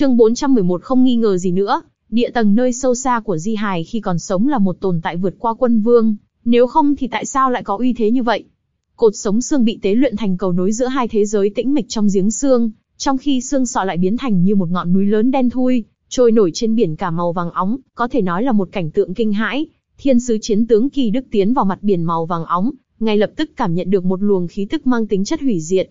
Chương 411 không nghi ngờ gì nữa, địa tầng nơi sâu xa của Di Hải khi còn sống là một tồn tại vượt qua quân vương, nếu không thì tại sao lại có uy thế như vậy? Cột sống xương bị tế luyện thành cầu nối giữa hai thế giới tĩnh mịch trong giếng xương, trong khi xương sọ lại biến thành như một ngọn núi lớn đen thui, trôi nổi trên biển cả màu vàng óng, có thể nói là một cảnh tượng kinh hãi. Thiên sứ chiến tướng Kỳ Đức tiến vào mặt biển màu vàng óng, ngay lập tức cảm nhận được một luồng khí tức mang tính chất hủy diệt.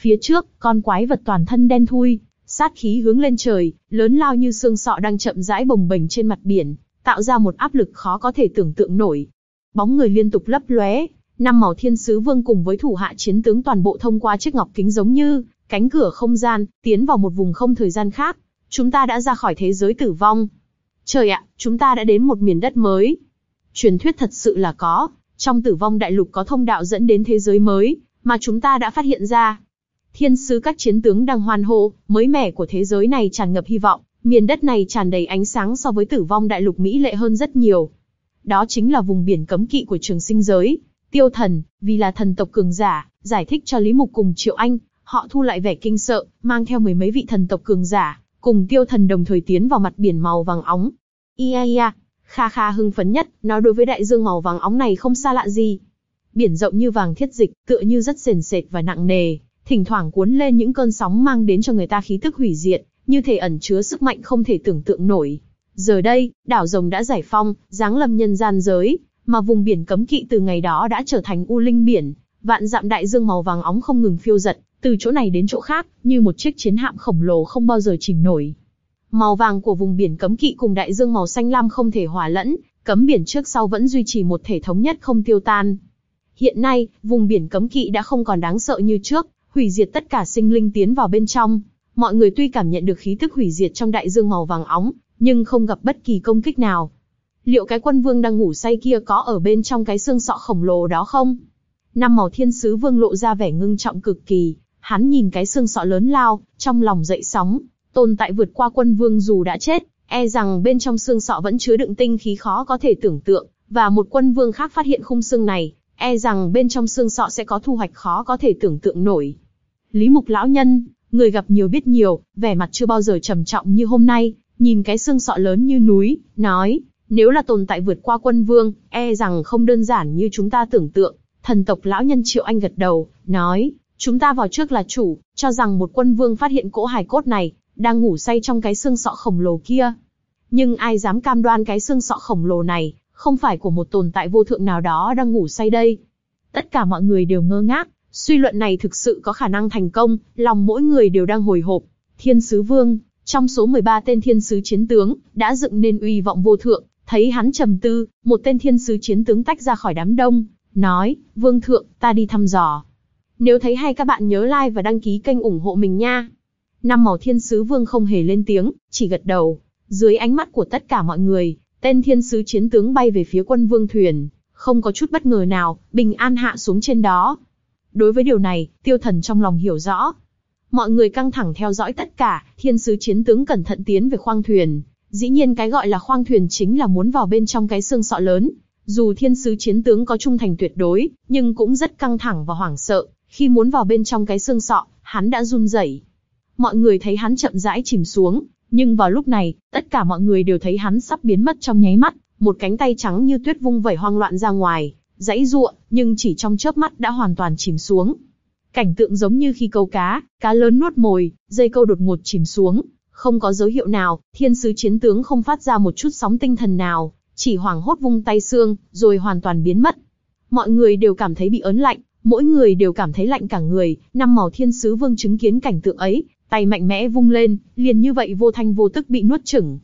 Phía trước, con quái vật toàn thân đen thui, sát khí hướng lên trời, lớn lao như xương sọ đang chậm rãi bồng bềnh trên mặt biển, tạo ra một áp lực khó có thể tưởng tượng nổi. Bóng người liên tục lấp lóe, năm màu thiên sứ vương cùng với thủ hạ chiến tướng toàn bộ thông qua chiếc ngọc kính giống như cánh cửa không gian, tiến vào một vùng không thời gian khác. Chúng ta đã ra khỏi thế giới tử vong. Trời ạ, chúng ta đã đến một miền đất mới. Truyền thuyết thật sự là có, trong tử vong đại lục có thông đạo dẫn đến thế giới mới, mà chúng ta đã phát hiện ra. Thiên sứ các chiến tướng đang hoan hô, mới mẻ của thế giới này tràn ngập hy vọng, miền đất này tràn đầy ánh sáng so với tử vong đại lục mỹ lệ hơn rất nhiều. Đó chính là vùng biển cấm kỵ của trường sinh giới. Tiêu thần, vì là thần tộc cường giả, giải thích cho Lý Mục cùng Triệu Anh, họ thu lại vẻ kinh sợ, mang theo mười mấy vị thần tộc cường giả, cùng tiêu thần đồng thời tiến vào mặt biển màu vàng óng. Ia ia, Kha Kha hưng phấn nhất, nó đối với đại dương màu vàng óng này không xa lạ gì. Biển rộng như vàng thiết dịch, tựa như rất sền sệt và nặng nề, thỉnh thoảng cuốn lên những cơn sóng mang đến cho người ta khí tức hủy diệt, như thể ẩn chứa sức mạnh không thể tưởng tượng nổi. Giờ đây, đảo rồng đã giải phong, giáng lâm nhân gian giới, mà vùng biển cấm kỵ từ ngày đó đã trở thành u linh biển, vạn dặm đại dương màu vàng óng không ngừng phiêu giật, từ chỗ này đến chỗ khác, như một chiếc chiến hạm khổng lồ không bao giờ chìm nổi. Màu vàng của vùng biển cấm kỵ cùng đại dương màu xanh lam không thể hòa lẫn, cấm biển trước sau vẫn duy trì một thể thống nhất không tiêu tan. Hiện nay, vùng biển cấm kỵ đã không còn đáng sợ như trước, hủy diệt tất cả sinh linh tiến vào bên trong. Mọi người tuy cảm nhận được khí tức hủy diệt trong đại dương màu vàng óng, nhưng không gặp bất kỳ công kích nào. Liệu cái quân vương đang ngủ say kia có ở bên trong cái xương sọ khổng lồ đó không? Năm màu thiên sứ vương lộ ra vẻ ngưng trọng cực kỳ, hắn nhìn cái xương sọ lớn lao, trong lòng dậy sóng, tồn tại vượt qua quân vương dù đã chết, e rằng bên trong xương sọ vẫn chứa đựng tinh khí khó có thể tưởng tượng, và một quân vương khác phát hiện khung xương này, e rằng bên trong xương sọ sẽ có thu hoạch khó có thể tưởng tượng nổi. Lý Mục lão nhân, người gặp nhiều biết nhiều, vẻ mặt chưa bao giờ trầm trọng như hôm nay, nhìn cái xương sọ lớn như núi, nói, nếu là tồn tại vượt qua quân vương, e rằng không đơn giản như chúng ta tưởng tượng. Thần tộc lão nhân Triệu Anh gật đầu, nói, chúng ta vào trước là chủ, cho rằng một quân vương phát hiện cỗ hài cốt này, đang ngủ say trong cái xương sọ khổng lồ kia. Nhưng ai dám cam đoan cái xương sọ khổng lồ này, không phải của một tồn tại vô thượng nào đó đang ngủ say đây. Tất cả mọi người đều ngơ ngác, suy luận này thực sự có khả năng thành công, lòng mỗi người đều đang hồi hộp. Thiên sứ vương, trong số 13 tên thiên sứ chiến tướng, đã dựng nên uy vọng vô thượng, thấy hắn trầm tư, một tên thiên sứ chiến tướng tách ra khỏi đám đông, nói, vương thượng, ta đi thăm dò. Nếu thấy hay các bạn nhớ like và đăng ký kênh ủng hộ mình nha. Năm màu thiên sứ vương không hề lên tiếng, chỉ gật đầu. Dưới ánh mắt của tất cả mọi người, tên thiên sứ chiến tướng bay về phía quân vương thuyền, không có chút bất ngờ nào, bình an hạ xuống trên đó. Đối với điều này, tiêu thần trong lòng hiểu rõ. Mọi người căng thẳng theo dõi tất cả, thiên sứ chiến tướng cẩn thận tiến về khoang thuyền. Dĩ nhiên cái gọi là khoang thuyền chính là muốn vào bên trong cái xương sọ lớn. Dù thiên sứ chiến tướng có trung thành tuyệt đối, nhưng cũng rất căng thẳng và hoảng sợ. Khi muốn vào bên trong cái xương sọ, hắn đã run rẩy. Mọi người thấy hắn chậm rãi chìm xuống, nhưng vào lúc này, tất cả mọi người đều thấy hắn sắp biến mất trong nháy mắt, một cánh tay trắng như tuyết vung vẩy hoang loạn ra ngoài, dãy ruộng, nhưng chỉ trong chớp mắt đã hoàn toàn chìm xuống. Cảnh tượng giống như khi câu cá, cá lớn nuốt mồi, dây câu đột ngột chìm xuống, không có dấu hiệu nào, thiên sứ chiến tướng không phát ra một chút sóng tinh thần nào, chỉ hoảng hốt vung tay xương, rồi hoàn toàn biến mất. Mọi người đều cảm thấy bị ớn lạnh, mỗi người đều cảm thấy lạnh cả người, năm màu thiên sứ vương chứng kiến cảnh tượng ấy, tay mạnh mẽ vung lên, liền như vậy vô thanh vô tức bị nuốt chửng.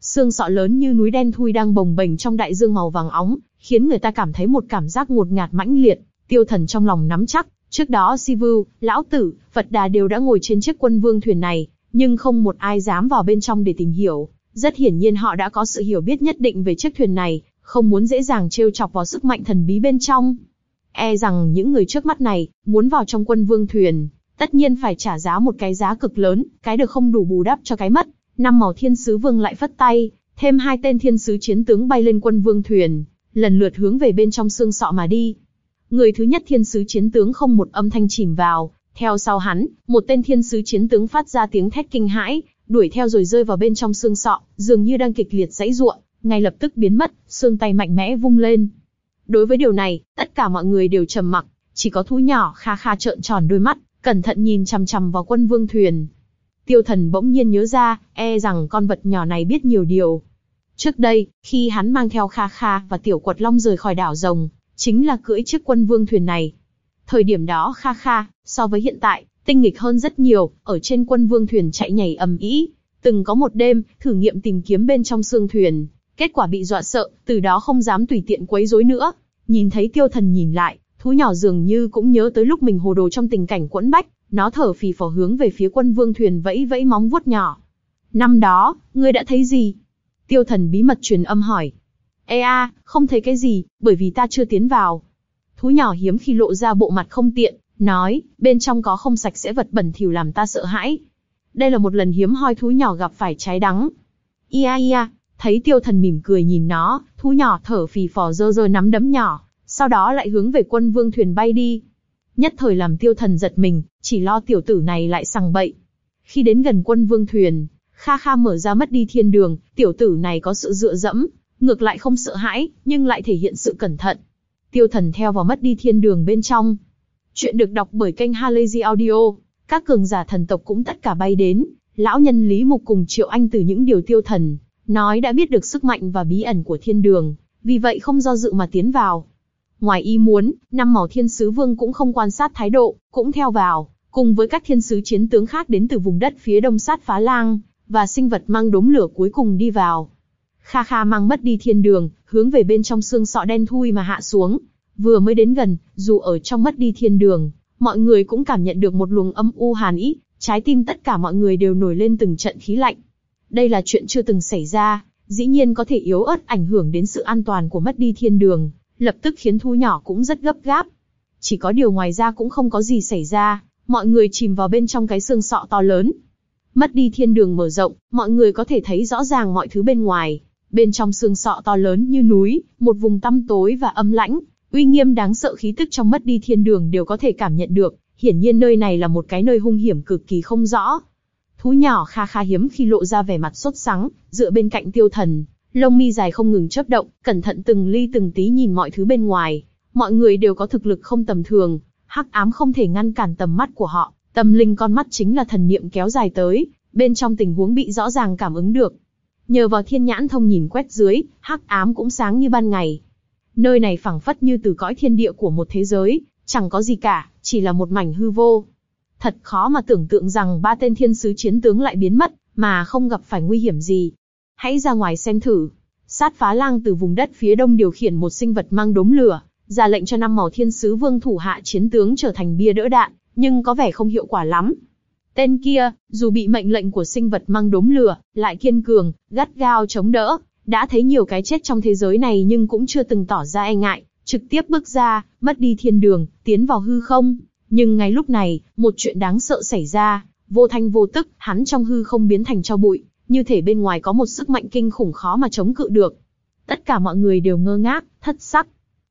Xương sọ lớn như núi đen thui đang bồng bềnh trong đại dương màu vàng óng, khiến người ta cảm thấy một cảm giác ngột ngạt mãnh liệt, tiêu thần trong lòng nắm chắc, trước đó Sivu, Lão Tử, Phật Đà đều đã ngồi trên chiếc quân vương thuyền này, nhưng không một ai dám vào bên trong để tìm hiểu. Rất hiển nhiên họ đã có sự hiểu biết nhất định về chiếc thuyền này, không muốn dễ dàng trêu chọc vào sức mạnh thần bí bên trong. E rằng những người trước mắt này, muốn vào trong quân vương thuyền, tất nhiên phải trả giá một cái giá cực lớn, cái được không đủ bù đắp cho cái mất. Năm màu thiên sứ vương lại phất tay, thêm hai tên thiên sứ chiến tướng bay lên quân vương thuyền, lần lượt hướng về bên trong xương sọ mà đi. Người thứ nhất thiên sứ chiến tướng không một âm thanh chìm vào, theo sau hắn, một tên thiên sứ chiến tướng phát ra tiếng thét kinh hãi, đuổi theo rồi rơi vào bên trong xương sọ, dường như đang kịch liệt dãy ruộng, ngay lập tức biến mất, xương tay mạnh mẽ vung lên. Đối với điều này, tất cả mọi người đều trầm mặc, chỉ có thú nhỏ kha kha trợn tròn đôi mắt, cẩn thận nhìn chằm chằm vào quân vương thuyền. Tiêu thần bỗng nhiên nhớ ra, e rằng con vật nhỏ này biết nhiều điều. Trước đây, khi hắn mang theo Kha Kha và Tiểu Quật Long rời khỏi đảo rồng, chính là cưỡi chiếc quân vương thuyền này. Thời điểm đó Kha Kha, so với hiện tại, tinh nghịch hơn rất nhiều, ở trên quân vương thuyền chạy nhảy ầm ĩ. Từng có một đêm, thử nghiệm tìm kiếm bên trong xương thuyền, kết quả bị dọa sợ, từ đó không dám tùy tiện quấy rối nữa. Nhìn thấy tiêu thần nhìn lại, thú nhỏ dường như cũng nhớ tới lúc mình hồ đồ trong tình cảnh quẫn bách, nó thở phì phò hướng về phía quân vương thuyền vẫy vẫy móng vuốt nhỏ. Năm đó, ngươi đã thấy gì? Tiêu thần bí mật truyền âm hỏi. Ê a, không thấy cái gì, bởi vì ta chưa tiến vào. Thú nhỏ hiếm khi lộ ra bộ mặt không tiện, nói, bên trong có không sạch sẽ vật bẩn thỉu làm ta sợ hãi. Đây là một lần hiếm hoi thú nhỏ gặp phải trái đắng. Ia ia, thấy tiêu thần mỉm cười nhìn nó, thú nhỏ thở phì phò dơ dơ nắm đấm nhỏ, sau đó lại hướng về quân vương thuyền bay đi. Nhất thời làm tiêu thần giật mình, chỉ lo tiểu tử này lại sằng bậy. Khi đến gần quân vương thuyền, Kha Kha mở ra mất đi thiên đường, tiểu tử này có sự dựa dẫm, ngược lại không sợ hãi, nhưng lại thể hiện sự cẩn thận. Tiêu thần theo vào mất đi thiên đường bên trong. Chuyện được đọc bởi kênh Halazy Audio, các cường giả thần tộc cũng tất cả bay đến, lão nhân Lý Mục cùng Triệu Anh từ những điều tiêu thần, nói đã biết được sức mạnh và bí ẩn của thiên đường, vì vậy không do dự mà tiến vào. Ngoài ý muốn, năm màu thiên sứ vương cũng không quan sát thái độ, cũng theo vào, cùng với các thiên sứ chiến tướng khác đến từ vùng đất phía đông sát phá lang, và sinh vật mang đốm lửa cuối cùng đi vào. Kha Kha mang mất đi thiên đường, hướng về bên trong xương sọ đen thui mà hạ xuống. Vừa mới đến gần, dù ở trong mất đi thiên đường, mọi người cũng cảm nhận được một luồng âm u hàn ý, trái tim tất cả mọi người đều nổi lên từng trận khí lạnh. Đây là chuyện chưa từng xảy ra, dĩ nhiên có thể yếu ớt ảnh hưởng đến sự an toàn của mất đi thiên đường, lập tức khiến thu nhỏ cũng rất gấp gáp. Chỉ có điều ngoài ra cũng không có gì xảy ra, mọi người chìm vào bên trong cái xương sọ to lớn, Mất đi thiên đường mở rộng, mọi người có thể thấy rõ ràng mọi thứ bên ngoài. Bên trong xương sọ to lớn như núi, một vùng tăm tối và âm lãnh, uy nghiêm đáng sợ khí tức trong mất đi thiên đường đều có thể cảm nhận được. Hiển nhiên nơi này là một cái nơi hung hiểm cực kỳ không rõ. Thú nhỏ kha kha hiếm khi lộ ra vẻ mặt sốt sắng, dựa bên cạnh tiêu thần, lông mi dài không ngừng chớp động, cẩn thận từng ly từng tí nhìn mọi thứ bên ngoài. Mọi người đều có thực lực không tầm thường, hắc ám không thể ngăn cản tầm mắt của họ, Tâm linh con mắt chính là thần niệm kéo dài tới, bên trong tình huống bị rõ ràng cảm ứng được. Nhờ vào thiên nhãn thông nhìn quét dưới, hắc ám cũng sáng như ban ngày. Nơi này phẳng phất như từ cõi thiên địa của một thế giới, chẳng có gì cả, chỉ là một mảnh hư vô. Thật khó mà tưởng tượng rằng ba tên thiên sứ chiến tướng lại biến mất, mà không gặp phải nguy hiểm gì. Hãy ra ngoài xem thử. Sát phá lang từ vùng đất phía đông điều khiển một sinh vật mang đốm lửa, ra lệnh cho năm màu thiên sứ vương thủ hạ chiến tướng trở thành bia đỡ đạn, nhưng có vẻ không hiệu quả lắm. Tên kia, dù bị mệnh lệnh của sinh vật mang đốm lửa, lại kiên cường, gắt gao chống đỡ, đã thấy nhiều cái chết trong thế giới này nhưng cũng chưa từng tỏ ra e ngại, trực tiếp bước ra, mất đi thiên đường, tiến vào hư không. Nhưng ngay lúc này, một chuyện đáng sợ xảy ra, vô thanh vô tức, hắn trong hư không biến thành cho bụi, như thể bên ngoài có một sức mạnh kinh khủng khó mà chống cự được. Tất cả mọi người đều ngơ ngác, thất sắc.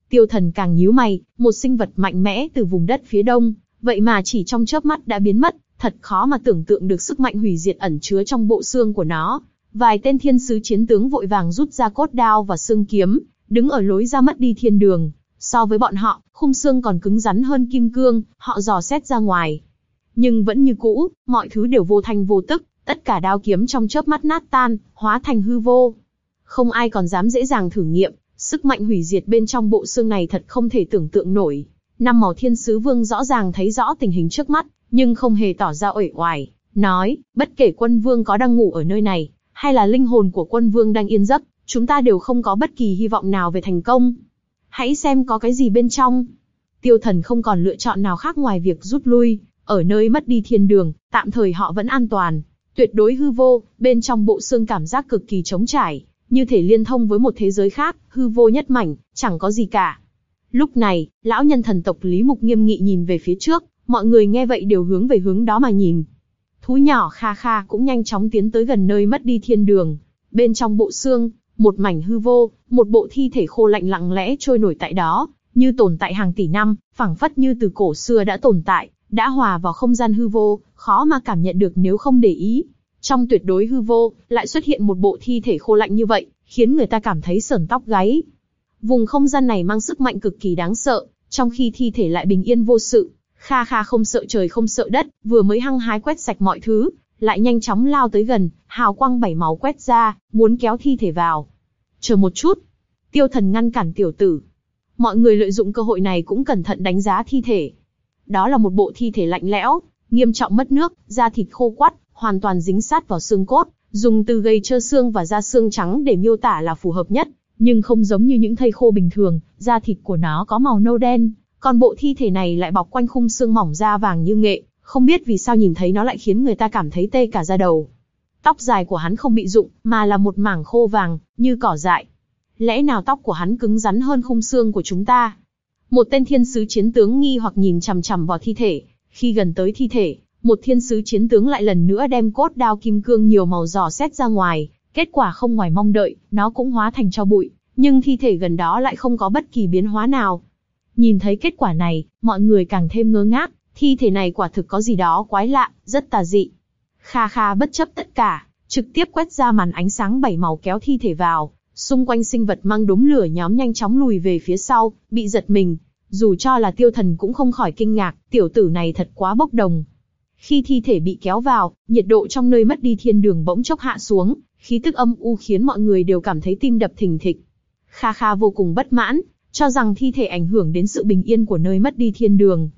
Tiêu thần càng nhíu mày, một sinh vật mạnh mẽ từ vùng đất phía đông, Vậy mà chỉ trong chớp mắt đã biến mất, thật khó mà tưởng tượng được sức mạnh hủy diệt ẩn chứa trong bộ xương của nó. Vài tên thiên sứ chiến tướng vội vàng rút ra cốt đao và xương kiếm, đứng ở lối ra mất đi thiên đường. So với bọn họ, khung xương còn cứng rắn hơn kim cương, họ dò xét ra ngoài. Nhưng vẫn như cũ, mọi thứ đều vô thanh vô tức, tất cả đao kiếm trong chớp mắt nát tan, hóa thành hư vô. Không ai còn dám dễ dàng thử nghiệm, sức mạnh hủy diệt bên trong bộ xương này thật không thể tưởng tượng nổi. Năm màu thiên sứ vương rõ ràng thấy rõ tình hình trước mắt, nhưng không hề tỏ ra uể oải, nói, bất kể quân vương có đang ngủ ở nơi này, hay là linh hồn của quân vương đang yên giấc, chúng ta đều không có bất kỳ hy vọng nào về thành công. Hãy xem có cái gì bên trong. Tiêu thần không còn lựa chọn nào khác ngoài việc rút lui, ở nơi mất đi thiên đường, tạm thời họ vẫn an toàn. Tuyệt đối hư vô, bên trong bộ xương cảm giác cực kỳ trống trải, như thể liên thông với một thế giới khác, hư vô nhất mảnh, chẳng có gì cả. Lúc này, lão nhân thần tộc Lý Mục nghiêm nghị nhìn về phía trước, mọi người nghe vậy đều hướng về hướng đó mà nhìn. Thú nhỏ Kha Kha cũng nhanh chóng tiến tới gần nơi mất đi thiên đường. Bên trong bộ xương, một mảnh hư vô, một bộ thi thể khô lạnh lặng lẽ trôi nổi tại đó, như tồn tại hàng tỷ năm, phẳng phất như từ cổ xưa đã tồn tại, đã hòa vào không gian hư vô, khó mà cảm nhận được nếu không để ý. Trong tuyệt đối hư vô, lại xuất hiện một bộ thi thể khô lạnh như vậy, khiến người ta cảm thấy sởn tóc gáy. Vùng không gian này mang sức mạnh cực kỳ đáng sợ, trong khi thi thể lại bình yên vô sự. Kha Kha không sợ trời không sợ đất, vừa mới hăng hái quét sạch mọi thứ, lại nhanh chóng lao tới gần, hào quang bảy máu quét ra, muốn kéo thi thể vào. Chờ một chút. Tiêu thần ngăn cản tiểu tử. Mọi người lợi dụng cơ hội này cũng cẩn thận đánh giá thi thể. Đó là một bộ thi thể lạnh lẽo, nghiêm trọng mất nước, da thịt khô quắt, hoàn toàn dính sát vào xương cốt, dùng từ gây trơ xương và da xương trắng để miêu tả là phù hợp nhất, nhưng không giống như những thây khô bình thường, da thịt của nó có màu nâu đen, còn bộ thi thể này lại bọc quanh khung xương mỏng da vàng như nghệ, không biết vì sao nhìn thấy nó lại khiến người ta cảm thấy tê cả da đầu. Tóc dài của hắn không bị rụng, mà là một mảng khô vàng, như cỏ dại. Lẽ nào tóc của hắn cứng rắn hơn khung xương của chúng ta? Một tên thiên sứ chiến tướng nghi hoặc nhìn chằm chằm vào thi thể. Khi gần tới thi thể, một thiên sứ chiến tướng lại lần nữa đem cốt đao kim cương nhiều màu dò xét ra ngoài. Kết quả không ngoài mong đợi, nó cũng hóa thành cho bụi. Nhưng thi thể gần đó lại không có bất kỳ biến hóa nào. Nhìn thấy kết quả này, mọi người càng thêm ngơ ngác. Thi thể này quả thực có gì đó quái lạ, rất tà dị. Kha Kha bất chấp tất cả, trực tiếp quét ra màn ánh sáng bảy màu kéo thi thể vào, xung quanh sinh vật mang đốm lửa nhóm nhanh chóng lùi về phía sau, bị giật mình. Dù cho là tiêu thần cũng không khỏi kinh ngạc, tiểu tử này thật quá bốc đồng. Khi thi thể bị kéo vào, nhiệt độ trong nơi mất đi thiên đường bỗng chốc hạ xuống, khí tức âm u khiến mọi người đều cảm thấy tim đập thình thịch. Kha Kha vô cùng bất mãn, cho rằng thi thể ảnh hưởng đến sự bình yên của nơi mất đi thiên đường.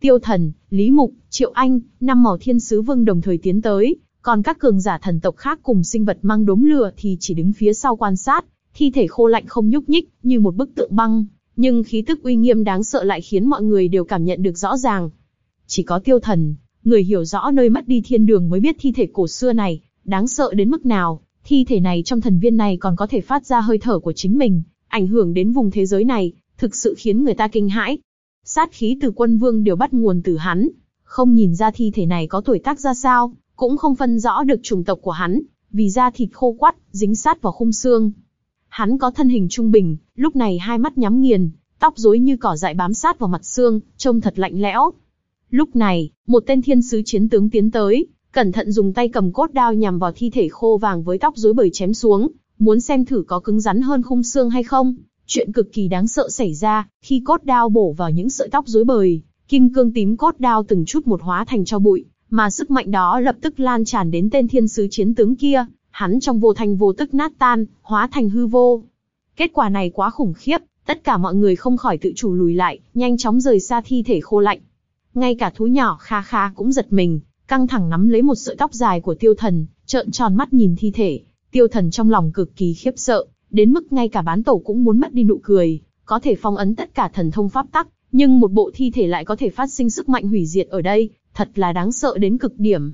Tiêu Thần, Lý Mục, Triệu Anh, năm màu thiên sứ vương đồng thời tiến tới, còn các cường giả thần tộc khác cùng sinh vật mang đốm lửa thì chỉ đứng phía sau quan sát, thi thể khô lạnh không nhúc nhích, như một bức tượng băng, nhưng khí tức uy nghiêm đáng sợ lại khiến mọi người đều cảm nhận được rõ ràng. Chỉ có Tiêu Thần, người hiểu rõ nơi mất đi thiên đường mới biết thi thể cổ xưa này, đáng sợ đến mức nào, thi thể này trong thần viên này còn có thể phát ra hơi thở của chính mình, ảnh hưởng đến vùng thế giới này, thực sự khiến người ta kinh hãi. Sát khí từ quân vương đều bắt nguồn từ hắn, không nhìn ra thi thể này có tuổi tác ra sao, cũng không phân rõ được chủng tộc của hắn, vì da thịt khô quắt, dính sát vào khung xương. Hắn có thân hình trung bình, lúc này hai mắt nhắm nghiền, tóc rối như cỏ dại bám sát vào mặt xương, trông thật lạnh lẽo. Lúc này, một tên thiên sứ chiến tướng tiến tới, cẩn thận dùng tay cầm cốt đao nhằm vào thi thể khô vàng với tóc rối bời chém xuống, muốn xem thử có cứng rắn hơn khung xương hay không. Chuyện cực kỳ đáng sợ xảy ra, khi cốt đao bổ vào những sợi tóc rối bời, kim cương tím cốt đao từng chút một hóa thành cho bụi, mà sức mạnh đó lập tức lan tràn đến tên thiên sứ chiến tướng kia, hắn trong vô thành vô tức nát tan, hóa thành hư vô. Kết quả này quá khủng khiếp, tất cả mọi người không khỏi tự chủ lùi lại, nhanh chóng rời xa thi thể khô lạnh. Ngay cả thú nhỏ Kha Kha cũng giật mình, căng thẳng nắm lấy một sợi tóc dài của tiêu thần, trợn tròn mắt nhìn thi thể. Tiêu thần trong lòng cực kỳ khiếp sợ, đến mức ngay cả bán tổ cũng muốn mất đi nụ cười, có thể phong ấn tất cả thần thông pháp tắc, nhưng một bộ thi thể lại có thể phát sinh sức mạnh hủy diệt ở đây, thật là đáng sợ đến cực điểm.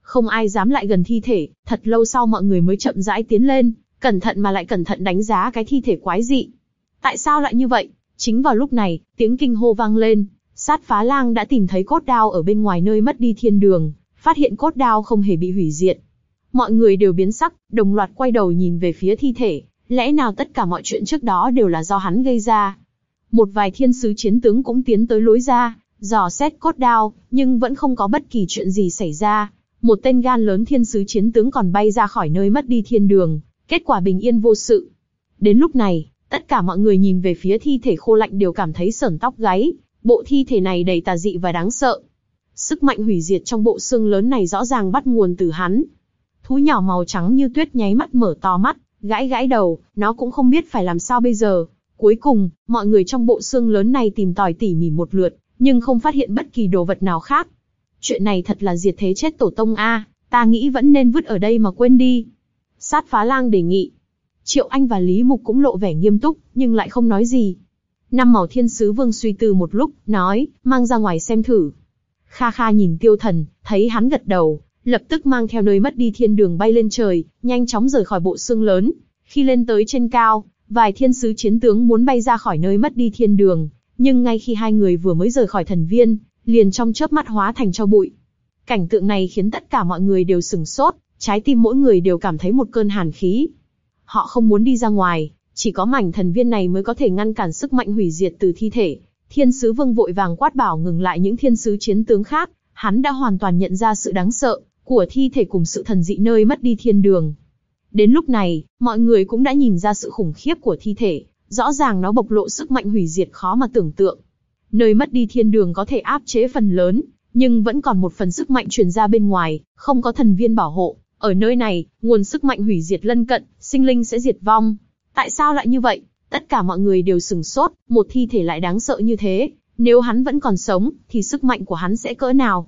Không ai dám lại gần thi thể, thật lâu sau mọi người mới chậm rãi tiến lên, cẩn thận mà lại cẩn thận đánh giá cái thi thể quái dị. Tại sao lại như vậy? Chính vào lúc này, tiếng kinh hô vang lên, sát phá lang đã tìm thấy cốt đao ở bên ngoài nơi mất đi thiên đường, phát hiện cốt đao không hề bị hủy diệt. Mọi người đều biến sắc, đồng loạt quay đầu nhìn về phía thi thể, lẽ nào tất cả mọi chuyện trước đó đều là do hắn gây ra? Một vài thiên sứ chiến tướng cũng tiến tới lối ra, dò xét cốt đao, nhưng vẫn không có bất kỳ chuyện gì xảy ra. Một tên gan lớn thiên sứ chiến tướng còn bay ra khỏi nơi mất đi thiên đường, kết quả bình yên vô sự. Đến lúc này, tất cả mọi người nhìn về phía thi thể khô lạnh đều cảm thấy sởn tóc gáy, bộ thi thể này đầy tà dị và đáng sợ. Sức mạnh hủy diệt trong bộ xương lớn này rõ ràng bắt nguồn từ hắn. Thú nhỏ màu trắng như tuyết nháy mắt mở to mắt, gãi gãi đầu, nó cũng không biết phải làm sao bây giờ. Cuối cùng, mọi người trong bộ xương lớn này tìm tòi tỉ mỉ một lượt, nhưng không phát hiện bất kỳ đồ vật nào khác. Chuyện này thật là diệt thế chết tổ tông a, ta nghĩ vẫn nên vứt ở đây mà quên đi. Sát phá lang đề nghị. Triệu Anh và Lý Mục cũng lộ vẻ nghiêm túc, nhưng lại không nói gì. Năm màu thiên sứ vương suy tư một lúc, nói, mang ra ngoài xem thử. Kha Kha nhìn tiêu thần, thấy hắn gật đầu, lập tức mang theo nơi mất đi thiên đường bay lên trời, nhanh chóng rời khỏi bộ xương lớn. Khi lên tới trên cao, vài thiên sứ chiến tướng muốn bay ra khỏi nơi mất đi thiên đường, nhưng ngay khi hai người vừa mới rời khỏi thần viên, liền trong chớp mắt hóa thành cho bụi. Cảnh tượng này khiến tất cả mọi người đều sừng sốt, trái tim mỗi người đều cảm thấy một cơn hàn khí. Họ không muốn đi ra ngoài, chỉ có mảnh thần viên này mới có thể ngăn cản sức mạnh hủy diệt từ thi thể. Thiên sứ vương vội vàng quát bảo ngừng lại những thiên sứ chiến tướng khác, hắn đã hoàn toàn nhận ra sự đáng sợ của thi thể cùng sự thần dị nơi mất đi thiên đường. Đến lúc này, mọi người cũng đã nhìn ra sự khủng khiếp của thi thể, rõ ràng nó bộc lộ sức mạnh hủy diệt khó mà tưởng tượng. Nơi mất đi thiên đường có thể áp chế phần lớn, nhưng vẫn còn một phần sức mạnh truyền ra bên ngoài, không có thần viên bảo hộ. Ở nơi này, nguồn sức mạnh hủy diệt lân cận, sinh linh sẽ diệt vong. Tại sao lại như vậy? Tất cả mọi người đều sừng sốt, một thi thể lại đáng sợ như thế. Nếu hắn vẫn còn sống, thì sức mạnh của hắn sẽ cỡ nào?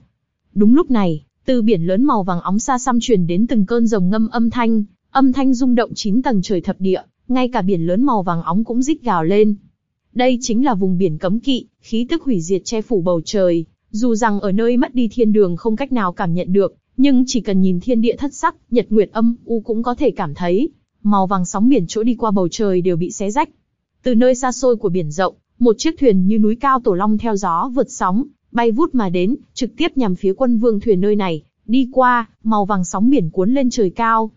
Đúng lúc này, từ biển lớn màu vàng óng xa xăm truyền đến từng cơn rồng ngâm âm thanh, âm thanh rung động chín tầng trời thập địa, ngay cả biển lớn màu vàng óng cũng rít gào lên. Đây chính là vùng biển cấm kỵ, khí tức hủy diệt che phủ bầu trời, dù rằng ở nơi mất đi thiên đường không cách nào cảm nhận được, nhưng chỉ cần nhìn thiên địa thất sắc, nhật nguyệt âm u cũng có thể cảm thấy, màu vàng sóng biển chỗ đi qua bầu trời đều bị xé rách. Từ nơi xa xôi của biển rộng, một chiếc thuyền như núi cao tổ long theo gió vượt sóng, bay vút mà đến, trực tiếp nhằm phía quân vương thuyền nơi này, đi qua, màu vàng sóng biển cuốn lên trời cao.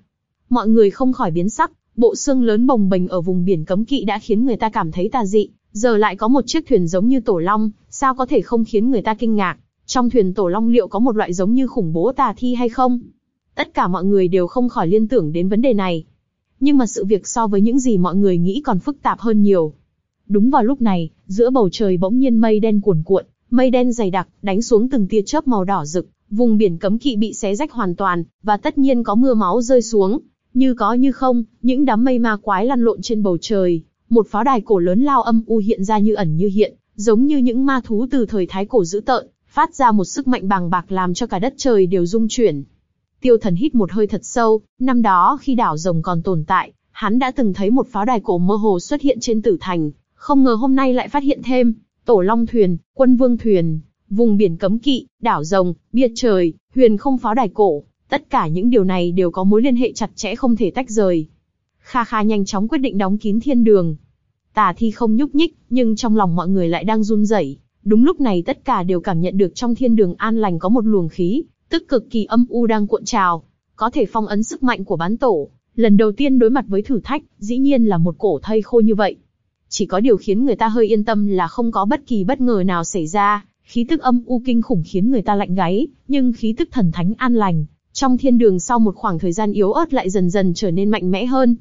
Mọi người không khỏi biến sắc, bộ xương lớn bồng bềnh ở vùng biển cấm kỵ đã khiến người ta cảm thấy tà dị, giờ lại có một chiếc thuyền giống như tổ long, sao có thể không khiến người ta kinh ngạc? Trong thuyền tổ long liệu có một loại giống như khủng bố tà thi hay không? Tất cả mọi người đều không khỏi liên tưởng đến vấn đề này. Nhưng mà sự việc so với những gì mọi người nghĩ còn phức tạp hơn nhiều. Đúng vào lúc này, giữa bầu trời bỗng nhiên mây đen cuồn cuộn, mây đen dày đặc, đánh xuống từng tia chớp màu đỏ rực, vùng biển cấm kỵ bị xé rách hoàn toàn, và tất nhiên có mưa máu rơi xuống. Như có như không, những đám mây ma quái lăn lộn trên bầu trời, một pháo đài cổ lớn lao âm u hiện ra như ẩn như hiện, giống như những ma thú từ thời thái cổ dữ tợn, phát ra một sức mạnh bàng bạc làm cho cả đất trời đều rung chuyển. Tiêu thần hít một hơi thật sâu, năm đó khi đảo rồng còn tồn tại, hắn đã từng thấy một pháo đài cổ mơ hồ xuất hiện trên tử thành, không ngờ hôm nay lại phát hiện thêm, tổ long thuyền, quân vương thuyền, vùng biển cấm kỵ, đảo rồng, bia trời, huyền không pháo đài cổ, tất cả những điều này đều có mối liên hệ chặt chẽ không thể tách rời. Kha Kha nhanh chóng quyết định đóng kín thiên đường. Tà thi không nhúc nhích, nhưng trong lòng mọi người lại đang run rẩy. Đúng lúc này tất cả đều cảm nhận được trong thiên đường an lành có một luồng khí, tức cực kỳ âm u đang cuộn trào, có thể phong ấn sức mạnh của bán tổ. Lần đầu tiên đối mặt với thử thách, dĩ nhiên là một cổ thây khô như vậy. Chỉ có điều khiến người ta hơi yên tâm là không có bất kỳ bất ngờ nào xảy ra, khí tức âm u kinh khủng khiến người ta lạnh gáy, nhưng khí tức thần thánh an lành, trong thiên đường sau một khoảng thời gian yếu ớt lại dần dần trở nên mạnh mẽ hơn.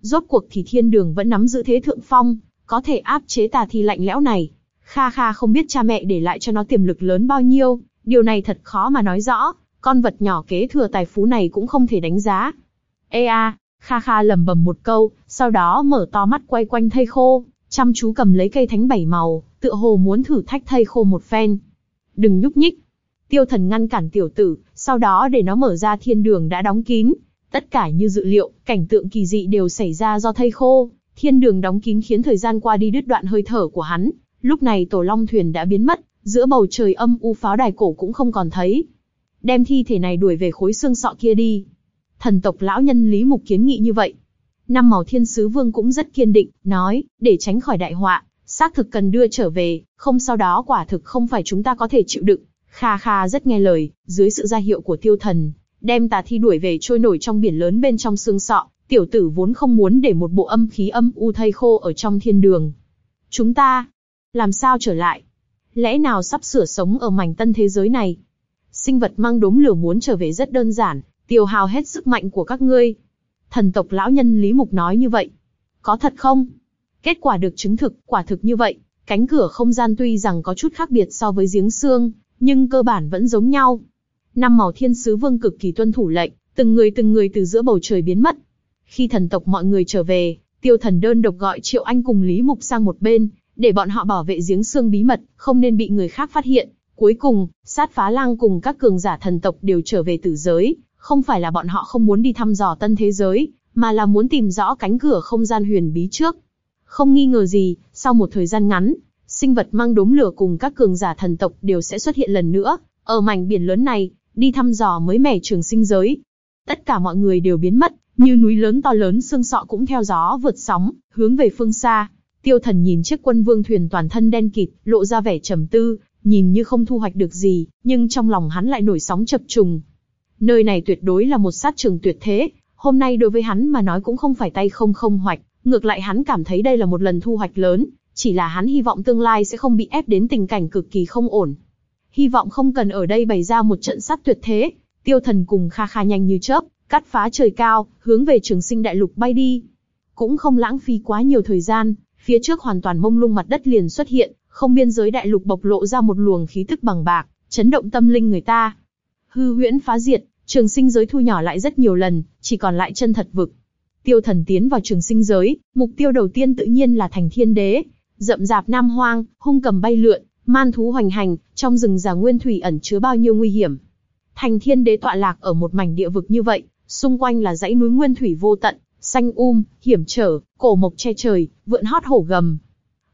Rốt cuộc thì thiên đường vẫn nắm giữ thế thượng phong, có thể áp chế tà thi lạnh lẽo này. Kha Kha không biết cha mẹ để lại cho nó tiềm lực lớn bao nhiêu, điều này thật khó mà nói rõ, con vật nhỏ kế thừa tài phú này cũng không thể đánh giá. Ê a, Kha Kha lầm bầm một câu, sau đó mở to mắt quay quanh thây khô, chăm chú cầm lấy cây thánh bảy màu, tựa hồ muốn thử thách thây khô một phen. Đừng nhúc nhích. Tiêu thần ngăn cản tiểu tử, sau đó để nó mở ra thiên đường đã đóng kín, Tất cả như dự liệu, cảnh tượng kỳ dị đều xảy ra do thây khô, thiên đường đóng kín khiến thời gian qua đi đứt đoạn hơi thở của hắn. Lúc này tổ long thuyền đã biến mất, giữa bầu trời âm u pháo đài cổ cũng không còn thấy. Đem thi thể này đuổi về khối xương sọ kia đi. Thần tộc lão nhân Lý Mục kiến nghị như vậy. Năm màu thiên sứ vương cũng rất kiên định, nói, để tránh khỏi đại họa, xác thực cần đưa trở về, không sau đó quả thực không phải chúng ta có thể chịu đựng. Kha Kha rất nghe lời, dưới sự ra hiệu của tiêu thần, đem tà thi đuổi về trôi nổi trong biển lớn bên trong xương sọ, tiểu tử vốn không muốn để một bộ âm khí âm u thây khô ở trong thiên đường. Chúng ta, làm sao trở lại? Lẽ nào sắp sửa sống ở mảnh tân thế giới này? Sinh vật mang đốm lửa muốn trở về rất đơn giản, tiêu hao hết sức mạnh của các ngươi. Thần tộc lão nhân Lý Mục nói như vậy. Có thật không? Kết quả được chứng thực, quả thực như vậy. Cánh cửa không gian tuy rằng có chút khác biệt so với giếng xương, nhưng cơ bản vẫn giống nhau. Năm màu thiên sứ vương cực kỳ tuân thủ lệnh, từng người từng người từ giữa bầu trời biến mất. Khi thần tộc mọi người trở về, tiêu thần đơn độc gọi Triệu Anh cùng Lý Mục sang một bên, để bọn họ bảo vệ giếng xương bí mật, không nên bị người khác phát hiện. Cuối cùng, sát phá lang cùng các cường giả thần tộc đều trở về tử giới, không phải là bọn họ không muốn đi thăm dò tân thế giới, mà là muốn tìm rõ cánh cửa không gian huyền bí trước. Không nghi ngờ gì, sau một thời gian ngắn, sinh vật mang đốm lửa cùng các cường giả thần tộc đều sẽ xuất hiện lần nữa, ở mảnh biển lớn này, đi thăm dò mới mẻ trường sinh giới. Tất cả mọi người đều biến mất, như núi lớn to lớn xương sọ cũng theo gió vượt sóng, hướng về phương xa. Tiêu thần nhìn chiếc quân vương thuyền toàn thân đen kịt, lộ ra vẻ trầm tư, nhìn như không thu hoạch được gì, nhưng trong lòng hắn lại nổi sóng chập trùng. Nơi này tuyệt đối là một sát trường tuyệt thế, hôm nay đối với hắn mà nói cũng không phải tay không không hoạch, ngược lại hắn cảm thấy đây là một lần thu hoạch lớn, chỉ là hắn hy vọng tương lai sẽ không bị ép đến tình cảnh cực kỳ không ổn hy vọng không cần ở đây bày ra một trận sát tuyệt thế. Tiêu thần cùng Kha Kha nhanh như chớp, cắt phá trời cao, hướng về trường sinh đại lục bay đi. Cũng không lãng phí quá nhiều thời gian, phía trước hoàn toàn mông lung mặt đất liền xuất hiện, không biên giới đại lục bộc lộ ra một luồng khí tức bằng bạc, chấn động tâm linh người ta. Hư huyễn phá diệt, trường sinh giới thu nhỏ lại rất nhiều lần, chỉ còn lại chân thật vực. Tiêu thần tiến vào trường sinh giới, mục tiêu đầu tiên tự nhiên là thành thiên đế. Rậm rạp nam hoang, hung cầm bay lượn, man thú hoành hành, trong rừng già nguyên thủy ẩn chứa bao nhiêu nguy hiểm. Thành thiên đế tọa lạc ở một mảnh địa vực như vậy, xung quanh là dãy núi nguyên thủy vô tận, xanh um, hiểm trở, cổ mộc che trời, vượn hót hổ gầm.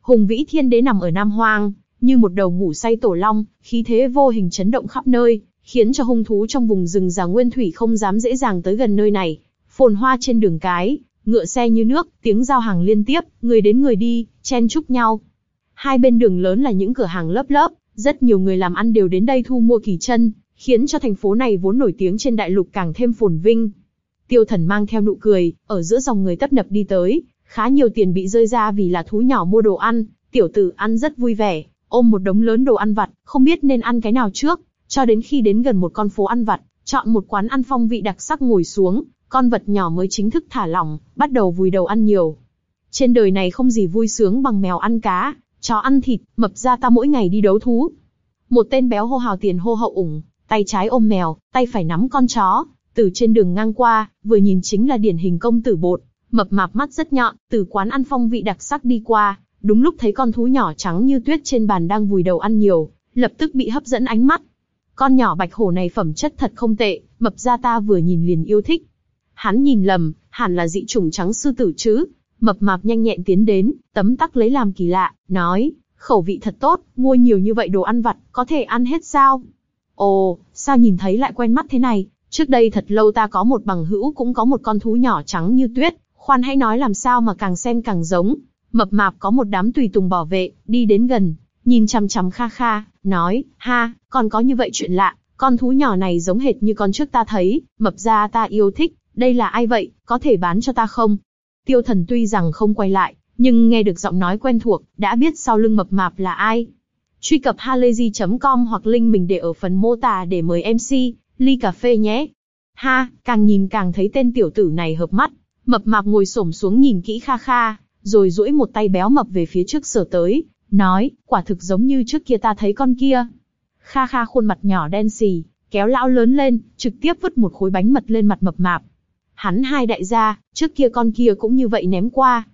Hùng vĩ thiên đế nằm ở Nam Hoang, như một đầu ngủ say tổ long, khí thế vô hình chấn động khắp nơi, khiến cho hung thú trong vùng rừng già nguyên thủy không dám dễ dàng tới gần nơi này. Phồn hoa trên đường cái, ngựa xe như nước, tiếng giao hàng liên tiếp, người đến người đi, chen chúc nhau. Hai bên đường lớn là những cửa hàng lớp lớp, rất nhiều người làm ăn đều đến đây thu mua kỳ chân, khiến cho thành phố này vốn nổi tiếng trên đại lục càng thêm phồn vinh. Tiêu thần mang theo nụ cười, ở giữa dòng người tấp nập đi tới, khá nhiều tiền bị rơi ra vì là thú nhỏ mua đồ ăn, tiểu tử ăn rất vui vẻ, ôm một đống lớn đồ ăn vặt, không biết nên ăn cái nào trước, cho đến khi đến gần một con phố ăn vặt, chọn một quán ăn phong vị đặc sắc ngồi xuống, con vật nhỏ mới chính thức thả lỏng, bắt đầu vùi đầu ăn nhiều. Trên đời này không gì vui sướng bằng mèo ăn cá, chó ăn thịt, mập ra ta mỗi ngày đi đấu thú. Một tên béo hô hào tiền hô hậu ủng, tay trái ôm mèo, tay phải nắm con chó, từ trên đường ngang qua, vừa nhìn chính là điển hình công tử bột, mập mạp mắt rất nhọn, từ quán ăn phong vị đặc sắc đi qua, đúng lúc thấy con thú nhỏ trắng như tuyết trên bàn đang vùi đầu ăn nhiều, lập tức bị hấp dẫn ánh mắt. Con nhỏ bạch hổ này phẩm chất thật không tệ, mập ra ta vừa nhìn liền yêu thích. Hắn nhìn lầm, hẳn là dị chủng trắng sư tử chứ. Mập mạp nhanh nhẹn tiến đến, tấm tắc lấy làm kỳ lạ, nói, khẩu vị thật tốt, mua nhiều như vậy đồ ăn vặt, có thể ăn hết sao? Ồ, sao nhìn thấy lại quen mắt thế này? Trước đây thật lâu ta có một bằng hữu cũng có một con thú nhỏ trắng như tuyết, khoan hãy nói làm sao mà càng xem càng giống. Mập mạp có một đám tùy tùng bảo vệ, đi đến gần, nhìn chằm chằm kha kha, nói, ha, còn có như vậy chuyện lạ, con thú nhỏ này giống hệt như con trước ta thấy, mập ra ta yêu thích, đây là ai vậy, có thể bán cho ta không? Tiêu thần tuy rằng không quay lại, nhưng nghe được giọng nói quen thuộc, đã biết sau lưng mập mạp là ai. Truy cập halayzi.com hoặc link mình để ở phần mô tả để mời MC, ly cà phê nhé. Ha, càng nhìn càng thấy tên tiểu tử này hợp mắt. Mập mạp ngồi xổm xuống nhìn kỹ kha kha, rồi duỗi một tay béo mập về phía trước sở tới, nói, quả thực giống như trước kia ta thấy con kia. Kha kha khuôn mặt nhỏ đen xì, kéo lão lớn lên, trực tiếp vứt một khối bánh mật lên mặt mập mạp. Hắn hai đại gia, trước kia con kia cũng như vậy ném qua.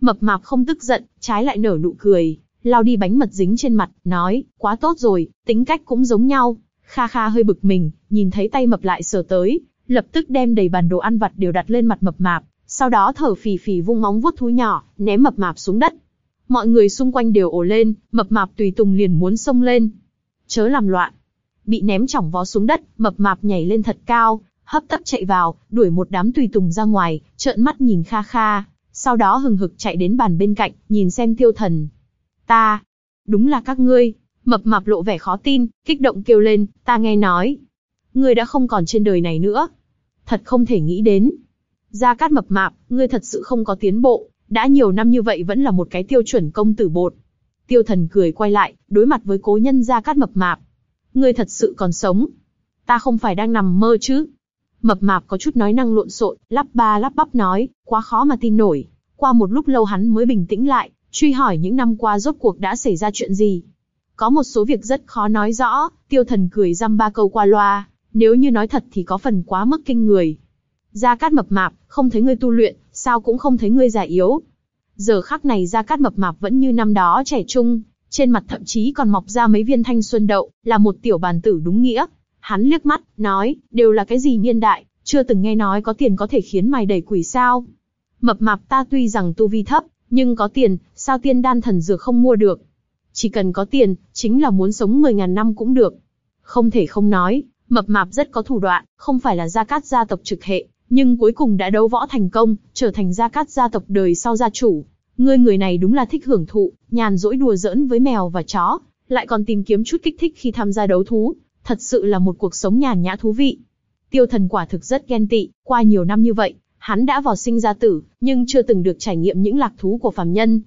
Mập mạp không tức giận, trái lại nở nụ cười, lao đi bánh mật dính trên mặt, nói, quá tốt rồi, tính cách cũng giống nhau. Kha Kha hơi bực mình, nhìn thấy tay mập lại sờ tới, lập tức đem đầy bàn đồ ăn vặt đều đặt lên mặt mập mạp, sau đó thở phì phì vung móng vuốt thú nhỏ, ném mập mạp xuống đất. Mọi người xung quanh đều ồ lên, mập mạp tùy tùng liền muốn xông lên. Chớ làm loạn. Bị ném chỏng vó xuống đất, mập mạp nhảy lên thật cao, hấp tấp chạy vào, đuổi một đám tùy tùng ra ngoài, trợn mắt nhìn Kha Kha, sau đó hừng hực chạy đến bàn bên cạnh, nhìn xem tiêu thần. Ta, đúng là các ngươi, Mập mạp lộ vẻ khó tin, kích động kêu lên, ta nghe nói. Ngươi đã không còn trên đời này nữa. Thật không thể nghĩ đến. Gia Cát mập mạp, ngươi thật sự không có tiến bộ, đã nhiều năm như vậy vẫn là một cái tiêu chuẩn công tử bột. Tiêu thần cười quay lại, đối mặt với cố nhân Gia Cát mập mạp. Ngươi thật sự còn sống. Ta không phải đang nằm mơ chứ. Mập mạp có chút nói năng lộn xộn, lắp ba lắp bắp nói, quá khó mà tin nổi. Qua một lúc lâu hắn mới bình tĩnh lại, truy hỏi những năm qua rốt cuộc đã xảy ra chuyện gì. Có một số việc rất khó nói rõ, tiêu thần cười dăm ba câu qua loa, nếu như nói thật thì có phần quá mức kinh người. Gia Cát mập mạp, không thấy ngươi tu luyện, sao cũng không thấy ngươi già yếu. Giờ khắc này Gia Cát mập mạp vẫn như năm đó trẻ trung, trên mặt thậm chí còn mọc ra mấy viên thanh xuân đậu, là một tiểu bàn tử đúng nghĩa. Hắn liếc mắt, nói, đều là cái gì niên đại, chưa từng nghe nói có tiền có thể khiến mày đẩy quỷ sao. Mập mạp ta tuy rằng tu vi thấp, nhưng có tiền, sao tiên đan thần dược không mua được. Chỉ cần có tiền, chính là muốn sống 10.000 năm cũng được. Không thể không nói, mập mạp rất có thủ đoạn, không phải là gia cát gia tộc trực hệ, nhưng cuối cùng đã đấu võ thành công, trở thành gia cát gia tộc đời sau gia chủ. Ngươi người này đúng là thích hưởng thụ, nhàn rỗi đùa giỡn với mèo và chó, lại còn tìm kiếm chút kích thích khi tham gia đấu thú, thật sự là một cuộc sống nhàn nhã thú vị. Tiêu thần quả thực rất ghen tị, qua nhiều năm như vậy, hắn đã vào sinh ra tử, nhưng chưa từng được trải nghiệm những lạc thú của phàm nhân.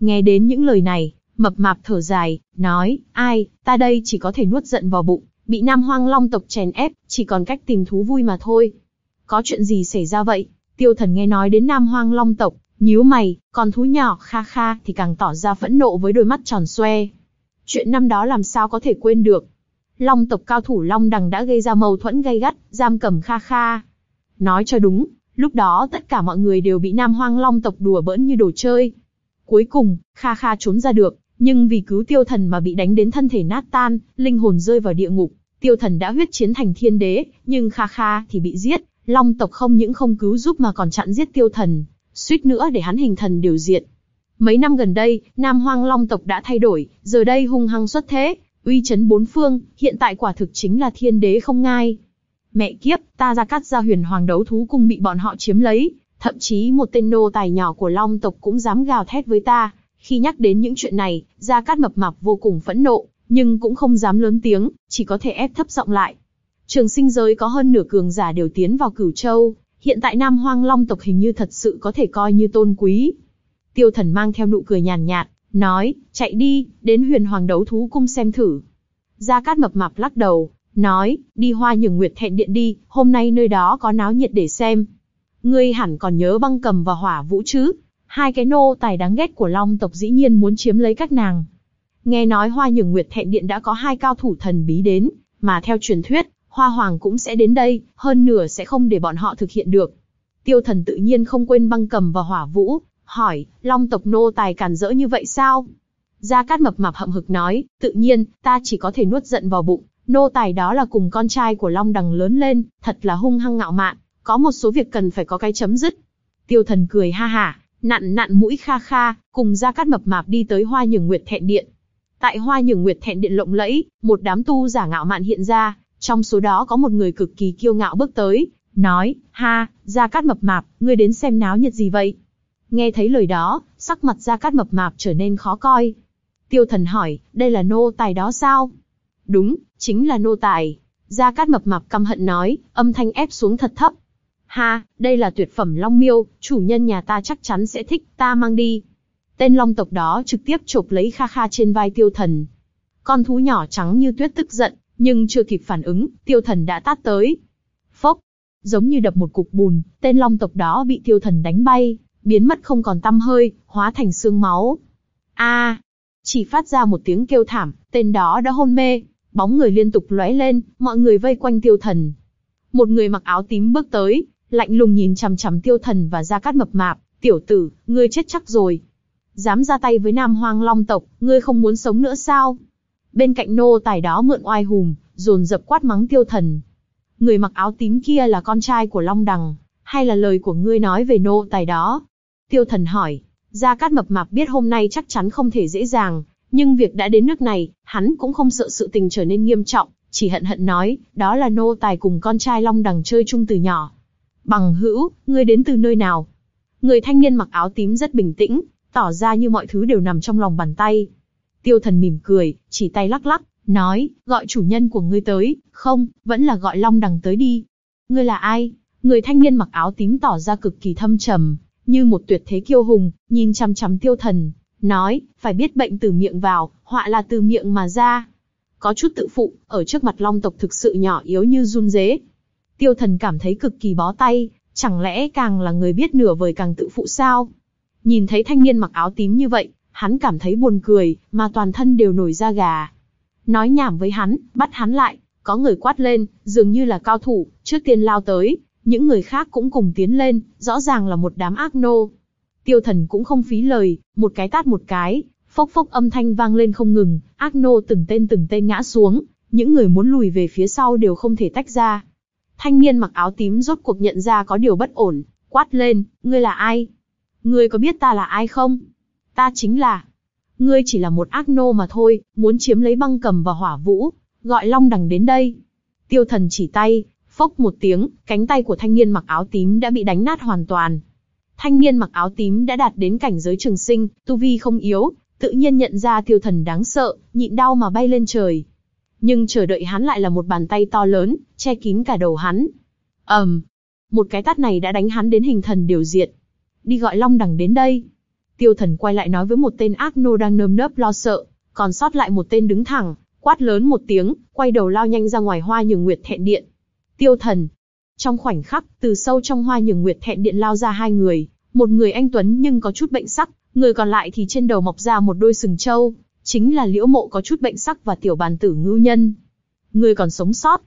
Nghe đến những lời này, Mập mạp thở dài, nói, ai, ta đây chỉ có thể nuốt giận vào bụng, Bị Nam Hoang Long tộc chèn ép, chỉ còn cách tìm thú vui mà thôi. Có chuyện gì xảy ra vậy? Tiêu thần nghe nói đến Nam Hoang Long tộc, nhíu mày, còn thú nhỏ kha kha thì càng tỏ ra phẫn nộ với đôi mắt tròn xoe. Chuyện năm đó làm sao có thể quên được. Long tộc cao thủ Long Đằng đã gây ra mâu thuẫn gay gắt, giam cầm kha kha. Nói cho đúng, lúc đó tất cả mọi người đều bị Nam Hoang Long tộc đùa bỡn như đồ chơi. Cuối cùng, kha kha trốn ra được, nhưng vì cứu tiêu thần mà bị đánh đến thân thể nát tan, linh hồn rơi vào địa ngục. Tiêu thần đã huyết chiến thành thiên đế, nhưng kha kha thì bị giết. Long tộc không những không cứu giúp mà còn chặn giết tiêu thần, suýt nữa để hắn hình thần điều diện. Mấy năm gần đây, Nam Hoang Long tộc đã thay đổi, giờ đây hung hăng xuất thế, uy chấn bốn phương, hiện tại quả thực chính là thiên đế không ngai. Mẹ kiếp, ta ra cắt ra huyền hoàng đấu thú cung bị bọn họ chiếm lấy, thậm chí một tên nô tài nhỏ của Long tộc cũng dám gào thét với ta. Khi nhắc đến những chuyện này, Gia Cát mập mạp vô cùng phẫn nộ, nhưng cũng không dám lớn tiếng, chỉ có thể ép thấp giọng lại. Trường sinh giới có hơn nửa cường giả đều tiến vào cửu châu, hiện tại Nam Hoang Long tộc hình như thật sự có thể coi như tôn quý. Tiêu thần mang theo nụ cười nhàn nhạt, nói, chạy đi, đến huyền hoàng đấu thú cung xem thử. Gia Cát mập mạp lắc đầu, nói, đi hoa nhường nguyệt thẹn điện đi, hôm nay nơi đó có náo nhiệt để xem. Ngươi hẳn còn nhớ băng cầm và hỏa vũ chứ, hai cái nô tài đáng ghét của long tộc dĩ nhiên muốn chiếm lấy các nàng. Nghe nói hoa nhường nguyệt thẹn điện đã có hai cao thủ thần bí đến, mà theo truyền thuyết, hoa hoàng cũng sẽ đến đây, hơn nửa sẽ không để bọn họ thực hiện được. Tiêu thần tự nhiên không quên băng cầm và hỏa vũ, hỏi, long tộc nô tài cản rỡ như vậy sao? Gia Cát mập mạp hậm hực nói, tự nhiên, ta chỉ có thể nuốt giận vào bụng, nô tài đó là cùng con trai của Long Đằng lớn lên, thật là hung hăng ngạo mạn, có một số việc cần phải có cái chấm dứt. Tiêu thần cười ha ha, nặn nặn mũi kha kha, cùng Gia Cát mập mạp đi tới Hoa Nhường Nguyệt Thẹn Điện. Tại Hoa Nhường Nguyệt Thẹn Điện lộng lẫy, một đám tu giả ngạo mạn hiện ra, trong số đó có một người cực kỳ kiêu ngạo bước tới, nói, ha, Gia Cát mập mạp, ngươi đến xem náo nhiệt gì vậy? Nghe thấy lời đó, sắc mặt Gia Cát mập mạp trở nên khó coi. Tiêu thần hỏi, đây là nô tài đó sao? Đúng, chính là nô tài. Gia Cát mập mạp căm hận nói, âm thanh ép xuống thật thấp. Ha, đây là tuyệt phẩm long miêu, chủ nhân nhà ta chắc chắn sẽ thích, ta mang đi. Tên long tộc đó trực tiếp chộp lấy kha kha trên vai tiêu thần. Con thú nhỏ trắng như tuyết tức giận, nhưng chưa kịp phản ứng, tiêu thần đã tát tới. Phốc, giống như đập một cục bùn, tên long tộc đó bị tiêu thần đánh bay, biến mất không còn tăm hơi, hóa thành xương máu. A, chỉ phát ra một tiếng kêu thảm, tên đó đã hôn mê, bóng người liên tục lóe lên, mọi người vây quanh tiêu thần. Một người mặc áo tím bước tới, lạnh lùng nhìn chằm chằm tiêu thần và gia cát mập mạp, tiểu tử, ngươi chết chắc rồi. Dám ra tay với nam hoang long tộc, ngươi không muốn sống nữa sao? Bên cạnh nô tài đó mượn oai hùm, dồn dập quát mắng tiêu thần. Người mặc áo tím kia là con trai của Long Đằng, hay là lời của ngươi nói về nô tài đó? Tiêu thần hỏi, Gia Cát mập mạp biết hôm nay chắc chắn không thể dễ dàng, nhưng việc đã đến nước này, hắn cũng không sợ sự tình trở nên nghiêm trọng, chỉ hận hận nói, đó là nô tài cùng con trai Long Đằng chơi chung từ nhỏ. Bằng hữu, ngươi đến từ nơi nào? Người thanh niên mặc áo tím rất bình tĩnh, tỏ ra như mọi thứ đều nằm trong lòng bàn tay. Tiêu thần mỉm cười, chỉ tay lắc lắc, nói, gọi chủ nhân của ngươi tới, không, vẫn là gọi Long Đằng tới đi. Ngươi là ai? Người thanh niên mặc áo tím tỏ ra cực kỳ thâm trầm, như một tuyệt thế kiêu hùng, nhìn chăm chăm tiêu thần, nói, phải biết bệnh từ miệng vào, họa là từ miệng mà ra. Có chút tự phụ, ở trước mặt long tộc thực sự nhỏ yếu như run dế. Tiêu thần cảm thấy cực kỳ bó tay, chẳng lẽ càng là người biết nửa vời càng tự phụ sao? Nhìn thấy thanh niên mặc áo tím như vậy, hắn cảm thấy buồn cười, mà toàn thân đều nổi da gà. Nói nhảm với hắn, bắt hắn lại, có người quát lên, dường như là cao thủ, trước tiên lao tới, những người khác cũng cùng tiến lên, rõ ràng là một đám ác nô. Tiêu thần cũng không phí lời, một cái tát một cái, phốc phốc âm thanh vang lên không ngừng, ác nô từng tên từng tên ngã xuống, những người muốn lùi về phía sau đều không thể tách ra. Thanh niên mặc áo tím rốt cuộc nhận ra có điều bất ổn, quát lên, ngươi là ai? Ngươi có biết ta là ai không? Ta chính là... Ngươi chỉ là một ác nô mà thôi, muốn chiếm lấy băng cầm và hỏa vũ, gọi long đằng đến đây. Tiêu thần chỉ tay, Phốc một tiếng, cánh tay của thanh niên mặc áo tím đã bị đánh nát hoàn toàn. Thanh niên mặc áo tím đã đạt đến cảnh giới trường sinh, tu vi không yếu, tự nhiên nhận ra tiêu thần đáng sợ, nhịn đau mà bay lên trời. Nhưng chờ đợi hắn lại là một bàn tay to lớn, che kín cả đầu hắn. ầm, um, một cái tát này đã đánh hắn đến hình thần điều diệt. Đi gọi Long Đằng đến đây. Tiêu thần quay lại nói với một tên ác nô đang nơm nớp lo sợ, còn sót lại một tên đứng thẳng, quát lớn một tiếng, quay đầu lao nhanh ra ngoài hoa nhường nguyệt thẹn điện. Tiêu thần. Trong khoảnh khắc, từ sâu trong hoa nhường nguyệt thẹn điện lao ra hai người, một người anh Tuấn nhưng có chút bệnh sắc, người còn lại thì trên đầu mọc ra một đôi sừng trâu, chính là liễu mộ có chút bệnh sắc và tiểu bàn tử ngưu nhân. Người còn sống sót.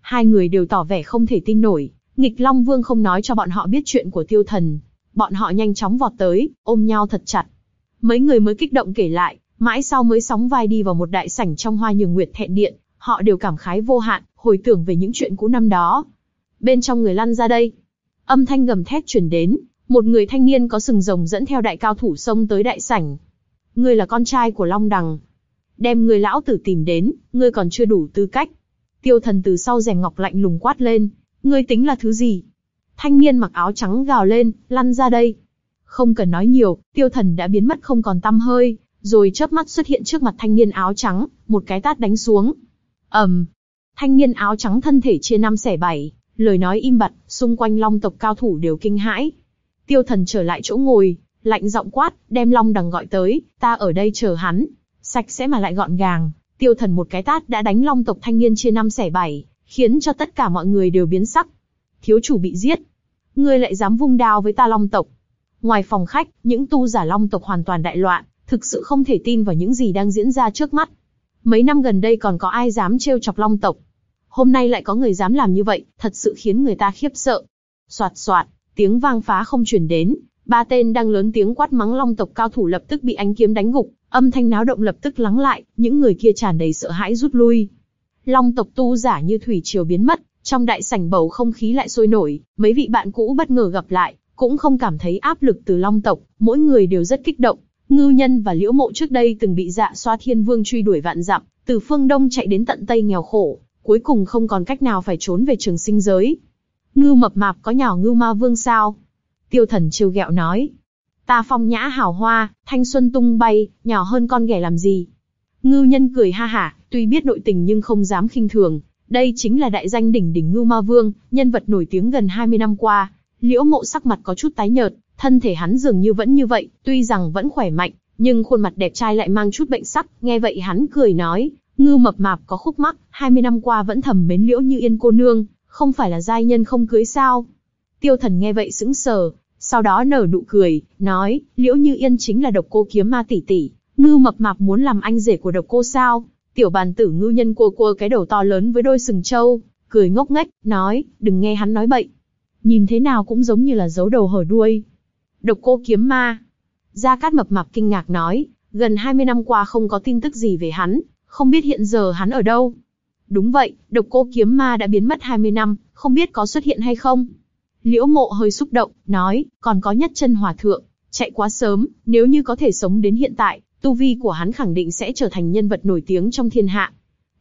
Hai người đều tỏ vẻ không thể tin nổi, nghịch Long Vương không nói cho bọn họ biết chuyện của tiêu thần. Bọn họ nhanh chóng vọt tới, ôm nhau thật chặt. Mấy người mới kích động kể lại, mãi sau mới sóng vai đi vào một đại sảnh trong hoa nhường nguyệt thẹn điện, họ đều cảm khái vô hạn, hồi tưởng về những chuyện cũ năm đó. Bên trong người lăn ra đây. Âm thanh gầm thét truyền đến, một người thanh niên có sừng rồng dẫn theo đại cao thủ xông tới đại sảnh. Ngươi là con trai của Long Đằng. Đem người lão tử tìm đến, ngươi còn chưa đủ tư cách. Tiêu thần từ sau rèm ngọc lạnh lùng quát lên, ngươi tính là thứ gì? Thanh niên mặc áo trắng gào lên, lăn ra đây. Không cần nói nhiều, tiêu thần đã biến mất không còn tăm hơi, rồi chớp mắt xuất hiện trước mặt thanh niên áo trắng, một cái tát đánh xuống. ầm, um, thanh niên áo trắng thân thể chia năm xẻ bảy, lời nói im bặt, xung quanh long tộc cao thủ đều kinh hãi. Tiêu thần trở lại chỗ ngồi, lạnh giọng quát, đem long đằng gọi tới, ta ở đây chờ hắn. Sạch sẽ mà lại gọn gàng, tiêu thần một cái tát đã đánh long tộc thanh niên chia năm xẻ bảy, khiến cho tất cả mọi người đều biến sắc. Thiếu chủ bị giết. Ngươi lại dám vung đao với ta long tộc. Ngoài phòng khách, những tu giả long tộc hoàn toàn đại loạn, thực sự không thể tin vào những gì đang diễn ra trước mắt. Mấy năm gần đây còn có ai dám trêu chọc long tộc. Hôm nay lại có người dám làm như vậy, thật sự khiến người ta khiếp sợ. Soạt soạt, tiếng vang phá không truyền đến, ba tên đang lớn tiếng quát mắng long tộc cao thủ lập tức bị ánh kiếm đánh gục, âm thanh náo động lập tức lắng lại, những người kia tràn đầy sợ hãi rút lui. Long tộc tu giả như thủy triều biến mất, trong đại sảnh bầu không khí lại sôi nổi, mấy vị bạn cũ bất ngờ gặp lại, cũng không cảm thấy áp lực từ long tộc, mỗi người đều rất kích động. Ngưu Nhân và Liễu Mộ trước đây từng bị Dạ Xoa Thiên Vương truy đuổi vạn dặm, từ phương Đông chạy đến tận Tây nghèo khổ, cuối cùng không còn cách nào phải trốn về trường sinh giới. Ngưu mập mạp có nhỏ Ngưu Ma Vương sao? Tiêu Thần trêu ghẹo nói. Ta phong nhã hào hoa, thanh xuân tung bay, nhỏ hơn con ghẻ làm gì? Ngưu Nhân cười ha hả, tuy biết nội tình nhưng không dám khinh thường. Đây chính là đại danh đỉnh đỉnh Ngưu Ma Vương, nhân vật nổi tiếng gần 20 năm qua. Liễu Mộ sắc mặt có chút tái nhợt, Thân thể hắn dường như vẫn như vậy, tuy rằng vẫn khỏe mạnh, nhưng khuôn mặt đẹp trai lại mang chút bệnh sắc, nghe vậy hắn cười nói, ngư mập mạp có khúc mắc, 20 năm qua vẫn thầm mến liễu như yên cô nương, không phải là giai nhân không cưới sao. Tiêu thần nghe vậy sững sờ, sau đó nở nụ cười, nói, liễu như yên chính là độc cô kiếm ma tỷ tỷ, ngư mập mạp muốn làm anh rể của độc cô sao. Tiểu bàn tử ngư nhân cua cua cái đầu to lớn với đôi sừng trâu, cười ngốc nghếch, nói, đừng nghe hắn nói bậy. Nhìn thế nào cũng giống như là giấu đầu hở đuôi. Độc cô kiếm ma. Gia Cát mập mạp kinh ngạc nói, gần 20 năm qua không có tin tức gì về hắn, không biết hiện giờ hắn ở đâu. Đúng vậy, độc cô kiếm ma đã biến mất 20 năm, không biết có xuất hiện hay không. Liễu mộ hơi xúc động, nói, còn có nhất chân hòa thượng, chạy quá sớm, nếu như có thể sống đến hiện tại, tu vi của hắn khẳng định sẽ trở thành nhân vật nổi tiếng trong thiên hạ.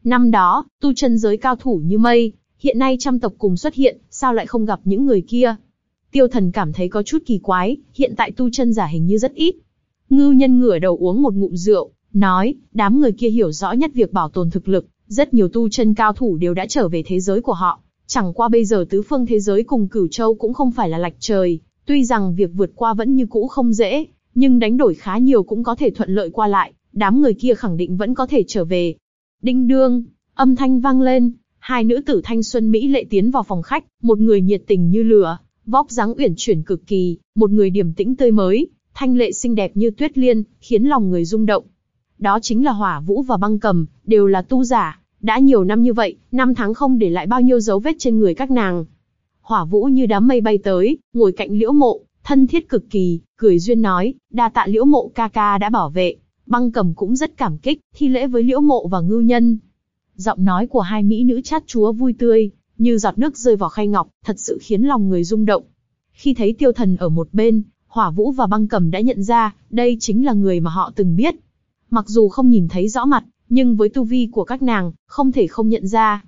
Năm đó, tu chân giới cao thủ như mây, hiện nay trăm tộc cùng xuất hiện, sao lại không gặp những người kia? Tiêu thần cảm thấy có chút kỳ quái, hiện tại tu chân giả hình như rất ít. Ngưu nhân ngửa đầu uống một ngụm rượu, nói, đám người kia hiểu rõ nhất việc bảo tồn thực lực, rất nhiều tu chân cao thủ đều đã trở về thế giới của họ. Chẳng qua bây giờ tứ phương thế giới cùng cửu châu cũng không phải là lạch trời, tuy rằng việc vượt qua vẫn như cũ không dễ, nhưng đánh đổi khá nhiều cũng có thể thuận lợi qua lại, đám người kia khẳng định vẫn có thể trở về. Đinh đương, âm thanh vang lên, hai nữ tử thanh xuân Mỹ lệ tiến vào phòng khách, một người nhiệt tình như lửa, vóc dáng uyển chuyển cực kỳ, một người điềm tĩnh tươi mới, thanh lệ xinh đẹp như tuyết liên, khiến lòng người rung động. Đó chính là Hỏa Vũ và Băng Cầm, đều là tu giả, đã nhiều năm như vậy, năm tháng không để lại bao nhiêu dấu vết trên người các nàng. Hỏa Vũ như đám mây bay tới, ngồi cạnh Liễu Mộ, thân thiết cực kỳ, cười duyên nói, đa tạ Liễu Mộ ca ca đã bảo vệ. Băng Cầm cũng rất cảm kích, thi lễ với Liễu Mộ và Ngưu Nhân. Giọng nói của hai mỹ nữ chát chúa vui tươi, như giọt nước rơi vào khay ngọc, thật sự khiến lòng người rung động. Khi thấy tiêu thần ở một bên, hỏa vũ và băng cầm đã nhận ra, đây chính là người mà họ từng biết. Mặc dù không nhìn thấy rõ mặt, nhưng với tu vi của các nàng, không thể không nhận ra.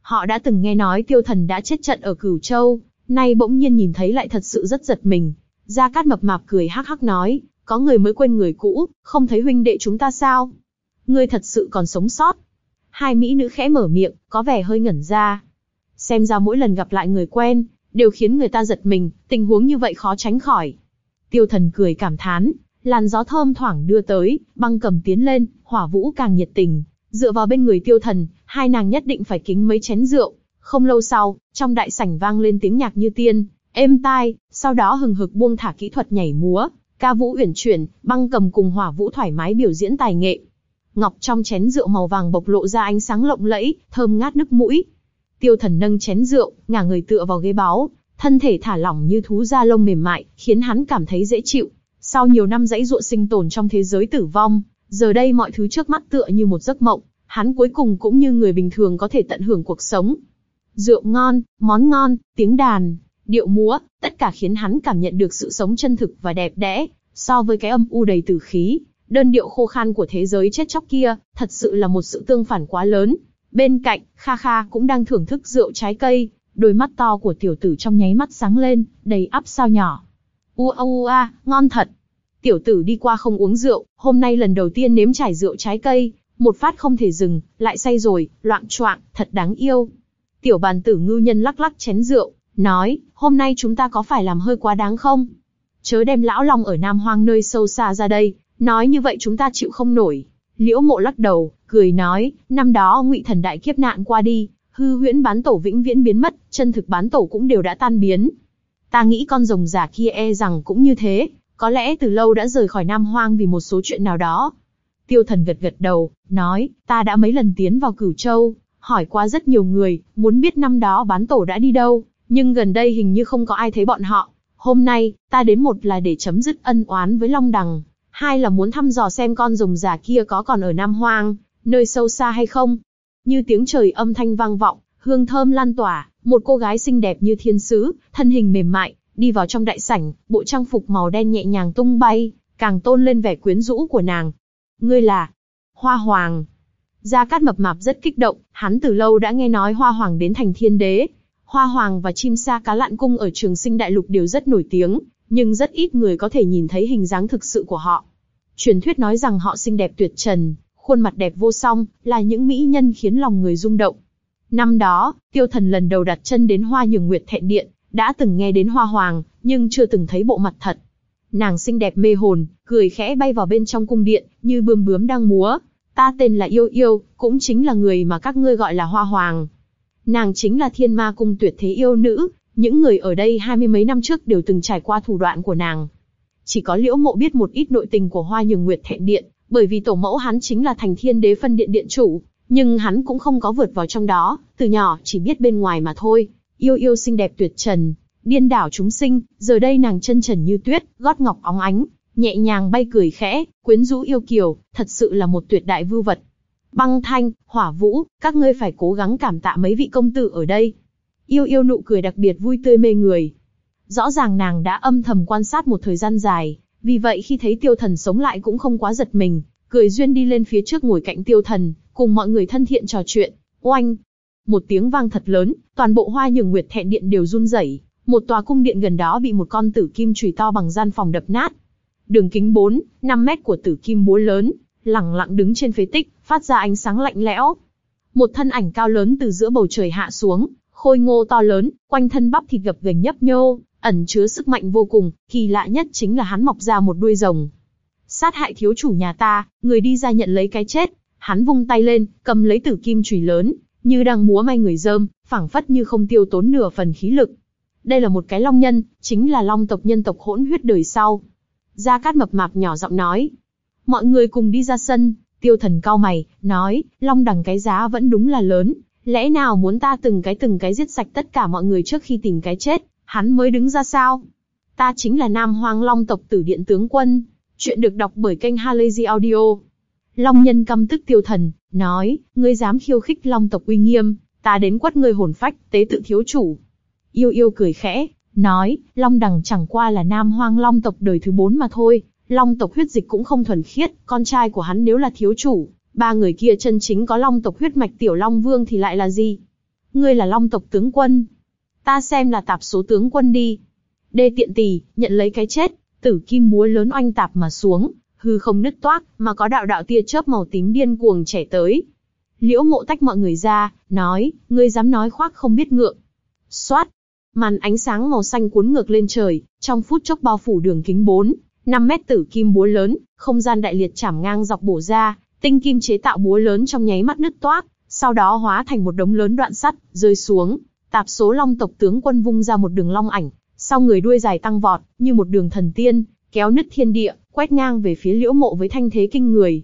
Họ đã từng nghe nói tiêu thần đã chết trận ở Cửu Châu, nay bỗng nhiên nhìn thấy lại thật sự rất giật mình. Gia Cát mập mạp cười hắc hắc nói, có người mới quên người cũ, không thấy huynh đệ chúng ta sao? Ngươi thật sự còn sống sót. Hai mỹ nữ khẽ mở miệng, có vẻ hơi ngẩn ra. Xem ra mỗi lần gặp lại người quen, đều khiến người ta giật mình, tình huống như vậy khó tránh khỏi. Tiêu thần cười cảm thán, làn gió thơm thoảng đưa tới, băng cầm tiến lên, hỏa vũ càng nhiệt tình, dựa vào bên người tiêu thần, hai nàng nhất định phải kính mấy chén rượu. Không lâu sau, trong đại sảnh vang lên tiếng nhạc như tiên, êm tai, sau đó hừng hực buông thả kỹ thuật nhảy múa, ca vũ uyển chuyển, băng cầm cùng hỏa vũ thoải mái biểu diễn tài nghệ. Ngọc trong chén rượu màu vàng bộc lộ ra ánh sáng lộng lẫy, thơm ngát nước mũi. Tiêu thần nâng chén rượu, ngả người tựa vào ghế báu, thân thể thả lỏng như thú da lông mềm mại, khiến hắn cảm thấy dễ chịu. Sau nhiều năm dãy dụa sinh tồn trong thế giới tử vong, giờ đây mọi thứ trước mắt tựa như một giấc mộng, hắn cuối cùng cũng như người bình thường có thể tận hưởng cuộc sống. Rượu ngon, món ngon, tiếng đàn, điệu múa, tất cả khiến hắn cảm nhận được sự sống chân thực và đẹp đẽ, so với cái âm u đầy tử khí, đơn điệu khô khan của thế giới chết chóc kia, thật sự là một sự tương phản quá lớn. Bên cạnh, Kha Kha cũng đang thưởng thức rượu trái cây, đôi mắt to của tiểu tử trong nháy mắt sáng lên, đầy ắp sao nhỏ. Ua ua, ngon thật. Tiểu tử đi qua không uống rượu, hôm nay lần đầu tiên nếm trải rượu trái cây, một phát không thể dừng, lại say rồi, loạn choạng, thật đáng yêu. Tiểu bàn tử ngư nhân lắc lắc chén rượu, nói, hôm nay chúng ta có phải làm hơi quá đáng không? Chớ đem lão long ở Nam Hoang nơi sâu xa ra đây, nói như vậy chúng ta chịu không nổi. Liễu mộ lắc đầu, cười nói, năm đó ngụy thần đại kiếp nạn qua đi, hư huyễn bán tổ vĩnh viễn biến mất, chân thực bán tổ cũng đều đã tan biến. Ta nghĩ con rồng giả kia e rằng cũng như thế, có lẽ từ lâu đã rời khỏi Nam Hoang vì một số chuyện nào đó. Tiêu thần gật gật đầu, nói, ta đã mấy lần tiến vào Cửu Châu, hỏi qua rất nhiều người, muốn biết năm đó bán tổ đã đi đâu, nhưng gần đây hình như không có ai thấy bọn họ. Hôm nay, ta đến một là để chấm dứt ân oán với Long Đằng, hai là muốn thăm dò xem con rồng già kia có còn ở Nam Hoang, nơi sâu xa hay không. Như tiếng trời âm thanh vang vọng, hương thơm lan tỏa, một cô gái xinh đẹp như thiên sứ, thân hình mềm mại, đi vào trong đại sảnh, bộ trang phục màu đen nhẹ nhàng tung bay, càng tôn lên vẻ quyến rũ của nàng. Ngươi là Hoa Hoàng. Gia Cát mập mạp rất kích động, hắn từ lâu đã nghe nói Hoa Hoàng đến thành thiên đế. Hoa Hoàng và chim sa cá lạn cung ở trường sinh đại lục đều rất nổi tiếng, nhưng rất ít người có thể nhìn thấy hình dáng thực sự của họ. Truyền thuyết nói rằng họ xinh đẹp tuyệt trần, khuôn mặt đẹp vô song, là những mỹ nhân khiến lòng người rung động. Năm đó, tiêu thần lần đầu đặt chân đến hoa nhường nguyệt thẹn điện, đã từng nghe đến hoa hoàng, nhưng chưa từng thấy bộ mặt thật. Nàng xinh đẹp mê hồn, cười khẽ bay vào bên trong cung điện, như bươm bướm đang múa. Ta tên là Yêu Yêu, cũng chính là người mà các ngươi gọi là hoa hoàng. Nàng chính là thiên ma cung tuyệt thế yêu nữ, những người ở đây hai mươi mấy năm trước đều từng trải qua thủ đoạn của nàng. Chỉ có liễu mộ biết một ít nội tình của hoa nhường nguyệt thẹn điện, bởi vì tổ mẫu hắn chính là thành thiên đế phân điện điện chủ, nhưng hắn cũng không có vượt vào trong đó, từ nhỏ chỉ biết bên ngoài mà thôi. Yêu yêu xinh đẹp tuyệt trần, điên đảo chúng sinh, giờ đây nàng chân trần như tuyết, gót ngọc óng ánh, nhẹ nhàng bay cười khẽ, quyến rũ yêu kiều, thật sự là một tuyệt đại vưu vật. Băng thanh, hỏa vũ, các ngươi phải cố gắng cảm tạ mấy vị công tử ở đây. Yêu yêu nụ cười đặc biệt vui tươi mê người. Rõ ràng nàng đã âm thầm quan sát một thời gian dài, vì vậy khi thấy tiêu thần sống lại cũng không quá giật mình, cười duyên đi lên phía trước ngồi cạnh tiêu thần, cùng mọi người thân thiện trò chuyện. Oanh! Một tiếng vang thật lớn, toàn bộ hoa nhường nguyệt thẹn điện đều run rẩy. Một tòa cung điện gần đó bị một con tử kim chùy to bằng gian phòng đập nát. Đường kính 4, 5 mét của tử kim búa lớn, lẳng lặng đứng trên phế tích, phát ra ánh sáng lạnh lẽo. Một thân ảnh cao lớn từ giữa bầu trời hạ xuống, khôi ngô to lớn, quanh thân bắp thịt gập ghềnh nhấp nhô, ẩn chứa sức mạnh vô cùng, kỳ lạ nhất chính là hắn mọc ra một đuôi rồng. Sát hại thiếu chủ nhà ta, người đi ra nhận lấy cái chết, hắn vung tay lên, cầm lấy tử kim chùy lớn, như đang múa may người dơm, phảng phất như không tiêu tốn nửa phần khí lực. Đây là một cái long nhân, chính là long tộc nhân tộc hỗn huyết đời sau. Gia Cát mập mạp nhỏ giọng nói. Mọi người cùng đi ra sân, tiêu thần cao mày, nói, long đằng cái giá vẫn đúng là lớn, lẽ nào muốn ta từng cái từng cái giết sạch tất cả mọi người trước khi tìm cái chết, hắn mới đứng ra sao? Ta chính là Nam Hoang Long tộc tử điện tướng quân. Chuyện được đọc bởi kênh Halazy Audio. Long nhân căm tức tiêu thần, nói, ngươi dám khiêu khích Long tộc uy nghiêm, ta đến quất ngươi hồn phách, tế tự thiếu chủ. Yêu yêu cười khẽ, nói, Long đằng chẳng qua là Nam Hoang Long tộc đời thứ bốn mà thôi. Long tộc huyết dịch cũng không thuần khiết, con trai của hắn nếu là thiếu chủ, ba người kia chân chính có Long tộc huyết mạch tiểu Long Vương thì lại là gì? Ngươi là Long tộc tướng quân, ta xem là tạp số tướng quân đi. Đê tiện tỳ, nhận lấy cái chết, tử kim búa lớn oanh tạp mà xuống, hư không nứt toác, mà có đạo đạo tia chớp màu tím điên cuồng chảy tới. Liễu mộ tách mọi người ra, nói, ngươi dám nói khoác không biết ngượng. Xoát, màn ánh sáng màu xanh cuốn ngược lên trời, trong phút chốc bao phủ đường kính 4, 5 mét tử kim búa lớn, không gian đại liệt chảm ngang dọc bổ ra, Tinh kim chế tạo búa lớn trong nháy mắt nứt toác, sau đó hóa thành một đống lớn đoạn sắt, rơi xuống. Tạp số long tộc tướng quân vung ra một đường long ảnh, sau người đuôi dài tăng vọt, như một đường thần tiên, kéo nứt thiên địa, quét ngang về phía liễu mộ với thanh thế kinh người.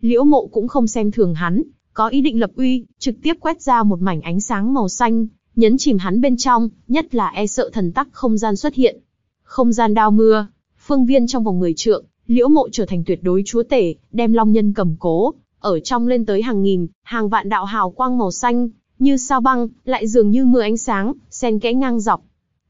Liễu mộ cũng không xem thường hắn, có ý định lập uy, trực tiếp quét ra một mảnh ánh sáng màu xanh, nhấn chìm hắn bên trong, nhất là e sợ thần tắc không gian xuất hiện. Không gian đao mưa, phương viên trong vòng 10 trượng, liễu mộ trở thành tuyệt đối chúa tể, đem long nhân cầm cố, ở trong lên tới hàng nghìn, hàng vạn đạo hào quang màu xanh, như sao băng, lại dường như mưa ánh sáng, xen kẽ ngang dọc.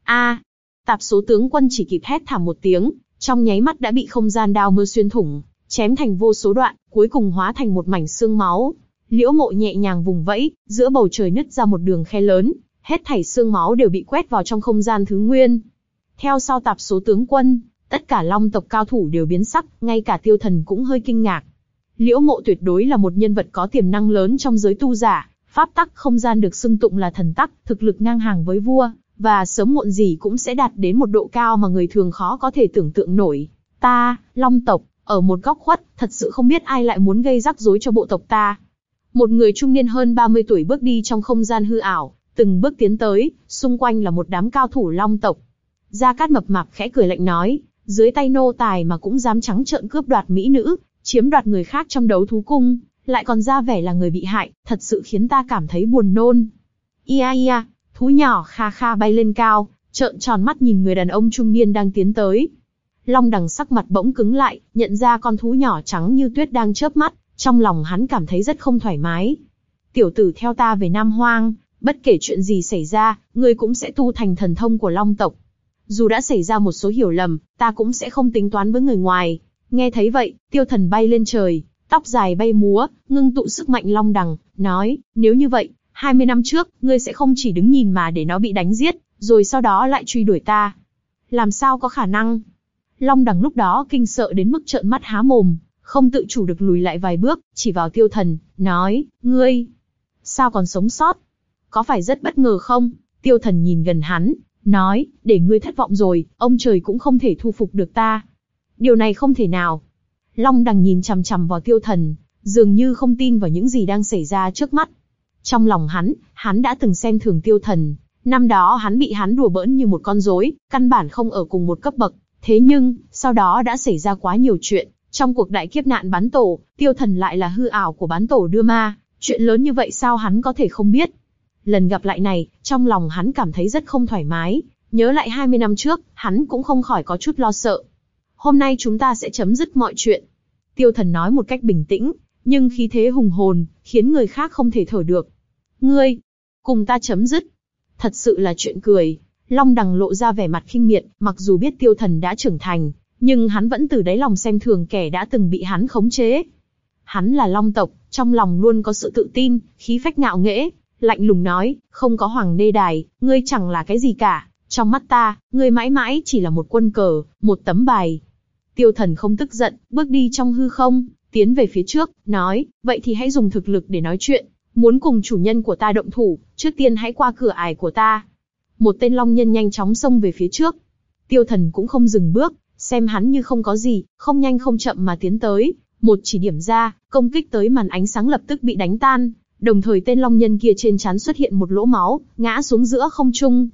A, tạp số tướng quân chỉ kịp hét thảm một tiếng, trong nháy mắt đã bị không gian đao mưa xuyên thủng, chém thành vô số đoạn, cuối cùng hóa thành một mảnh xương máu. Liễu mộ nhẹ nhàng vùng vẫy, giữa bầu trời nứt ra một đường khe lớn, hết thảy xương máu đều bị quét vào trong không gian thứ nguyên. Theo sau tạp số tướng quân, tất cả long tộc cao thủ đều biến sắc, ngay cả tiêu thần cũng hơi kinh ngạc. Liễu mộ tuyệt đối là một nhân vật có tiềm năng lớn trong giới tu giả, pháp tắc không gian được xưng tụng là thần tắc, thực lực ngang hàng với vua, và sớm muộn gì cũng sẽ đạt đến một độ cao mà người thường khó có thể tưởng tượng nổi. Ta, long tộc, ở một góc khuất, thật sự không biết ai lại muốn gây rắc rối cho bộ tộc ta. Một người trung niên hơn 30 tuổi bước đi trong không gian hư ảo, từng bước tiến tới, xung quanh là một đám cao thủ long tộc. Gia Cát mập mạp khẽ cười lạnh nói, dưới tay nô tài mà cũng dám trắng trợn cướp đoạt mỹ nữ, chiếm đoạt người khác trong đấu thú cung, lại còn ra vẻ là người bị hại, thật sự khiến ta cảm thấy buồn nôn. Ia ia, thú nhỏ kha kha bay lên cao, trợn tròn mắt nhìn người đàn ông trung niên đang tiến tới. Long đằng sắc mặt bỗng cứng lại, nhận ra con thú nhỏ trắng như tuyết đang chớp mắt, trong lòng hắn cảm thấy rất không thoải mái. Tiểu tử theo ta về Nam Hoang, bất kể chuyện gì xảy ra, ngươi cũng sẽ tu thành thần thông của Long tộc. Dù đã xảy ra một số hiểu lầm, ta cũng sẽ không tính toán với người ngoài. Nghe thấy vậy, tiêu thần bay lên trời, tóc dài bay múa, ngưng tụ sức mạnh long đằng, nói, nếu như vậy, 20 năm trước, ngươi sẽ không chỉ đứng nhìn mà để nó bị đánh giết, rồi sau đó lại truy đuổi ta. Làm sao có khả năng? Long đằng lúc đó kinh sợ đến mức trợn mắt há mồm, không tự chủ được lùi lại vài bước, chỉ vào tiêu thần, nói, ngươi, sao còn sống sót? Có phải rất bất ngờ không? Tiêu thần nhìn gần hắn, nói, để ngươi thất vọng rồi, ông trời cũng không thể thu phục được ta. Điều này không thể nào. Long đằng nhìn chằm chằm vào tiêu thần, dường như không tin vào những gì đang xảy ra trước mắt. Trong lòng hắn, hắn đã từng xem thường tiêu thần. Năm đó hắn bị hắn đùa bỡn như một con rối, căn bản không ở cùng một cấp bậc. Thế nhưng, sau đó đã xảy ra quá nhiều chuyện. Trong cuộc đại kiếp nạn bán tổ, tiêu thần lại là hư ảo của bán tổ đưa ma. Chuyện lớn như vậy sao hắn có thể không biết? Lần gặp lại này, trong lòng hắn cảm thấy rất không thoải mái. Nhớ lại 20 năm trước, hắn cũng không khỏi có chút lo sợ. Hôm nay chúng ta sẽ chấm dứt mọi chuyện. Tiêu thần nói một cách bình tĩnh, nhưng khí thế hùng hồn, khiến người khác không thể thở được. Ngươi, cùng ta chấm dứt. Thật sự là chuyện cười. Long đằng lộ ra vẻ mặt khinh miệt, mặc dù biết tiêu thần đã trưởng thành, nhưng hắn vẫn từ đáy lòng xem thường kẻ đã từng bị hắn khống chế. Hắn là long tộc, trong lòng luôn có sự tự tin, khí phách ngạo nghễ, lạnh lùng nói, không có hoàng đê đài, ngươi chẳng là cái gì cả, trong mắt ta, ngươi mãi mãi chỉ là một quân cờ, một tấm bài. Tiêu thần không tức giận, bước đi trong hư không, tiến về phía trước, nói, vậy thì hãy dùng thực lực để nói chuyện, muốn cùng chủ nhân của ta động thủ, trước tiên hãy qua cửa ải của ta. Một tên long nhân nhanh chóng xông về phía trước. Tiêu thần cũng không dừng bước, xem hắn như không có gì, không nhanh không chậm mà tiến tới, một chỉ điểm ra, công kích tới màn ánh sáng lập tức bị đánh tan, đồng thời tên long nhân kia trên chán xuất hiện một lỗ máu, ngã xuống giữa không trung.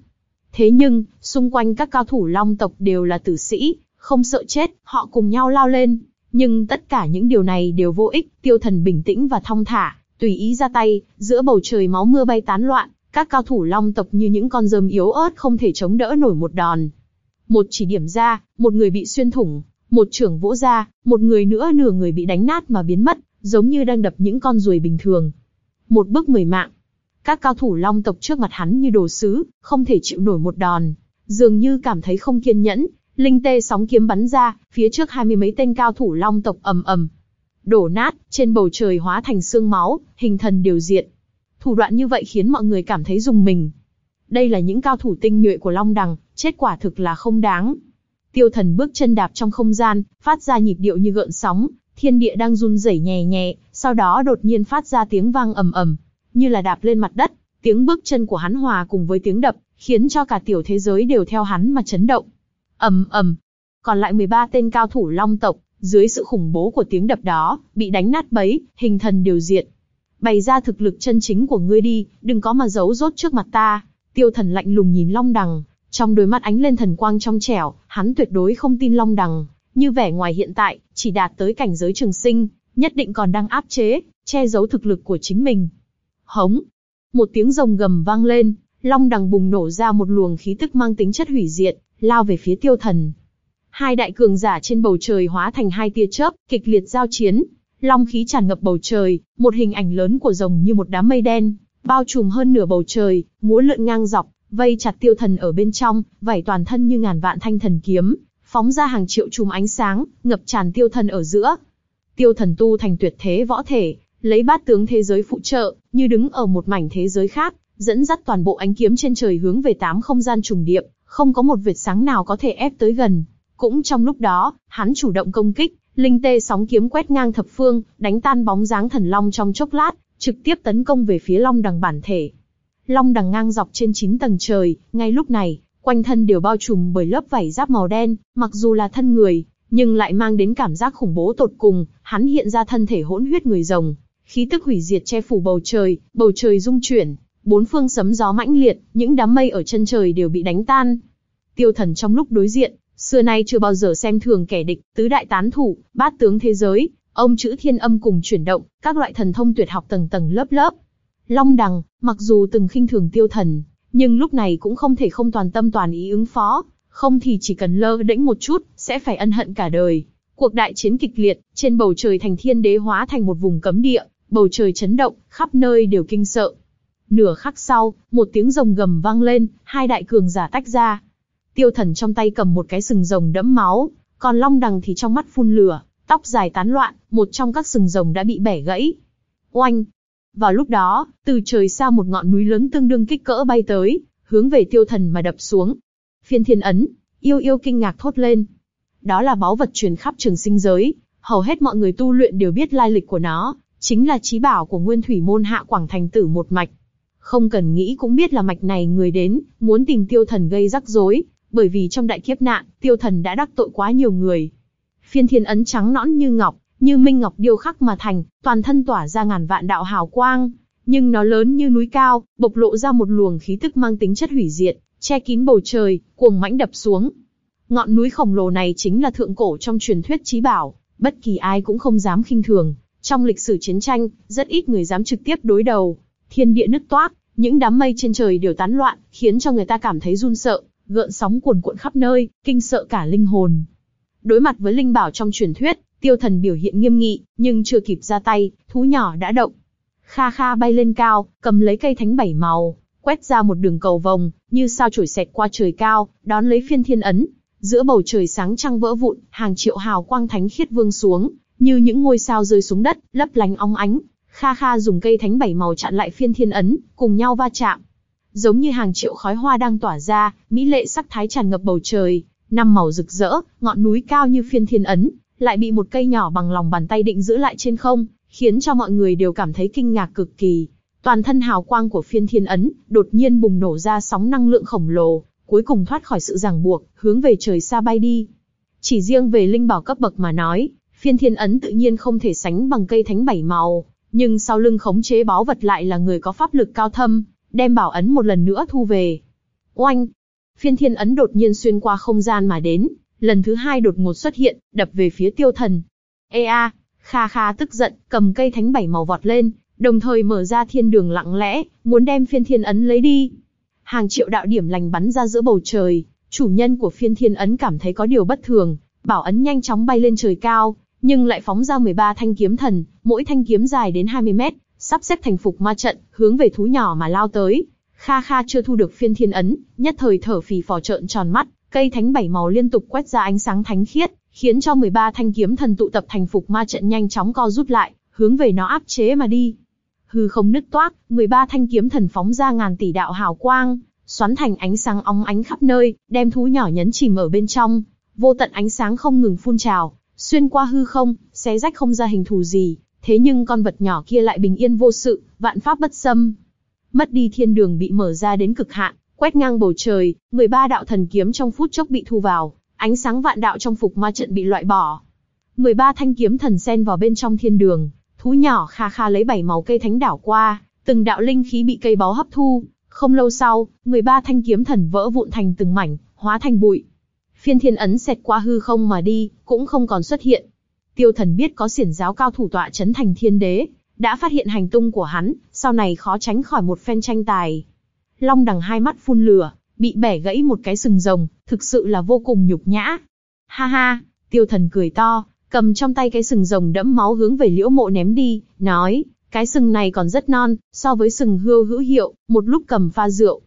Thế nhưng, xung quanh các cao thủ long tộc đều là tử sĩ, không sợ chết, họ cùng nhau lao lên. Nhưng tất cả những điều này đều vô ích, tiêu thần bình tĩnh và thong thả, tùy ý ra tay, giữa bầu trời máu mưa bay tán loạn, các cao thủ long tộc như những con rơm yếu ớt không thể chống đỡ nổi một đòn. Một chỉ điểm ra, một người bị xuyên thủng, một trưởng vỗ ra, một người nữa nửa người bị đánh nát mà biến mất, giống như đang đập những con ruồi bình thường. Một bước mười mạng. Các cao thủ long tộc trước mặt hắn như đồ sứ, không thể chịu nổi một đòn. Dường như cảm thấy không kiên nhẫn, linh tê sóng kiếm bắn ra, phía trước hai mươi mấy tên cao thủ long tộc ầm ầm. Đổ nát, trên bầu trời hóa thành xương máu, hình thần điều diện. Thủ đoạn như vậy khiến mọi người cảm thấy dùng mình. Đây là những cao thủ tinh nhuệ của Long Đằng, chết quả thực là không đáng. Tiêu thần bước chân đạp trong không gian, phát ra nhịp điệu như gợn sóng, thiên địa đang run rẩy nhẹ nhẹ, sau đó đột nhiên phát ra tiếng vang ầm ầm, như là đạp lên mặt đất, tiếng bước chân của hắn hòa cùng với tiếng đập, khiến cho cả tiểu thế giới đều theo hắn mà chấn động ầm ầm. Còn lại 13 tên cao thủ long tộc, dưới sự khủng bố của tiếng đập đó, bị đánh nát bấy, hình thần điều diệt. Bày ra thực lực chân chính của ngươi đi, đừng có mà giấu rốt trước mặt ta. Tiêu thần lạnh lùng nhìn Long Đằng, trong đôi mắt ánh lên thần quang trong trẻo, hắn tuyệt đối không tin Long Đằng. Như vẻ ngoài hiện tại, chỉ đạt tới cảnh giới trường sinh, nhất định còn đang áp chế, che giấu thực lực của chính mình. Hống! Một tiếng rồng gầm vang lên, Long Đằng bùng nổ ra một luồng khí tức mang tính chất hủy diệt, lao về phía tiêu thần. Hai đại cường giả trên bầu trời hóa thành hai tia chớp, kịch liệt giao chiến. Long khí tràn ngập bầu trời, một hình ảnh lớn của rồng như một đám mây đen, bao trùm hơn nửa bầu trời, múa lượn ngang dọc, vây chặt tiêu thần ở bên trong, vảy toàn thân như ngàn vạn thanh thần kiếm, phóng ra hàng triệu chùm ánh sáng, ngập tràn tiêu thần ở giữa. Tiêu thần tu thành tuyệt thế võ thể, lấy bát tướng thế giới phụ trợ, như đứng ở một mảnh thế giới khác, dẫn dắt toàn bộ ánh kiếm trên trời hướng về tám không gian trùng điệp, không có một vệt sáng nào có thể ép tới gần. Cũng trong lúc đó, hắn chủ động công kích, linh tê sóng kiếm quét ngang thập phương, đánh tan bóng dáng thần long trong chốc lát, trực tiếp tấn công về phía long đằng bản thể. Long đằng ngang dọc trên 9 tầng trời, ngay lúc này, quanh thân đều bao trùm bởi lớp vảy giáp màu đen, mặc dù là thân người, nhưng lại mang đến cảm giác khủng bố tột cùng, hắn hiện ra thân thể hỗn huyết người rồng, khí tức hủy diệt che phủ bầu trời, bầu trời rung chuyển, bốn phương sấm gió mãnh liệt, những đám mây ở chân trời đều bị đánh tan. Tiêu thần trong lúc đối diện, xưa nay chưa bao giờ xem thường kẻ địch, tứ đại tán thủ, bát tướng thế giới, ông chữ thiên âm cùng chuyển động, các loại thần thông tuyệt học tầng tầng lớp lớp. Long đằng, mặc dù từng khinh thường tiêu thần, nhưng lúc này cũng không thể không toàn tâm toàn ý ứng phó, không thì chỉ cần lơ đễnh một chút, sẽ phải ân hận cả đời. Cuộc đại chiến kịch liệt, trên bầu trời thành thiên đế hóa thành một vùng cấm địa, bầu trời chấn động, khắp nơi đều kinh sợ. Nửa khắc sau, một tiếng rồng gầm vang lên, hai đại cường giả tách ra. Tiêu thần trong tay cầm một cái sừng rồng đẫm máu, còn long đằng thì trong mắt phun lửa, tóc dài tán loạn, một trong các sừng rồng đã bị bẻ gãy. Oanh! Vào lúc đó, từ trời xa một ngọn núi lớn tương đương kích cỡ bay tới, hướng về tiêu thần mà đập xuống. Phiên thiên ấn, yêu yêu kinh ngạc thốt lên. Đó là báu vật truyền khắp trường sinh giới, hầu hết mọi người tu luyện đều biết lai lịch của nó, chính là trí bảo của nguyên thủy môn hạ quảng thành tử một mạch. Không cần nghĩ cũng biết là mạch này người đến, muốn tìm tiêu thần gây rắc rối, bởi vì trong đại kiếp nạn, tiêu thần đã đắc tội quá nhiều người. Phiên thiên ấn trắng nõn như ngọc, như minh ngọc điêu khắc mà thành, toàn thân tỏa ra ngàn vạn đạo hào quang, nhưng nó lớn như núi cao, bộc lộ ra một luồng khí tức mang tính chất hủy diệt, che kín bầu trời, cuồng mãnh đập xuống. Ngọn núi khổng lồ này chính là thượng cổ trong truyền thuyết trí bảo, bất kỳ ai cũng không dám khinh thường. Trong lịch sử chiến tranh, rất ít người dám trực tiếp đối đầu. Thiên địa nứt toác, những đám mây trên trời đều tán loạn, khiến cho người ta cảm thấy run sợ, gợn sóng cuồn cuộn khắp nơi, kinh sợ cả linh hồn. Đối mặt với linh bảo trong truyền thuyết, tiêu thần biểu hiện nghiêm nghị, nhưng chưa kịp ra tay, thú nhỏ đã động. Kha Kha bay lên cao, cầm lấy cây thánh bảy màu, quét ra một đường cầu vòng, như sao chổi xẹt qua trời cao, đón lấy phiên thiên ấn. Giữa bầu trời sáng trăng vỡ vụn, hàng triệu hào quang thánh khiết vương xuống, như những ngôi sao rơi xuống đất, lấp lánh óng ánh. Kha Kha dùng cây thánh bảy màu chặn lại phiên thiên ấn, cùng nhau va chạm. Giống như hàng triệu khói hoa đang tỏa ra, mỹ lệ sắc thái tràn ngập bầu trời, năm màu rực rỡ, ngọn núi cao như phiên thiên ấn, lại bị một cây nhỏ bằng lòng bàn tay định giữ lại trên không, khiến cho mọi người đều cảm thấy kinh ngạc cực kỳ. Toàn thân hào quang của phiên thiên ấn, đột nhiên bùng nổ ra sóng năng lượng khổng lồ, cuối cùng thoát khỏi sự ràng buộc, hướng về trời xa bay đi. Chỉ riêng về linh bảo cấp bậc mà nói, phiên thiên ấn tự nhiên không thể sánh bằng cây thánh bảy màu, nhưng sau lưng khống chế báu vật lại là người có pháp lực cao thâm, đem bảo ấn một lần nữa thu về. Oanh! Phiên thiên ấn đột nhiên xuyên qua không gian mà đến, lần thứ hai đột ngột xuất hiện, đập về phía tiêu thần. Ê a! Kha Kha tức giận, cầm cây thánh bảy màu vọt lên, đồng thời mở ra thiên đường lặng lẽ, muốn đem phiên thiên ấn lấy đi. Hàng triệu đạo điểm lành bắn ra giữa bầu trời, chủ nhân của phiên thiên ấn cảm thấy có điều bất thường, bảo ấn nhanh chóng bay lên trời cao, nhưng lại phóng ra 13 thanh kiếm thần, mỗi thanh kiếm dài đến 20 mét, sắp xếp thành phục ma trận, hướng về thú nhỏ mà lao tới. Kha Kha chưa thu được phiên thiên ấn, nhất thời thở phì phò trợn tròn mắt, cây thánh bảy màu liên tục quét ra ánh sáng thánh khiết, khiến cho 13 thanh kiếm thần tụ tập thành phục ma trận nhanh chóng co rút lại, hướng về nó áp chế mà đi. Hư không nứt toác, 13 thanh kiếm thần phóng ra ngàn tỷ đạo hào quang, xoắn thành ánh sáng óng ánh khắp nơi, đem thú nhỏ nhấn chìm ở bên trong. Vô tận ánh sáng không ngừng phun trào, xuyên qua hư không, xé rách không ra hình thù gì, thế nhưng con vật nhỏ kia lại bình yên vô sự, vạn pháp bất xâm. Mất đi thiên đường bị mở ra đến cực hạn, quét ngang bầu trời, 13 đạo thần kiếm trong phút chốc bị thu vào, ánh sáng vạn đạo trong phục ma trận bị loại bỏ. 13 thanh kiếm thần sen vào bên trong thiên đường, thú nhỏ kha kha lấy bảy màu cây thánh đảo qua, từng đạo linh khí bị cây báu hấp thu. Không lâu sau, 13 thanh kiếm thần vỡ vụn thành từng mảnh, hóa thành bụi. Phiên thiên ấn xẹt qua hư không mà đi, cũng không còn xuất hiện. Tiêu thần biết có xiển giáo cao thủ tọa chấn thành thiên đế, đã phát hiện hành tung của hắn, sau này khó tránh khỏi một phen tranh tài. Long đằng hai mắt phun lửa, bị bẻ gãy một cái sừng rồng, thực sự là vô cùng nhục nhã. Ha ha, tiêu thần cười to, cầm trong tay cái sừng rồng đẫm máu hướng về liễu mộ ném đi, nói, cái sừng này còn rất non, so với sừng hươu hữu hiệu, một lúc cầm pha rượu.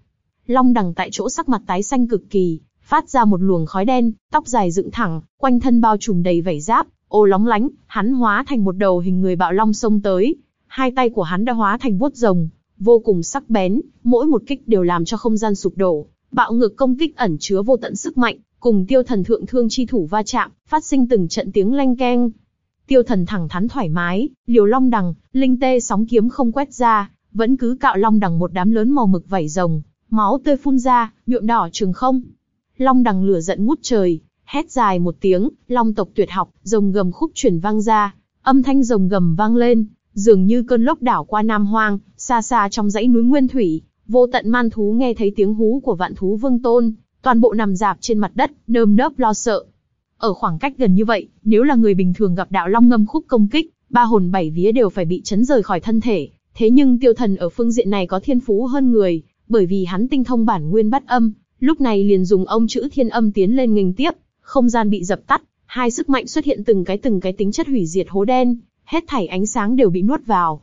Long đằng tại chỗ sắc mặt tái xanh cực kỳ, phát ra một luồng khói đen, tóc dài dựng thẳng, quanh thân bao trùm đầy vảy giáp, ô lóng lánh, hắn hóa thành một đầu hình người bạo long xông tới. Hai tay của hắn đã hóa thành vuốt rồng, vô cùng sắc bén, mỗi một kích đều làm cho không gian sụp đổ. Bạo ngược công kích ẩn chứa vô tận sức mạnh, cùng tiêu thần thượng thương chi thủ va chạm, phát sinh từng trận tiếng leng keng. Tiêu thần thẳng thắn thoải mái, liều long đằng, linh tê sóng kiếm không quét ra, vẫn cứ cạo long đằng một đám lớn màu mực vảy rồng, máu tươi phun ra, nhuộm đỏ trường không. Long đằng lửa giận ngút trời, hét dài một tiếng, long tộc tuyệt học, rồng gầm khúc chuyển vang ra, âm thanh rồng gầm vang lên, dường như cơn lốc đảo qua Nam Hoang, xa xa trong dãy núi Nguyên Thủy, vô tận man thú nghe thấy tiếng hú của vạn thú vương tôn, toàn bộ nằm dạp trên mặt đất, nơm nớp lo sợ. Ở khoảng cách gần như vậy, nếu là người bình thường gặp đạo long ngâm khúc công kích, ba hồn bảy vía đều phải bị chấn rời khỏi thân thể. Thế nhưng tiêu thần ở phương diện này có thiên phú hơn người, bởi vì hắn tinh thông bản nguyên bắt âm, lúc này liền dùng ông chữ thiên âm tiến lên nghênh tiếp, không gian bị dập tắt, hai sức mạnh xuất hiện từng cái từng cái tính chất hủy diệt hố đen, hết thảy ánh sáng đều bị nuốt vào.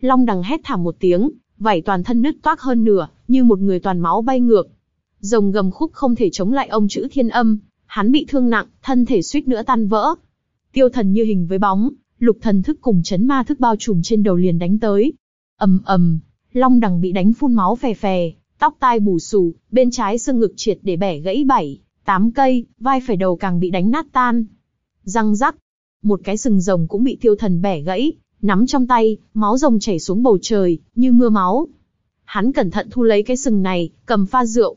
Long đằng hét thảm một tiếng, vảy toàn thân nứt toác hơn nửa, như một người toàn máu bay ngược. Rồng gầm khúc không thể chống lại ông chữ thiên âm, hắn bị thương nặng, thân thể suýt nữa tan vỡ. Tiêu thần như hình với bóng, lục thần thức cùng chấn ma thức bao trùm trên đầu liền đánh tới. ầm ầm, long đằng bị đánh phun máu phè phè, tóc tai bù xù, bên trái xương ngực triệt để bẻ gãy bảy, tám cây, vai phải đầu càng bị đánh nát tan. Răng rắc, một cái sừng rồng cũng bị tiêu thần bẻ gãy, nắm trong tay, máu rồng chảy xuống bầu trời, như mưa máu. Hắn cẩn thận thu lấy cái sừng này, cầm pha rượu.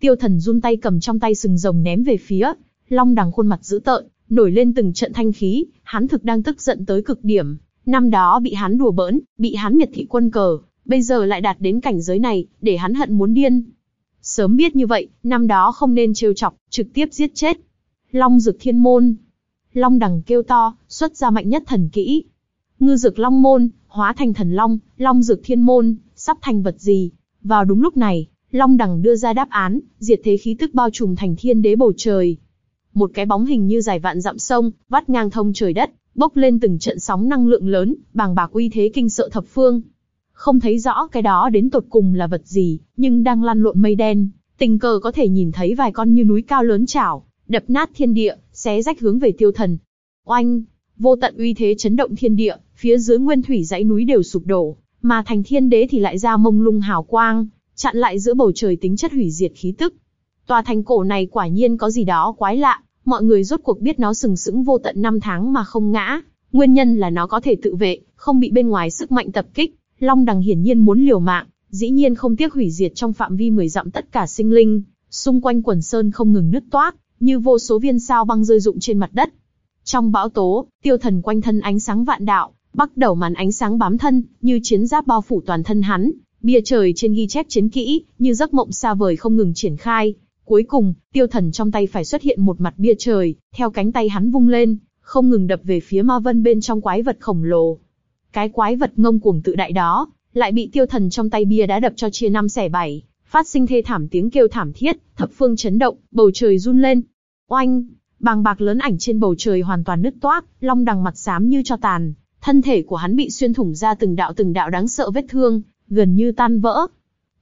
Tiêu thần run tay cầm trong tay sừng rồng ném về phía, long đằng khuôn mặt dữ tợn, nổi lên từng trận thanh khí, hắn thực đang tức giận tới cực điểm. Năm đó bị hắn đùa bỡn, bị hắn miệt thị quân cờ, bây giờ lại đạt đến cảnh giới này, để hắn hận muốn điên. Sớm biết như vậy, năm đó không nên trêu chọc, trực tiếp giết chết. Long dực thiên môn. Long đằng kêu to, xuất ra mạnh nhất thần kỹ. Ngư dực long môn, hóa thành thần long, long dực thiên môn, sắp thành vật gì. Vào đúng lúc này, long đằng đưa ra đáp án, diệt thế khí tức bao trùm thành thiên đế bầu trời. Một cái bóng hình như dài vạn dặm sông, vắt ngang thông trời đất, bốc lên từng trận sóng năng lượng lớn, bàng bạc uy thế kinh sợ thập phương. Không thấy rõ cái đó đến tột cùng là vật gì, nhưng đang lăn lộn mây đen, tình cờ có thể nhìn thấy vài con như núi cao lớn chảo, đập nát thiên địa, xé rách hướng về tiêu thần. Oanh, vô tận uy thế chấn động thiên địa, phía dưới nguyên thủy dãy núi đều sụp đổ, mà thành thiên đế thì lại ra mông lung hào quang, chặn lại giữa bầu trời tính chất hủy diệt khí tức. Tòa thành cổ này quả nhiên có gì đó quái lạ, mọi người rốt cuộc biết nó sừng sững vô tận năm tháng mà không ngã, nguyên nhân là nó có thể tự vệ, không bị bên ngoài sức mạnh tập kích, Long đằng hiển nhiên muốn liều mạng, dĩ nhiên không tiếc hủy diệt trong phạm vi 10 dặm tất cả sinh linh, xung quanh quần sơn không ngừng nứt toát, như vô số viên sao băng rơi rụng trên mặt đất. Trong bão tố, tiêu thần quanh thân ánh sáng vạn đạo, bắt đầu màn ánh sáng bám thân, như chiến giáp bao phủ toàn thân hắn, bia trời trên ghi chép chiến kỹ, như giấc mộng xa vời không ngừng triển khai. Cuối cùng, tiêu thần trong tay phải xuất hiện một mặt bia trời, theo cánh tay hắn vung lên, không ngừng đập về phía ma vân bên trong quái vật khổng lồ. Cái quái vật ngông cuồng tự đại đó, lại bị tiêu thần trong tay bia đá đập cho chia năm xẻ bảy, phát sinh thê thảm tiếng kêu thảm thiết, thập phương chấn động, bầu trời run lên. Oanh, bàng bạc lớn ảnh trên bầu trời hoàn toàn nứt toác, long đằng mặt xám như cho tàn, thân thể của hắn bị xuyên thủng ra từng đạo từng đạo đáng sợ vết thương, gần như tan vỡ.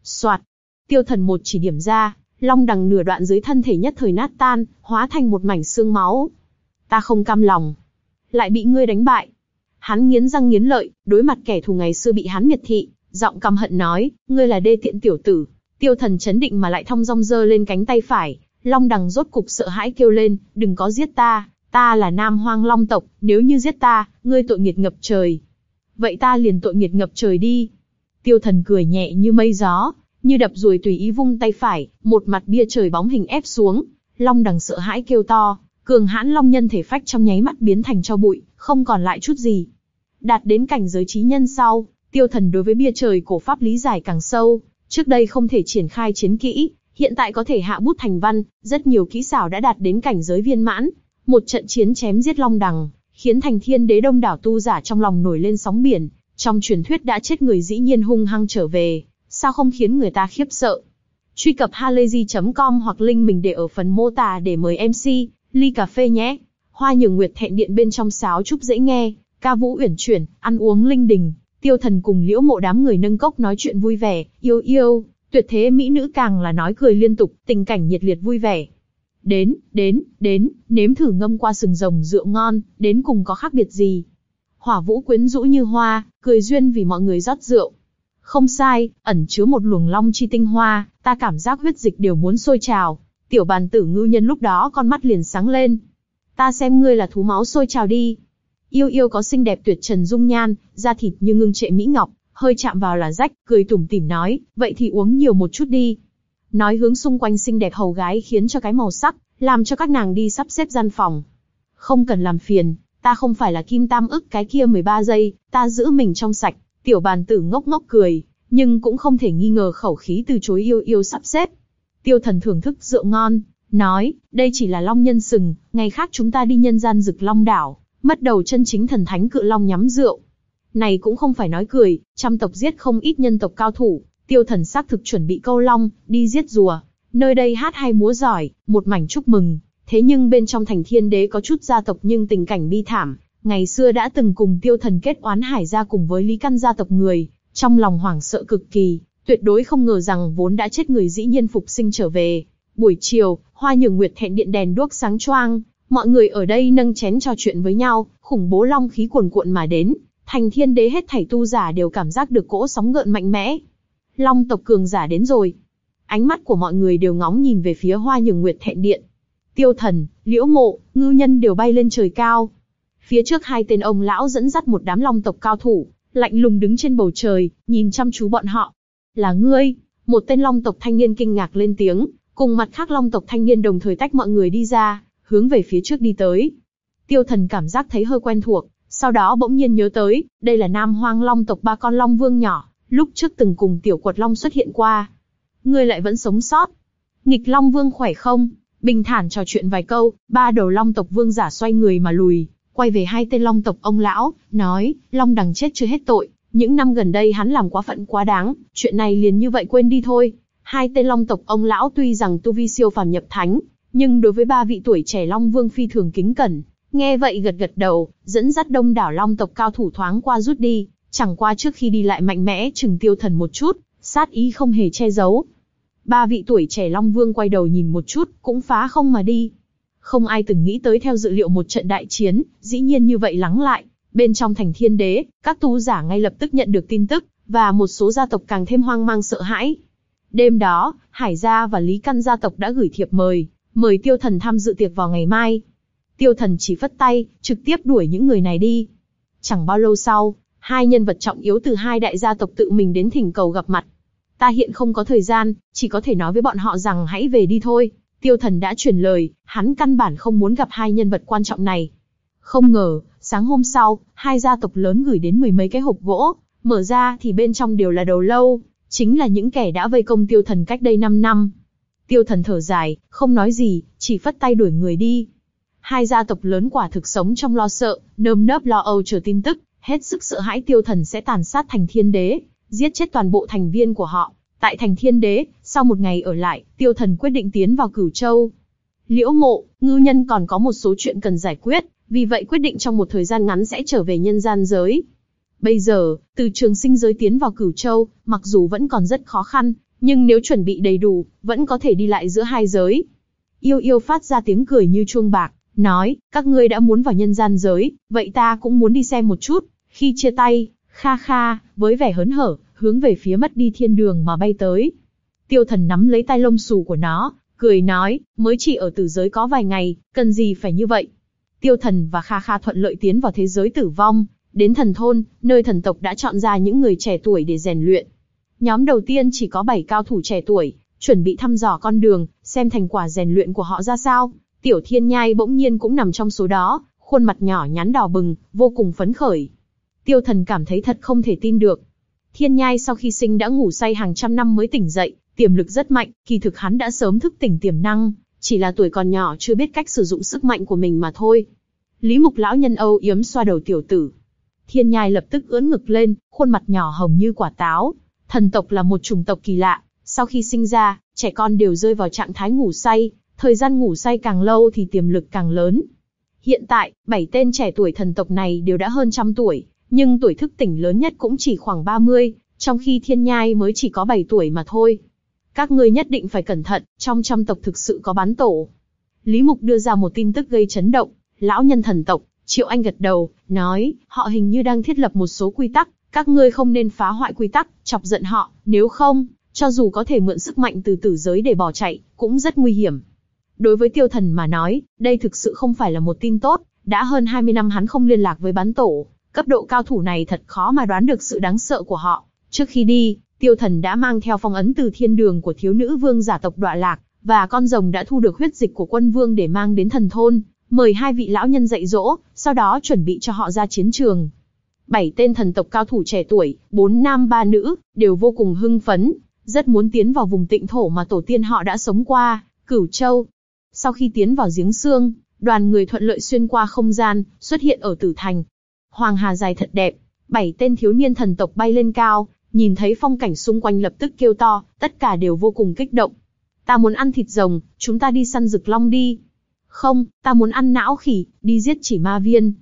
Soạt, tiêu thần một chỉ điểm ra, long đằng nửa đoạn dưới thân thể nhất thời nát tan, hóa thành một mảnh xương máu. Ta không cam lòng, lại bị ngươi đánh bại. Hắn nghiến răng nghiến lợi, đối mặt kẻ thù ngày xưa bị hắn miệt thị, giọng căm hận nói, ngươi là đê tiện tiểu tử. Tiêu thần chấn định mà lại thong dong dơ lên cánh tay phải, long đằng rốt cục sợ hãi kêu lên, đừng có giết ta, ta là nam hoang long tộc, nếu như giết ta, ngươi tội nghiệt ngập trời. Vậy ta liền tội nghiệt ngập trời đi. Tiêu thần cười nhẹ như mây gió, như đập ruồi tùy ý vung tay phải, một mặt bia trời bóng hình ép xuống. Long đằng sợ hãi kêu to, cường hãn long nhân thể phách trong nháy mắt biến thành cho bụi, không còn lại chút gì. Đạt đến cảnh giới trí nhân sau, tiêu thần đối với bia trời cổ pháp lý giải càng sâu, trước đây không thể triển khai chiến kỹ, hiện tại có thể hạ bút thành văn, rất nhiều kỹ xảo đã đạt đến cảnh giới viên mãn. Một trận chiến chém giết long đằng, khiến thành thiên đế đông đảo tu giả trong lòng nổi lên sóng biển, trong truyền thuyết đã chết người dĩ nhiên hung hăng trở về, sao không khiến người ta khiếp sợ. Truy cập halayzi.com hoặc link mình để ở phần mô tả để mời MC, ly cà phê nhé. Hoa nhường nguyệt thẹn điện bên trong sáo trúc dễ nghe, ca vũ uyển chuyển, ăn uống linh đình, tiêu thần cùng liễu mộ đám người nâng cốc nói chuyện vui vẻ, yêu yêu, tuyệt thế mỹ nữ càng là nói cười liên tục, tình cảnh nhiệt liệt vui vẻ. Đến, đến, đến, nếm thử ngâm qua sừng rồng rượu ngon, đến cùng có khác biệt gì. Hỏa vũ quyến rũ như hoa, cười duyên vì mọi người rót rượu. Không sai, ẩn chứa một luồng long chi tinh hoa, ta cảm giác huyết dịch đều muốn sôi trào. Tiểu bàn tử ngư nhân lúc đó con mắt liền sáng lên. Ta xem ngươi là thú máu sôi trào đi. Yêu yêu có xinh đẹp tuyệt trần dung nhan, da thịt như ngưng trệ mỹ ngọc, hơi chạm vào là rách, cười tủm tỉm nói, vậy thì uống nhiều một chút đi. Nói hướng xung quanh xinh đẹp hầu gái khiến cho cái màu sắc, làm cho các nàng đi sắp xếp gian phòng. Không cần làm phiền, ta không phải là kim tam ức cái kia 13 giây, ta giữ mình trong sạch. Tiểu bàn tử ngốc ngốc cười, nhưng cũng không thể nghi ngờ khẩu khí từ chối yêu yêu sắp xếp. Tiêu thần thưởng thức rượu ngon, nói, đây chỉ là long nhân sừng, ngày khác chúng ta đi nhân gian rực long đảo, mất đầu chân chính thần thánh cự long nhắm rượu. Này cũng không phải nói cười, trăm tộc giết không ít nhân tộc cao thủ, tiêu thần xác thực chuẩn bị câu long, đi giết rùa. Nơi đây hát hay múa giỏi, một mảnh chúc mừng. Thế nhưng bên trong thành thiên đế có chút gia tộc nhưng tình cảnh bi thảm. Ngày xưa đã từng cùng tiêu thần kết oán hải ra cùng với lý căn gia tộc người, trong lòng hoảng sợ cực kỳ, tuyệt đối không ngờ rằng vốn đã chết người dĩ nhiên phục sinh trở về. Buổi chiều, hoa nhường nguyệt thẹn điện đèn đuốc sáng choang, mọi người ở đây nâng chén trò chuyện với nhau, khủng bố long khí cuồn cuộn mà đến, thành thiên đế hết thảy tu giả đều cảm giác được cỗ sóng gợn mạnh mẽ. Long tộc cường giả đến rồi. Ánh mắt của mọi người đều ngóng nhìn về phía hoa nhường nguyệt thẹn điện. Tiêu thần, liễu mộ, ngư nhân đều bay lên trời cao. Phía trước hai tên ông lão dẫn dắt một đám long tộc cao thủ, lạnh lùng đứng trên bầu trời, nhìn chăm chú bọn họ. Là ngươi, một tên long tộc thanh niên kinh ngạc lên tiếng, cùng mặt khác long tộc thanh niên đồng thời tách mọi người đi ra, hướng về phía trước đi tới. Tiêu thần cảm giác thấy hơi quen thuộc, sau đó bỗng nhiên nhớ tới, đây là nam hoang long tộc ba con long vương nhỏ, lúc trước từng cùng tiểu quật long xuất hiện qua. Ngươi lại vẫn sống sót. Nghịch long vương khỏe không? Bình thản trò chuyện vài câu, ba đầu long tộc vương giả xoay người mà lùi, quay về hai tên long tộc ông lão, nói, long đằng chết chưa hết tội, những năm gần đây hắn làm quá phận quá đáng, chuyện này liền như vậy quên đi thôi. Hai tên long tộc ông lão tuy rằng tu vi siêu phàm nhập thánh, nhưng đối với ba vị tuổi trẻ long vương phi thường kính cẩn, nghe vậy gật gật đầu, dẫn dắt đông đảo long tộc cao thủ thoáng qua rút đi, chẳng qua trước khi đi lại mạnh mẽ chừng tiêu thần một chút, sát ý không hề che giấu. Ba vị tuổi trẻ long vương quay đầu nhìn một chút, cũng phá không mà đi. Không ai từng nghĩ tới theo dự liệu một trận đại chiến, dĩ nhiên như vậy lắng lại. Bên trong thành thiên đế, các tu giả ngay lập tức nhận được tin tức, và một số gia tộc càng thêm hoang mang sợ hãi. Đêm đó, Hải gia và Lý Căn gia tộc đã gửi thiệp mời, mời tiêu thần tham dự tiệc vào ngày mai. Tiêu thần chỉ phất tay, trực tiếp đuổi những người này đi. Chẳng bao lâu sau, hai nhân vật trọng yếu từ hai đại gia tộc tự mình đến thỉnh cầu gặp mặt. Ta hiện không có thời gian, chỉ có thể nói với bọn họ rằng hãy về đi thôi. Tiêu thần đã truyền lời, hắn căn bản không muốn gặp hai nhân vật quan trọng này. Không ngờ, sáng hôm sau, hai gia tộc lớn gửi đến mười mấy cái hộp gỗ, mở ra thì bên trong đều là đầu lâu, chính là những kẻ đã vây công tiêu thần cách đây 5 năm. Tiêu thần thở dài, không nói gì, chỉ phất tay đuổi người đi. Hai gia tộc lớn quả thực sống trong lo sợ, nơm nớp lo âu chờ tin tức, hết sức sợ hãi tiêu thần sẽ tàn sát thành thiên đế, giết chết toàn bộ thành viên của họ. Tại thành thiên đế, sau một ngày ở lại, tiêu thần quyết định tiến vào cửu châu. Liễu mộ, ngư nhân còn có một số chuyện cần giải quyết, vì vậy quyết định trong một thời gian ngắn sẽ trở về nhân gian giới. Bây giờ, từ trường sinh giới tiến vào cửu châu, mặc dù vẫn còn rất khó khăn, nhưng nếu chuẩn bị đầy đủ, vẫn có thể đi lại giữa hai giới. Yêu yêu phát ra tiếng cười như chuông bạc, nói, các ngươi đã muốn vào nhân gian giới, vậy ta cũng muốn đi xem một chút. Khi chia tay, kha kha, với vẻ hớn hở, hướng về phía mất đi thiên đường mà bay tới. Tiêu thần nắm lấy tay lông xù của nó, cười nói, mới chỉ ở tử giới có vài ngày, cần gì phải như vậy. Tiêu thần và kha kha thuận lợi tiến vào thế giới tử vong, đến thần thôn, nơi thần tộc đã chọn ra những người trẻ tuổi để rèn luyện. Nhóm đầu tiên chỉ có 7 cao thủ trẻ tuổi, chuẩn bị thăm dò con đường, xem thành quả rèn luyện của họ ra sao. Tiểu Thiên Nhai bỗng nhiên cũng nằm trong số đó, khuôn mặt nhỏ nhắn đỏ bừng, vô cùng phấn khởi. Tiêu thần cảm thấy thật không thể tin được. Thiên Nhai sau khi sinh đã ngủ say hàng trăm năm mới tỉnh dậy, tiềm lực rất mạnh, kỳ thực hắn đã sớm thức tỉnh tiềm năng, chỉ là tuổi còn nhỏ chưa biết cách sử dụng sức mạnh của mình mà thôi. Lý Mục lão nhân âu yếm xoa đầu tiểu tử. Thiên Nhai lập tức ưỡn ngực lên, khuôn mặt nhỏ hồng như quả táo. Thần tộc là một chủng tộc kỳ lạ, sau khi sinh ra, trẻ con đều rơi vào trạng thái ngủ say, thời gian ngủ say càng lâu thì tiềm lực càng lớn. Hiện tại, bảy tên trẻ tuổi thần tộc này đều đã hơn trăm tuổi, nhưng tuổi thức tỉnh lớn nhất cũng chỉ khoảng 30, trong khi thiên nhai mới chỉ có 7 tuổi mà thôi. Các ngươi nhất định phải cẩn thận, trong trăm tộc thực sự có bán tổ. Lý Mục đưa ra một tin tức gây chấn động, lão nhân thần tộc, Triệu Anh gật đầu, nói, họ hình như đang thiết lập một số quy tắc, các ngươi không nên phá hoại quy tắc, chọc giận họ, nếu không, cho dù có thể mượn sức mạnh từ tử giới để bỏ chạy, cũng rất nguy hiểm. Đối với tiêu thần mà nói, đây thực sự không phải là một tin tốt, đã hơn 20 năm hắn không liên lạc với bán tổ, cấp độ cao thủ này thật khó mà đoán được sự đáng sợ của họ. Trước khi đi, tiêu thần đã mang theo phong ấn từ thiên đường của thiếu nữ vương giả tộc đọa lạc, và con rồng đã thu được huyết dịch của quân vương để mang đến thần thôn, mời hai vị lão nhân dạy dỗ, sau đó chuẩn bị cho họ ra chiến trường. Bảy tên thần tộc cao thủ trẻ tuổi, bốn nam ba nữ, đều vô cùng hưng phấn, rất muốn tiến vào vùng tịnh thổ mà tổ tiên họ đã sống qua, Cửu Châu. Sau khi tiến vào giếng xương, đoàn người thuận lợi xuyên qua không gian, xuất hiện ở Tử Thành. Hoàng Hà dài thật đẹp, bảy tên thiếu niên thần tộc bay lên cao, nhìn thấy phong cảnh xung quanh lập tức kêu to, tất cả đều vô cùng kích động. Ta muốn ăn thịt rồng, chúng ta đi săn rực long đi. Không, ta muốn ăn não khỉ, đi giết chỉ ma viên.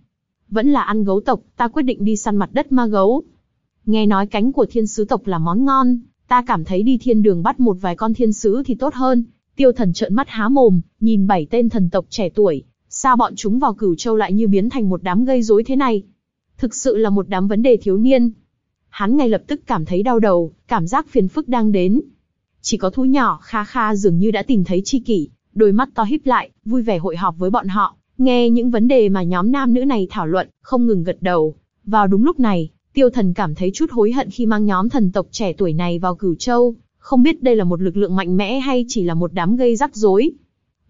Vẫn là ăn gấu tộc, ta quyết định đi săn mặt đất ma gấu. Nghe nói cánh của thiên sứ tộc là món ngon, ta cảm thấy đi thiên đường bắt một vài con thiên sứ thì tốt hơn. Tiêu thần trợn mắt há mồm, nhìn bảy tên thần tộc trẻ tuổi, sao bọn chúng vào cửu châu lại như biến thành một đám gây rối thế này? Thực sự là một đám vấn đề thiếu niên. Hắn ngay lập tức cảm thấy đau đầu, cảm giác phiền phức đang đến. Chỉ có thú nhỏ kha kha dường như đã tìm thấy chi kỷ, đôi mắt to híp lại, vui vẻ hội họp với bọn họ, nghe những vấn đề mà nhóm nam nữ này thảo luận, không ngừng gật đầu. Vào đúng lúc này, Tiêu Thần cảm thấy chút hối hận khi mang nhóm thần tộc trẻ tuổi này vào Cửu Châu, không biết đây là một lực lượng mạnh mẽ hay chỉ là một đám gây rắc rối.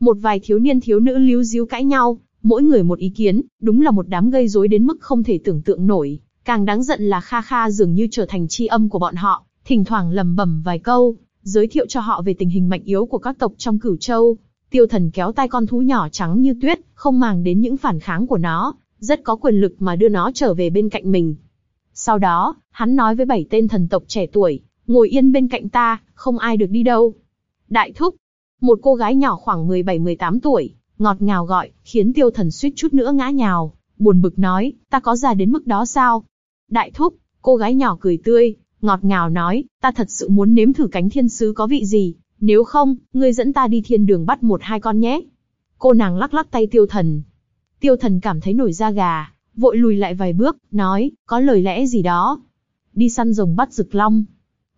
Một vài thiếu niên thiếu nữ líu díu cãi nhau, mỗi người một ý kiến, đúng là một đám gây rối đến mức không thể tưởng tượng nổi. Càng đáng giận là Kha Kha dường như trở thành chi âm của bọn họ, thỉnh thoảng lầm bẩm vài câu, giới thiệu cho họ về tình hình mạnh yếu của các tộc trong Cửu Châu. Tiêu Thần kéo tay con thú nhỏ trắng như tuyết, không màng đến những phản kháng của nó, rất có quyền lực mà đưa nó trở về bên cạnh mình. Sau đó, hắn nói với bảy tên thần tộc trẻ tuổi, ngồi yên bên cạnh ta, không ai được đi đâu. Đại thúc, một cô gái nhỏ khoảng 17-18 tuổi, ngọt ngào gọi, khiến tiêu thần suýt chút nữa ngã nhào, buồn bực nói, ta có già đến mức đó sao? Đại thúc, cô gái nhỏ cười tươi, ngọt ngào nói, ta thật sự muốn nếm thử cánh thiên sứ có vị gì, nếu không, ngươi dẫn ta đi thiên đường bắt một hai con nhé. Cô nàng lắc lắc tay tiêu thần. Tiêu thần cảm thấy nổi da gà, vội lùi lại vài bước, nói, có lời lẽ gì đó. Đi săn rồng bắt rực long.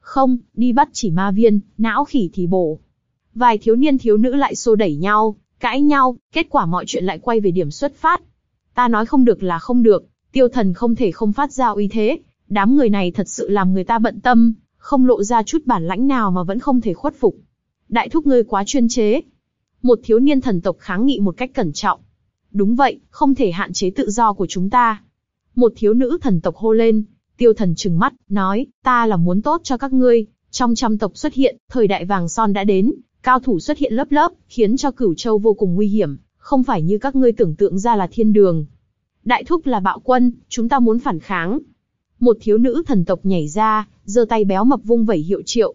Không, đi bắt chỉ ma viên, não khỉ thì bổ. Vài thiếu niên thiếu nữ lại xô đẩy nhau, cãi nhau, kết quả mọi chuyện lại quay về điểm xuất phát. Ta nói không được là không được, tiêu thần không thể không phát ra uy thế, đám người này thật sự làm người ta bận tâm, không lộ ra chút bản lãnh nào mà vẫn không thể khuất phục. Đại thúc ngươi quá chuyên chế. Một thiếu niên thần tộc kháng nghị một cách cẩn trọng. Đúng vậy, không thể hạn chế tự do của chúng ta. Một thiếu nữ thần tộc hô lên, tiêu thần trừng mắt, nói, ta là muốn tốt cho các ngươi. Trong trăm tộc xuất hiện, thời đại vàng son đã đến, cao thủ xuất hiện lớp lớp, khiến cho cửu châu vô cùng nguy hiểm, không phải như các ngươi tưởng tượng ra là thiên đường. Đại thúc là bạo quân, chúng ta muốn phản kháng. Một thiếu nữ thần tộc nhảy ra, giơ tay béo mập vung vẩy hiệu triệu.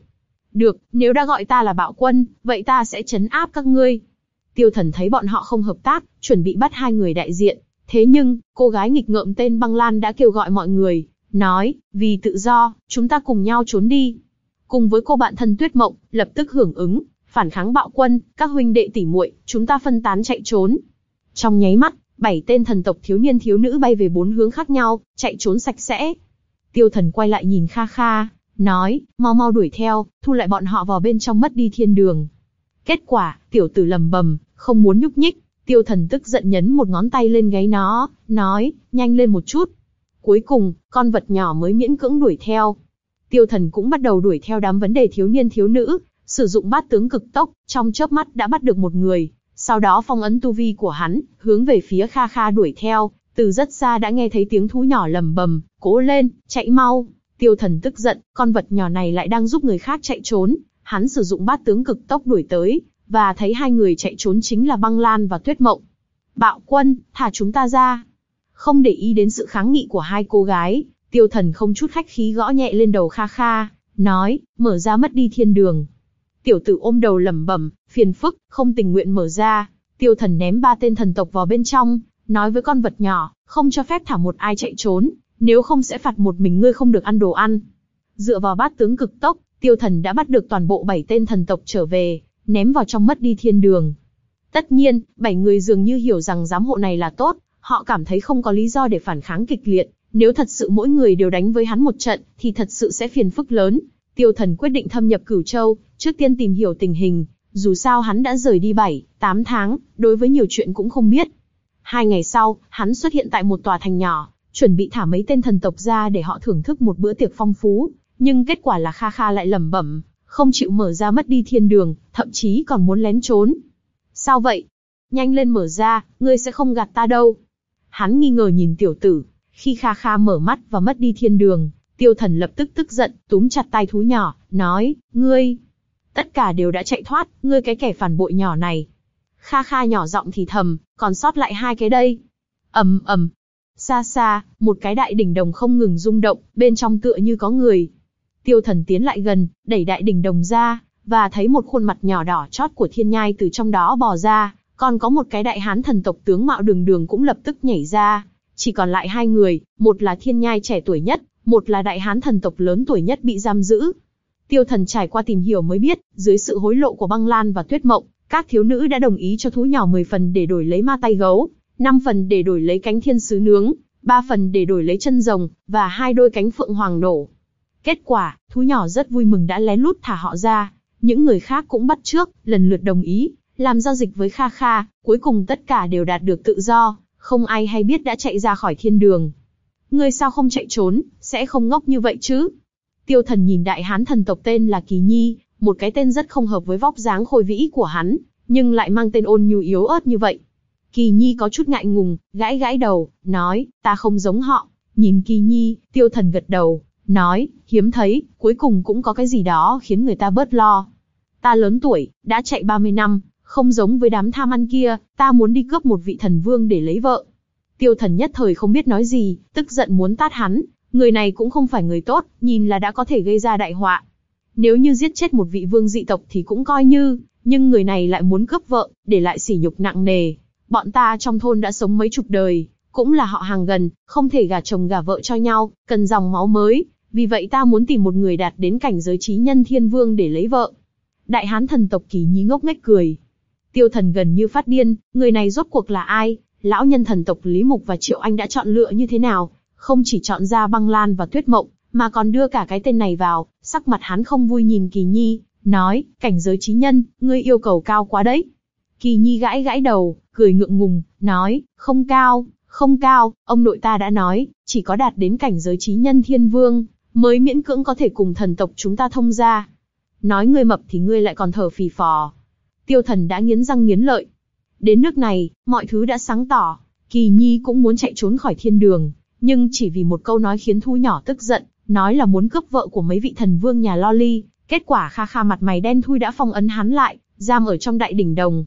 Được, nếu đã gọi ta là bạo quân, vậy ta sẽ chấn áp các ngươi. Tiêu thần thấy bọn họ không hợp tác, chuẩn bị bắt hai người đại diện. Thế nhưng, cô gái nghịch ngợm tên băng lan đã kêu gọi mọi người, nói, vì tự do, chúng ta cùng nhau trốn đi. Cùng với cô bạn thân tuyết mộng, lập tức hưởng ứng, phản kháng bạo quân, các huynh đệ tỷ muội, chúng ta phân tán chạy trốn. Trong nháy mắt, bảy tên thần tộc thiếu niên thiếu nữ bay về bốn hướng khác nhau, chạy trốn sạch sẽ. Tiêu thần quay lại nhìn Kha Kha, nói, mau mau đuổi theo, thu lại bọn họ vào bên trong mất đi thiên đường. Kết quả, tiểu tử lầm bầm, không muốn nhúc nhích, tiêu thần tức giận nhấn một ngón tay lên gáy nó, nói, nhanh lên một chút. Cuối cùng, con vật nhỏ mới miễn cưỡng đuổi theo. Tiêu thần cũng bắt đầu đuổi theo đám vấn đề thiếu niên thiếu nữ, sử dụng bát tướng cực tốc, trong chớp mắt đã bắt được một người, Sau đó phong ấn tu vi của hắn, hướng về phía Kha Kha đuổi theo, từ rất xa đã nghe thấy tiếng thú nhỏ lầm bầm, cố lên, chạy mau. Tiêu thần tức giận, con vật nhỏ này lại đang giúp người khác chạy trốn, hắn sử dụng bát tướng cực tốc đuổi tới, và thấy hai người chạy trốn chính là băng lan và tuyết mộng. Bạo quân, thả chúng ta ra. Không để ý đến sự kháng nghị của hai cô gái, tiêu thần không chút khách khí gõ nhẹ lên đầu Kha Kha, nói, mở ra mất đi thiên đường. Tiểu tử ôm đầu lẩm bẩm, phiền phức, không tình nguyện mở ra. Tiêu thần ném ba tên thần tộc vào bên trong, nói với con vật nhỏ, không cho phép thả một ai chạy trốn, nếu không sẽ phạt một mình ngươi không được ăn đồ ăn. Dựa vào bát tướng cực tốc, tiêu thần đã bắt được toàn bộ bảy tên thần tộc trở về, ném vào trong mất đi thiên đường. Tất nhiên, bảy người dường như hiểu rằng giám hộ này là tốt, họ cảm thấy không có lý do để phản kháng kịch liệt, nếu thật sự mỗi người đều đánh với hắn một trận, thì thật sự sẽ phiền phức lớn. Tiêu thần quyết định thâm nhập cửu châu, trước tiên tìm hiểu tình hình, dù sao hắn đã rời đi 7, 8 tháng, đối với nhiều chuyện cũng không biết. Hai ngày sau, hắn xuất hiện tại một tòa thành nhỏ, chuẩn bị thả mấy tên thần tộc ra để họ thưởng thức một bữa tiệc phong phú, nhưng kết quả là Kha Kha lại lẩm bẩm, không chịu mở ra mất đi thiên đường, thậm chí còn muốn lén trốn. Sao vậy? Nhanh lên mở ra, ngươi sẽ không gạt ta đâu. Hắn nghi ngờ nhìn tiểu tử, khi Kha Kha mở mắt và mất đi thiên đường, tiêu thần lập tức tức giận, túm chặt tay thú nhỏ, nói, ngươi, tất cả đều đã chạy thoát, ngươi cái kẻ phản bội nhỏ này. Kha Kha nhỏ giọng thì thầm, còn sót lại hai cái đây. ầm ầm, xa xa, một cái đại đỉnh đồng không ngừng rung động, bên trong tựa như có người. Tiêu thần tiến lại gần, đẩy đại đỉnh đồng ra, và thấy một khuôn mặt nhỏ đỏ chót của thiên nhai từ trong đó bò ra, còn có một cái đại hán thần tộc tướng mạo đường đường cũng lập tức nhảy ra. Chỉ còn lại hai người, một là thiên nhai trẻ tuổi nhất, một là đại hán thần tộc lớn tuổi nhất bị giam giữ. Tiêu thần trải qua tìm hiểu mới biết, dưới sự hối lộ của băng lan và tuyết mộng, các thiếu nữ đã đồng ý cho thú nhỏ 10 phần để đổi lấy ma tay gấu, 5 phần để đổi lấy cánh thiên sứ nướng, 3 phần để đổi lấy chân rồng, và hai đôi cánh phượng hoàng nổ. Kết quả, thú nhỏ rất vui mừng đã lén lút thả họ ra. Những người khác cũng bắt trước, lần lượt đồng ý, làm giao dịch với Kha Kha, cuối cùng tất cả đều đạt được tự do, không ai hay biết đã chạy ra khỏi thiên đường. Ngươi sao không chạy trốn, sẽ không ngốc như vậy chứ? Tiêu thần nhìn đại hán thần tộc tên là Kỳ Nhi, một cái tên rất không hợp với vóc dáng khôi vĩ của hắn, nhưng lại mang tên ôn nhu yếu ớt như vậy. Kỳ Nhi có chút ngại ngùng, gãi gãi đầu, nói, ta không giống họ. Nhìn Kỳ Nhi, tiêu thần gật đầu, nói, hiếm thấy, cuối cùng cũng có cái gì đó khiến người ta bớt lo. Ta lớn tuổi, đã chạy 30 năm, không giống với đám tham ăn kia, ta muốn đi cướp một vị thần vương để lấy vợ. Tiêu thần nhất thời không biết nói gì, tức giận muốn tát hắn, người này cũng không phải người tốt, nhìn là đã có thể gây ra đại họa. Nếu như giết chết một vị vương dị tộc thì cũng coi như, nhưng người này lại muốn cướp vợ, để lại sỉ nhục nặng nề. Bọn ta trong thôn đã sống mấy chục đời, cũng là họ hàng gần, không thể gả chồng gả vợ cho nhau, cần dòng máu mới, vì vậy ta muốn tìm một người đạt đến cảnh giới trí nhân thiên vương để lấy vợ. Đại hán thần tộc kỳ nhí ngốc nghếch cười. Tiêu thần gần như phát điên, người này rốt cuộc là ai? Lão nhân thần tộc Lý Mục và Triệu Anh đã chọn lựa như thế nào? Không chỉ chọn ra băng lan và tuyết mộng, mà còn đưa cả cái tên này vào, sắc mặt hắn không vui nhìn Kỳ Nhi, nói, cảnh giới trí nhân, ngươi yêu cầu cao quá đấy. Kỳ Nhi gãi gãi đầu, cười ngượng ngùng, nói, không cao, không cao, ông nội ta đã nói, chỉ có đạt đến cảnh giới trí nhân thiên vương, mới miễn cưỡng có thể cùng thần tộc chúng ta thông ra. Nói ngươi mập thì ngươi lại còn thở phì phò. Tiêu thần đã nghiến răng nghiến lợi. Đến nước này, mọi thứ đã sáng tỏ. Kỳ Nhi cũng muốn chạy trốn khỏi thiên đường, nhưng chỉ vì một câu nói khiến Thu nhỏ tức giận, nói là muốn cướp vợ của mấy vị thần vương nhà Loli. Kết quả Kha Kha mặt mày đen thui đã phong ấn hắn lại, giam ở trong đại đỉnh đồng.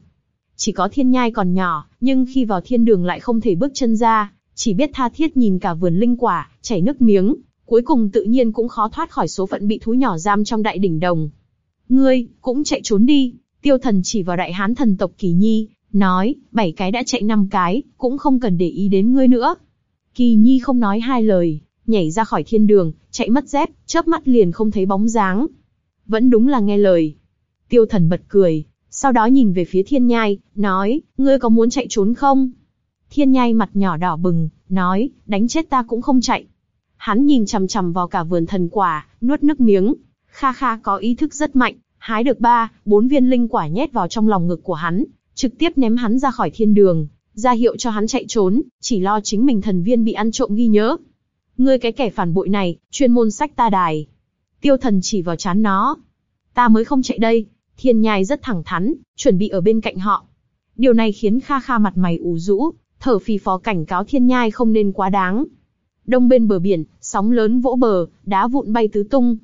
Chỉ có thiên nhai còn nhỏ, nhưng khi vào thiên đường lại không thể bước chân ra, chỉ biết tha thiết nhìn cả vườn linh quả, chảy nước miếng, cuối cùng tự nhiên cũng khó thoát khỏi số phận bị thú nhỏ giam trong đại đỉnh đồng. Ngươi, cũng chạy trốn đi, tiêu thần chỉ vào đại hán thần tộc Kỳ Nhi, nói, bảy cái đã chạy năm cái, cũng không cần để ý đến ngươi nữa. Kỳ Nhi không nói hai lời, nhảy ra khỏi thiên đường, chạy mất dép, chớp mắt liền không thấy bóng dáng. Vẫn đúng là nghe lời. Tiêu thần bật cười, sau đó nhìn về phía thiên nhai, nói, ngươi có muốn chạy trốn không? Thiên nhai mặt nhỏ đỏ bừng, nói, đánh chết ta cũng không chạy. Hắn nhìn chằm chằm vào cả vườn thần quả, nuốt nước miếng. Kha Kha có ý thức rất mạnh, hái được ba, bốn viên linh quả nhét vào trong lòng ngực của hắn, trực tiếp ném hắn ra khỏi thiên đường, ra hiệu cho hắn chạy trốn, chỉ lo chính mình thần viên bị ăn trộm ghi nhớ. Ngươi cái kẻ phản bội này, chuyên môn sách ta đài. Tiêu thần chỉ vào chán nó. Ta mới không chạy đây. Thiên nhai rất thẳng thắn, chuẩn bị ở bên cạnh họ. Điều này khiến Kha Kha mặt mày ủ rũ, thở phì phò cảnh cáo thiên nhai không nên quá đáng. Đông bên bờ biển, sóng lớn vỗ bờ, đá vụn bay tứ tung.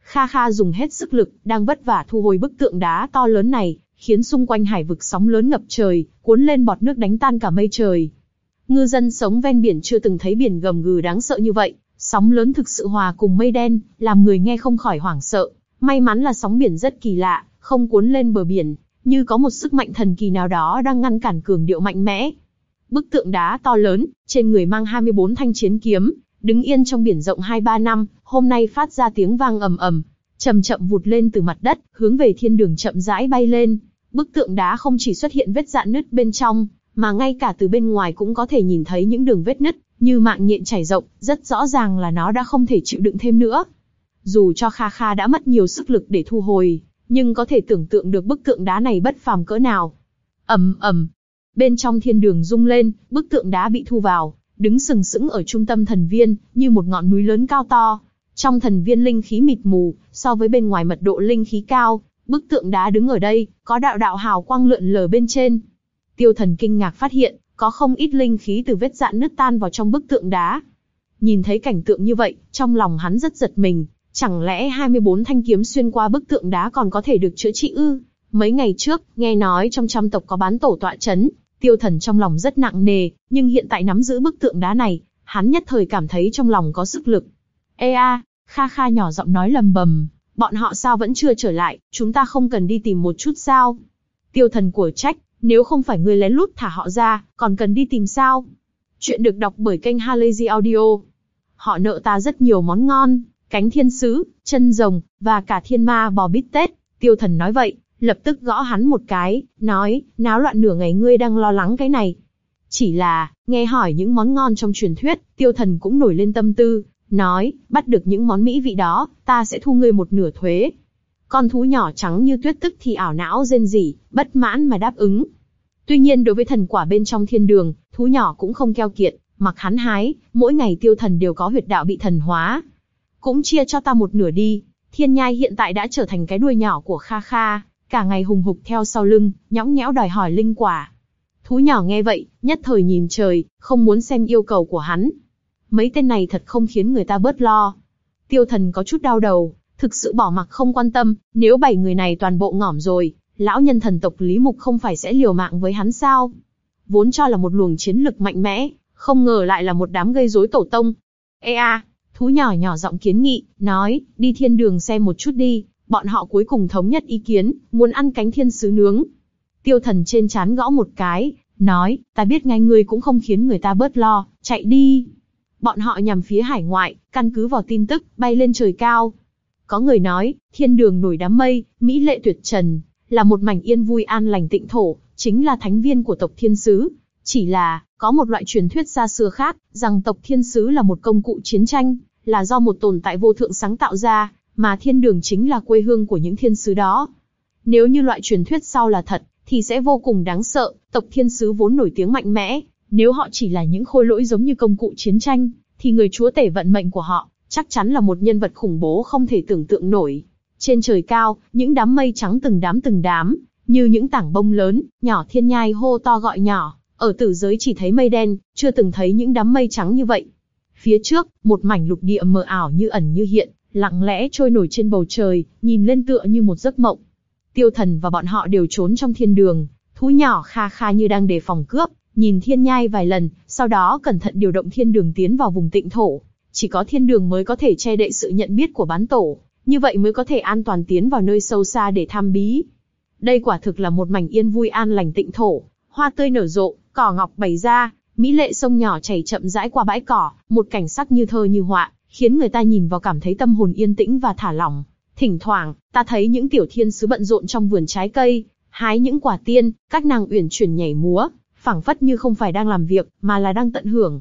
Kha Kha dùng hết sức lực, đang vất vả thu hồi bức tượng đá to lớn này, khiến xung quanh hải vực sóng lớn ngập trời, cuốn lên bọt nước đánh tan cả mây trời. Ngư dân sống ven biển chưa từng thấy biển gầm gừ đáng sợ như vậy, sóng lớn thực sự hòa cùng mây đen, làm người nghe không khỏi hoảng sợ. May mắn là sóng biển rất kỳ lạ, không cuốn lên bờ biển, như có một sức mạnh thần kỳ nào đó đang ngăn cản cường điệu mạnh mẽ. Bức tượng đá to lớn, trên người mang 24 thanh chiến kiếm, đứng yên trong biển rộng 2-3 năm, hôm nay phát ra tiếng vang ầm ầm, chậm chậm vụt lên từ mặt đất, hướng về thiên đường chậm rãi bay lên. Bức tượng đá không chỉ xuất hiện vết dạn nứt bên trong, mà ngay cả từ bên ngoài cũng có thể nhìn thấy những đường vết nứt, như mạng nhện chảy rộng, rất rõ ràng là nó đã không thể chịu đựng thêm nữa. Dù cho Kha Kha đã mất nhiều sức lực để thu hồi, nhưng có thể tưởng tượng được bức tượng đá này bất phàm cỡ nào. ầm ầm, bên trong thiên đường rung lên, bức tượng đá bị thu vào, đứng sừng sững ở trung tâm thần viên, như một ngọn núi lớn cao to. Trong thần viên linh khí mịt mù, so với bên ngoài mật độ linh khí cao, bức tượng đá đứng ở đây, có đạo đạo hào quang lượn lờ bên trên. Tiêu thần kinh ngạc phát hiện, có không ít linh khí từ vết dạn nứt tan vào trong bức tượng đá. Nhìn thấy cảnh tượng như vậy, trong lòng hắn rất giật mình, chẳng lẽ 24 thanh kiếm xuyên qua bức tượng đá còn có thể được chữa trị ư? Mấy ngày trước, nghe nói trong trăm tộc có bán tổ tọa chấn, tiêu thần trong lòng rất nặng nề, nhưng hiện tại nắm giữ bức tượng đá này, hắn nhất thời cảm thấy trong lòng có sức lực. Ê a, Kha Kha nhỏ giọng nói lầm bầm, bọn họ sao vẫn chưa trở lại, chúng ta không cần đi tìm một chút sao? Tiêu thần của trách, nếu không phải người lén lút thả họ ra, còn cần đi tìm sao? Chuyện được đọc bởi kênh Halazy Audio. Họ nợ ta rất nhiều món ngon, cánh thiên sứ, chân rồng, và cả thiên ma bò bít tết. Tiêu thần nói vậy, lập tức gõ hắn một cái, nói, náo loạn nửa ngày ngươi đang lo lắng cái này. Chỉ là, nghe hỏi những món ngon trong truyền thuyết, tiêu thần cũng nổi lên tâm tư, nói, bắt được những món mỹ vị đó, ta sẽ thu ngươi một nửa thuế. Con thú nhỏ trắng như tuyết tức thì ảo não rên rỉ, bất mãn mà đáp ứng. Tuy nhiên đối với thần quả bên trong thiên đường, thú nhỏ cũng không keo kiệt, mặc hắn hái, mỗi ngày tiêu thần đều có huyệt đạo bị thần hóa. Cũng chia cho ta một nửa đi, thiên nhai hiện tại đã trở thành cái đuôi nhỏ của Kha Kha, cả ngày hùng hục theo sau lưng, nhõng nhẽo đòi hỏi linh quả. Thú nhỏ nghe vậy, nhất thời nhìn trời, không muốn xem yêu cầu của hắn. Mấy tên này thật không khiến người ta bớt lo. Tiêu thần có chút đau đầu, thực sự bỏ mặc không quan tâm, nếu bảy người này toàn bộ ngỏm rồi, lão nhân thần tộc Lý Mục không phải sẽ liều mạng với hắn sao? Vốn cho là một luồng chiến lực mạnh mẽ, không ngờ lại là một đám gây rối tổ tông. Ê a, thú nhỏ nhỏ giọng kiến nghị, nói, đi thiên đường xem một chút đi, bọn họ cuối cùng thống nhất ý kiến, muốn ăn cánh thiên sứ nướng. Tiêu thần trên chán gõ một cái, nói, ta biết ngay ngươi cũng không khiến người ta bớt lo, chạy đi. Bọn họ nhằm phía hải ngoại, căn cứ vào tin tức, bay lên trời cao. Có người nói, thiên đường nổi đám mây, mỹ lệ tuyệt trần, là một mảnh yên vui an lành tịnh thổ, chính là thánh viên của tộc thiên sứ. Chỉ là, có một loại truyền thuyết xa xưa khác, rằng tộc thiên sứ là một công cụ chiến tranh, là do một tồn tại vô thượng sáng tạo ra, mà thiên đường chính là quê hương của những thiên sứ đó. Nếu như loại truyền thuyết sau là thật, thì sẽ vô cùng đáng sợ, tộc thiên sứ vốn nổi tiếng mạnh mẽ, nếu họ chỉ là những khôi lỗi giống như công cụ chiến tranh, thì người chúa tể vận mệnh của họ, chắc chắn là một nhân vật khủng bố không thể tưởng tượng nổi. Trên trời cao, những đám mây trắng từng đám từng đám, như những tảng bông lớn, nhỏ thiên nhai hô to gọi nhỏ, ở tử giới chỉ thấy mây đen, chưa từng thấy những đám mây trắng như vậy. Phía trước, một mảnh lục địa mờ ảo như ẩn như hiện, lặng lẽ trôi nổi trên bầu trời, nhìn lên tựa như một giấc mộng. Tiêu thần và bọn họ đều trốn trong thiên đường, thú nhỏ kha kha như đang đề phòng cướp, nhìn thiên nhai vài lần, sau đó cẩn thận điều động thiên đường tiến vào vùng tịnh thổ. Chỉ có thiên đường mới có thể che đậy sự nhận biết của bán tổ, như vậy mới có thể an toàn tiến vào nơi sâu xa để tham bí. Đây quả thực là một mảnh yên vui an lành tịnh thổ, hoa tươi nở rộ, cỏ ngọc bày ra, mỹ lệ sông nhỏ chảy chậm rãi qua bãi cỏ, một cảnh sắc như thơ như họa, khiến người ta nhìn vào cảm thấy tâm hồn yên tĩnh và thả lỏng. Thỉnh thoảng, ta thấy những tiểu thiên sứ bận rộn trong vườn trái cây, hái những quả tiên, các nàng uyển chuyển nhảy múa, phảng phất như không phải đang làm việc, mà là đang tận hưởng.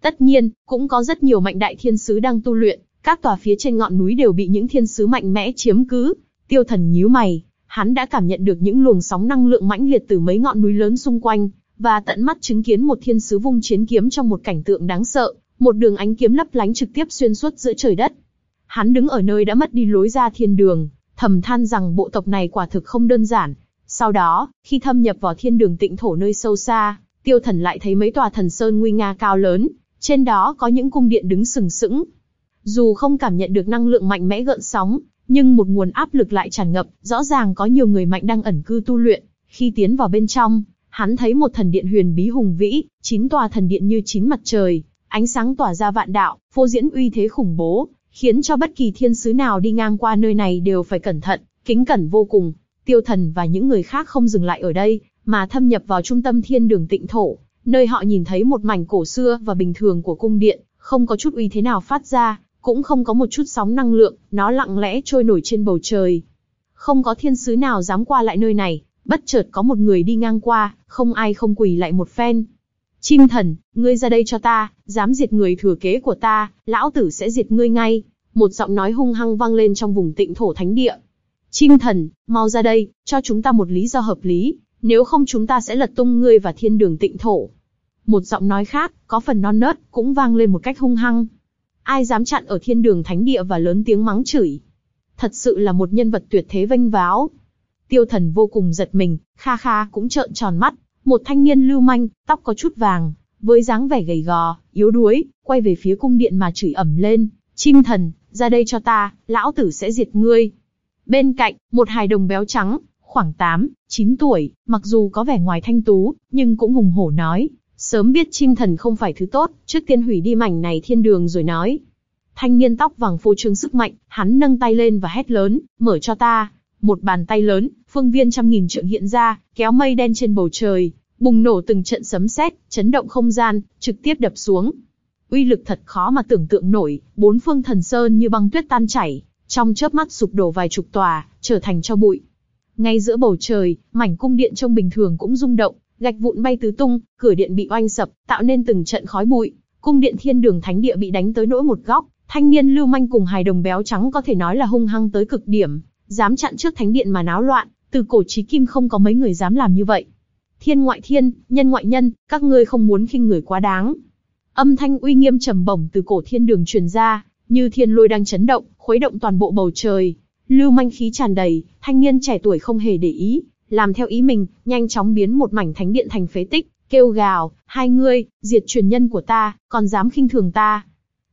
Tất nhiên, cũng có rất nhiều mạnh đại thiên sứ đang tu luyện, các tòa phía trên ngọn núi đều bị những thiên sứ mạnh mẽ chiếm cứ. Tiêu thần nhíu mày, hắn đã cảm nhận được những luồng sóng năng lượng mãnh liệt từ mấy ngọn núi lớn xung quanh, và tận mắt chứng kiến một thiên sứ vung chiến kiếm trong một cảnh tượng đáng sợ, một đường ánh kiếm lấp lánh trực tiếp xuyên suốt giữa trời đất. Hắn đứng ở nơi đã mất đi lối ra thiên đường, thầm than rằng bộ tộc này quả thực không đơn giản. Sau đó, khi thâm nhập vào thiên đường tịnh thổ nơi sâu xa, tiêu thần lại thấy mấy tòa thần sơn nguy nga cao lớn, trên đó có những cung điện đứng sừng sững. Dù không cảm nhận được năng lượng mạnh mẽ gợn sóng, nhưng một nguồn áp lực lại tràn ngập, rõ ràng có nhiều người mạnh đang ẩn cư tu luyện. Khi tiến vào bên trong, hắn thấy một thần điện huyền bí hùng vĩ, chín tòa thần điện như chín mặt trời, ánh sáng tỏa ra vạn đạo, phô diễn uy thế khủng bố, khiến cho bất kỳ thiên sứ nào đi ngang qua nơi này đều phải cẩn thận, kính cẩn vô cùng. Tiêu thần và những người khác không dừng lại ở đây, mà thâm nhập vào trung tâm thiên đường tịnh thổ, nơi họ nhìn thấy một mảnh cổ xưa và bình thường của cung điện, không có chút uy thế nào phát ra, cũng không có một chút sóng năng lượng, nó lặng lẽ trôi nổi trên bầu trời. Không có thiên sứ nào dám qua lại nơi này, bất chợt có một người đi ngang qua, không ai không quỳ lại một phen. Chim thần, ngươi ra đây cho ta, dám diệt người thừa kế của ta, lão tử sẽ diệt ngươi ngay. Một giọng nói hung hăng vang lên trong vùng tịnh thổ thánh địa. Chim thần, mau ra đây, cho chúng ta một lý do hợp lý, nếu không chúng ta sẽ lật tung ngươi và thiên đường tịnh thổ. Một giọng nói khác, có phần non nớt, cũng vang lên một cách hung hăng. Ai dám chặn ở thiên đường thánh địa và lớn tiếng mắng chửi. Thật sự là một nhân vật tuyệt thế vênh váo. Tiêu thần vô cùng giật mình, kha kha cũng trợn tròn mắt. Một thanh niên lưu manh, tóc có chút vàng, với dáng vẻ gầy gò, yếu đuối, quay về phía cung điện mà chửi ẩm lên. Chim thần, ra đây cho ta, lão tử sẽ diệt ngươi. Bên cạnh, một hài đồng béo trắng, khoảng 8, 9 tuổi, mặc dù có vẻ ngoài thanh tú, nhưng cũng hùng hổ nói, sớm biết chim thần không phải thứ tốt, trước tiên hủy đi mảnh này thiên đường rồi nói. Thanh niên tóc vàng phô trương sức mạnh, hắn nâng tay lên và hét lớn, mở cho ta. Một bàn tay lớn, phương viên trăm nghìn trượng hiện ra, kéo mây đen trên bầu trời, bùng nổ từng trận sấm sét, chấn động không gian, trực tiếp đập xuống. Uy lực thật khó mà tưởng tượng nổi, bốn phương thần sơn như băng tuyết tan chảy, trong chớp mắt sụp đổ vài chục tòa, trở thành cho bụi. Ngay giữa bầu trời, mảnh cung điện trông bình thường cũng rung động, gạch vụn bay tứ tung, cửa điện bị oanh sập, tạo nên từng trận khói bụi. Cung điện thiên đường thánh địa bị đánh tới nỗi một góc, thanh niên lưu manh cùng hài đồng béo trắng có thể nói là hung hăng tới cực điểm, dám chặn trước thánh điện mà náo loạn, từ cổ chí kim không có mấy người dám làm như vậy. Thiên ngoại thiên, nhân ngoại nhân, các ngươi không muốn khinh người quá đáng. Âm thanh uy nghiêm trầm bổng từ cổ thiên đường truyền ra, như thiên lôi đang chấn động, khuấy động toàn bộ bầu trời. Lưu manh khí tràn đầy, thanh niên trẻ tuổi không hề để ý, làm theo ý mình, nhanh chóng biến một mảnh thánh điện thành phế tích, kêu gào, hai ngươi, diệt truyền nhân của ta, còn dám khinh thường ta.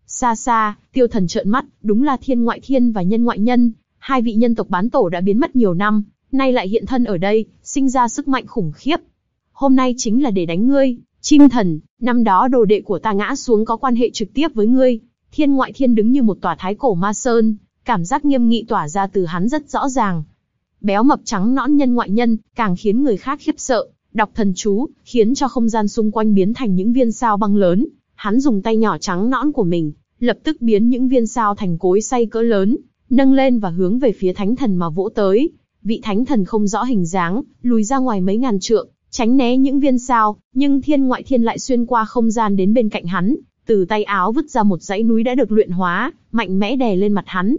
Xa xa, tiêu thần trợn mắt, đúng là thiên ngoại thiên và nhân ngoại nhân, hai vị nhân tộc bán tổ đã biến mất nhiều năm, nay lại hiện thân ở đây, sinh ra sức mạnh khủng khiếp. Hôm nay chính là để đánh ngươi, chim thần, năm đó đồ đệ của ta ngã xuống có quan hệ trực tiếp với ngươi. Thiên ngoại thiên đứng như một tòa thái cổ ma sơn, cảm giác nghiêm nghị tỏa ra từ hắn rất rõ ràng. Béo mập trắng nõn nhân ngoại nhân, càng khiến người khác khiếp sợ, đọc thần chú, khiến cho không gian xung quanh biến thành những viên sao băng lớn. Hắn dùng tay nhỏ trắng nõn của mình, lập tức biến những viên sao thành cối xay cỡ lớn, nâng lên và hướng về phía thánh thần mà vỗ tới. Vị thánh thần không rõ hình dáng, lùi ra ngoài mấy ngàn trượng, tránh né những viên sao, nhưng thiên ngoại thiên lại xuyên qua không gian đến bên cạnh hắn, từ tay áo vứt ra một dãy núi đã được luyện hóa, mạnh mẽ đè lên mặt hắn.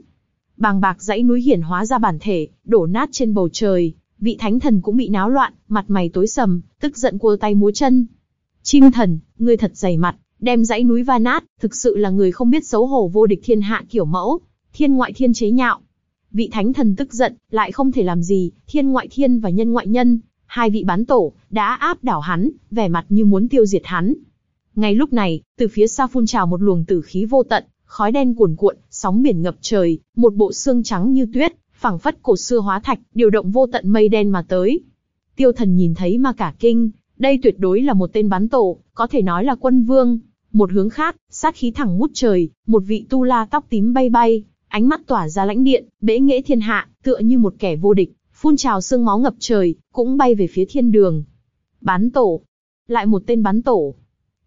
Bàng bạc dãy núi hiển hóa ra bản thể, đổ nát trên bầu trời, vị thánh thần cũng bị náo loạn, mặt mày tối sầm, tức giận cua tay múa chân. Chim thần, ngươi thật dày mặt, đem dãy núi va nát, thực sự là người không biết xấu hổ vô địch thiên hạ kiểu mẫu, thiên ngoại thiên chế nhạo. Vị thánh thần tức giận, lại không thể làm gì, thiên ngoại thiên và nhân ngoại nhân, hai vị bán tổ, đã áp đảo hắn, vẻ mặt như muốn tiêu diệt hắn. Ngay lúc này, từ phía xa phun trào một luồng tử khí vô tận, khói đen cuồn cuộn, sóng biển ngập trời, một bộ xương trắng như tuyết, phẳng phất cổ xưa hóa thạch, điều động vô tận mây đen mà tới. Tiêu thần nhìn thấy mà cả kinh, đây tuyệt đối là một tên bán tổ, có thể nói là quân vương. Một hướng khác, sát khí thẳng ngút trời, một vị tu la tóc tím bay bay, ánh mắt tỏa ra lãnh điện, bẽ nghệ thiên hạ, tựa như một kẻ vô địch, phun trào xương máu ngập trời, cũng bay về phía thiên đường. Bán tổ. Lại một tên bán tổ.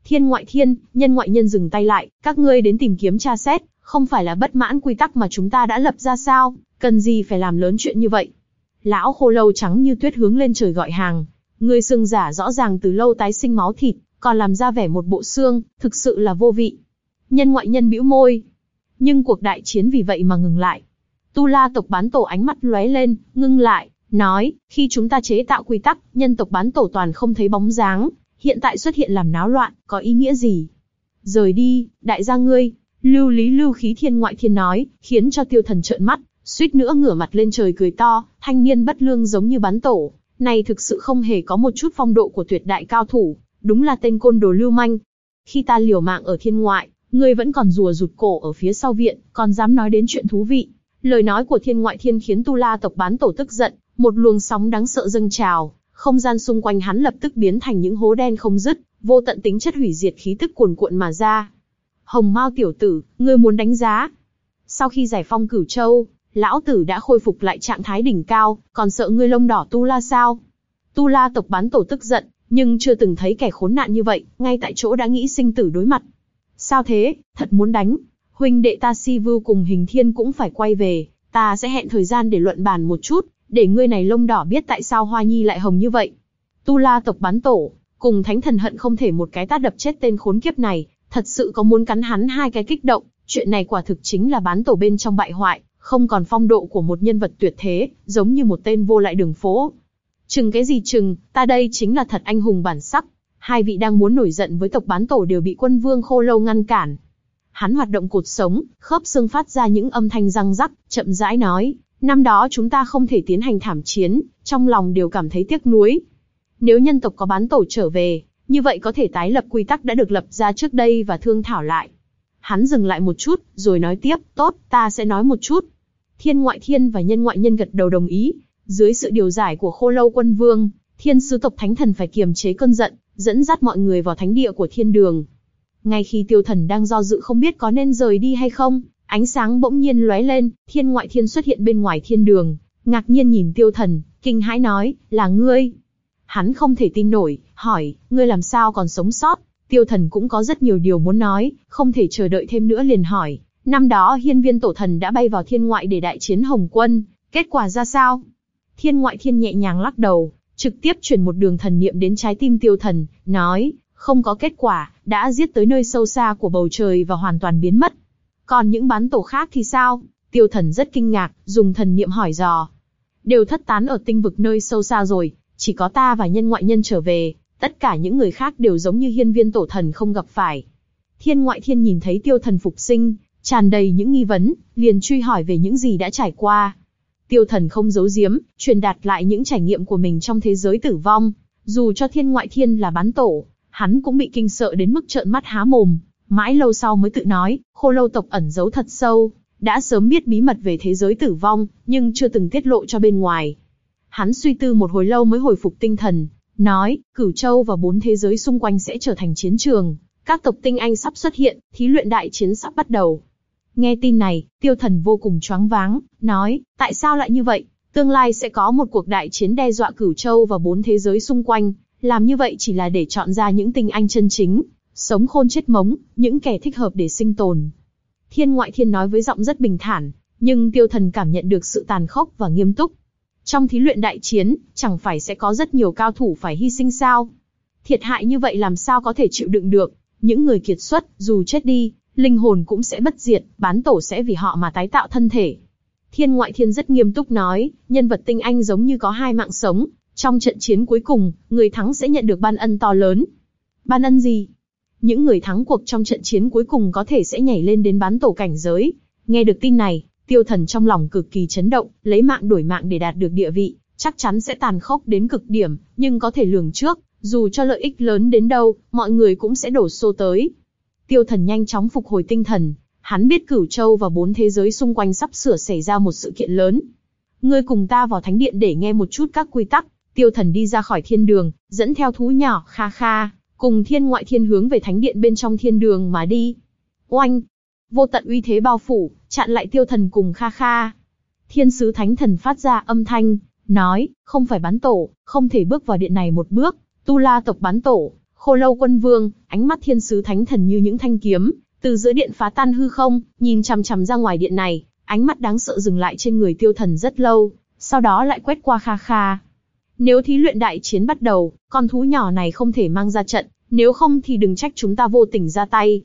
Thiên ngoại thiên, nhân ngoại nhân dừng tay lại, các ngươi đến tìm kiếm tra xét, không phải là bất mãn quy tắc mà chúng ta đã lập ra sao, cần gì phải làm lớn chuyện như vậy. Lão khô lâu trắng như tuyết hướng lên trời gọi hàng, người xương giả rõ ràng từ lâu tái sinh máu thịt, còn làm ra vẻ một bộ xương, thực sự là vô vị. Nhân ngoại nhân bĩu môi. Nhưng cuộc đại chiến vì vậy mà ngừng lại. Tu La tộc bán tổ ánh mắt lóe lên, ngưng lại, nói, khi chúng ta chế tạo quy tắc, nhân tộc bán tổ toàn không thấy bóng dáng, hiện tại xuất hiện làm náo loạn, có ý nghĩa gì? Rời đi, đại gia ngươi, lưu lý lưu khí thiên ngoại thiên nói, khiến cho tiêu thần trợn mắt, suýt nữa ngửa mặt lên trời cười to, thanh niên bất lương giống như bán tổ, Này thực sự không hề có một chút phong độ của tuyệt đại cao thủ, đúng là tên côn đồ lưu manh. Khi ta liều mạng ở thiên ngoại, ngươi vẫn còn rùa rụt cổ ở phía sau viện, còn dám nói đến chuyện thú vị. Lời nói của thiên ngoại thiên khiến Tu La tộc bán tổ tức giận, một luồng sóng đáng sợ dâng trào, không gian xung quanh hắn lập tức biến thành những hố đen không dứt, vô tận tính chất hủy diệt khí tức cuồn cuộn mà ra. Hồng Mao tiểu tử, ngươi muốn đánh giá? Sau khi giải phong Cửu Châu, lão tử đã khôi phục lại trạng thái đỉnh cao, còn sợ ngươi lông đỏ Tu La sao? Tu La tộc bán tổ tức giận, nhưng chưa từng thấy kẻ khốn nạn như vậy, ngay tại chỗ đã nghĩ sinh tử đối mặt. Sao thế, thật muốn đánh? Huynh đệ ta Si Vưu cùng Hình Thiên cũng phải quay về, ta sẽ hẹn thời gian để luận bàn một chút, để ngươi này lông đỏ biết tại sao Hoa Nhi lại hồng như vậy. Tu La tộc bán tổ, cùng Thánh Thần hận không thể một cái tát đập chết tên khốn kiếp này, thật sự có muốn cắn hắn hai cái kích động, chuyện này quả thực chính là bán tổ bên trong bại hoại, không còn phong độ của một nhân vật tuyệt thế, giống như một tên vô lại đường phố. Chừng cái gì chừng, ta đây chính là thật anh hùng bản sắc. Hai vị đang muốn nổi giận với tộc bán tổ đều bị quân vương khô lâu ngăn cản. Hắn hoạt động cột sống, khớp xương phát ra những âm thanh răng rắc, chậm rãi nói, năm đó chúng ta không thể tiến hành thảm chiến, trong lòng đều cảm thấy tiếc nuối. Nếu nhân tộc có bán tổ trở về, như vậy có thể tái lập quy tắc đã được lập ra trước đây và thương thảo lại. Hắn dừng lại một chút, rồi nói tiếp, tốt, ta sẽ nói một chút. Thiên ngoại thiên và nhân ngoại nhân gật đầu đồng ý. Dưới sự điều giải của khô lâu quân vương, thiên sứ tộc thánh thần phải kiềm chế cơn giận, dẫn dắt mọi người vào thánh địa của thiên đường. Ngay khi tiêu thần đang do dự không biết có nên rời đi hay không, ánh sáng bỗng nhiên lóe lên, thiên ngoại thiên xuất hiện bên ngoài thiên đường, ngạc nhiên nhìn tiêu thần, kinh hãi nói, là ngươi. Hắn không thể tin nổi, hỏi, ngươi làm sao còn sống sót? Tiêu thần cũng có rất nhiều điều muốn nói, không thể chờ đợi thêm nữa liền hỏi, năm đó hiên viên tổ thần đã bay vào thiên ngoại để đại chiến Hồng quân, kết quả ra sao? Thiên ngoại thiên nhẹ nhàng lắc đầu, trực tiếp chuyển một đường thần niệm đến trái tim tiêu thần, nói, không có kết quả, đã giết tới nơi sâu xa của bầu trời và hoàn toàn biến mất. Còn những bán tổ khác thì sao? Tiêu thần rất kinh ngạc, dùng thần niệm hỏi dò. Đều thất tán ở tinh vực nơi sâu xa rồi, chỉ có ta và nhân ngoại nhân trở về, tất cả những người khác đều giống như hiên viên tổ thần không gặp phải. Thiên ngoại thiên nhìn thấy tiêu thần phục sinh, tràn đầy những nghi vấn, liền truy hỏi về những gì đã trải qua. Tiêu thần không giấu giếm, truyền đạt lại những trải nghiệm của mình trong thế giới tử vong. Dù cho thiên ngoại thiên là bán tổ, hắn cũng bị kinh sợ đến mức trợn mắt há mồm. Mãi lâu sau mới tự nói, khô lâu tộc ẩn giấu thật sâu, đã sớm biết bí mật về thế giới tử vong, nhưng chưa từng tiết lộ cho bên ngoài. Hắn suy tư một hồi lâu mới hồi phục tinh thần, nói, cửu châu và bốn thế giới xung quanh sẽ trở thành chiến trường, các tộc tinh anh sắp xuất hiện, thí luyện đại chiến sắp bắt đầu. Nghe tin này, tiêu thần vô cùng choáng váng, nói, tại sao lại như vậy? Tương lai sẽ có một cuộc đại chiến đe dọa cửu châu và bốn thế giới xung quanh, làm như vậy chỉ là để chọn ra những tinh anh chân chính, sống khôn chết mống, những kẻ thích hợp để sinh tồn. Thiên ngoại thiên nói với giọng rất bình thản, nhưng tiêu thần cảm nhận được sự tàn khốc và nghiêm túc. Trong thí luyện đại chiến, chẳng phải sẽ có rất nhiều cao thủ phải hy sinh sao? Thiệt hại như vậy làm sao có thể chịu đựng được? Những người kiệt xuất, dù chết đi, linh hồn cũng sẽ bất diệt, bán tổ sẽ vì họ mà tái tạo thân thể. Thiên ngoại thiên rất nghiêm túc nói, nhân vật tinh anh giống như có hai mạng sống, trong trận chiến cuối cùng, người thắng sẽ nhận được ban ân to lớn. Ban ân gì? Những người thắng cuộc trong trận chiến cuối cùng có thể sẽ nhảy lên đến bán tổ cảnh giới. Nghe được tin này, tiêu thần trong lòng cực kỳ chấn động, lấy mạng đổi mạng để đạt được địa vị, chắc chắn sẽ tàn khốc đến cực điểm, nhưng có thể lường trước, dù cho lợi ích lớn đến đâu, mọi người cũng sẽ đổ xô tới. Tiêu thần nhanh chóng phục hồi tinh thần, hắn biết cửu châu và bốn thế giới xung quanh sắp sửa xảy ra một sự kiện lớn. Ngươi cùng ta vào thánh điện để nghe một chút các quy tắc, tiêu thần đi ra khỏi thiên đường, dẫn theo thú nhỏ kha kha, cùng thiên ngoại thiên hướng về thánh điện bên trong thiên đường mà đi. Oanh! Vô tận uy thế bao phủ, chặn lại tiêu thần cùng kha kha. Thiên sứ thánh thần phát ra âm thanh, nói, không phải bán tổ, không thể bước vào điện này một bước, tu la tộc bán tổ, khô lâu quân vương, ánh mắt thiên sứ thánh thần như những thanh kiếm, từ giữa điện phá tan hư không, nhìn chằm chằm ra ngoài điện này, ánh mắt đáng sợ dừng lại trên người tiêu thần rất lâu, sau đó lại quét qua kha kha. Nếu thí luyện đại chiến bắt đầu, con thú nhỏ này không thể mang ra trận, nếu không thì đừng trách chúng ta vô tình ra tay.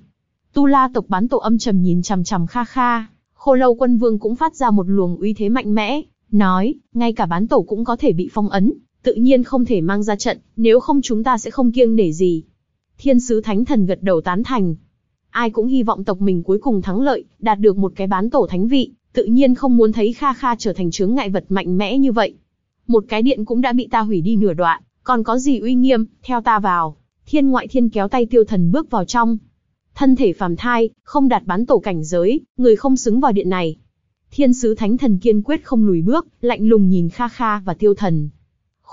Tu La tộc bán tổ âm trầm nhìn chằm chằm Kha Kha, Khô Lâu Quân Vương cũng phát ra một luồng uy thế mạnh mẽ, nói, ngay cả bán tổ cũng có thể bị phong ấn, tự nhiên không thể mang ra trận, nếu không chúng ta sẽ không kiêng nể gì. Thiên sứ Thánh Thần gật đầu tán thành. Ai cũng hy vọng tộc mình cuối cùng thắng lợi, đạt được một cái bán tổ thánh vị, tự nhiên không muốn thấy Kha Kha trở thành chướng ngại vật mạnh mẽ như vậy. một cái điện cũng đã bị ta hủy đi nửa đoạn, còn có gì uy nghiêm, theo ta vào. Thiên ngoại thiên kéo tay tiêu thần bước vào trong. Thân thể phàm thai, không đạt bán tổ cảnh giới, người không xứng vào điện này. Thiên sứ thánh thần kiên quyết không lùi bước, lạnh lùng nhìn Kha Kha và tiêu thần.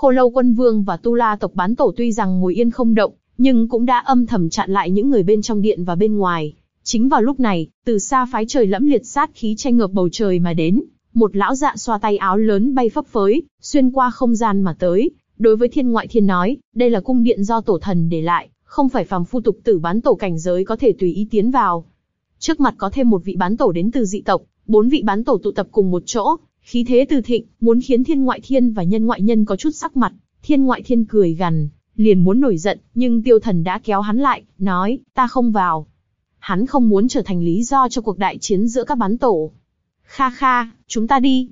Khô lâu quân vương và tu la tộc bán tổ tuy rằng ngồi yên không động, nhưng cũng đã âm thầm chặn lại những người bên trong điện và bên ngoài. Chính vào lúc này, từ xa phái trời lẫm liệt sát khí tranh ngược bầu trời mà đến, một lão dạ xoa tay áo lớn bay phấp phới, xuyên qua không gian mà tới. Đối với thiên ngoại thiên nói, đây là cung điện do tổ thần để lại, không phải phàm phu tục tử bán tổ cảnh giới có thể tùy ý tiến vào. Trước mặt có thêm một vị bán tổ đến từ dị tộc, bốn vị bán tổ tụ tập cùng một chỗ, khí thế từ thịnh, muốn khiến thiên ngoại thiên và nhân ngoại nhân có chút sắc mặt. Thiên ngoại thiên cười gằn, liền muốn nổi giận, nhưng tiêu thần đã kéo hắn lại, nói, ta không vào. Hắn không muốn trở thành lý do cho cuộc đại chiến giữa các bán tổ. Kha kha, chúng ta đi.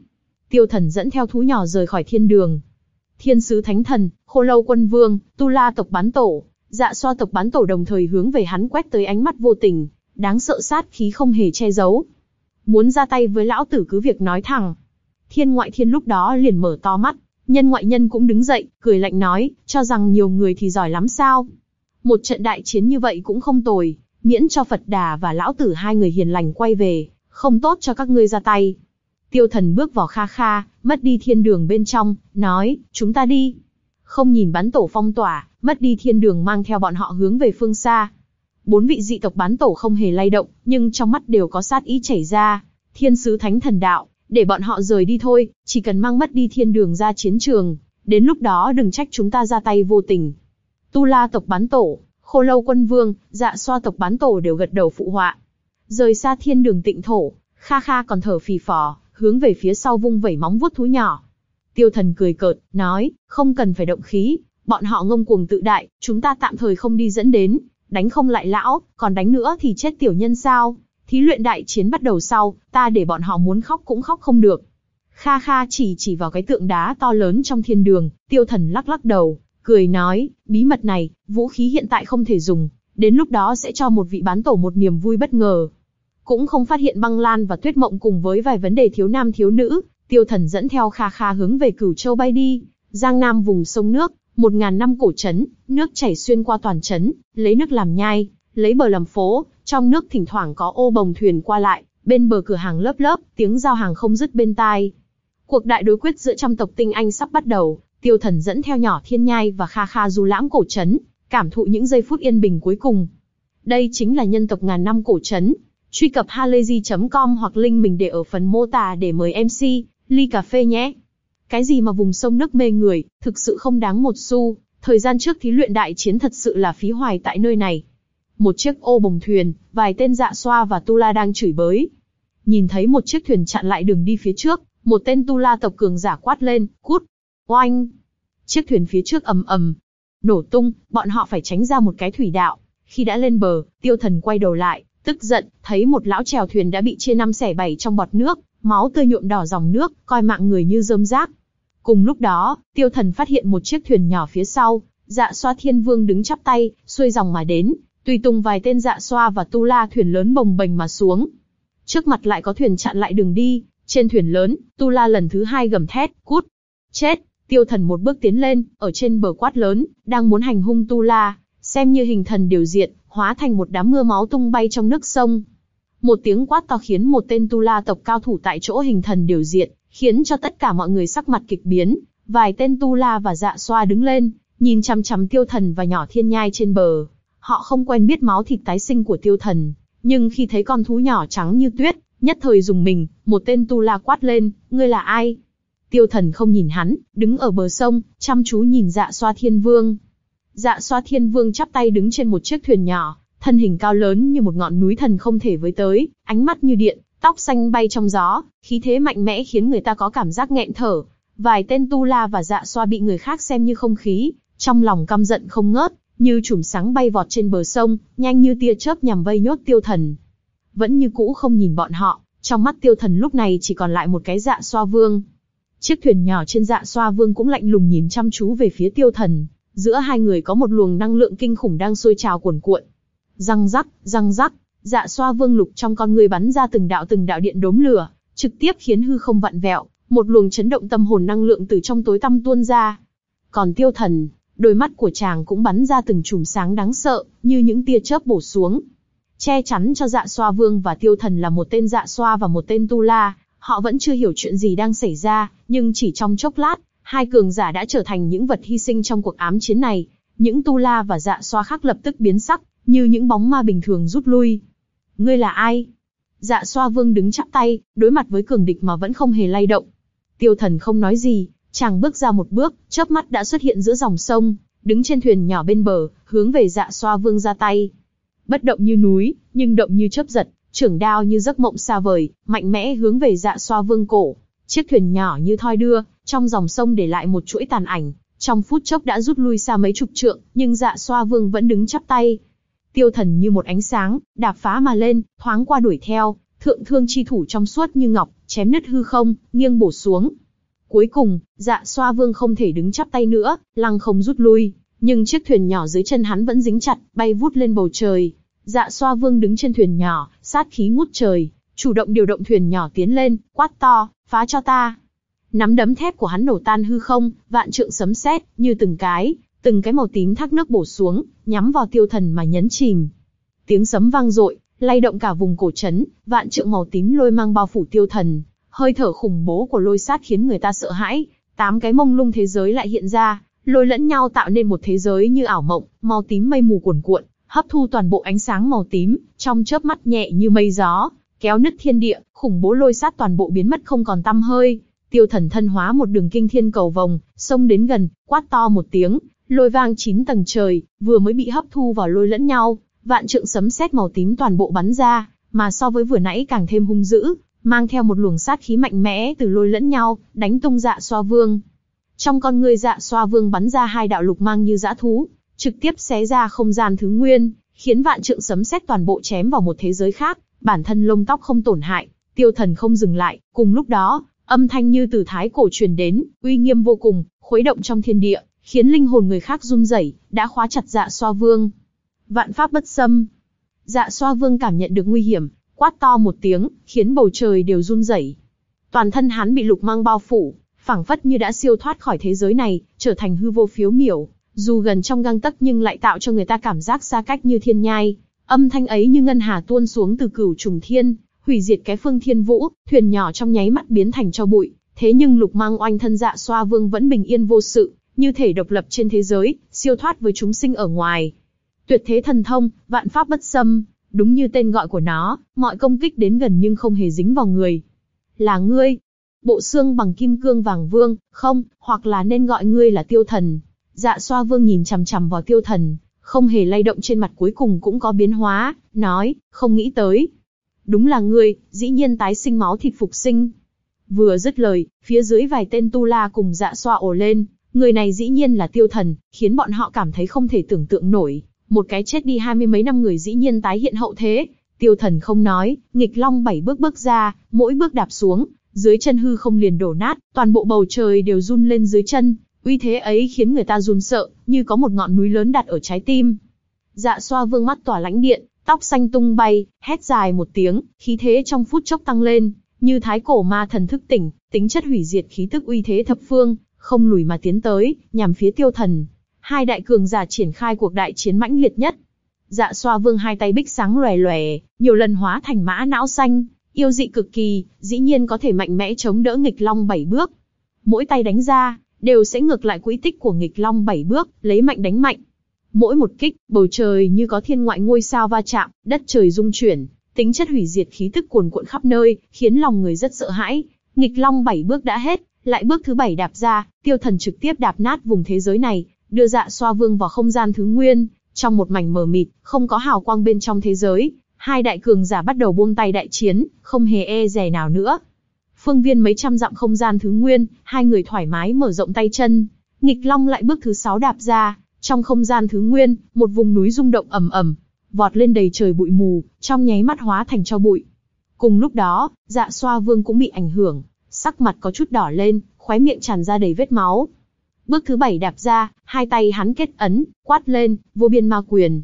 Tiêu thần dẫn theo thú nhỏ rời khỏi thiên đường. Thiên sứ thánh thần, khô lâu quân vương, tu la tộc bán tổ, dạ xoa tộc bán tổ đồng thời hướng về hắn quét tới ánh mắt vô tình, đáng sợ sát khí không hề che giấu. Muốn ra tay với lão tử cứ việc nói thẳng. Thiên ngoại thiên lúc đó liền mở to mắt, nhân ngoại nhân cũng đứng dậy, cười lạnh nói, cho rằng nhiều người thì giỏi lắm sao. Một trận đại chiến như vậy cũng không tồi, miễn cho Phật Đà và lão tử hai người hiền lành quay về, không tốt cho các ngươi ra tay. Tiêu thần bước vào kha kha, mất đi thiên đường bên trong, nói, chúng ta đi. Không nhìn bắn tổ phong tỏa, mất đi thiên đường mang theo bọn họ hướng về phương xa. Bốn vị dị tộc bán tổ không hề lay động, nhưng trong mắt đều có sát ý chảy ra. Thiên sứ thánh thần đạo, để bọn họ rời đi thôi, chỉ cần mang mất đi thiên đường ra chiến trường. Đến lúc đó đừng trách chúng ta ra tay vô tình. Tu la tộc bán tổ, khô lâu quân vương, dạ xoa tộc bán tổ đều gật đầu phụ họa. Rời xa thiên đường tịnh thổ, Kha Kha còn thở phì phò, hướng về phía sau vung vẩy móng vuốt thú nhỏ. Tiêu thần cười cợt, nói, không cần phải động khí, bọn họ ngông cuồng tự đại, chúng ta tạm thời không đi dẫn đến, đánh không lại lão, còn đánh nữa thì chết tiểu nhân sao? Thí luyện đại chiến bắt đầu sau, ta để bọn họ muốn khóc cũng khóc không được. Kha Kha chỉ chỉ vào cái tượng đá to lớn trong thiên đường, tiêu thần lắc lắc đầu, cười nói, bí mật này, vũ khí hiện tại không thể dùng, đến lúc đó sẽ cho một vị bán tổ một niềm vui bất ngờ. Cũng không phát hiện băng lan và tuyết mộng cùng với vài vấn đề thiếu nam thiếu nữ, tiêu thần dẫn theo kha kha hướng về cửu châu bay đi, giang nam vùng sông nước, một ngàn năm cổ trấn, nước chảy xuyên qua toàn trấn, lấy nước làm nhai, lấy bờ làm phố, trong nước thỉnh thoảng có ô bồng thuyền qua lại, bên bờ cửa hàng lớp lớp, tiếng giao hàng không dứt bên tai. Cuộc đại đối quyết giữa trăm tộc tinh anh sắp bắt đầu, tiêu thần dẫn theo nhỏ thiên nhai và kha kha du lãm cổ trấn, cảm thụ những giây phút yên bình cuối cùng. Đây chính là nhân tộc ngàn năm cổ trấn. Truy cập halayzi.com hoặc link mình để ở phần mô tả để mời MC, ly cà phê nhé. Cái gì mà vùng sông nước mê người, thực sự không đáng một xu, thời gian trước thí luyện đại chiến thật sự là phí hoài tại nơi này. Một chiếc ô bồng thuyền, vài tên dạ xoa và tu la đang chửi bới. Nhìn thấy một chiếc thuyền chặn lại đường đi phía trước, một tên tu la tộc cường giả quát lên, cút, oanh. Chiếc thuyền phía trước ầm ầm, nổ tung, bọn họ phải tránh ra một cái thủy đạo. Khi đã lên bờ, tiêu thần quay đầu lại, tức giận, thấy một lão chèo thuyền đã bị chia năm xẻ bảy trong bọt nước, máu tươi nhuộm đỏ dòng nước, coi mạng người như rơm rác. Cùng lúc đó, tiêu thần phát hiện một chiếc thuyền nhỏ phía sau, dạ xoa thiên vương đứng chắp tay, xuôi dòng mà đến, tùy tùng vài tên dạ xoa và tu la thuyền lớn bồng bềnh mà xuống. Trước mặt lại có thuyền chặn lại đường đi, trên thuyền lớn, tu la lần thứ hai gầm thét, cút, chết, tiêu thần một bước tiến lên, ở trên bờ quát lớn, đang muốn hành hung tu la, xem như hình thần điều diện, hóa thành một đám mưa máu tung bay trong nước sông. Một tiếng quát to khiến một tên tu la tộc cao thủ tại chỗ hình thần điều diện, khiến cho tất cả mọi người sắc mặt kịch biến. Vài tên tu la và dạ xoa đứng lên, nhìn chằm chằm tiêu thần và nhỏ thiên nhai trên bờ. Họ không quen biết máu thịt tái sinh của tiêu thần, nhưng khi thấy con thú nhỏ trắng như tuyết, nhất thời dùng mình, một tên tu la quát lên, ngươi là ai? Tiêu thần không nhìn hắn, đứng ở bờ sông, chăm chú nhìn dạ xoa thiên vương. Dạ xoa thiên vương chắp tay đứng trên một chiếc thuyền nhỏ, thân hình cao lớn như một ngọn núi thần không thể với tới, ánh mắt như điện, tóc xanh bay trong gió, khí thế mạnh mẽ khiến người ta có cảm giác nghẹn thở. Vài tên tu la và dạ xoa bị người khác xem như không khí, trong lòng căm giận không ngớt, như chùm sáng bay vọt trên bờ sông, nhanh như tia chớp nhằm vây nhốt tiêu thần. Vẫn như cũ không nhìn bọn họ, trong mắt tiêu thần lúc này chỉ còn lại một cái dạ xoa vương. Chiếc thuyền nhỏ trên dạ xoa vương cũng lạnh lùng nhìn chăm chú về phía tiêu thần. Giữa hai người có một luồng năng lượng kinh khủng đang sôi trào cuồn cuộn. Răng rắc, răng rắc, dạ xoa vương lục trong con người bắn ra từng đạo từng đạo điện đốm lửa, trực tiếp khiến hư không vặn vẹo, một luồng chấn động tâm hồn năng lượng từ trong tối tăm tuôn ra. Còn tiêu thần, đôi mắt của chàng cũng bắn ra từng chùm sáng đáng sợ, như những tia chớp bổ xuống. Che chắn cho dạ xoa vương và tiêu thần là một tên dạ xoa và một tên tu la, họ vẫn chưa hiểu chuyện gì đang xảy ra, nhưng chỉ trong chốc lát, hai cường giả đã trở thành những vật hy sinh trong cuộc ám chiến này. Những tu la và dạ xoa khác lập tức biến sắc, như những bóng ma bình thường rút lui. Ngươi là ai? Dạ xoa vương đứng chắp tay, đối mặt với cường địch mà vẫn không hề lay động. Tiêu thần không nói gì, chàng bước ra một bước, chớp mắt đã xuất hiện giữa dòng sông, đứng trên thuyền nhỏ bên bờ, hướng về dạ xoa vương ra tay. Bất động như núi, nhưng động như chớp giật, trưởng đao như giấc mộng xa vời, mạnh mẽ hướng về dạ xoa vương cổ. Chiếc thuyền nhỏ như thoi đưa, trong dòng sông để lại một chuỗi tàn ảnh, trong phút chốc đã rút lui xa mấy chục trượng, nhưng dạ xoa vương vẫn đứng chắp tay. Tiêu thần như một ánh sáng, đạp phá mà lên, thoáng qua đuổi theo, thượng thương chi thủ trong suốt như ngọc, chém nứt hư không, nghiêng bổ xuống. Cuối cùng, dạ xoa vương không thể đứng chắp tay nữa, lăng không rút lui, nhưng chiếc thuyền nhỏ dưới chân hắn vẫn dính chặt, bay vút lên bầu trời. Dạ xoa vương đứng trên thuyền nhỏ, sát khí ngút trời, chủ động điều động thuyền nhỏ tiến lên, quát to, phá cho ta. Nắm đấm thép của hắn nổ tan hư không, vạn trượng sấm sét, như từng cái, từng cái màu tím thác nước bổ xuống, nhắm vào tiêu thần mà nhấn chìm. Tiếng sấm vang dội, lay động cả vùng cổ trấn, vạn trượng màu tím lôi mang bao phủ tiêu thần, hơi thở khủng bố của lôi sát khiến người ta sợ hãi, tám cái mông lung thế giới lại hiện ra, lôi lẫn nhau tạo nên một thế giới như ảo mộng, màu tím mây mù cuồn cuộn, hấp thu toàn bộ ánh sáng màu tím, trong chớp mắt nhẹ như mây gió, kéo nứt thiên địa, khủng bố lôi sát toàn bộ biến mất không còn tăm hơi. Tiêu thần thân hóa một đường kinh thiên cầu vòng, xông đến gần, quát to một tiếng, lôi vang chín tầng trời, vừa mới bị hấp thu vào lôi lẫn nhau, vạn trượng sấm sét màu tím toàn bộ bắn ra, mà so với vừa nãy càng thêm hung dữ, mang theo một luồng sát khí mạnh mẽ từ lôi lẫn nhau, đánh tung dạ xoa vương. Trong con người dạ xoa vương bắn ra hai đạo lục mang như dã thú, trực tiếp xé ra không gian thứ nguyên, khiến vạn trượng sấm sét toàn bộ chém vào một thế giới khác, bản thân lông tóc không tổn hại, tiêu thần không dừng lại, cùng lúc đó, âm thanh như từ thái cổ truyền đến, uy nghiêm vô cùng, khuấy động trong thiên địa, khiến linh hồn người khác run rẩy, đã khóa chặt dạ xoa vương. Vạn pháp bất xâm. Dạ xoa vương cảm nhận được nguy hiểm, quát to một tiếng, khiến bầu trời đều run rẩy. Toàn thân hắn bị lục mang bao phủ, phảng phất như đã siêu thoát khỏi thế giới này, trở thành hư vô phiếu miểu, dù gần trong gang tấc nhưng lại tạo cho người ta cảm giác xa cách như thiên nhai. Âm thanh ấy như ngân hà tuôn xuống từ cửu trùng thiên, hủy diệt cái phương thiên vũ, thuyền nhỏ trong nháy mắt biến thành cho bụi. Thế nhưng lục mang oanh thân dạ xoa vương vẫn bình yên vô sự, như thể độc lập trên thế giới, siêu thoát với chúng sinh ở ngoài. Tuyệt thế thần thông, vạn pháp bất xâm, đúng như tên gọi của nó, mọi công kích đến gần nhưng không hề dính vào người. Là ngươi, bộ xương bằng kim cương vàng vương, không, hoặc là nên gọi ngươi là tiêu thần. Dạ xoa vương nhìn chằm chằm vào tiêu thần, không hề lay động trên mặt cuối cùng cũng có biến hóa, nói, không nghĩ tới. Đúng là ngươi, dĩ nhiên tái sinh máu thịt phục sinh. Vừa dứt lời, phía dưới vài tên tu la cùng dạ xoa ồ lên, người này dĩ nhiên là tiêu thần, khiến bọn họ cảm thấy không thể tưởng tượng nổi. Một cái chết đi hai mươi mấy năm người dĩ nhiên tái hiện hậu thế. Tiêu thần không nói, nghịch long bảy bước bước ra, mỗi bước đạp xuống, dưới chân hư không liền đổ nát, toàn bộ bầu trời đều run lên dưới chân, uy thế ấy khiến người ta run sợ, như có một ngọn núi lớn đặt ở trái tim. Dạ xoa vương mắt tỏa lãnh điện, tóc xanh tung bay, hét dài một tiếng, khí thế trong phút chốc tăng lên, như thái cổ ma thần thức tỉnh, tính chất hủy diệt khí tức uy thế thập phương, không lùi mà tiến tới, nhằm phía tiêu thần. Hai đại cường giả triển khai cuộc đại chiến mãnh liệt nhất. Dạ xoa vương hai tay bích sáng lòe lòe, nhiều lần hóa thành mã não xanh, yêu dị cực kỳ, dĩ nhiên có thể mạnh mẽ chống đỡ nghịch long bảy bước. Mỗi tay đánh ra, đều sẽ ngược lại quỹ tích của nghịch long bảy bước, lấy mạnh đánh mạnh. Mỗi một kích, bầu trời như có thiên ngoại ngôi sao va chạm, đất trời rung chuyển, tính chất hủy diệt khí tức cuồn cuộn khắp nơi, khiến lòng người rất sợ hãi. Nghịch long bảy bước đã hết, lại bước thứ bảy đạp ra, tiêu thần trực tiếp đạp nát vùng thế giới này, đưa dạ xoa vương vào không gian thứ nguyên, trong một mảnh mờ mịt, không có hào quang bên trong thế giới, hai đại cường giả bắt đầu buông tay đại chiến, không hề e dè nào nữa. Phương viên mấy trăm dặm không gian thứ nguyên, hai người thoải mái mở rộng tay chân. Nghịch Long lại bước thứ sáu đạp ra, trong không gian thứ nguyên, một vùng núi rung động ầm ầm, vọt lên đầy trời bụi mù, trong nháy mắt hóa thành cho bụi. Cùng lúc đó, Dạ Xoa Vương cũng bị ảnh hưởng, sắc mặt có chút đỏ lên, khóe miệng tràn ra đầy vết máu. Bước thứ bảy đạp ra, hai tay hắn kết ấn, quát lên, vô biên ma quyền.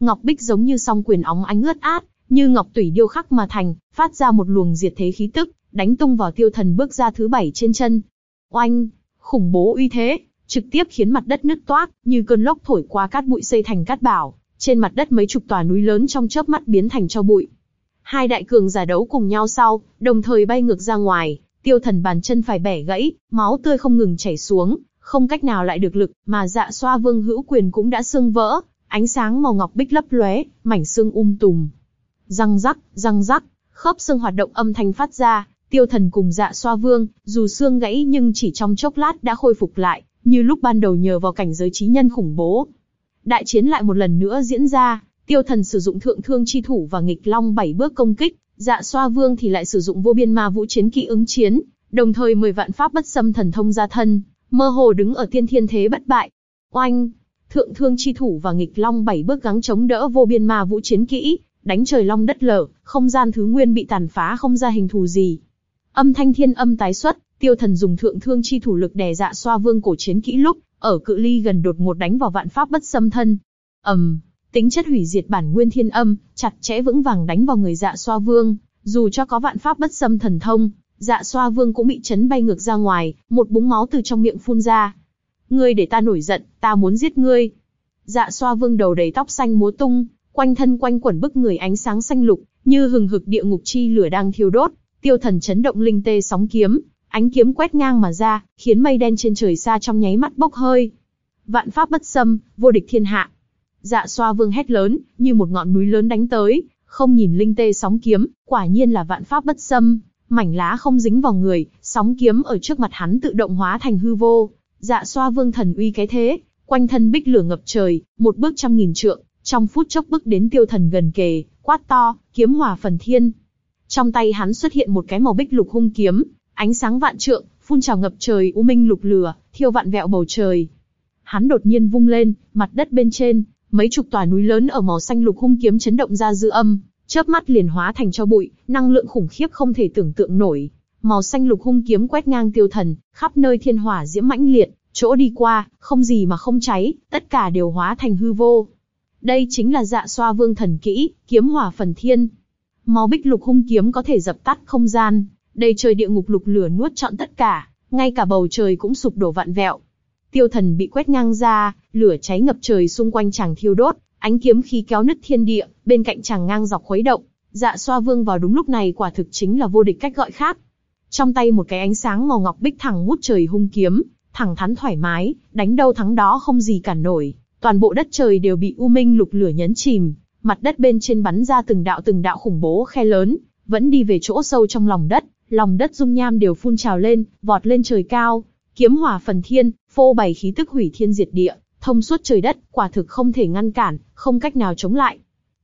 Ngọc Bích giống như song quyền óng ánh ướt át, như ngọc tủy điêu khắc mà thành, phát ra một luồng diệt thế khí tức, đánh tung vào tiêu thần bước ra thứ bảy trên chân. Oanh, khủng bố uy thế, trực tiếp khiến mặt đất nứt toác, như cơn lốc thổi qua cát bụi xây thành cát bảo, trên mặt đất mấy chục tòa núi lớn trong chớp mắt biến thành cho bụi. Hai đại cường giả đấu cùng nhau sau, đồng thời bay ngược ra ngoài, tiêu thần bàn chân phải bẻ gãy, máu tươi không ngừng chảy xuống, không cách nào lại được lực, mà dạ xoa vương hữu quyền cũng đã xương vỡ, ánh sáng màu ngọc bích lấp lóe, mảnh xương um tùm. Răng rắc, răng rắc, khớp xương hoạt động âm thanh phát ra, tiêu thần cùng dạ xoa vương, dù xương gãy nhưng chỉ trong chốc lát đã khôi phục lại, như lúc ban đầu nhờ vào cảnh giới trí nhân khủng bố. Đại chiến lại một lần nữa diễn ra, tiêu thần sử dụng thượng thương chi thủ và nghịch long bảy bước công kích, dạ xoa vương thì lại sử dụng vô biên ma vũ chiến kỹ ứng chiến, đồng thời mười vạn pháp bất xâm thần thông ra thân, mơ hồ đứng ở tiên thiên thế bất bại. Oanh! Thượng thương chi thủ và nghịch long bảy bước gắng chống đỡ vô biên ma vũ chiến kỹ, đánh trời long đất lở, không gian thứ nguyên bị tàn phá không ra hình thù gì. Âm thanh thiên âm tái xuất, tiêu thần dùng thượng thương chi thủ lực đè dạ xoa vương cổ chiến kỹ lúc, ở cự ly gần đột ngột đánh vào vạn pháp bất xâm thân. ầm, um, tính chất hủy diệt bản nguyên thiên âm, chặt chẽ vững vàng đánh vào người dạ xoa vương, dù cho có vạn pháp bất xâm thần thông, dạ xoa vương cũng bị chấn bay ngược ra ngoài, một búng máu từ trong miệng phun ra. Ngươi để ta nổi giận, ta muốn giết ngươi. Dạ xoa vương đầu đầy tóc xanh múa tung, quanh thân quanh quẩn bức người ánh sáng xanh lục, như hừng hực địa ngục chi lửa đang thiêu đốt, tiêu thần chấn động linh tê sóng kiếm, ánh kiếm quét ngang mà ra, khiến mây đen trên trời xa trong nháy mắt bốc hơi. Vạn pháp bất xâm, vô địch thiên hạ. Dạ xoa vương hét lớn, như một ngọn núi lớn đánh tới, không nhìn linh tê sóng kiếm, quả nhiên là vạn pháp bất xâm, mảnh lá không dính vào người, sóng kiếm ở trước mặt hắn tự động hóa thành hư vô. Dạ xoa vương thần uy cái thế, quanh thân bích lửa ngập trời, một bước trăm nghìn trượng, trong phút chốc bước đến tiêu thần gần kề, quát to, kiếm hòa phần thiên. Trong tay hắn xuất hiện một cái màu bích lục hung kiếm, ánh sáng vạn trượng, phun trào ngập trời u minh lục lửa, thiêu vạn vẹo bầu trời. Hắn đột nhiên vung lên, mặt đất bên trên, mấy chục tòa núi lớn ở màu xanh lục hung kiếm chấn động ra dư âm, chớp mắt liền hóa thành cho bụi, năng lượng khủng khiếp không thể tưởng tượng nổi. Màu xanh lục hung kiếm quét ngang tiêu thần, khắp nơi thiên hỏa diễm mãnh liệt, chỗ đi qua, không gì mà không cháy, tất cả đều hóa thành hư vô. Đây chính là dạ xoa vương thần kỹ, kiếm hỏa phần thiên. màu bích lục hung kiếm có thể dập tắt không gian, đầy trời địa ngục lục lửa nuốt trọn tất cả, ngay cả bầu trời cũng sụp đổ vạn vẹo. Tiêu thần bị quét ngang ra, lửa cháy ngập trời xung quanh chàng thiêu đốt, ánh kiếm khí kéo nứt thiên địa, bên cạnh chàng ngang dọc khuấy động. Dạ xoa vương vào đúng lúc này quả thực chính là vô địch cách gọi khác. Trong tay một cái ánh sáng màu ngọc bích thẳng ngút trời hung kiếm, thẳng thắn thoải mái, đánh đâu thắng đó không gì cản nổi. Toàn bộ đất trời đều bị u minh lục lửa nhấn chìm, mặt đất bên trên bắn ra từng đạo từng đạo khủng bố khe lớn, vẫn đi về chỗ sâu trong lòng đất, lòng đất dung nham đều phun trào lên, vọt lên trời cao, kiếm hỏa phần thiên, phô bày khí tức hủy thiên diệt địa, thông suốt trời đất, quả thực không thể ngăn cản, không cách nào chống lại.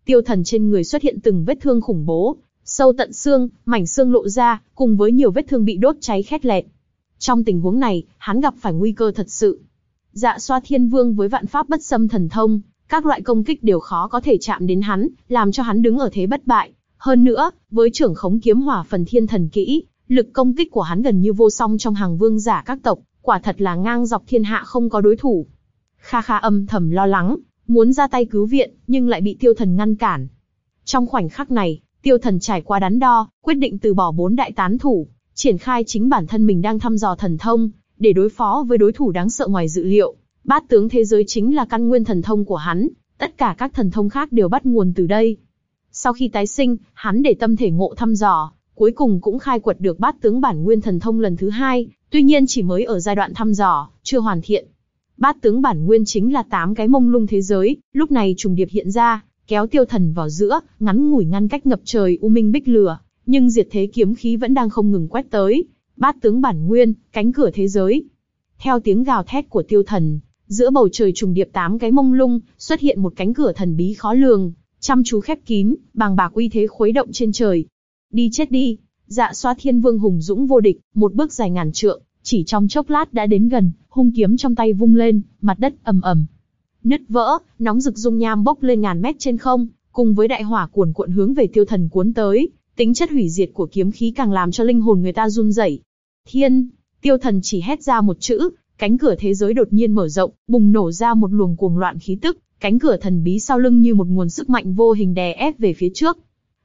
Tiêu thần trên người xuất hiện từng vết thương khủng bố, sâu tận xương, mảnh xương lộ ra, cùng với nhiều vết thương bị đốt cháy khét lẹt. Trong tình huống này, hắn gặp phải nguy cơ thật sự. Dạ xoa thiên vương với vạn pháp bất xâm thần thông, các loại công kích đều khó có thể chạm đến hắn, làm cho hắn đứng ở thế bất bại. Hơn nữa, với trưởng khống kiếm hỏa phần thiên thần kỹ, lực công kích của hắn gần như vô song trong hàng vương giả các tộc, quả thật là ngang dọc thiên hạ không có đối thủ. Kha Kha âm thầm lo lắng, muốn ra tay cứu viện, nhưng lại bị tiêu thần ngăn cản. Trong khoảnh khắc này, tiêu thần trải qua đắn đo, quyết định từ bỏ bốn đại tán thủ, triển khai chính bản thân mình đang thăm dò thần thông, để đối phó với đối thủ đáng sợ ngoài dự liệu. Bát tướng thế giới chính là căn nguyên thần thông của hắn, tất cả các thần thông khác đều bắt nguồn từ đây. Sau khi tái sinh, hắn để tâm thể ngộ thăm dò, cuối cùng cũng khai quật được bát tướng bản nguyên thần thông lần thứ hai, tuy nhiên chỉ mới ở giai đoạn thăm dò, chưa hoàn thiện. Bát tướng bản nguyên chính là tám cái mông lung thế giới, lúc này trùng điệp hiện ra, kéo tiêu thần vào giữa, ngắn ngủi ngăn cách ngập trời u minh bích lửa, nhưng diệt thế kiếm khí vẫn đang không ngừng quét tới. Bát tướng bản nguyên, cánh cửa thế giới. Theo tiếng gào thét của tiêu thần, giữa bầu trời trùng điệp tám cái mông lung, xuất hiện một cánh cửa thần bí khó lường, chăm chú khép kín, bàng bạc uy thế khuấy động trên trời. Đi chết đi, dạ xoa thiên vương hùng dũng vô địch, một bước dài ngàn trượng, chỉ trong chốc lát đã đến gần, hung kiếm trong tay vung lên, mặt đất ầm ầm, nứt vỡ, nóng rực dung nham bốc lên ngàn mét trên không, cùng với đại hỏa cuồn cuộn hướng về tiêu thần cuốn tới, tính chất hủy diệt của kiếm khí càng làm cho linh hồn người ta run rẩy. Thiên, tiêu thần chỉ hét ra một chữ, cánh cửa thế giới đột nhiên mở rộng, bùng nổ ra một luồng cuồng loạn khí tức, cánh cửa thần bí sau lưng như một nguồn sức mạnh vô hình đè ép về phía trước.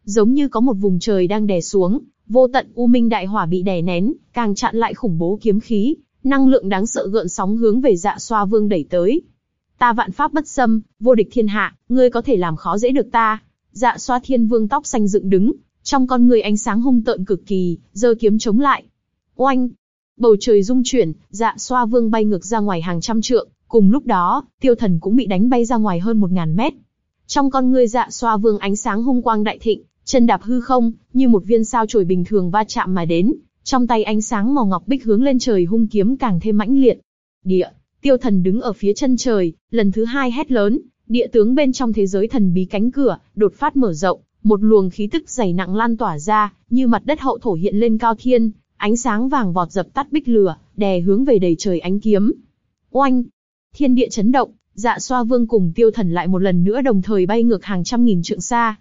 Giống như có một vùng trời đang đè xuống, vô tận u minh đại hỏa bị đè nén, càng chặn lại khủng bố kiếm khí, năng lượng đáng sợ gợn sóng hướng về dạ xoa vương đẩy tới. Ta vạn pháp bất xâm, vô địch thiên hạ, ngươi có thể làm khó dễ được ta. Dạ xoa thiên vương tóc xanh dựng đứng, trong con người ánh sáng hung tợn cực kỳ, giơ kiếm chống lại. Oanh! Bầu trời rung chuyển, dạ xoa vương bay ngược ra ngoài hàng trăm trượng, cùng lúc đó, tiêu thần cũng bị đánh bay ra ngoài hơn một ngàn mét. Trong con người dạ xoa vương ánh sáng hung quang đại thịnh, chân đạp hư không, như một viên sao chổi bình thường va chạm mà đến, trong tay ánh sáng màu ngọc bích hướng lên trời hung kiếm càng thêm mãnh liệt. Địa, tiêu thần đứng ở phía chân trời, lần thứ hai hét lớn, địa tướng bên trong thế giới thần bí cánh cửa, đột phát mở rộng, một luồng khí tức dày nặng lan tỏa ra, như mặt đất hậu thổ hiện lên cao thiên, ánh sáng vàng vọt dập tắt bích lửa, đè hướng về đầy trời ánh kiếm. Oanh! Thiên địa chấn động, dạ xoa vương cùng tiêu thần lại một lần nữa đồng thời bay ngược hàng trăm nghìn trượng xa.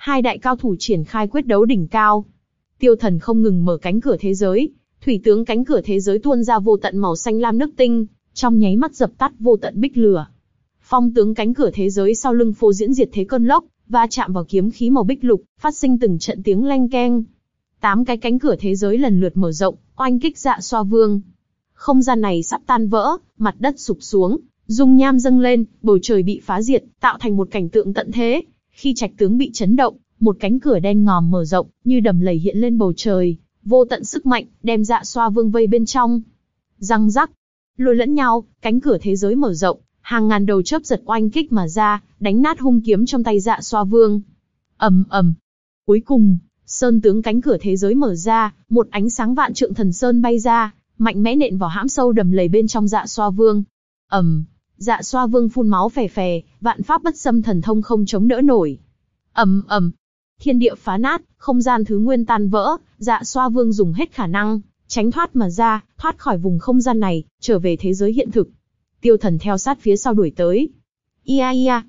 Hai đại cao thủ triển khai quyết đấu đỉnh cao. Tiêu thần không ngừng mở cánh cửa thế giới, thủy tướng cánh cửa thế giới tuôn ra vô tận màu xanh lam nước tinh, trong nháy mắt dập tắt vô tận bích lửa. Phong tướng cánh cửa thế giới sau lưng phô diễn diệt thế cơn lốc, va chạm vào kiếm khí màu bích lục, phát sinh từng trận tiếng leng keng. Tám cái cánh cửa thế giới lần lượt mở rộng, oanh kích dạ xoa vương. Không gian này sắp tan vỡ, mặt đất sụp xuống, dung nham dâng lên, bầu trời bị phá diệt, tạo thành một cảnh tượng tận thế. Khi trạch tướng bị chấn động, một cánh cửa đen ngòm mở rộng, như đầm lầy hiện lên bầu trời, vô tận sức mạnh, đem dạ xoa vương vây bên trong. Răng rắc, lôi lẫn nhau, cánh cửa thế giới mở rộng, hàng ngàn đầu chớp giật oanh kích mà ra, đánh nát hung kiếm trong tay dạ xoa vương. ầm ầm. Cuối cùng, sơn tướng cánh cửa thế giới mở ra, một ánh sáng vạn trượng thần sơn bay ra, mạnh mẽ nện vào hãm sâu đầm lầy bên trong dạ xoa vương. ầm. Dạ xoa vương phun máu phè phè, vạn pháp bất xâm thần thông không chống đỡ nổi. ầm ầm. Thiên địa phá nát, không gian thứ nguyên tan vỡ, dạ xoa vương dùng hết khả năng, tránh thoát mà ra, thoát khỏi vùng không gian này, trở về thế giới hiện thực. Tiêu thần theo sát phía sau đuổi tới. Ia ia.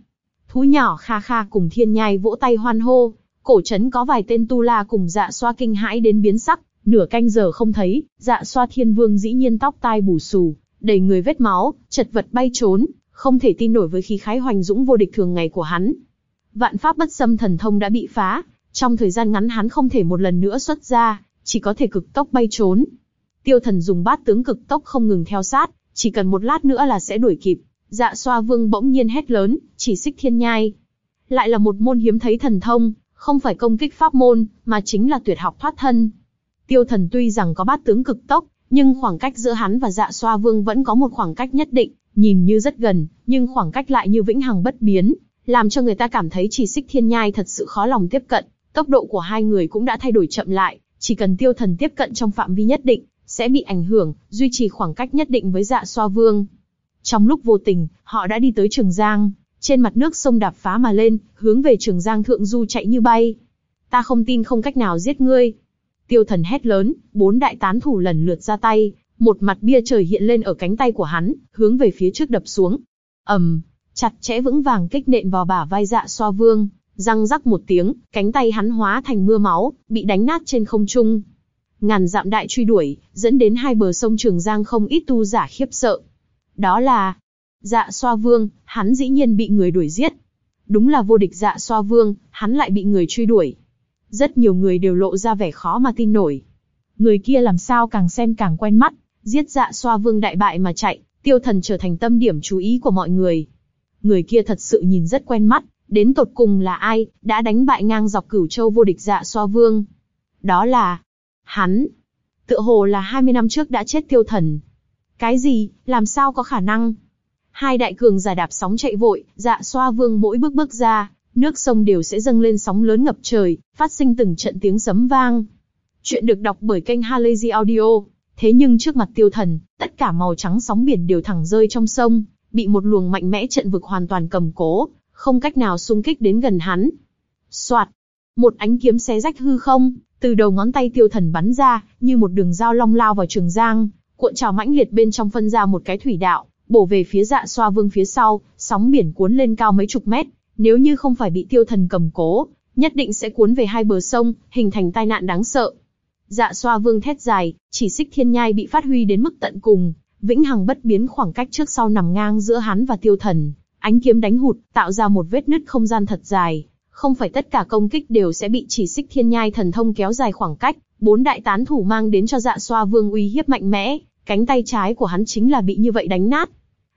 Thú nhỏ kha kha cùng thiên nhai vỗ tay hoan hô. Cổ trấn có vài tên tu la cùng dạ xoa kinh hãi đến biến sắc, nửa canh giờ không thấy, dạ xoa thiên vương dĩ nhiên tóc tai bù xù, đầy người vết máu, chật vật bay trốn, không thể tin nổi với khí khái hoành dũng vô địch thường ngày của hắn. Vạn pháp bất xâm thần thông đã bị phá, trong thời gian ngắn hắn không thể một lần nữa xuất ra, chỉ có thể cực tốc bay trốn. Tiêu thần dùng bát tướng cực tốc không ngừng theo sát, chỉ cần một lát nữa là sẽ đuổi kịp. Dạ xoa vương bỗng nhiên hét lớn, chỉ xích thiên nhai. Lại là một môn hiếm thấy thần thông, không phải công kích pháp môn, mà chính là tuyệt học thoát thân. Tiêu thần tuy rằng có bát tướng cực tốc, nhưng khoảng cách giữa hắn và dạ xoa vương vẫn có một khoảng cách nhất định, nhìn như rất gần, nhưng khoảng cách lại như vĩnh hằng bất biến, làm cho người ta cảm thấy chỉ xích thiên nhai thật sự khó lòng tiếp cận. Tốc độ của hai người cũng đã thay đổi chậm lại, chỉ cần tiêu thần tiếp cận trong phạm vi nhất định, sẽ bị ảnh hưởng, duy trì khoảng cách nhất định với dạ xoa vương. Trong lúc vô tình, họ đã đi tới Trường Giang, trên mặt nước sông đạp phá mà lên, hướng về Trường Giang thượng du chạy như bay. Ta không tin không cách nào giết ngươi. Tiêu thần hét lớn, bốn đại tán thủ lần lượt ra tay, một mặt bia trời hiện lên ở cánh tay của hắn, hướng về phía trước đập xuống. ầm, um, chặt chẽ vững vàng kích nện vào bả vai dạ xoa vương, răng rắc một tiếng, cánh tay hắn hóa thành mưa máu, bị đánh nát trên không trung ngàn dặm đại truy đuổi, dẫn đến hai bờ sông Trường Giang không ít tu giả khiếp sợ. Đó là Dạ Xoa Vương, hắn dĩ nhiên bị người đuổi giết. Đúng là vô địch Dạ Xoa Vương, hắn lại bị người truy đuổi. Rất nhiều người đều lộ ra vẻ khó mà tin nổi. Người kia làm sao càng xem càng quen mắt, giết Dạ Xoa Vương đại bại mà chạy, tiêu thần trở thành tâm điểm chú ý của mọi người. Người kia thật sự nhìn rất quen mắt, đến tột cùng là ai, đã đánh bại ngang dọc cửu châu vô địch Dạ Xoa Vương. Đó là Hắn, tựa hồ là 20 năm trước đã chết tiêu thần. Cái gì, làm sao có khả năng? Hai đại cường giả đạp sóng chạy vội, dạ xoa vương mỗi bước bước ra, nước sông đều sẽ dâng lên sóng lớn ngập trời, phát sinh từng trận tiếng sấm vang. Chuyện được đọc bởi kênh Halazy Audio. Thế nhưng trước mặt tiêu thần, tất cả màu trắng sóng biển đều thẳng rơi trong sông, bị một luồng mạnh mẽ trận vực hoàn toàn cầm cố, không cách nào xung kích đến gần hắn. Soạt, một ánh kiếm xé rách hư không, từ đầu ngón tay tiêu thần bắn ra, như một đường dao long lao vào trường giang, cuộn trào mãnh liệt bên trong phân ra một cái thủy đạo, bổ về phía dạ xoa vương phía sau, sóng biển cuốn lên cao mấy chục mét, nếu như không phải bị tiêu thần cầm cố, nhất định sẽ cuốn về hai bờ sông, hình thành tai nạn đáng sợ. Dạ xoa vương thét dài, chỉ xích thiên nhai bị phát huy đến mức tận cùng, vĩnh hằng bất biến khoảng cách trước sau nằm ngang giữa hắn và tiêu thần, ánh kiếm đánh hụt, tạo ra một vết nứt không gian thật dài, không phải tất cả công kích đều sẽ bị chỉ xích thiên nhai thần thông kéo dài khoảng cách, Bốn đại tán thủ mang đến cho dạ xoa vương uy hiếp mạnh mẽ, cánh tay trái của hắn chính là bị như vậy đánh nát.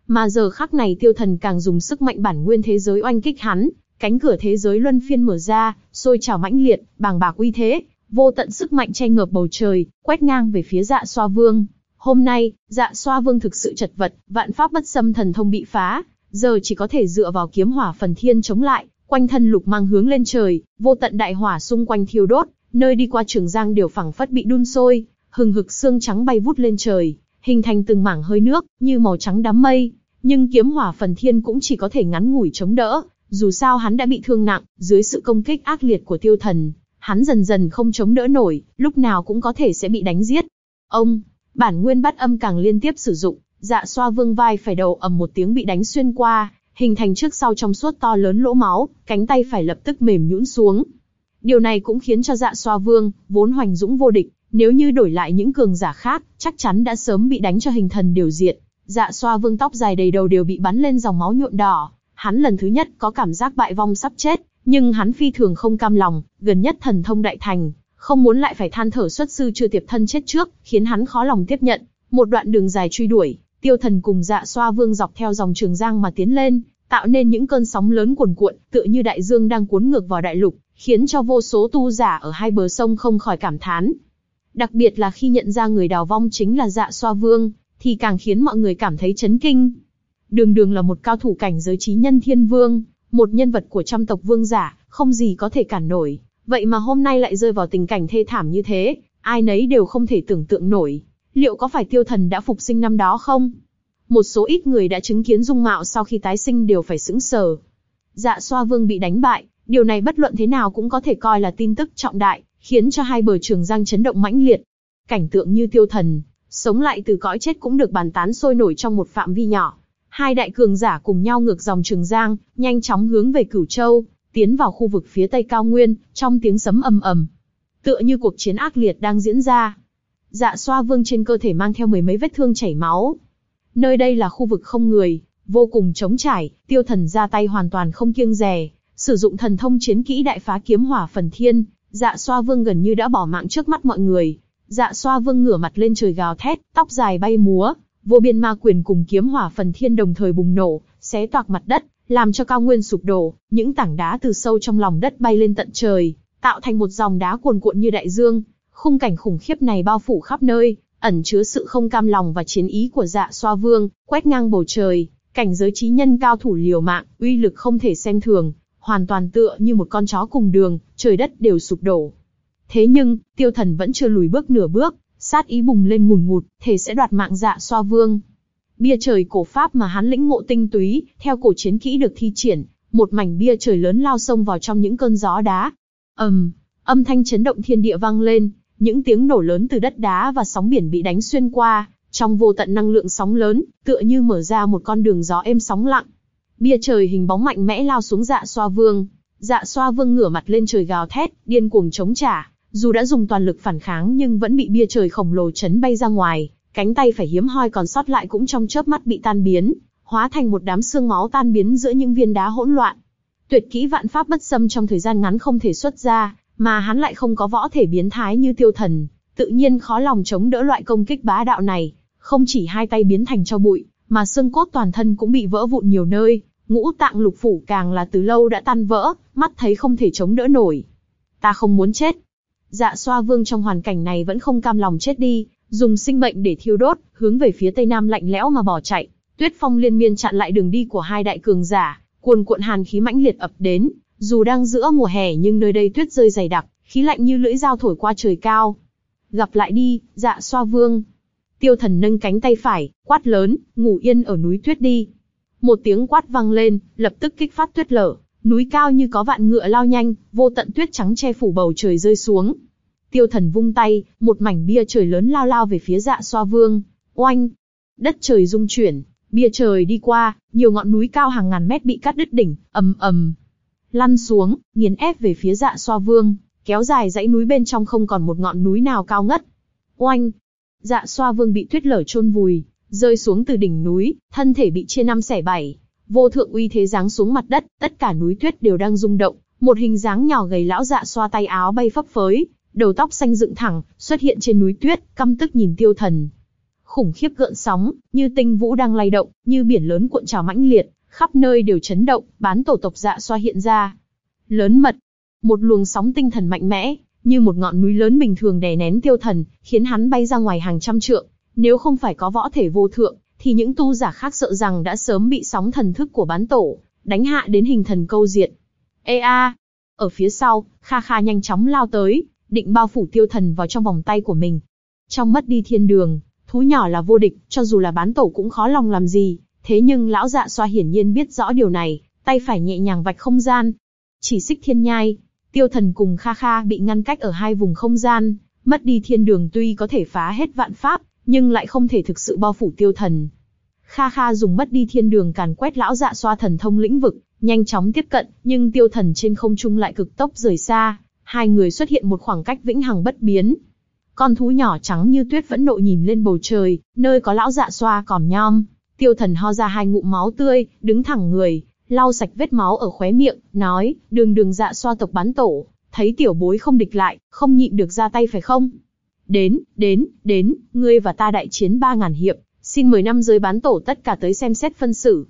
Mà giờ khắc này tiêu thần càng dùng sức mạnh bản nguyên thế giới oanh kích hắn, cánh cửa thế giới luân phiên mở ra, sôi trào mãnh liệt, bàng bạc uy thế, vô tận sức mạnh che ngợp bầu trời, quét ngang về phía dạ xoa vương. Hôm nay, dạ xoa vương thực sự chật vật, vạn pháp bất xâm thần thông bị phá, giờ chỉ có thể dựa vào kiếm hỏa phần thiên chống lại, quanh thân lục mang hướng lên trời, vô tận đại hỏa xung quanh thiêu đốt, nơi đi qua trường giang đều phẳng phất bị đun sôi, hừng hực xương trắng bay vút lên trời, hình thành từng mảng hơi nước, như màu trắng đám mây. Nhưng kiếm hỏa phần thiên cũng chỉ có thể ngắn ngủi chống đỡ, dù sao hắn đã bị thương nặng, dưới sự công kích ác liệt của tiêu thần, hắn dần dần không chống đỡ nổi, lúc nào cũng có thể sẽ bị đánh giết. Ông, bản nguyên bắt âm càng liên tiếp sử dụng, dạ xoa vương vai phải đầu ầm một tiếng bị đánh xuyên qua, hình thành trước sau trong suốt to lớn lỗ máu, cánh tay phải lập tức mềm nhũn xuống. Điều này cũng khiến cho dạ xoa vương, vốn hoành dũng vô địch, nếu như đổi lại những cường giả khác, chắc chắn đã sớm bị đánh cho hình thần điều diệt. Dạ xoa vương tóc dài đầy đầu đều bị bắn lên dòng máu nhuộm đỏ. Hắn lần thứ nhất có cảm giác bại vong sắp chết, nhưng hắn phi thường không cam lòng, gần nhất thần thông đại thành, không muốn lại phải than thở xuất sư chưa tiệp thân chết trước, khiến hắn khó lòng tiếp nhận. Một đoạn đường dài truy đuổi, tiêu thần cùng dạ xoa vương dọc theo dòng trường giang mà tiến lên, tạo nên những cơn sóng lớn cuồn cuộn, tựa như đại dương đang cuốn ngược vào đại lục, khiến cho vô số tu giả ở hai bờ sông không khỏi cảm thán. Đặc biệt là khi nhận ra người đào vong chính là dạ xoa vương, thì càng khiến mọi người cảm thấy chấn kinh. Đường đường là một cao thủ cảnh giới trí nhân thiên vương, một nhân vật của trăm tộc vương giả, không gì có thể cản nổi. Vậy mà hôm nay lại rơi vào tình cảnh thê thảm như thế, ai nấy đều không thể tưởng tượng nổi. Liệu có phải tiêu thần đã phục sinh năm đó không? Một số ít người đã chứng kiến dung mạo sau khi tái sinh đều phải sững sờ. Dạ xoa vương bị đánh bại, điều này bất luận thế nào cũng có thể coi là tin tức trọng đại, khiến cho hai bờ trường giang chấn động mãnh liệt. Cảnh tượng như tiêu thần, sống lại từ cõi chết cũng được bàn tán sôi nổi trong một phạm vi nhỏ. Hai đại cường giả cùng nhau ngược dòng trường giang, nhanh chóng hướng về Cửu Châu, tiến vào khu vực phía tây cao nguyên, trong tiếng sấm ầm ầm. Tựa như cuộc chiến ác liệt đang diễn ra. Dạ xoa vương trên cơ thể mang theo mười mấy vết thương chảy máu. Nơi đây là khu vực không người, vô cùng trống trải, tiêu thần ra tay hoàn toàn không kiêng rè, sử dụng thần thông chiến kỹ đại phá kiếm hỏa phần thiên, dạ xoa vương gần như đã bỏ mạng trước mắt mọi người. Dạ xoa vương ngửa mặt lên trời gào thét, tóc dài bay múa, vô biên ma quyền cùng kiếm hỏa phần thiên đồng thời bùng nổ, xé toạc mặt đất, làm cho cao nguyên sụp đổ, những tảng đá từ sâu trong lòng đất bay lên tận trời, tạo thành một dòng đá cuồn cuộn như đại dương. Khung cảnh khủng khiếp này bao phủ khắp nơi, ẩn chứa sự không cam lòng và chiến ý của dạ xoa vương, quét ngang bầu trời, cảnh giới trí nhân cao thủ liều mạng, uy lực không thể xem thường, hoàn toàn tựa như một con chó cùng đường, trời đất đều sụp đổ. Thế nhưng, tiêu thần vẫn chưa lùi bước nửa bước, sát ý bùng lên ngùn ngụt, thể sẽ đoạt mạng dạ xoa vương. Bia trời cổ pháp mà hắn lĩnh ngộ tinh túy, theo cổ chiến kỹ được thi triển, một mảnh bia trời lớn lao sông vào trong những cơn gió đá. ầm, um, âm thanh chấn động thiên địa vang lên, những tiếng nổ lớn từ đất đá và sóng biển bị đánh xuyên qua, trong vô tận năng lượng sóng lớn, tựa như mở ra một con đường gió êm sóng lặng. Bia trời hình bóng mạnh mẽ lao xuống dạ xoa vương. Dạ xoa vương ngửa mặt lên trời gào thét, điên cuồng chống trả. Dù đã dùng toàn lực phản kháng nhưng vẫn bị bia trời khổng lồ chấn bay ra ngoài, cánh tay phải hiếm hoi còn sót lại cũng trong chớp mắt bị tan biến, hóa thành một đám xương máu tan biến giữa những viên đá hỗn loạn. Tuyệt kỹ vạn pháp bất xâm trong thời gian ngắn không thể xuất ra, mà hắn lại không có võ thể biến thái như tiêu thần, tự nhiên khó lòng chống đỡ loại công kích bá đạo này. Không chỉ hai tay biến thành cho bụi, mà xương cốt toàn thân cũng bị vỡ vụn nhiều nơi, ngũ tạng lục phủ càng là từ lâu đã tan vỡ, mắt thấy không thể chống đỡ nổi. Ta không muốn chết. Dạ xoa vương trong hoàn cảnh này vẫn không cam lòng chết đi, dùng sinh mệnh để thiêu đốt, hướng về phía tây nam lạnh lẽo mà bỏ chạy. Tuyết phong liên miên chặn lại đường đi của hai đại cường giả, cuồn cuộn hàn khí mãnh liệt ập đến. Dù đang giữa mùa hè nhưng nơi đây tuyết rơi dày đặc, khí lạnh như lưỡi dao thổi qua trời cao. Gặp lại đi, dạ xoa vương. Tiêu thần nâng cánh tay phải, quát lớn, ngủ yên ở núi tuyết đi. Một tiếng quát vang lên, lập tức kích phát tuyết lở, núi cao như có vạn ngựa lao nhanh, vô tận tuyết trắng che phủ bầu trời rơi xuống. Tiêu thần vung tay, một mảnh bia trời lớn lao lao về phía dạ xoa vương. Oanh! Đất trời rung chuyển, bia trời đi qua, nhiều ngọn núi cao hàng ngàn mét bị cắt đứt đỉnh, ầm ầm. Lăn xuống, nghiền ép về phía dạ xoa vương, kéo dài dãy núi bên trong không còn một ngọn núi nào cao ngất. Oanh! Dạ xoa vương bị tuyết lở chôn vùi, rơi xuống từ đỉnh núi, thân thể bị chia năm xẻ bảy. Vô thượng uy thế giáng xuống mặt đất, tất cả núi tuyết đều đang rung động, một hình dáng nhỏ gầy lão dạ xoa tay áo bay phấp phới, đầu tóc xanh dựng thẳng, xuất hiện trên núi tuyết, căm tức nhìn tiêu thần. Khủng khiếp gợn sóng, như tinh vũ đang lay động, như biển lớn cuộn trào mãnh liệt, khắp nơi đều chấn động, bán tổ tộc dạ xoa hiện ra. Lớn mật, một luồng sóng tinh thần mạnh mẽ, như một ngọn núi lớn bình thường đè nén tiêu thần, khiến hắn bay ra ngoài hàng trăm trượng. Nếu không phải có võ thể vô thượng, thì những tu giả khác sợ rằng đã sớm bị sóng thần thức của bán tổ, đánh hạ đến hình thần câu diện. Ê a! Ở phía sau, Kha Kha nhanh chóng lao tới, định bao phủ tiêu thần vào trong vòng tay của mình. Trong mất đi thiên đường, thú nhỏ là vô địch, cho dù là bán tổ cũng khó lòng làm gì. Thế nhưng lão dạ xoa hiển nhiên biết rõ điều này, tay phải nhẹ nhàng vạch không gian. Chỉ xích thiên nhai, tiêu thần cùng Kha Kha bị ngăn cách ở hai vùng không gian, mất đi thiên đường tuy có thể phá hết vạn pháp, nhưng lại không thể thực sự bao phủ tiêu thần. Kha Kha dùng mất đi thiên đường càn quét lão dạ xoa thần thông lĩnh vực, nhanh chóng tiếp cận, nhưng tiêu thần trên không trung lại cực tốc rời xa, hai người xuất hiện một khoảng cách vĩnh hằng bất biến. Con thú nhỏ trắng như tuyết vẫn nộ nhìn lên bầu trời, nơi có lão dạ xoa còn nhom. Tiêu thần ho ra hai ngụm máu tươi, đứng thẳng người, lau sạch vết máu ở khóe miệng, nói, đường đường dạ xoa tộc bán tổ, thấy tiểu bối không địch lại, không nhịn được ra tay phải không? Đến, đến, đến, ngươi và ta đại chiến ba ngàn hiệp, xin mời năm giới bán tổ tất cả tới xem xét phân xử.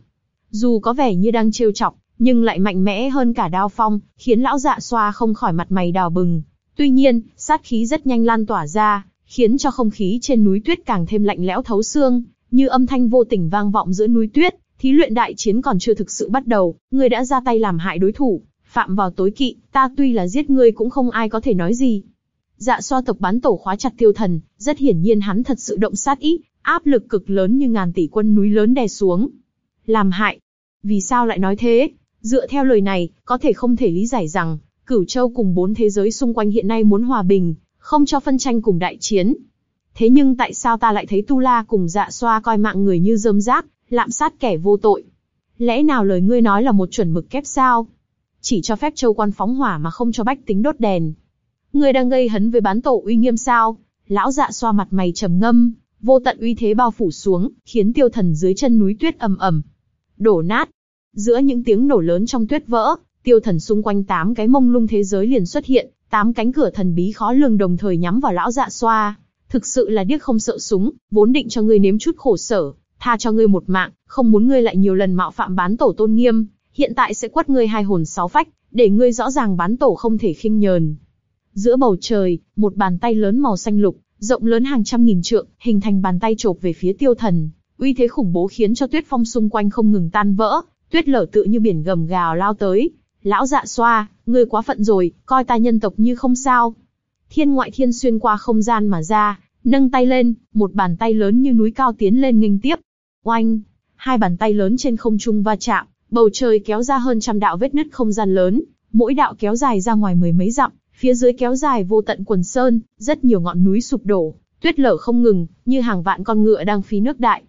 Dù có vẻ như đang trêu chọc, nhưng lại mạnh mẽ hơn cả đao phong, khiến lão dạ xoa không khỏi mặt mày đào bừng. Tuy nhiên, sát khí rất nhanh lan tỏa ra, khiến cho không khí trên núi tuyết càng thêm lạnh lẽo thấu xương, như âm thanh vô tình vang vọng giữa núi tuyết. Thí luyện đại chiến còn chưa thực sự bắt đầu, ngươi đã ra tay làm hại đối thủ, phạm vào tối kỵ, ta tuy là giết ngươi cũng không ai có thể nói gì. Dạ xoa tộc bán tổ khóa chặt tiêu thần, rất hiển nhiên hắn thật sự động sát ý, áp lực cực lớn như ngàn tỷ quân núi lớn đè xuống. Làm hại. Vì sao lại nói thế? Dựa theo lời này, có thể không thể lý giải rằng, Cửu Châu cùng bốn thế giới xung quanh hiện nay muốn hòa bình, không cho phân tranh cùng đại chiến. Thế nhưng tại sao ta lại thấy Tu La cùng dạ xoa coi mạng người như dơm rác, lạm sát kẻ vô tội? Lẽ nào lời ngươi nói là một chuẩn mực kép sao? Chỉ cho phép châu quan phóng hỏa mà không cho bách tính đốt đèn. Ngươi đang gây hấn với bán tổ uy nghiêm sao? Lão dạ xoa mặt mày trầm ngâm, vô tận uy thế bao phủ xuống, khiến tiêu thần dưới chân núi tuyết ầm ầm đổ nát. Giữa những tiếng nổ lớn trong tuyết vỡ, tiêu thần xung quanh tám cái mông lung thế giới liền xuất hiện, tám cánh cửa thần bí khó lường đồng thời nhắm vào lão dạ xoa. Thực sự là điếc không sợ súng, vốn định cho ngươi nếm chút khổ sở, tha cho ngươi một mạng, không muốn ngươi lại nhiều lần mạo phạm bán tổ tôn nghiêm, hiện tại sẽ quất ngươi hai hồn sáu phách, để ngươi rõ ràng bán tổ không thể khinh nhờn. Giữa bầu trời, một bàn tay lớn màu xanh lục, rộng lớn hàng trăm nghìn trượng, hình thành bàn tay chộp về phía tiêu thần. Uy thế khủng bố khiến cho tuyết phong xung quanh không ngừng tan vỡ, tuyết lở tự như biển gầm gào lao tới. Lão dạ xoa, ngươi quá phận rồi, coi ta nhân tộc như không sao. Thiên ngoại thiên xuyên qua không gian mà ra, nâng tay lên, một bàn tay lớn như núi cao tiến lên nghênh tiếp. Oanh! Hai bàn tay lớn trên không trung va chạm, bầu trời kéo ra hơn trăm đạo vết nứt không gian lớn, mỗi đạo kéo dài ra ngoài mười mấy dặm, phía dưới kéo dài vô tận quần sơn, rất nhiều ngọn núi sụp đổ, tuyết lở không ngừng, như hàng vạn con ngựa đang phi nước đại.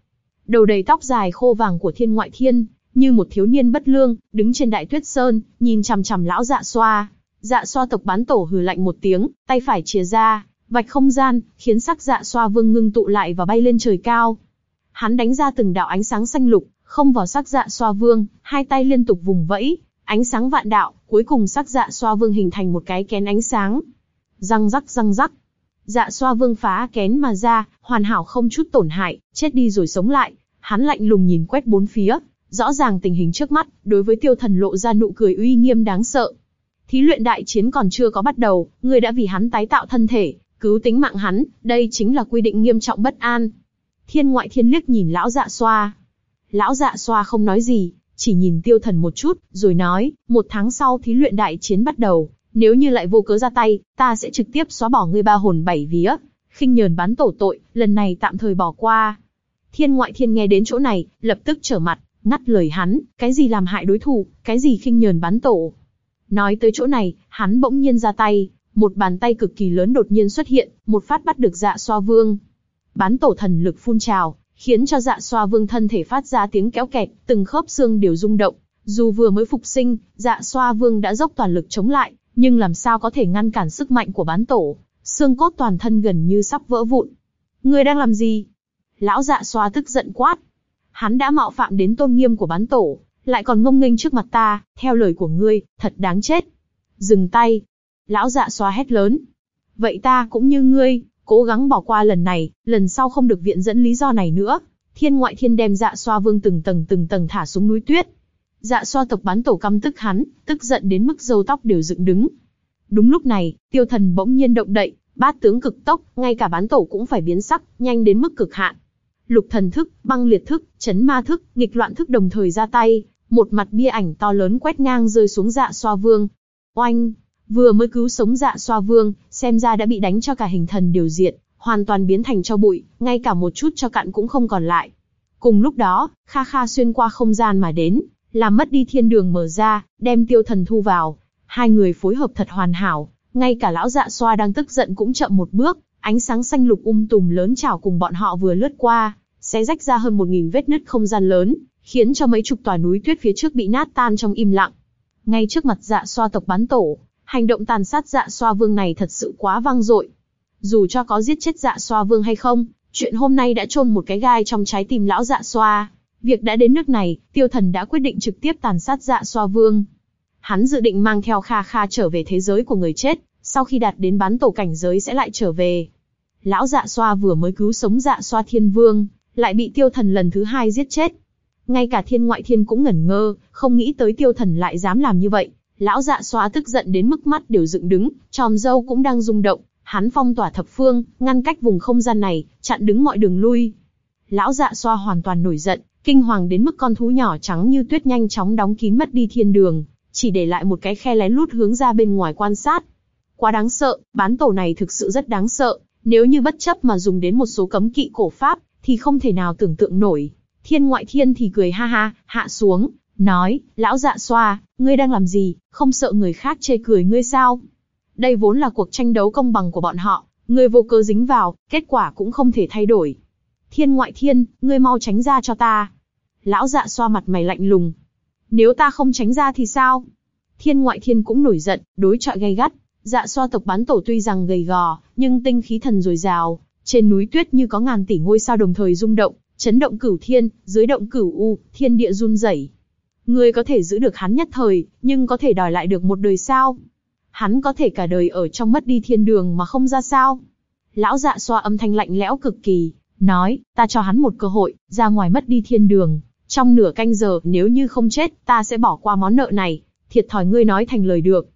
Đầu đầy tóc dài khô vàng của thiên ngoại thiên, như một thiếu niên bất lương, đứng trên đại tuyết sơn, nhìn chằm chằm lão dạ xoa. Dạ xoa tộc bán tổ hừ lạnh một tiếng, tay phải chìa ra, vạch không gian, khiến sắc dạ xoa vương ngưng tụ lại và bay lên trời cao. Hắn đánh ra từng đạo ánh sáng xanh lục, không vào sắc dạ xoa vương, hai tay liên tục vùng vẫy, ánh sáng vạn đạo, cuối cùng sắc dạ xoa vương hình thành một cái kén ánh sáng. Răng rắc răng rắc. Dạ xoa vương phá kén mà ra, hoàn hảo không chút tổn hại, chết đi rồi sống lại. Hắn lạnh lùng nhìn quét bốn phía, rõ ràng tình hình trước mắt, đối với tiêu thần lộ ra nụ cười uy nghiêm đáng sợ. Thí luyện đại chiến còn chưa có bắt đầu, người đã vì hắn tái tạo thân thể, cứu tính mạng hắn, đây chính là quy định nghiêm trọng bất an. Thiên ngoại thiên liếc nhìn lão dạ xoa. Lão dạ xoa không nói gì, chỉ nhìn tiêu thần một chút, rồi nói, một tháng sau thí luyện đại chiến bắt đầu, nếu như lại vô cớ ra tay, ta sẽ trực tiếp xóa bỏ ngươi ba hồn bảy vía, khinh nhờn bán tổ tội, lần này tạm thời bỏ qua. Thiên ngoại thiên nghe đến chỗ này, lập tức trở mặt, ngắt lời hắn, cái gì làm hại đối thủ, cái gì khinh nhờn bán tổ. Nói tới chỗ này, hắn bỗng nhiên ra tay, một bàn tay cực kỳ lớn đột nhiên xuất hiện, một phát bắt được dạ xoa vương. Bán tổ thần lực phun trào, khiến cho dạ xoa vương thân thể phát ra tiếng kéo kẹt, từng khớp xương đều rung động. Dù vừa mới phục sinh, dạ xoa vương đã dốc toàn lực chống lại, nhưng làm sao có thể ngăn cản sức mạnh của bán tổ, xương cốt toàn thân gần như sắp vỡ vụn. Người đang làm gì? Lão dạ xoa tức giận quát. Hắn đã mạo phạm đến tôn nghiêm của bán tổ, lại còn ngông nghênh trước mặt ta, theo lời của ngươi, thật đáng chết. Dừng tay. Lão dạ xoa hét lớn. Vậy ta cũng như ngươi, cố gắng bỏ qua lần này, lần sau không được viện dẫn lý do này nữa. Thiên ngoại thiên đem dạ xoa vương từng tầng từng tầng thả xuống núi tuyết. Dạ xoa tộc bán tổ căm tức hắn, tức giận đến mức râu tóc đều dựng đứng. Đúng lúc này, tiêu thần bỗng nhiên động đậy, bát tướng cực tốc, ngay cả bán tổ cũng phải biến sắc, nhanh đến mức cực hạn. Lục thần thức, băng liệt thức, chấn ma thức, nghịch loạn thức đồng thời ra tay, một mặt bia ảnh to lớn quét ngang rơi xuống dạ xoa vương. Oanh! Vừa mới cứu sống dạ xoa vương, xem ra đã bị đánh cho cả hình thần điều diệt, hoàn toàn biến thành cho bụi, ngay cả một chút cho cặn cũng không còn lại. Cùng lúc đó, Kha Kha xuyên qua không gian mà đến, làm mất đi thiên đường mở ra, đem tiêu thần thu vào. Hai người phối hợp thật hoàn hảo, ngay cả lão dạ xoa đang tức giận cũng chậm một bước, ánh sáng xanh lục um tùm lớn chảo cùng bọn họ vừa lướt qua, sẽ rách ra hơn một nghìn vết nứt không gian lớn, khiến cho mấy chục tòa núi tuyết phía trước bị nát tan trong im lặng. Ngay trước mặt dạ xoa tộc bán tổ, hành động tàn sát dạ xoa vương này thật sự quá vang dội. Dù cho có giết chết dạ xoa vương hay không, chuyện hôm nay đã chôn một cái gai trong trái tim lão dạ xoa. Việc đã đến nước này, tiêu thần đã quyết định trực tiếp tàn sát dạ xoa vương. Hắn dự định mang theo Kha Kha trở về thế giới của người chết, sau khi đạt đến bán tổ cảnh giới sẽ lại trở về. Lão dạ xoa vừa mới cứu sống dạ xoa thiên vương, lại bị tiêu thần lần thứ hai giết chết. Ngay cả thiên ngoại thiên cũng ngẩn ngơ, không nghĩ tới tiêu thần lại dám làm như vậy. Lão dạ xoa tức giận đến mức mắt đều dựng đứng, tròm dâu cũng đang rung động, hắn phong tỏa thập phương, ngăn cách vùng không gian này, chặn đứng mọi đường lui. Lão dạ xoa hoàn toàn nổi giận, kinh hoàng đến mức con thú nhỏ trắng như tuyết nhanh chóng đóng kín mất đi thiên đường, chỉ để lại một cái khe lén lút hướng ra bên ngoài quan sát. Quá đáng sợ, bán tổ này thực sự rất đáng sợ, nếu như bất chấp mà dùng đến một số cấm kỵ cổ pháp, thì không thể nào tưởng tượng nổi. Thiên ngoại thiên thì cười ha ha, hạ xuống, nói, lão dạ xoa, ngươi đang làm gì, không sợ người khác chê cười ngươi sao? Đây vốn là cuộc tranh đấu công bằng của bọn họ, ngươi vô cơ dính vào, kết quả cũng không thể thay đổi. Thiên ngoại thiên, ngươi mau tránh ra cho ta. Lão dạ xoa mặt mày lạnh lùng. Nếu ta không tránh ra thì sao? Thiên ngoại thiên cũng nổi giận, đối trọi gay gắt. Dạ xoa tộc bán tổ tuy rằng gầy gò, nhưng tinh khí thần dồi dào, trên núi tuyết như có ngàn tỷ ngôi sao đồng thời rung động, chấn động cửu thiên, dưới động cửu u, thiên địa run rẩy. Ngươi có thể giữ được hắn nhất thời, nhưng có thể đòi lại được một đời sao? Hắn có thể cả đời ở trong mất đi thiên đường mà không ra sao? Lão dạ xoa âm thanh lạnh lẽo cực kỳ, nói, ta cho hắn một cơ hội, ra ngoài mất đi thiên đường. Trong nửa canh giờ, nếu như không chết, ta sẽ bỏ qua món nợ này. Thiệt thòi ngươi nói thành lời được.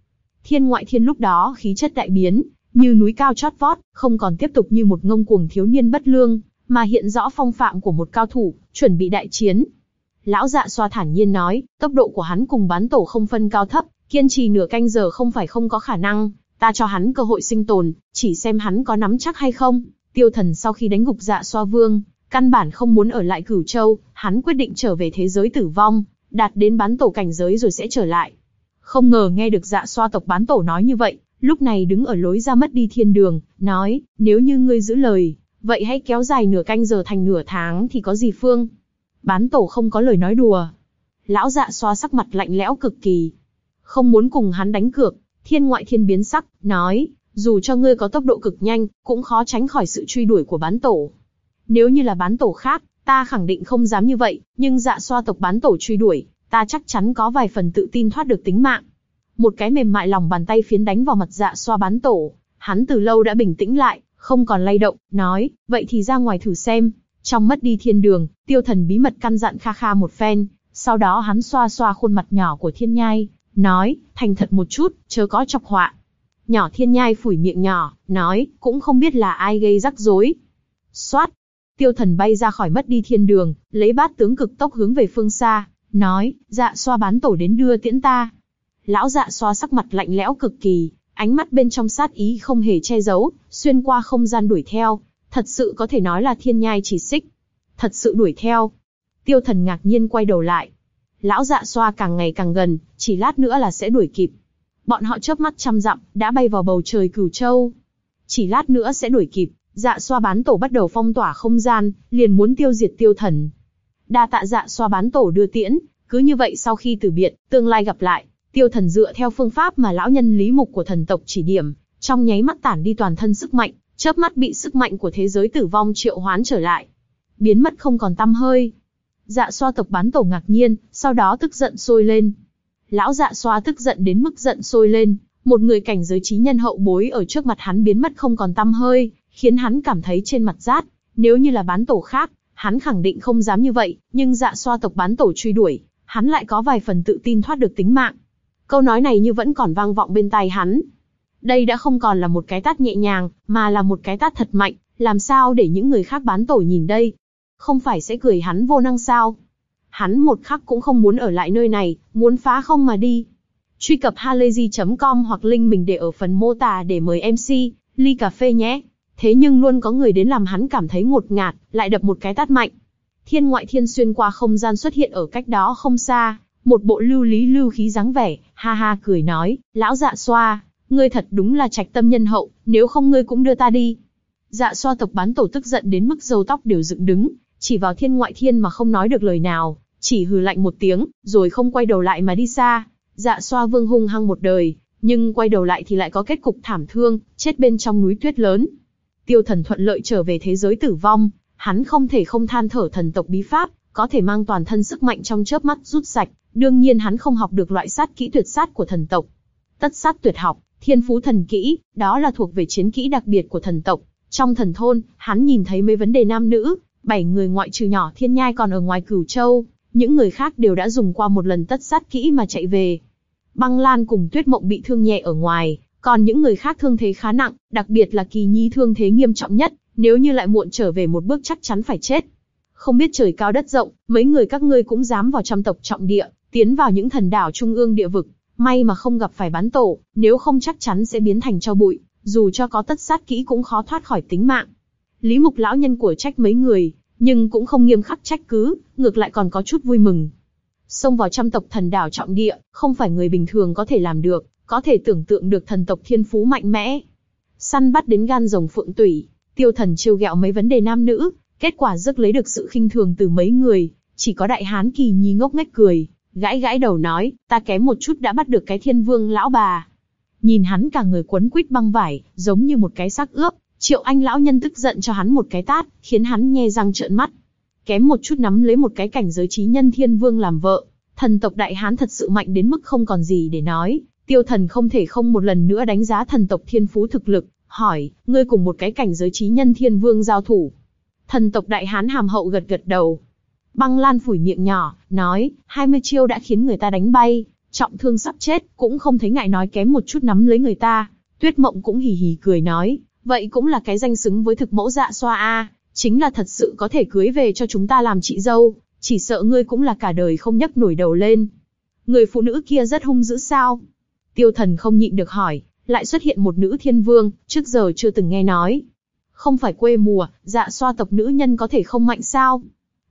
Thiên ngoại thiên lúc đó khí chất đại biến, như núi cao chót vót, không còn tiếp tục như một ngông cuồng thiếu niên bất lương, mà hiện rõ phong phạm của một cao thủ, chuẩn bị đại chiến. Lão dạ xoa thản nhiên nói, tốc độ của hắn cùng bán tổ không phân cao thấp, kiên trì nửa canh giờ không phải không có khả năng, ta cho hắn cơ hội sinh tồn, chỉ xem hắn có nắm chắc hay không. Tiêu thần sau khi đánh gục dạ xoa vương, căn bản không muốn ở lại cửu châu, hắn quyết định trở về thế giới tử vong, đạt đến bán tổ cảnh giới rồi sẽ trở lại. Không ngờ nghe được dạ xoa tộc bán tổ nói như vậy, lúc này đứng ở lối ra mất đi thiên đường, nói, nếu như ngươi giữ lời, vậy hãy kéo dài nửa canh giờ thành nửa tháng thì có gì phương. Bán tổ không có lời nói đùa. Lão dạ xoa sắc mặt lạnh lẽo cực kỳ. Không muốn cùng hắn đánh cược, thiên ngoại thiên biến sắc, nói, dù cho ngươi có tốc độ cực nhanh, cũng khó tránh khỏi sự truy đuổi của bán tổ. Nếu như là bán tổ khác, ta khẳng định không dám như vậy, nhưng dạ xoa tộc bán tổ truy đuổi, ta chắc chắn có vài phần tự tin thoát được tính mạng. Một cái mềm mại lòng bàn tay phiến đánh vào mặt dạ xoa bán tổ, hắn từ lâu đã bình tĩnh lại, không còn lay động, nói, vậy thì ra ngoài thử xem. Trong mất đi thiên đường, tiêu thần bí mật căn dặn kha kha một phen, sau đó hắn xoa xoa khuôn mặt nhỏ của thiên nhai, nói, thành thật một chút, chớ có chọc họa. Nhỏ thiên nhai phủi miệng nhỏ, nói, cũng không biết là ai gây rắc rối. Xoát, tiêu thần bay ra khỏi mất đi thiên đường, lấy bát tướng cực tốc hướng về phương xa, nói, dạ xoa bán tổ đến đưa tiễn ta. Lão dạ xoa sắc mặt lạnh lẽo cực kỳ, ánh mắt bên trong sát ý không hề che giấu, xuyên qua không gian đuổi theo, thật sự có thể nói là thiên nhai chỉ xích. Thật sự đuổi theo. Tiêu thần ngạc nhiên quay đầu lại. Lão dạ xoa càng ngày càng gần, chỉ lát nữa là sẽ đuổi kịp. Bọn họ chớp mắt trăm dặm, đã bay vào bầu trời cửu châu. Chỉ lát nữa sẽ đuổi kịp, dạ xoa bán tổ bắt đầu phong tỏa không gian, liền muốn tiêu diệt tiêu thần. Đa tạ dạ xoa bán tổ đưa tiễn, cứ như vậy sau khi từ biệt, tương lai gặp lại, tiêu thần dựa theo phương pháp mà lão nhân lý mục của thần tộc chỉ điểm, trong nháy mắt tản đi toàn thân sức mạnh, chớp mắt bị sức mạnh của thế giới tử vong triệu hoán trở lại. Biến mất không còn tăm hơi. Dạ xoa tộc bán tổ ngạc nhiên, sau đó tức giận sôi lên. Lão dạ xoa tức giận đến mức giận sôi lên, một người cảnh giới trí nhân hậu bối ở trước mặt hắn biến mất không còn tăm hơi, khiến hắn cảm thấy trên mặt rát. Nếu như là bán tổ khác, hắn khẳng định không dám như vậy, nhưng dạ xoa tộc bán tổ truy đuổi, hắn lại có vài phần tự tin thoát được tính mạng. Câu nói này như vẫn còn vang vọng bên tai hắn. Đây đã không còn là một cái tát nhẹ nhàng, mà là một cái tát thật mạnh, làm sao để những người khác bán tổ nhìn đây? Không phải sẽ cười hắn vô năng sao? Hắn một khắc cũng không muốn ở lại nơi này, muốn phá không mà đi. Truy cập halayzi.com hoặc link mình để ở phần mô tả để mời MC, ly cà phê nhé. Thế nhưng luôn có người đến làm hắn cảm thấy ngột ngạt, lại đập một cái tát mạnh. Thiên ngoại thiên xuyên qua không gian xuất hiện ở cách đó không xa, một bộ lưu lý lưu khí dáng vẻ, ha ha cười nói, lão dạ xoa, ngươi thật đúng là trạch tâm nhân hậu, nếu không ngươi cũng đưa ta đi. Dạ xoa tộc bán tổ tức giận đến mức râu tóc đều dựng đứng, chỉ vào thiên ngoại thiên mà không nói được lời nào, chỉ hừ lạnh một tiếng, rồi không quay đầu lại mà đi xa. Dạ xoa vương hung hăng một đời, nhưng quay đầu lại thì lại có kết cục thảm thương, chết bên trong núi tuyết lớn. Tiêu thần thuận lợi trở về thế giới tử vong, hắn không thể không than thở thần tộc bí pháp, có thể mang toàn thân sức mạnh trong chớp mắt rút sạch, đương nhiên hắn không học được loại sát kỹ tuyệt sát của thần tộc. Tất sát tuyệt học, thiên phú thần kỹ, đó là thuộc về chiến kỹ đặc biệt của thần tộc. Trong thần thôn, hắn nhìn thấy mấy vấn đề nam nữ, bảy người ngoại trừ nhỏ thiên nhai còn ở ngoài cửu châu, những người khác đều đã dùng qua một lần tất sát kỹ mà chạy về. Băng Lan cùng Tuyết Mộng bị thương nhẹ ở ngoài, còn những người khác thương thế khá nặng, đặc biệt là Kỳ Nhi thương thế nghiêm trọng nhất, nếu như lại muộn trở về một bước chắc chắn phải chết. Không biết trời cao đất rộng, mấy người các ngươi cũng dám vào trăm tộc trọng địa, tiến vào những thần đảo trung ương địa vực, may mà không gặp phải bán tổ, nếu không chắc chắn sẽ biến thành cho bụi, dù cho có tất sát kỹ cũng khó thoát khỏi tính mạng. Lý Mục lão nhân của trách mấy người, nhưng cũng không nghiêm khắc trách cứ, ngược lại còn có chút vui mừng. Xông vào trăm tộc thần đảo trọng địa, không phải người bình thường có thể làm được, có thể tưởng tượng được thần tộc thiên phú mạnh mẽ. Săn bắt đến gan rồng phượng tủy, tiêu thần trêu ghẹo mấy vấn đề nam nữ, kết quả rước lấy được sự khinh thường từ mấy người, chỉ có đại hán kỳ nhi ngốc nghếch cười, gãi gãi đầu nói, ta kém một chút đã bắt được cái thiên vương lão bà. Nhìn hắn cả người quấn quýt băng vải, giống như một cái xác ướp, triệu anh lão nhân tức giận cho hắn một cái tát, khiến hắn nghe răng trợn mắt. Kém một chút nắm lấy một cái cảnh giới trí nhân thiên vương làm vợ, thần tộc đại hán thật sự mạnh đến mức không còn gì để nói. Tiêu thần không thể không một lần nữa đánh giá thần tộc thiên phú thực lực, hỏi, ngươi cùng một cái cảnh giới trí nhân thiên vương giao thủ. Thần tộc đại hán hàm hậu gật gật đầu, Băng Lan phủi miệng nhỏ, nói, 20 chiêu đã khiến người ta đánh bay, trọng thương sắp chết, cũng không thấy ngại nói kém một chút nắm lấy người ta. Tuyết Mộng cũng hì hì cười nói, vậy cũng là cái danh xứng với thực mẫu dạ xoa a, chính là thật sự có thể cưới về cho chúng ta làm chị dâu, chỉ sợ ngươi cũng là cả đời không nhấc nổi đầu lên. Người phụ nữ kia rất hung dữ sao? Tiêu thần không nhịn được hỏi, lại xuất hiện một nữ thiên vương, trước giờ chưa từng nghe nói. Không phải quê mùa, dạ xoa tộc nữ nhân có thể không mạnh sao?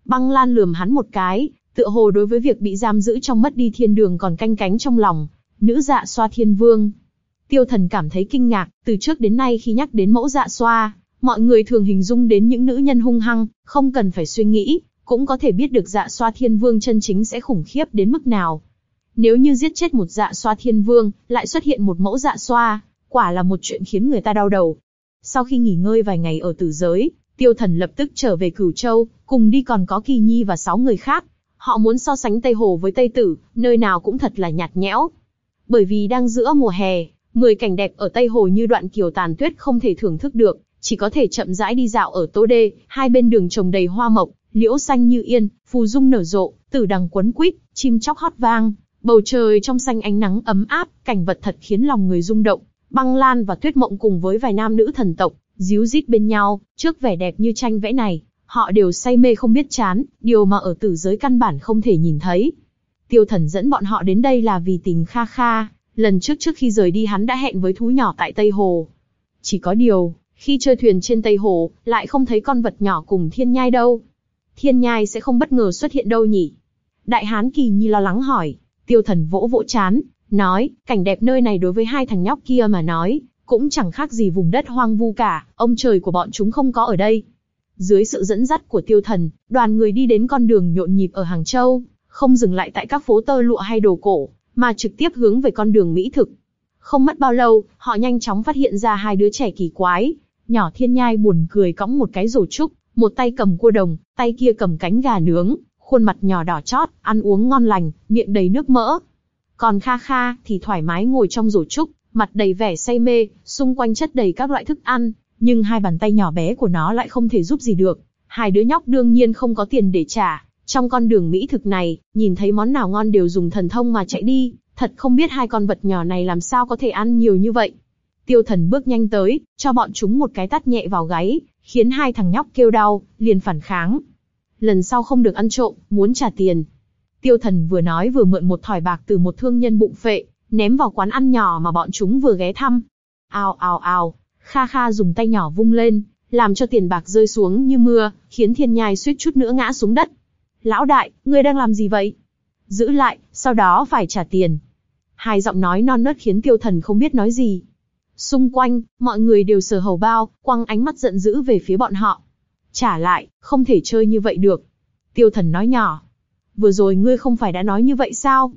Băng Lan lườm hắn một cái, tựa hồ đối với việc bị giam giữ trong mất đi thiên đường còn canh cánh trong lòng. Nữ dạ xoa thiên vương. Tiêu thần cảm thấy kinh ngạc, từ trước đến nay khi nhắc đến mẫu dạ xoa, mọi người thường hình dung đến những nữ nhân hung hăng, không cần phải suy nghĩ, cũng có thể biết được dạ xoa thiên vương chân chính sẽ khủng khiếp đến mức nào. Nếu như giết chết một dạ xoa thiên vương, lại xuất hiện một mẫu dạ xoa, quả là một chuyện khiến người ta đau đầu. Sau khi nghỉ ngơi vài ngày ở tử giới, Tiêu Thần lập tức trở về Cửu Châu, cùng đi còn có Kỳ Nhi và sáu người khác. Họ muốn so sánh Tây Hồ với Tây Tử, nơi nào cũng thật là nhạt nhẽo. Bởi vì đang giữa mùa hè, 10 cảnh đẹp ở Tây Hồ như đoạn kiều tàn tuyết không thể thưởng thức được, chỉ có thể chậm rãi đi dạo ở Tô Đê, hai bên đường trồng đầy hoa mộc, liễu xanh như yên, phù dung nở rộ, tử đằng quấn quýt, chim chóc hót vang, bầu trời trong xanh ánh nắng ấm áp, cảnh vật thật khiến lòng người rung động. Băng Lan và Tuyết Mộng cùng với vài nam nữ thần tộc, díu dít bên nhau, trước vẻ đẹp như tranh vẽ này, họ đều say mê không biết chán, điều mà ở tử giới căn bản không thể nhìn thấy. Tiêu thần dẫn bọn họ đến đây là vì tình kha kha, lần trước trước khi rời đi hắn đã hẹn với thú nhỏ tại Tây Hồ. Chỉ có điều, khi chơi thuyền trên Tây Hồ, lại không thấy con vật nhỏ cùng thiên nhai đâu. Thiên nhai sẽ không bất ngờ xuất hiện đâu nhỉ? Đại hán kỳ nhi lo lắng hỏi, tiêu thần vỗ vỗ chán, nói, cảnh đẹp nơi này đối với hai thằng nhóc kia mà nói, cũng chẳng khác gì vùng đất hoang vu cả, ông trời của bọn chúng không có ở đây. Dưới sự dẫn dắt của tiêu thần, đoàn người đi đến con đường nhộn nhịp ở Hàng Châu, không dừng lại tại các phố tơ lụa hay đồ cổ, mà trực tiếp hướng về con đường mỹ thực. Không mất bao lâu, họ nhanh chóng phát hiện ra hai đứa trẻ kỳ quái. Nhỏ thiên nhai buồn cười cõng một cái rổ trúc, một tay cầm cua đồng, tay kia cầm cánh gà nướng, khuôn mặt nhỏ đỏ chót, ăn uống ngon lành, miệng đầy nước mỡ. Còn Kha Kha thì thoải mái ngồi trong rổ trúc, mặt đầy vẻ say mê, xung quanh chất đầy các loại thức ăn, nhưng hai bàn tay nhỏ bé của nó lại không thể giúp gì được. Hai đứa nhóc đương nhiên không có tiền để trả, trong con đường mỹ thực này, nhìn thấy món nào ngon đều dùng thần thông mà chạy đi, thật không biết hai con vật nhỏ này làm sao có thể ăn nhiều như vậy. Tiêu thần bước nhanh tới, cho bọn chúng một cái tát nhẹ vào gáy, khiến hai thằng nhóc kêu đau, liền phản kháng. Lần sau không được ăn trộm, muốn trả tiền. Tiêu thần vừa nói vừa mượn một thỏi bạc từ một thương nhân bụng phệ, ném vào quán ăn nhỏ mà bọn chúng vừa ghé thăm. Ao ao ao, Kha Kha dùng tay nhỏ vung lên, làm cho tiền bạc rơi xuống như mưa, khiến thiên nhai suýt chút nữa ngã xuống đất. Lão đại, ngươi đang làm gì vậy? Giữ lại, sau đó phải trả tiền. Hai giọng nói non nớt khiến tiêu thần không biết nói gì. Xung quanh, mọi người đều sờ hầu bao, quăng ánh mắt giận dữ về phía bọn họ. Trả lại, không thể chơi như vậy được. Tiêu thần nói nhỏ. Vừa rồi ngươi không phải đã nói như vậy sao?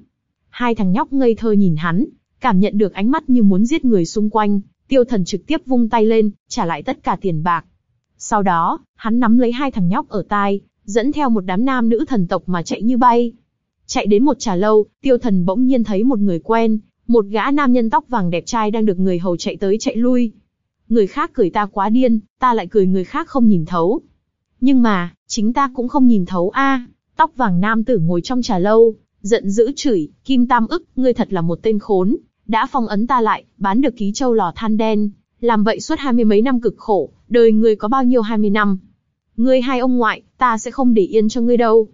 Hai thằng nhóc ngây thơ nhìn hắn, cảm nhận được ánh mắt như muốn giết người xung quanh, tiêu thần trực tiếp vung tay lên, trả lại tất cả tiền bạc. Sau đó, hắn nắm lấy hai thằng nhóc ở tai, dẫn theo một đám nam nữ thần tộc mà chạy như bay. Chạy đến một trà lâu, tiêu thần bỗng nhiên thấy một người quen, một gã nam nhân tóc vàng đẹp trai đang được người hầu chạy tới chạy lui. Người khác cười ta quá điên, ta lại cười người khác không nhìn thấu. Nhưng mà, chính ta cũng không nhìn thấu a. Tóc vàng nam tử ngồi trong trà lâu, giận dữ chửi, Kim Tam ức, ngươi thật là một tên khốn, đã phong ấn ta lại, bán được ký châu lò than đen, làm vậy suốt hai mươi mấy năm cực khổ, đời ngươi có bao nhiêu hai mươi năm. Ngươi hai ông ngoại, ta sẽ không để yên cho ngươi đâu.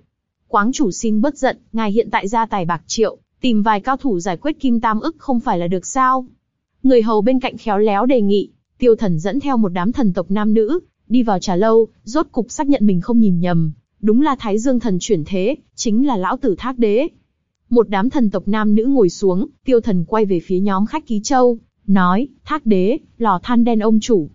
Quáng chủ xin bớt giận, ngài hiện tại ra tài bạc triệu, tìm vài cao thủ giải quyết kim tam ức không phải là được sao? Người hầu bên cạnh khéo léo đề nghị, tiêu thần dẫn theo một đám thần tộc nam nữ, đi vào trà lâu, rốt cục xác nhận mình không nhìn nhầm, đúng là Thái Dương thần chuyển thế, chính là lão tử thác đế. Một đám thần tộc nam nữ ngồi xuống, tiêu thần quay về phía nhóm khách ký châu, nói, thác đế, lò than đen ông chủ.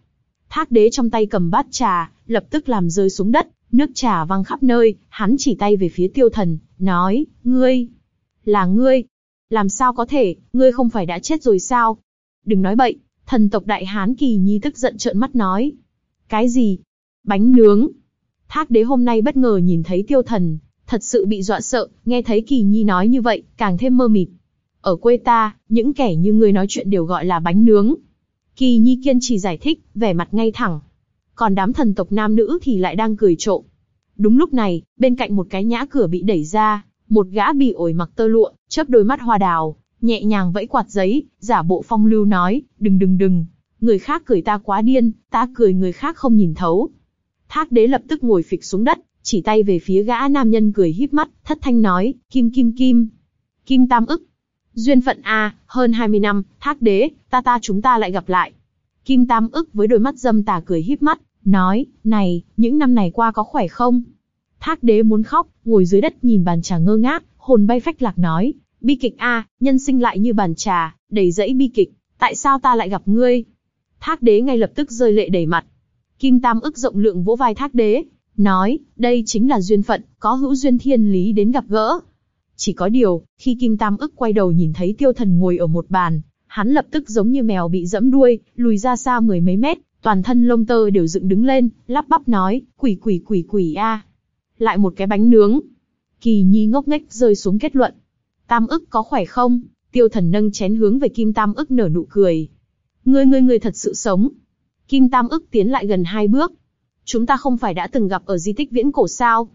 Thác đế trong tay cầm bát trà, lập tức làm rơi xuống đất, nước trà văng khắp nơi, hắn chỉ tay về phía tiêu thần, nói, ngươi, là ngươi, làm sao có thể, ngươi không phải đã chết rồi sao? Đừng nói bậy, thần tộc đại hán kỳ nhi tức giận trợn mắt nói. Cái gì? Bánh nướng. Thác đế hôm nay bất ngờ nhìn thấy tiêu thần, thật sự bị dọa sợ, nghe thấy kỳ nhi nói như vậy, càng thêm mơ mịt. Ở quê ta, những kẻ như ngươi nói chuyện đều gọi là bánh nướng. Kỳ nhi kiên trì giải thích, vẻ mặt ngay thẳng. Còn đám thần tộc nam nữ thì lại đang cười trộm. Đúng lúc này, bên cạnh một cái nhã cửa bị đẩy ra, một gã bị ổi mặc tơ lụa, chớp đôi mắt hoa đào, nhẹ nhàng vẫy quạt giấy, giả bộ phong lưu nói, đừng đừng đừng, người khác cười ta quá điên, ta cười người khác không nhìn thấu. Thác đế lập tức ngồi phịch xuống đất, chỉ tay về phía gã nam nhân cười híp mắt, thất thanh nói, kim kim kim. Kim tam ức. Duyên phận A, hơn 20 năm, thác đế, ta ta chúng ta lại gặp lại. Kim tam ức với đôi mắt dâm tà cười híp mắt, nói, này, những năm này qua có khỏe không? Thác đế muốn khóc, ngồi dưới đất nhìn bàn trà ngơ ngác, hồn bay phách lạc nói, bi kịch a, nhân sinh lại như bàn trà, đầy dẫy bi kịch, tại sao ta lại gặp ngươi? Thác đế ngay lập tức rơi lệ đầy mặt. Kim Tam ức rộng lượng vỗ vai thác đế, nói, đây chính là duyên phận, có hữu duyên thiên lý đến gặp gỡ. Chỉ có điều, khi Kim Tam ức quay đầu nhìn thấy tiêu thần ngồi ở một bàn, hắn lập tức giống như mèo bị dẫm đuôi, lùi ra xa mười mấy mét, toàn thân lông tơ đều dựng đứng lên, lắp bắp nói, quỷ quỷ quỷ quỷ a, lại một cái bánh nướng. Kỳ Nhi ngốc nghếch rơi xuống kết luận. Tam ức có khỏe không? Tiêu thần nâng chén hướng về Kim Tam ức nở nụ cười. Ngươi ngươi ngươi thật sự sống. Kim Tam ức tiến lại gần hai bước. Chúng ta không phải đã từng gặp ở di tích viễn cổ sao?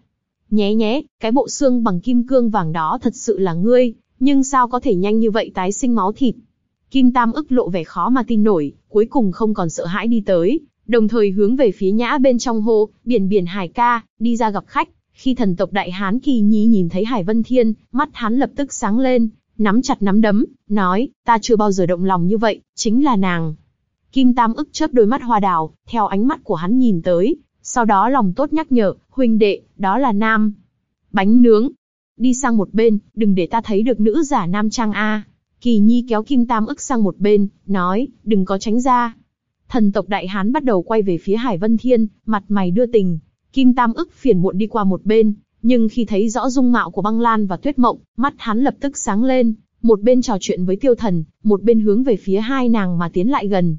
Nhé nhé, cái bộ xương bằng kim cương vàng đó thật sự là ngươi, nhưng sao có thể nhanh như vậy tái sinh máu thịt? Kim Tam ức lộ vẻ khó mà tin nổi, cuối cùng không còn sợ hãi đi tới, đồng thời hướng về phía nhã bên trong hô, biển biển hải ca, đi ra gặp khách. Khi thần tộc đại hán kỳ nhi nhìn thấy Hải Vân Thiên, mắt hắn lập tức sáng lên, nắm chặt nắm đấm, nói, ta chưa bao giờ động lòng như vậy, chính là nàng. Kim Tam ức chớp đôi mắt hoa đào, theo ánh mắt của hắn nhìn tới, sau đó lòng tốt nhắc nhở, huynh đệ, đó là nam. Bánh nướng. Đi sang một bên, đừng để ta thấy được nữ giả nam trang A. Kỳ Nhi kéo Kim Tam ức sang một bên, nói, đừng có tránh ra. Thần tộc Đại Hán bắt đầu quay về phía Hải Vân Thiên, mặt mày đưa tình. Kim Tam ức phiền muộn đi qua một bên, nhưng khi thấy rõ dung mạo của băng lan và tuyết mộng, mắt hắn lập tức sáng lên, một bên trò chuyện với tiêu thần, một bên hướng về phía hai nàng mà tiến lại gần.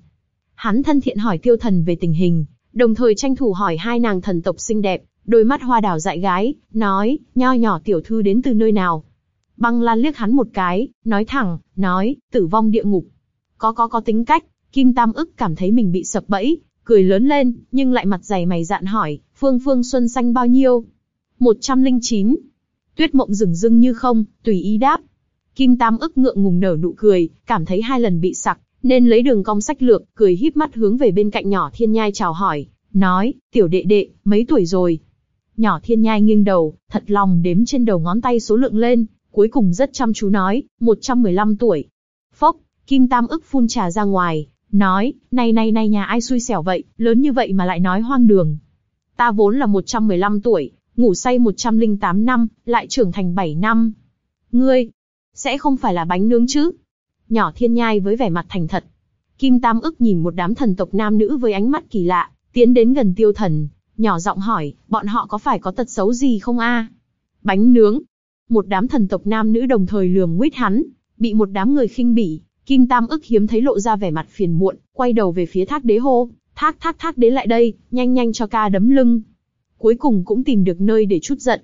Hắn thân thiện hỏi tiêu thần về tình hình, đồng thời tranh thủ hỏi hai nàng thần tộc xinh đẹp, đôi mắt hoa đào dại gái, nói, nho nhỏ tiểu thư đến từ nơi nào. Băng lan liếc hắn một cái, nói thẳng, nói, tử vong địa ngục. có có có tính cách, Kim Tam ức cảm thấy mình bị sập bẫy, cười lớn lên, nhưng lại mặt dày mày dạn hỏi, Phương Phương Xuân Xanh bao nhiêu? 109. Tuyết mộng rừng rưng như không, tùy ý đáp. Kim Tam ức ngượng ngùng nở nụ cười, cảm thấy hai lần bị sặc, nên lấy đường cong sách lược, cười híp mắt hướng về bên cạnh nhỏ thiên nhai chào hỏi, nói, tiểu đệ đệ, mấy tuổi rồi? Nhỏ thiên nhai nghiêng đầu, thật lòng đếm trên đầu ngón tay số lượng lên, cuối cùng rất chăm chú nói, 115 tuổi. Phốc, Kim Tam ức phun trà ra ngoài, nói, này này này nhà ai xui xẻo vậy, lớn như vậy mà lại nói hoang đường. Ta vốn là 115 tuổi, ngủ say 108 năm, lại trưởng thành 7 năm. Ngươi, sẽ không phải là bánh nướng chứ? Nhỏ thiên nhai với vẻ mặt thành thật. Kim Tam ức nhìn một đám thần tộc nam nữ với ánh mắt kỳ lạ, tiến đến gần tiêu thần, nhỏ giọng hỏi, bọn họ có phải có tật xấu gì không a? Bánh nướng. Một đám thần tộc nam nữ đồng thời lườm nguyết hắn, bị một đám người khinh bỉ, Kim Tam ức hiếm thấy lộ ra vẻ mặt phiền muộn, quay đầu về phía thác đế hô, thác thác thác đế lại đây, nhanh nhanh cho ca đấm lưng. Cuối cùng cũng tìm được nơi để chút giận.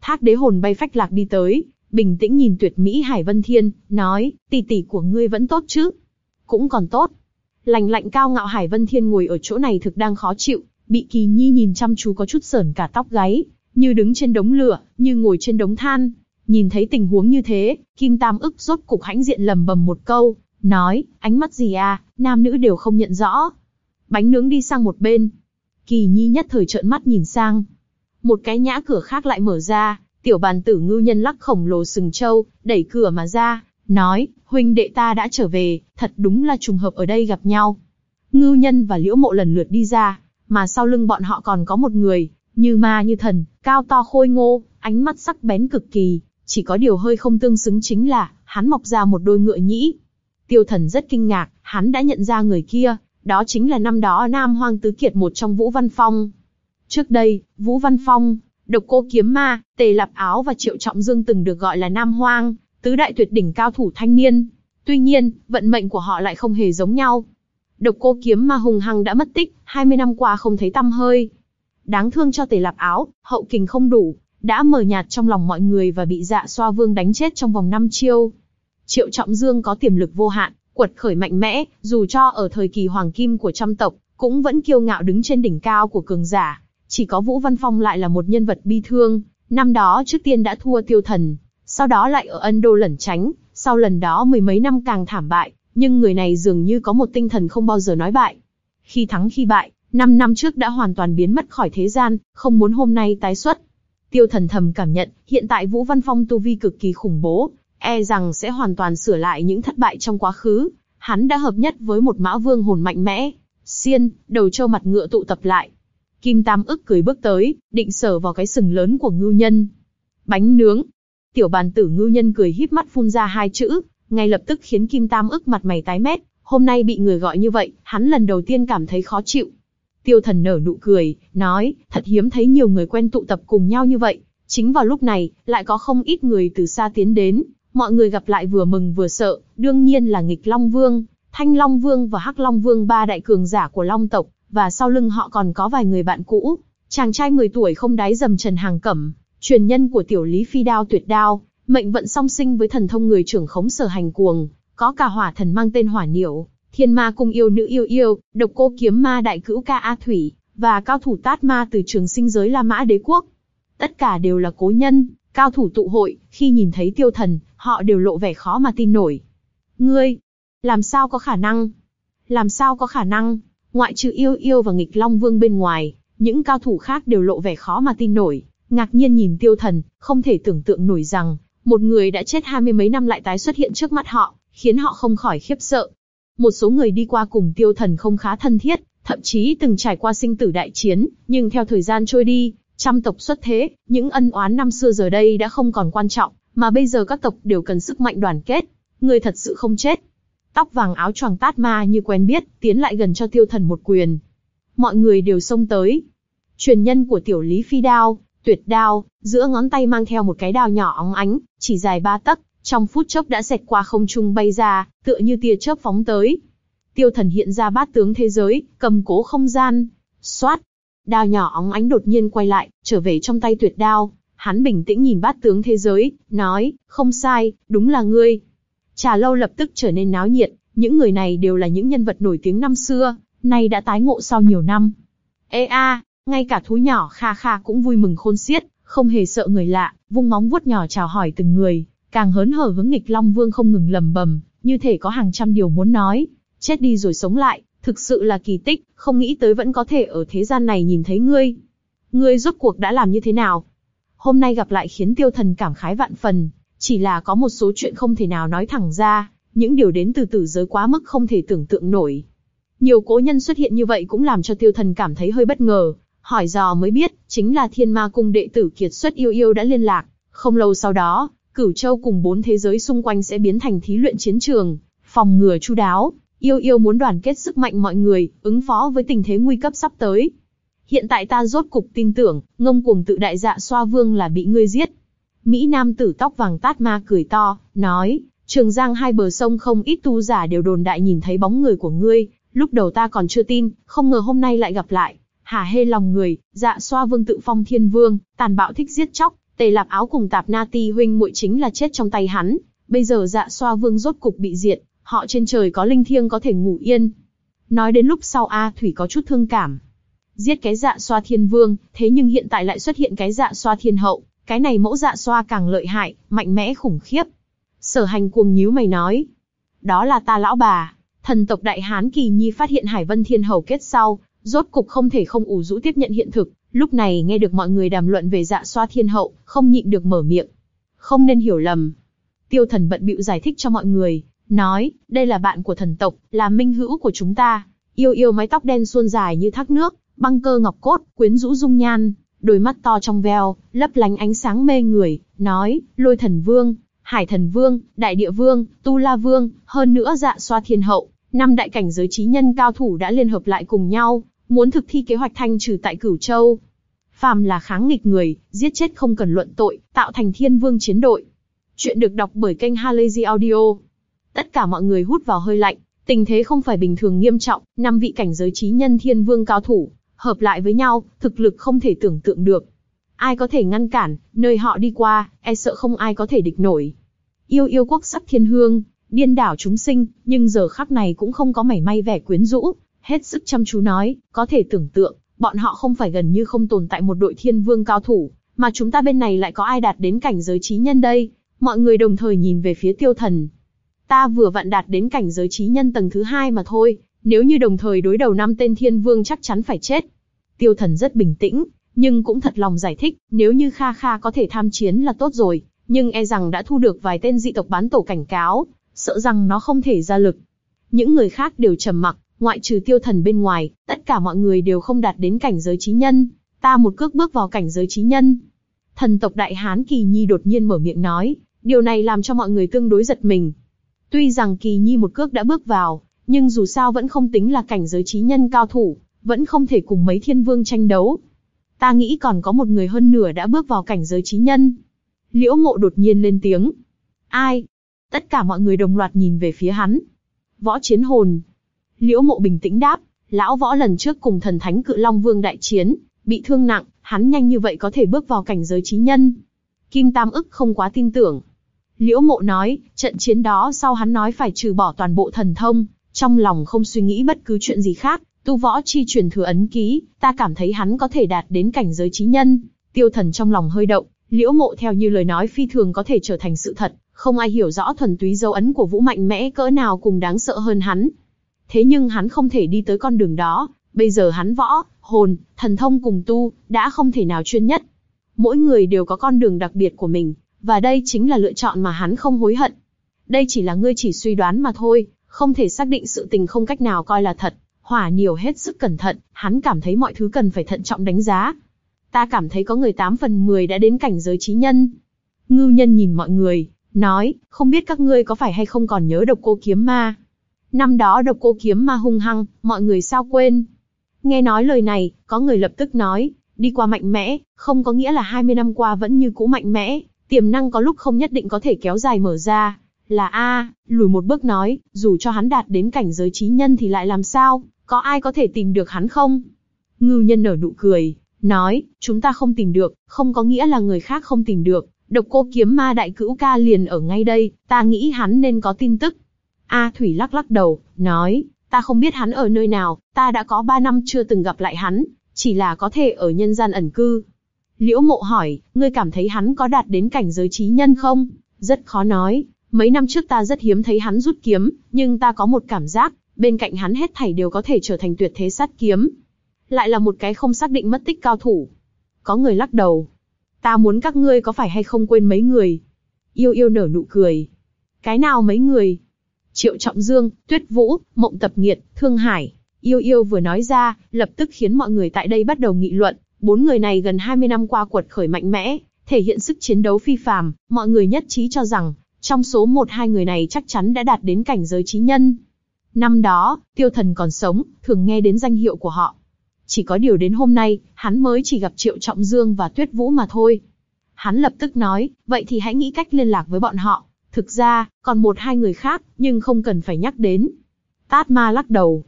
Thác đế hồn bay phách lạc đi tới, bình tĩnh nhìn tuyệt mỹ Hải Vân Thiên, nói, tỷ tỷ của ngươi vẫn tốt chứ? Cũng còn tốt. Lành lạnh cao ngạo Hải Vân Thiên ngồi ở chỗ này thực đang khó chịu, bị Kỳ Nhi nhìn chăm chú có chút sờn cả tóc gáy, như đứng trên đống lửa, như ngồi trên đống than. Nhìn thấy tình huống như thế, Kim Tam ức rốt cục hãnh diện lầm bầm một câu, nói, ánh mắt gì à, nam nữ đều không nhận rõ. Bánh nướng đi sang một bên. Kỳ Nhi nhất thời trợn mắt nhìn sang. Một cái nhã cửa khác lại mở ra, tiểu bàn tử ngư nhân lắc khổng lồ sừng trâu, đẩy cửa mà ra, nói, huynh đệ ta đã trở về, thật đúng là trùng hợp ở đây gặp nhau. Ngư nhân và liễu mộ lần lượt đi ra, mà sau lưng bọn họ còn có một người, như ma như thần, cao to khôi ngô, ánh mắt sắc bén cực kỳ, chỉ có điều hơi không tương xứng chính là, hắn mọc ra một đôi ngựa nhĩ. Tiêu thần rất kinh ngạc, hắn đã nhận ra người kia, đó chính là năm đó Nam Hoang Tứ Kiệt một trong Vũ Văn Phong. Trước đây, Vũ Văn Phong, Độc Cô Kiếm Ma, Tề Lạp Áo và Triệu Trọng Dương từng được gọi là Nam Hoang, tứ đại tuyệt đỉnh cao thủ thanh niên. Tuy nhiên, vận mệnh của họ lại không hề giống nhau. Độc Cô Kiếm Ma hùng hăng đã mất tích, 20 năm qua không thấy tăm hơi. Đáng thương cho Tề Lạp Áo, hậu kình không đủ, đã mờ nhạt trong lòng mọi người và bị Dạ Xoa Vương đánh chết trong vòng 5 chiêu. Triệu Trọng Dương có tiềm lực vô hạn, quật khởi mạnh mẽ, dù cho ở thời kỳ hoàng kim của trăm tộc, cũng vẫn kiêu ngạo đứng trên đỉnh cao của cường giả. Chỉ có Vũ Văn Phong lại là một nhân vật bi thương, năm đó trước tiên đã thua tiêu thần, sau đó lại ở Ân Đô lẩn tránh, sau lần đó mười mấy năm càng thảm bại, nhưng người này dường như có một tinh thần không bao giờ nói bại. Khi thắng khi bại, năm năm trước đã hoàn toàn biến mất khỏi thế gian, không muốn hôm nay tái xuất. Tiêu thần thầm cảm nhận, hiện tại Vũ Văn Phong tu vi cực kỳ khủng bố, e rằng sẽ hoàn toàn sửa lại những thất bại trong quá khứ. Hắn đã hợp nhất với một mã vương hồn mạnh mẽ. Xiên, đầu trâu mặt ngựa tụ tập lại. Kim Tam ức cười bước tới, định sờ vào cái sừng lớn của ngưu nhân. Bánh nướng. Tiểu bàn tử ngưu nhân cười híp mắt phun ra hai chữ, ngay lập tức khiến Kim Tam ức mặt mày tái mét. Hôm nay bị người gọi như vậy, hắn lần đầu tiên cảm thấy khó chịu. Tiêu thần nở nụ cười, nói, thật hiếm thấy nhiều người quen tụ tập cùng nhau như vậy. Chính vào lúc này, lại có không ít người từ xa tiến đến, Mọi người gặp lại vừa mừng vừa sợ, đương nhiên là nghịch Long Vương, Thanh Long Vương và Hắc Long Vương ba đại cường giả của Long tộc, và sau lưng họ còn có vài người bạn cũ. Chàng trai 10 tuổi không đáy dầm Trần Hàng Cẩm, truyền nhân của tiểu lý phi đao tuyệt đao, mệnh vận song sinh với thần thông người trưởng khống sở hành cuồng, có cả hỏa thần mang tên hỏa niệu, thiên ma cung yêu nữ yêu yêu, độc cô kiếm ma đại cữu ca A Thủy, và cao thủ tát ma từ trường sinh giới La Mã đế quốc. Tất cả đều là cố nhân, cao thủ tụ hội, khi nhìn thấy tiêu thần, họ đều lộ vẻ khó mà tin nổi. Ngươi, làm sao có khả năng? Làm sao có khả năng? Ngoại trừ yêu yêu và nghịch long vương bên ngoài, những cao thủ khác đều lộ vẻ khó mà tin nổi. Ngạc nhiên nhìn tiêu thần, không thể tưởng tượng nổi rằng, một người đã chết hai mươi mấy năm lại tái xuất hiện trước mắt họ, khiến họ không khỏi khiếp sợ. Một số người đi qua cùng tiêu thần không khá thân thiết, thậm chí từng trải qua sinh tử đại chiến, nhưng theo thời gian trôi đi, trăm tộc xuất thế, những ân oán năm xưa giờ đây đã không còn quan trọng, mà bây giờ các tộc đều cần sức mạnh đoàn kết, người thật sự không chết. Tóc vàng áo choàng tát ma như quen biết, tiến lại gần cho tiêu thần một quyền. Mọi người đều xông tới. Truyền nhân của tiểu lý phi đao, tuyệt đao, giữa ngón tay mang theo một cái đao nhỏ óng ánh, chỉ dài ba tấc, trong phút chốc đã xẹt qua không trung bay ra, tựa như tia chớp phóng tới. Tiêu thần hiện ra bát tướng thế giới, cầm cố không gian. Xoát, đao nhỏ óng ánh đột nhiên quay lại, trở về trong tay tuyệt đao, Hắn bình tĩnh nhìn bát tướng thế giới, nói, không sai, đúng là ngươi. Trà lâu lập tức trở nên náo nhiệt, Những người này đều là những nhân vật nổi tiếng năm xưa, nay đã tái ngộ sau nhiều năm. Ê a, ngay cả thú nhỏ Kha Kha cũng vui mừng khôn xiết, không hề sợ người lạ, vung móng vuốt nhỏ chào hỏi từng người, càng hớn hở hướng nghịch Long Vương không ngừng lầm bầm, như thể có hàng trăm điều muốn nói. Chết đi rồi sống lại, thực sự là kỳ tích, không nghĩ tới vẫn có thể ở thế gian này nhìn thấy ngươi. Ngươi rốt cuộc đã làm như thế nào? Hôm nay gặp lại khiến tiêu thần cảm khái vạn phần, chỉ là có một số chuyện không thể nào nói thẳng ra, những điều đến từ tử giới quá mức không thể tưởng tượng nổi. Nhiều cố nhân xuất hiện như vậy cũng làm cho tiêu thần cảm thấy hơi bất ngờ, hỏi dò mới biết, chính là thiên ma cung đệ tử kiệt xuất yêu yêu đã liên lạc. Không lâu sau đó, cửu châu cùng bốn thế giới xung quanh sẽ biến thành thí luyện chiến trường, phòng ngừa chu đáo, yêu yêu muốn đoàn kết sức mạnh mọi người, ứng phó với tình thế nguy cấp sắp tới. Hiện tại ta rốt cục tin tưởng, ngông cuồng tự đại dạ xoa vương là bị ngươi giết. Mỹ Nam tử tóc vàng tát ma cười to, nói, trường giang hai bờ sông không ít tu giả đều đồn đại nhìn thấy bóng người của ngươi, lúc đầu ta còn chưa tin, không ngờ hôm nay lại gặp lại. Hả hê lòng người, dạ xoa vương tự phong thiên vương, tàn bạo thích giết chóc, tề lạp áo cùng tạp na ti huynh muội chính là chết trong tay hắn. Bây giờ dạ xoa vương rốt cục bị diệt, họ trên trời có linh thiêng có thể ngủ yên. Nói đến lúc sau A Thủy có chút thương cảm. Giết cái dạ xoa thiên vương, thế nhưng hiện tại lại xuất hiện cái dạ xoa thiên hậu, cái này mẫu dạ xoa càng lợi hại, mạnh mẽ khủng khiếp. Sở hành cuồng nhíu mày nói. Đó là ta lão bà. Thần tộc Đại Hán Kỳ Nhi phát hiện Hải Vân Thiên Hầu kết sau, rốt cục không thể không ủ rũ tiếp nhận hiện thực. Lúc này nghe được mọi người đàm luận về dạ xoa thiên hậu, không nhịn được mở miệng. Không nên hiểu lầm. Tiêu thần bận bịu giải thích cho mọi người, nói, đây là bạn của thần tộc, là minh hữu của chúng ta. Yêu yêu mái tóc đen suôn dài như thác nước, băng cơ ngọc cốt, quyến rũ dung nhan, đôi mắt to trong veo, lấp lánh ánh sáng mê người, nói, lôi thần vương, hải thần vương, đại địa vương, tu la vương, hơn nữa dạ xoa thiên hậu, năm đại cảnh giới trí nhân cao thủ đã liên hợp lại cùng nhau, muốn thực thi kế hoạch thanh trừ tại cửu châu. Phàm là kháng nghịch người, giết chết không cần luận tội, tạo thành thiên vương chiến đội. Chuyện được đọc bởi kênh Halazy Audio. Tất cả mọi người hút vào hơi lạnh, tình thế không phải bình thường nghiêm trọng, năm vị cảnh giới trí nhân thiên vương cao thủ, hợp lại với nhau, thực lực không thể tưởng tượng được. Ai có thể ngăn cản, nơi họ đi qua, e sợ không ai có thể địch nổi. Yêu yêu quốc sắc thiên hương, điên đảo chúng sinh, nhưng giờ khắc này cũng không có mảy may vẻ quyến rũ, hết sức chăm chú nói, có thể tưởng tượng, bọn họ không phải gần như không tồn tại một đội thiên vương cao thủ, mà chúng ta bên này lại có ai đạt đến cảnh giới trí nhân đây. Mọi người đồng thời nhìn về phía tiêu thần. Ta vừa vặn đạt đến cảnh giới trí nhân tầng thứ hai mà thôi, nếu như đồng thời đối đầu năm tên thiên vương chắc chắn phải chết. Tiêu thần rất bình tĩnh, nhưng cũng thật lòng giải thích, nếu như Kha Kha có thể tham chiến là tốt rồi, nhưng e rằng đã thu được vài tên dị tộc bán tổ cảnh cáo, sợ rằng nó không thể ra lực. Những người khác đều trầm mặc, ngoại trừ tiêu thần bên ngoài, tất cả mọi người đều không đạt đến cảnh giới trí nhân. Ta một cước bước vào cảnh giới trí nhân. Thần tộc Đại Hán Kỳ Nhi đột nhiên mở miệng nói, điều này làm cho mọi người tương đối giật mình. Tuy rằng Kỳ Nhi một cước đã bước vào, nhưng dù sao vẫn không tính là cảnh giới trí nhân cao thủ, vẫn không thể cùng mấy thiên vương tranh đấu. Ta nghĩ còn có một người hơn nửa đã bước vào cảnh giới trí nhân. Liễu mộ đột nhiên lên tiếng. Ai? Tất cả mọi người đồng loạt nhìn về phía hắn. Võ chiến hồn. Liễu mộ bình tĩnh đáp, lão võ lần trước cùng thần thánh cự long vương đại chiến, bị thương nặng, hắn nhanh như vậy có thể bước vào cảnh giới trí nhân. Kim Tam ức không quá tin tưởng. Liễu mộ nói, trận chiến đó sau hắn nói phải trừ bỏ toàn bộ thần thông, trong lòng không suy nghĩ bất cứ chuyện gì khác, tu võ chi truyền thừa ấn ký, ta cảm thấy hắn có thể đạt đến cảnh giới trí nhân. Tiêu thần trong lòng hơi động, liễu mộ theo như lời nói phi thường có thể trở thành sự thật, không ai hiểu rõ thuần túy dấu ấn của vũ mạnh mẽ cỡ nào cùng đáng sợ hơn hắn. Thế nhưng hắn không thể đi tới con đường đó, bây giờ hắn võ, hồn, thần thông cùng tu, đã không thể nào chuyên nhất. Mỗi người đều có con đường đặc biệt của mình, và đây chính là lựa chọn mà hắn không hối hận. Đây chỉ là ngươi chỉ suy đoán mà thôi, không thể xác định sự tình không cách nào coi là thật. Hỏa nhiều hết sức cẩn thận, hắn cảm thấy mọi thứ cần phải thận trọng đánh giá. Ta cảm thấy có người 8 phần 10 đã đến cảnh giới trí nhân. Ngưu nhân nhìn mọi người, nói, không biết các ngươi có phải hay không còn nhớ độc cô kiếm ma. Năm đó độc cô kiếm ma hung hăng, mọi người sao quên. Nghe nói lời này, có người lập tức nói, đi qua mạnh mẽ, không có nghĩa là 20 năm qua vẫn như cũ mạnh mẽ, tiềm năng có lúc không nhất định có thể kéo dài mở ra. Là A, lùi một bước nói, dù cho hắn đạt đến cảnh giới trí nhân thì lại làm sao, có ai có thể tìm được hắn không? ngư nhân nở nụ cười, nói, chúng ta không tìm được, không có nghĩa là người khác không tìm được, độc cô kiếm ma đại cữu ca liền ở ngay đây, ta nghĩ hắn nên có tin tức. A Thủy lắc lắc đầu, nói, ta không biết hắn ở nơi nào, ta đã có ba năm chưa từng gặp lại hắn, chỉ là có thể ở nhân gian ẩn cư. Liễu mộ hỏi, ngươi cảm thấy hắn có đạt đến cảnh giới trí nhân không? Rất khó nói, mấy năm trước ta rất hiếm thấy hắn rút kiếm, nhưng ta có một cảm giác, bên cạnh hắn hết thảy đều có thể trở thành tuyệt thế sát kiếm. Lại là một cái không xác định mất tích cao thủ. Có người lắc đầu. Ta muốn các ngươi có phải hay không quên mấy người. Yêu yêu nở nụ cười. Cái nào mấy người? Triệu Trọng Dương, Tuyết Vũ, Mộng Tập Nghiệt, Thương Hải. Yêu yêu vừa nói ra, lập tức khiến mọi người tại đây bắt đầu nghị luận. Bốn người này gần 20 năm qua quật khởi mạnh mẽ, thể hiện sức chiến đấu phi phàm, mọi người nhất trí cho rằng, trong số một hai người này chắc chắn đã đạt đến cảnh giới trí nhân. Năm đó, tiêu thần còn sống, thường nghe đến danh hiệu của họ. Chỉ có điều đến hôm nay, hắn mới chỉ gặp Triệu Trọng Dương và Tuyết Vũ mà thôi. Hắn lập tức nói, vậy thì hãy nghĩ cách liên lạc với bọn họ. Thực ra, còn một hai người khác, nhưng không cần phải nhắc đến. Tát ma lắc đầu.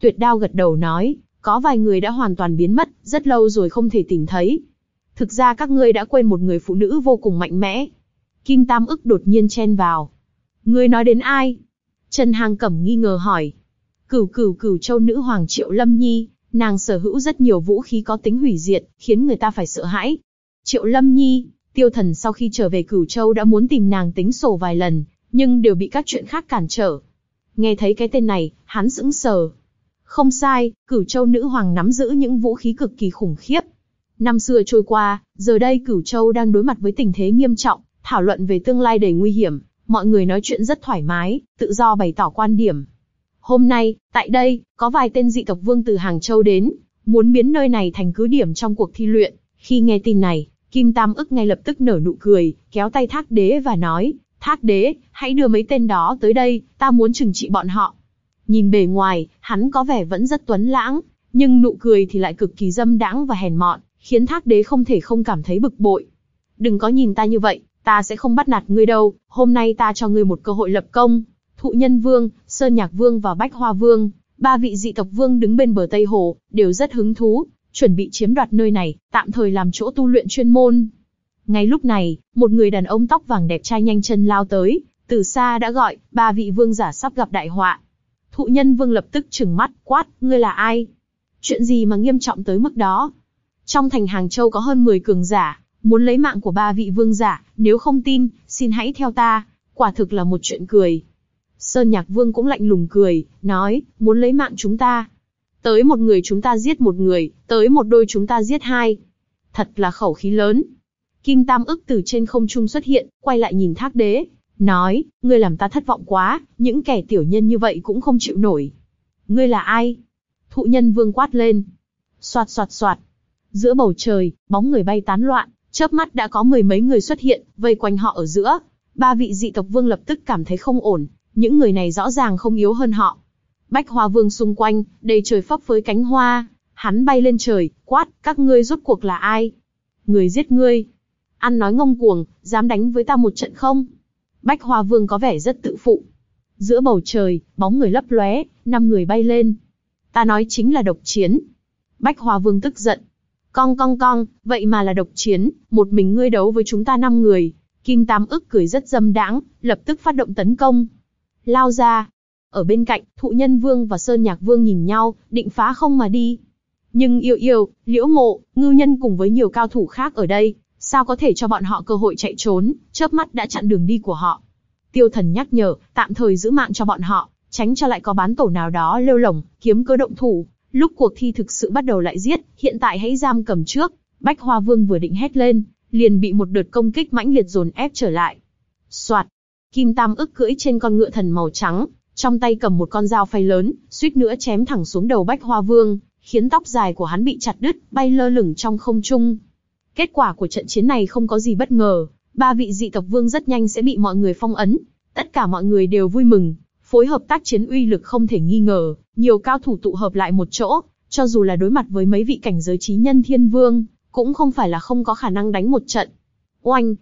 Tuyệt đao gật đầu nói, có vài người đã hoàn toàn biến mất, rất lâu rồi không thể tìm thấy. Thực ra các ngươi đã quên một người phụ nữ vô cùng mạnh mẽ. Kim Tam ức đột nhiên chen vào. Ngươi nói đến ai? Trần Hàng Cẩm nghi ngờ hỏi. Cửu cửu cửu châu nữ hoàng Triệu Lâm Nhi, nàng sở hữu rất nhiều vũ khí có tính hủy diệt, khiến người ta phải sợ hãi. Triệu Lâm Nhi, tiêu thần sau khi trở về cửu châu đã muốn tìm nàng tính sổ vài lần, nhưng đều bị các chuyện khác cản trở. Nghe thấy cái tên này, hắn sững sờ. Không sai, cửu châu nữ hoàng nắm giữ những vũ khí cực kỳ khủng khiếp. Năm xưa trôi qua, giờ đây cửu châu đang đối mặt với tình thế nghiêm trọng, thảo luận về tương lai đầy nguy hiểm, mọi người nói chuyện rất thoải mái, tự do bày tỏ quan điểm. Hôm nay, tại đây, có vài tên dị tộc vương từ Hàng Châu đến, muốn biến nơi này thành cứ điểm trong cuộc thi luyện. Khi nghe tin này, Kim Tam ức ngay lập tức nở nụ cười, kéo tay Thác Đế và nói, Thác Đế, hãy đưa mấy tên đó tới đây, ta muốn trừng trị bọn họ. Nhìn bề ngoài, hắn có vẻ vẫn rất tuấn lãng, nhưng nụ cười thì lại cực kỳ dâm đãng và hèn mọn, khiến Thác Đế không thể không cảm thấy bực bội. Đừng có nhìn ta như vậy, ta sẽ không bắt nạt ngươi đâu, hôm nay ta cho ngươi một cơ hội lập công. Thụ Nhân Vương, Sơn Nhạc Vương và Bách Hoa Vương, ba vị dị tộc vương đứng bên bờ Tây Hồ, đều rất hứng thú, chuẩn bị chiếm đoạt nơi này, tạm thời làm chỗ tu luyện chuyên môn. Ngay lúc này, một người đàn ông tóc vàng đẹp trai nhanh chân lao tới, từ xa đã gọi, ba vị vương giả sắp gặp đại họa. Thụ nhân vương lập tức trừng mắt, quát, ngươi là ai? Chuyện gì mà nghiêm trọng tới mức đó? Trong thành Hàng Châu có hơn 10 cường giả, muốn lấy mạng của ba vị vương giả, nếu không tin, xin hãy theo ta, quả thực là một chuyện cười. Sơn Nhạc Vương cũng lạnh lùng cười, nói, muốn lấy mạng chúng ta. Tới một người chúng ta giết một người, tới một đôi chúng ta giết hai. Thật là khẩu khí lớn. Kim Tam ức từ trên không trung xuất hiện, quay lại nhìn thác đế, nói, ngươi làm ta thất vọng quá, những kẻ tiểu nhân như vậy cũng không chịu nổi. Ngươi là ai? Thụ nhân vương quát lên. Xoạt xoạt xoạt. Giữa bầu trời, bóng người bay tán loạn, chớp mắt đã có mười mấy người xuất hiện, vây quanh họ ở giữa. Ba vị dị tộc vương lập tức cảm thấy không ổn, những người này rõ ràng không yếu hơn họ. Bách hoa vương xung quanh, đầy trời phấp phới cánh hoa, hắn bay lên trời, quát, các ngươi rốt cuộc là ai? Người giết ngươi. Ăn nói ngông cuồng, dám đánh với ta một trận không? Bách hoa vương có vẻ rất tự phụ. Giữa bầu trời, bóng người lấp lóe, năm người bay lên. Ta nói chính là độc chiến. Bách hoa vương tức giận, Cong cong cong, vậy mà là độc chiến, một mình ngươi đấu với chúng ta năm người. Kim Tam ức cười rất dâm đãng, lập tức phát động tấn công. Lao ra. Ở bên cạnh, Thụ Nhân Vương và Sơn Nhạc Vương nhìn nhau, định phá không mà đi. Nhưng yêu yêu, liễu mộ, ngư nhân cùng với nhiều cao thủ khác ở đây, sao có thể cho bọn họ cơ hội chạy trốn, chớp mắt đã chặn đường đi của họ. Tiêu thần nhắc nhở, tạm thời giữ mạng cho bọn họ, tránh cho lại có bán tổ nào đó lêu lỏng, kiếm cơ động thủ. Lúc cuộc thi thực sự bắt đầu lại giết, hiện tại hãy giam cầm trước. Bách Hoa Vương vừa định hét lên, liền bị một đợt công kích mãnh liệt dồn ép trở lại. Soạt, Kim Tam ức cưỡi trên con ngựa thần màu trắng, trong tay cầm một con dao phay lớn, suýt nữa chém thẳng xuống đầu Bách Hoa Vương, khiến tóc dài của hắn bị chặt đứt, bay lơ lửng trong không trung. Kết quả của trận chiến này không có gì bất ngờ, ba vị dị tộc vương rất nhanh sẽ bị mọi người phong ấn. Tất cả mọi người đều vui mừng, phối hợp tác chiến uy lực không thể nghi ngờ, nhiều cao thủ tụ hợp lại một chỗ, cho dù là đối mặt với mấy vị cảnh giới trí nhân thiên vương, cũng không phải là không có khả năng đánh một trận. Oanh!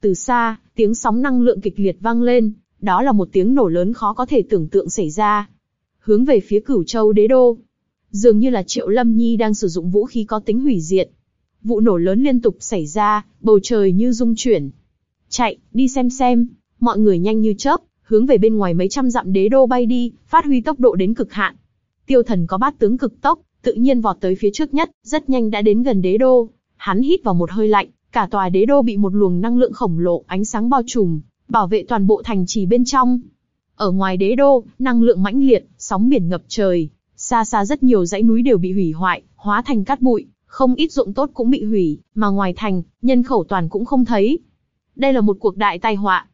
Từ xa, tiếng sóng năng lượng kịch liệt vang lên, đó là một tiếng nổ lớn khó có thể tưởng tượng xảy ra. Hướng về phía cửu châu đế đô. Dường như là Triệu Lâm Nhi đang sử dụng vũ khí có tính hủy diệt. Vụ nổ lớn liên tục xảy ra, bầu trời như rung chuyển. Chạy, đi xem xem, mọi người nhanh như chớp, hướng về bên ngoài mấy trăm dặm đế đô bay đi, phát huy tốc độ đến cực hạn. Tiêu thần có bát tướng cực tốc, tự nhiên vọt tới phía trước nhất, rất nhanh đã đến gần đế đô. Hắn hít vào một hơi lạnh, cả tòa đế đô bị một luồng năng lượng khổng lồ ánh sáng bao trùm, bảo vệ toàn bộ thành trì bên trong. Ở ngoài đế đô, năng lượng mãnh liệt, sóng biển ngập trời, xa xa rất nhiều dãy núi đều bị hủy hoại, hóa thành cát bụi, không ít dụng tốt cũng bị hủy, mà ngoài thành, nhân khẩu toàn cũng không thấy. Đây là một cuộc đại tai họa.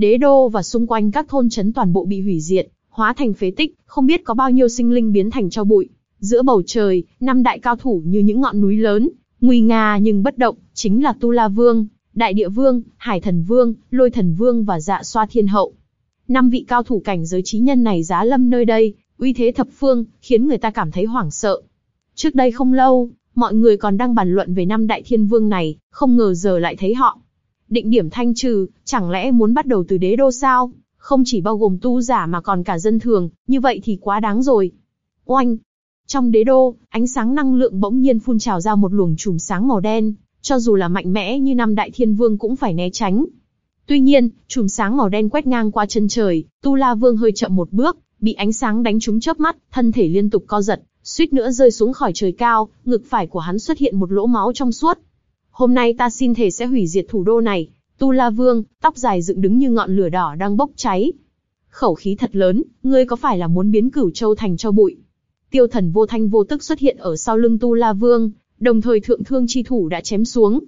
Đế đô và xung quanh các thôn trấn toàn bộ bị hủy diệt, hóa thành phế tích, không biết có bao nhiêu sinh linh biến thành cho bụi. Giữa bầu trời, năm đại cao thủ như những ngọn núi lớn, nguy nga nhưng bất động, chính là Tu La Vương, Đại Địa Vương, Hải Thần Vương, Lôi Thần Vương và Dạ Xoa Thiên Hậu. Năm vị cao thủ cảnh giới trí nhân này giá lâm nơi đây, uy thế thập phương, khiến người ta cảm thấy hoảng sợ. Trước đây không lâu, mọi người còn đang bàn luận về năm đại thiên vương này, không ngờ giờ lại thấy họ. Định điểm thanh trừ, chẳng lẽ muốn bắt đầu từ đế đô sao? Không chỉ bao gồm tu giả mà còn cả dân thường, như vậy thì quá đáng rồi. Oanh! Trong đế đô, ánh sáng năng lượng bỗng nhiên phun trào ra một luồng chùm sáng màu đen, cho dù là mạnh mẽ như năm đại thiên vương cũng phải né tránh. Tuy nhiên, chùm sáng màu đen quét ngang qua chân trời, Tu La Vương hơi chậm một bước, bị ánh sáng đánh trúng chớp mắt, thân thể liên tục co giật, suýt nữa rơi xuống khỏi trời cao, ngực phải của hắn xuất hiện một lỗ máu trong suốt. Hôm nay ta xin thể sẽ hủy diệt thủ đô này. Tu La Vương, tóc dài dựng đứng như ngọn lửa đỏ đang bốc cháy. Khẩu khí thật lớn, ngươi có phải là muốn biến cửu châu thành cho bụi? Tiêu thần vô thanh vô tức xuất hiện ở sau lưng Tu La Vương, đồng thời thượng thương chi thủ đã chém xuống.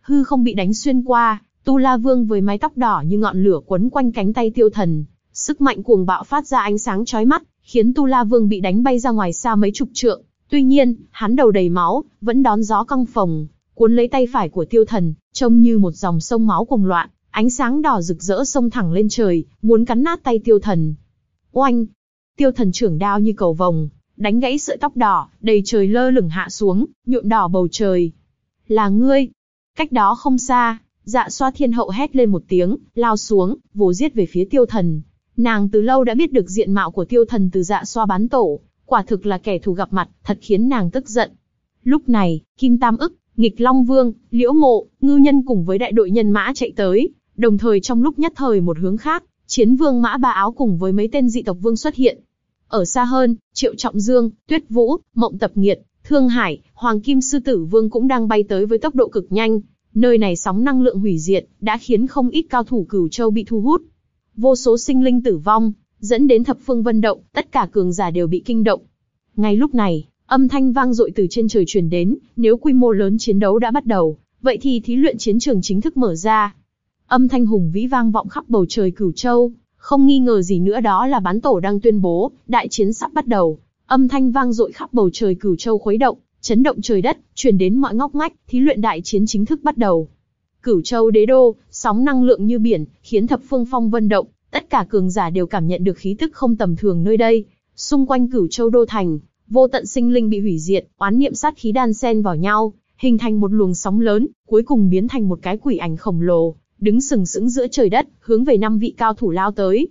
Hư không bị đánh xuyên qua, Tu La Vương với mái tóc đỏ như ngọn lửa quấn quanh cánh tay tiêu thần, Sức mạnh cuồng bạo phát ra ánh sáng chói mắt, khiến Tu La Vương bị đánh bay ra ngoài xa mấy chục trượng. Tuy nhiên, hắn đầu đầy máu, vẫn đón gió căng phồng, cuốn lấy tay phải của tiêu thần, trông như một dòng sông máu cuồng loạn, ánh sáng đỏ rực rỡ sông thẳng lên trời, muốn cắn nát tay tiêu thần. Oanh! Tiêu thần trưởng đao như cầu vồng, đánh gãy sợi tóc đỏ, đầy trời lơ lửng hạ xuống, nhuộm đỏ bầu trời. Là ngươi! Cách đó không xa, dạ xoa thiên hậu hét lên một tiếng, lao xuống, vồ giết về phía tiêu thần. Nàng từ lâu đã biết được diện mạo của tiêu thần từ dạ xoa bán tổ, quả thực là kẻ thù gặp mặt, thật khiến nàng tức giận. Lúc này, Kim Tam ức, nghịch Long Vương, Liễu Mộ, Ngư Nhân cùng với đại đội nhân mã chạy tới, đồng thời trong lúc nhất thời một hướng khác, chiến vương mã ba áo cùng với mấy tên dị tộc vương xuất hiện. Ở xa hơn, Triệu Trọng Dương, Tuyết Vũ, Mộng Tập Nghiệt, Thương Hải, Hoàng Kim Sư Tử Vương cũng đang bay tới với tốc độ cực nhanh. Nơi này sóng năng lượng hủy diệt, đã khiến không ít cao thủ cửu châu bị thu hút vô số sinh linh tử vong, dẫn đến thập phương vân động, tất cả cường giả đều bị kinh động. Ngay lúc này, âm thanh vang dội từ trên trời truyền đến, nếu quy mô lớn chiến đấu đã bắt đầu, vậy thì thí luyện chiến trường chính thức mở ra. Âm thanh hùng vĩ vang vọng khắp bầu trời cửu châu, không nghi ngờ gì nữa đó là bán tổ đang tuyên bố, đại chiến sắp bắt đầu. Âm thanh vang dội khắp bầu trời cửu châu khuấy động, chấn động trời đất, truyền đến mọi ngóc ngách, thí luyện đại chiến chính thức bắt đầu. Cửu Châu Đế Đô, sóng năng lượng như biển, khiến thập phương phong vân động, tất cả cường giả đều cảm nhận được khí tức không tầm thường nơi đây. Xung quanh Cửu Châu Đô thành, vô tận sinh linh bị hủy diệt, oán niệm sát khí đan xen vào nhau, hình thành một luồng sóng lớn, cuối cùng biến thành một cái quỷ ảnh khổng lồ, đứng sừng sững giữa trời đất, hướng về năm vị cao thủ lao tới.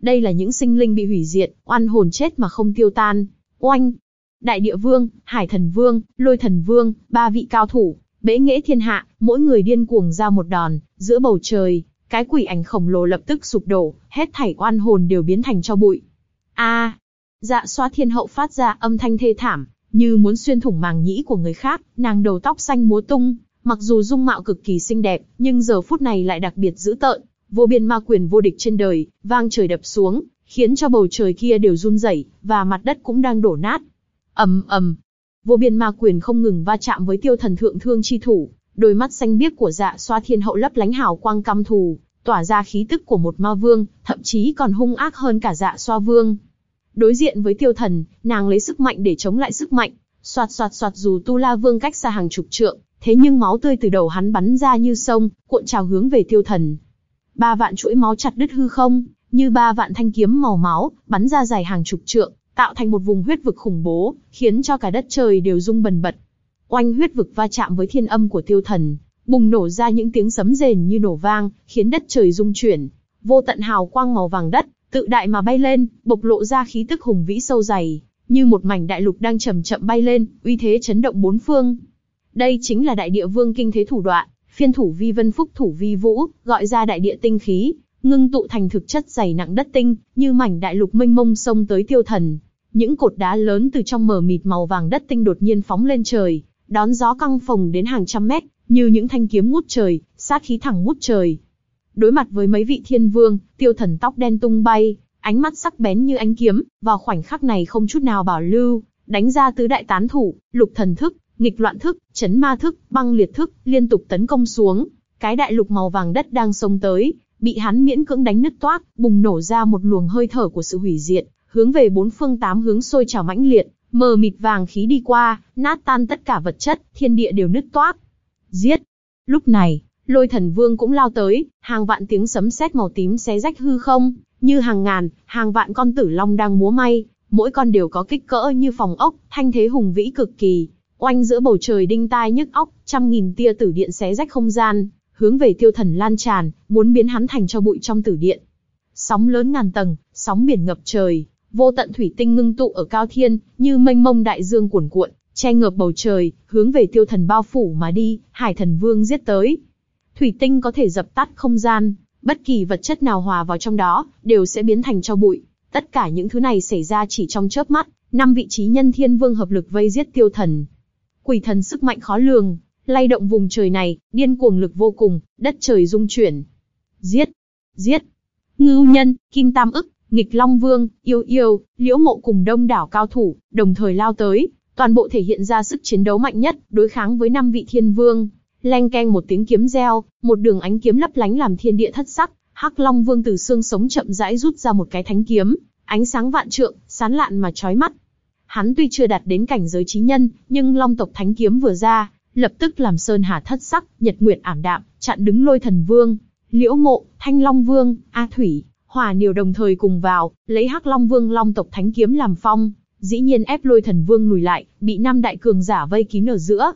Đây là những sinh linh bị hủy diệt, oan hồn chết mà không tiêu tan. Oanh! Đại địa vương, hải thần vương, lôi thần vương, ba vị cao thủ, bế nghệ thiên hạ, mỗi người điên cuồng ra một đòn, giữa bầu trời, cái quỷ ảnh khổng lồ lập tức sụp đổ, hết thảy oan hồn đều biến thành cho bụi. A! Dạ xoa thiên hậu phát ra âm thanh thê thảm, như muốn xuyên thủng màng nhĩ của người khác, nàng đầu tóc xanh múa tung, mặc dù dung mạo cực kỳ xinh đẹp, nhưng giờ phút này lại đặc biệt dữ tợn, vô biên ma quyền vô địch trên đời, vang trời đập xuống, khiến cho bầu trời kia đều run rẩy, và mặt đất cũng đang đổ nát. ầm ầm, vô biên ma quyền không ngừng va chạm với tiêu thần thượng thương chi thủ, đôi mắt xanh biếc của dạ xoa thiên hậu lấp lánh hào quang căm thù, tỏa ra khí tức của một ma vương, thậm chí còn hung ác hơn cả dạ xoa vương. Đối diện với tiêu thần, nàng lấy sức mạnh để chống lại sức mạnh, xoạt xoạt xoạt dù tu la vương cách xa hàng chục trượng, thế nhưng máu tươi từ đầu hắn bắn ra như sông, cuộn trào hướng về tiêu thần. Ba vạn chuỗi máu chặt đứt hư không, như ba vạn thanh kiếm màu máu, bắn ra dài hàng chục trượng, tạo thành một vùng huyết vực khủng bố, khiến cho cả đất trời đều rung bần bật. Oanh huyết vực va chạm với thiên âm của tiêu thần, bùng nổ ra những tiếng sấm rền như nổ vang, khiến đất trời rung chuyển. Vô tận hào quang màu vàng đất, tự đại mà bay lên, bộc lộ ra khí tức hùng vĩ sâu dày, như một mảnh đại lục đang chậm chậm bay lên, uy thế chấn động bốn phương. Đây chính là đại địa vương kinh thế thủ đoạn, phiên thủ vi vân phúc thủ vi vũ, gọi ra đại địa tinh khí, ngưng tụ thành thực chất dày nặng đất tinh, như mảnh đại lục mênh mông sông tới tiêu thần. Những cột đá lớn từ trong mờ mịt màu vàng đất tinh đột nhiên phóng lên trời, đón gió căng phồng đến hàng trăm mét, như những thanh kiếm ngút trời, sát khí thẳng ngút trời. Đối mặt với mấy vị thiên vương, tiêu thần tóc đen tung bay, ánh mắt sắc bén như ánh kiếm, vào khoảnh khắc này không chút nào bảo lưu, đánh ra tứ đại tán thủ, lục thần thức, nghịch loạn thức, chấn ma thức, băng liệt thức, liên tục tấn công xuống. Cái đại lục màu vàng đất đang xông tới, bị hắn miễn cưỡng đánh nứt toác, bùng nổ ra một luồng hơi thở của sự hủy diệt, hướng về bốn phương tám hướng sôi trào mãnh liệt, mờ mịt vàng khí đi qua, nát tan tất cả vật chất, thiên địa đều nứt toác. Giết! Lúc này, lôi thần vương cũng lao tới, hàng vạn tiếng sấm sét màu tím xé rách hư không, như hàng ngàn, hàng vạn con tử long đang múa may, mỗi con đều có kích cỡ như phòng ốc, thanh thế hùng vĩ cực kỳ. Oanh giữa bầu trời đinh tai nhức óc, trăm nghìn tia tử điện xé rách không gian, hướng về tiêu thần lan tràn, muốn biến hắn thành cho bụi trong tử điện. Sóng lớn ngàn tầng, sóng biển ngập trời, vô tận thủy tinh ngưng tụ ở cao thiên, như mênh mông đại dương cuồn cuộn, che ngợp bầu trời, hướng về tiêu thần bao phủ mà đi, hải thần vương giết tới. Thủy tinh có thể dập tắt không gian, bất kỳ vật chất nào hòa vào trong đó, đều sẽ biến thành cho bụi. Tất cả những thứ này xảy ra chỉ trong chớp mắt, năm vị trí nhân thiên vương hợp lực vây giết tiêu thần. Quỷ thần sức mạnh khó lường, lay động vùng trời này, điên cuồng lực vô cùng, đất trời rung chuyển. Giết! Giết! Ngưu nhân, kim tam ức, nghịch long vương, yêu yêu, liễu mộ cùng đông đảo cao thủ, đồng thời lao tới, toàn bộ thể hiện ra sức chiến đấu mạnh nhất, đối kháng với năm vị thiên vương lanh keng một tiếng kiếm reo, một đường ánh kiếm lấp lánh làm thiên địa thất sắc, Hắc Long Vương từ xương sống chậm rãi rút ra một cái thánh kiếm, ánh sáng vạn trượng, sán lạn mà chói mắt. Hắn tuy chưa đạt đến cảnh giới trí nhân, nhưng Long tộc thánh kiếm vừa ra, lập tức làm sơn hà thất sắc, nhật nguyệt ảm đạm, chặn đứng Lôi Thần Vương, Liễu Mộ, Thanh Long Vương, A Thủy, Hỏa Niều đồng thời cùng vào, lấy Hắc Long Vương Long tộc thánh kiếm làm phong, dĩ nhiên ép Lôi Thần Vương lùi lại, bị năm đại cường giả vây kín ở giữa.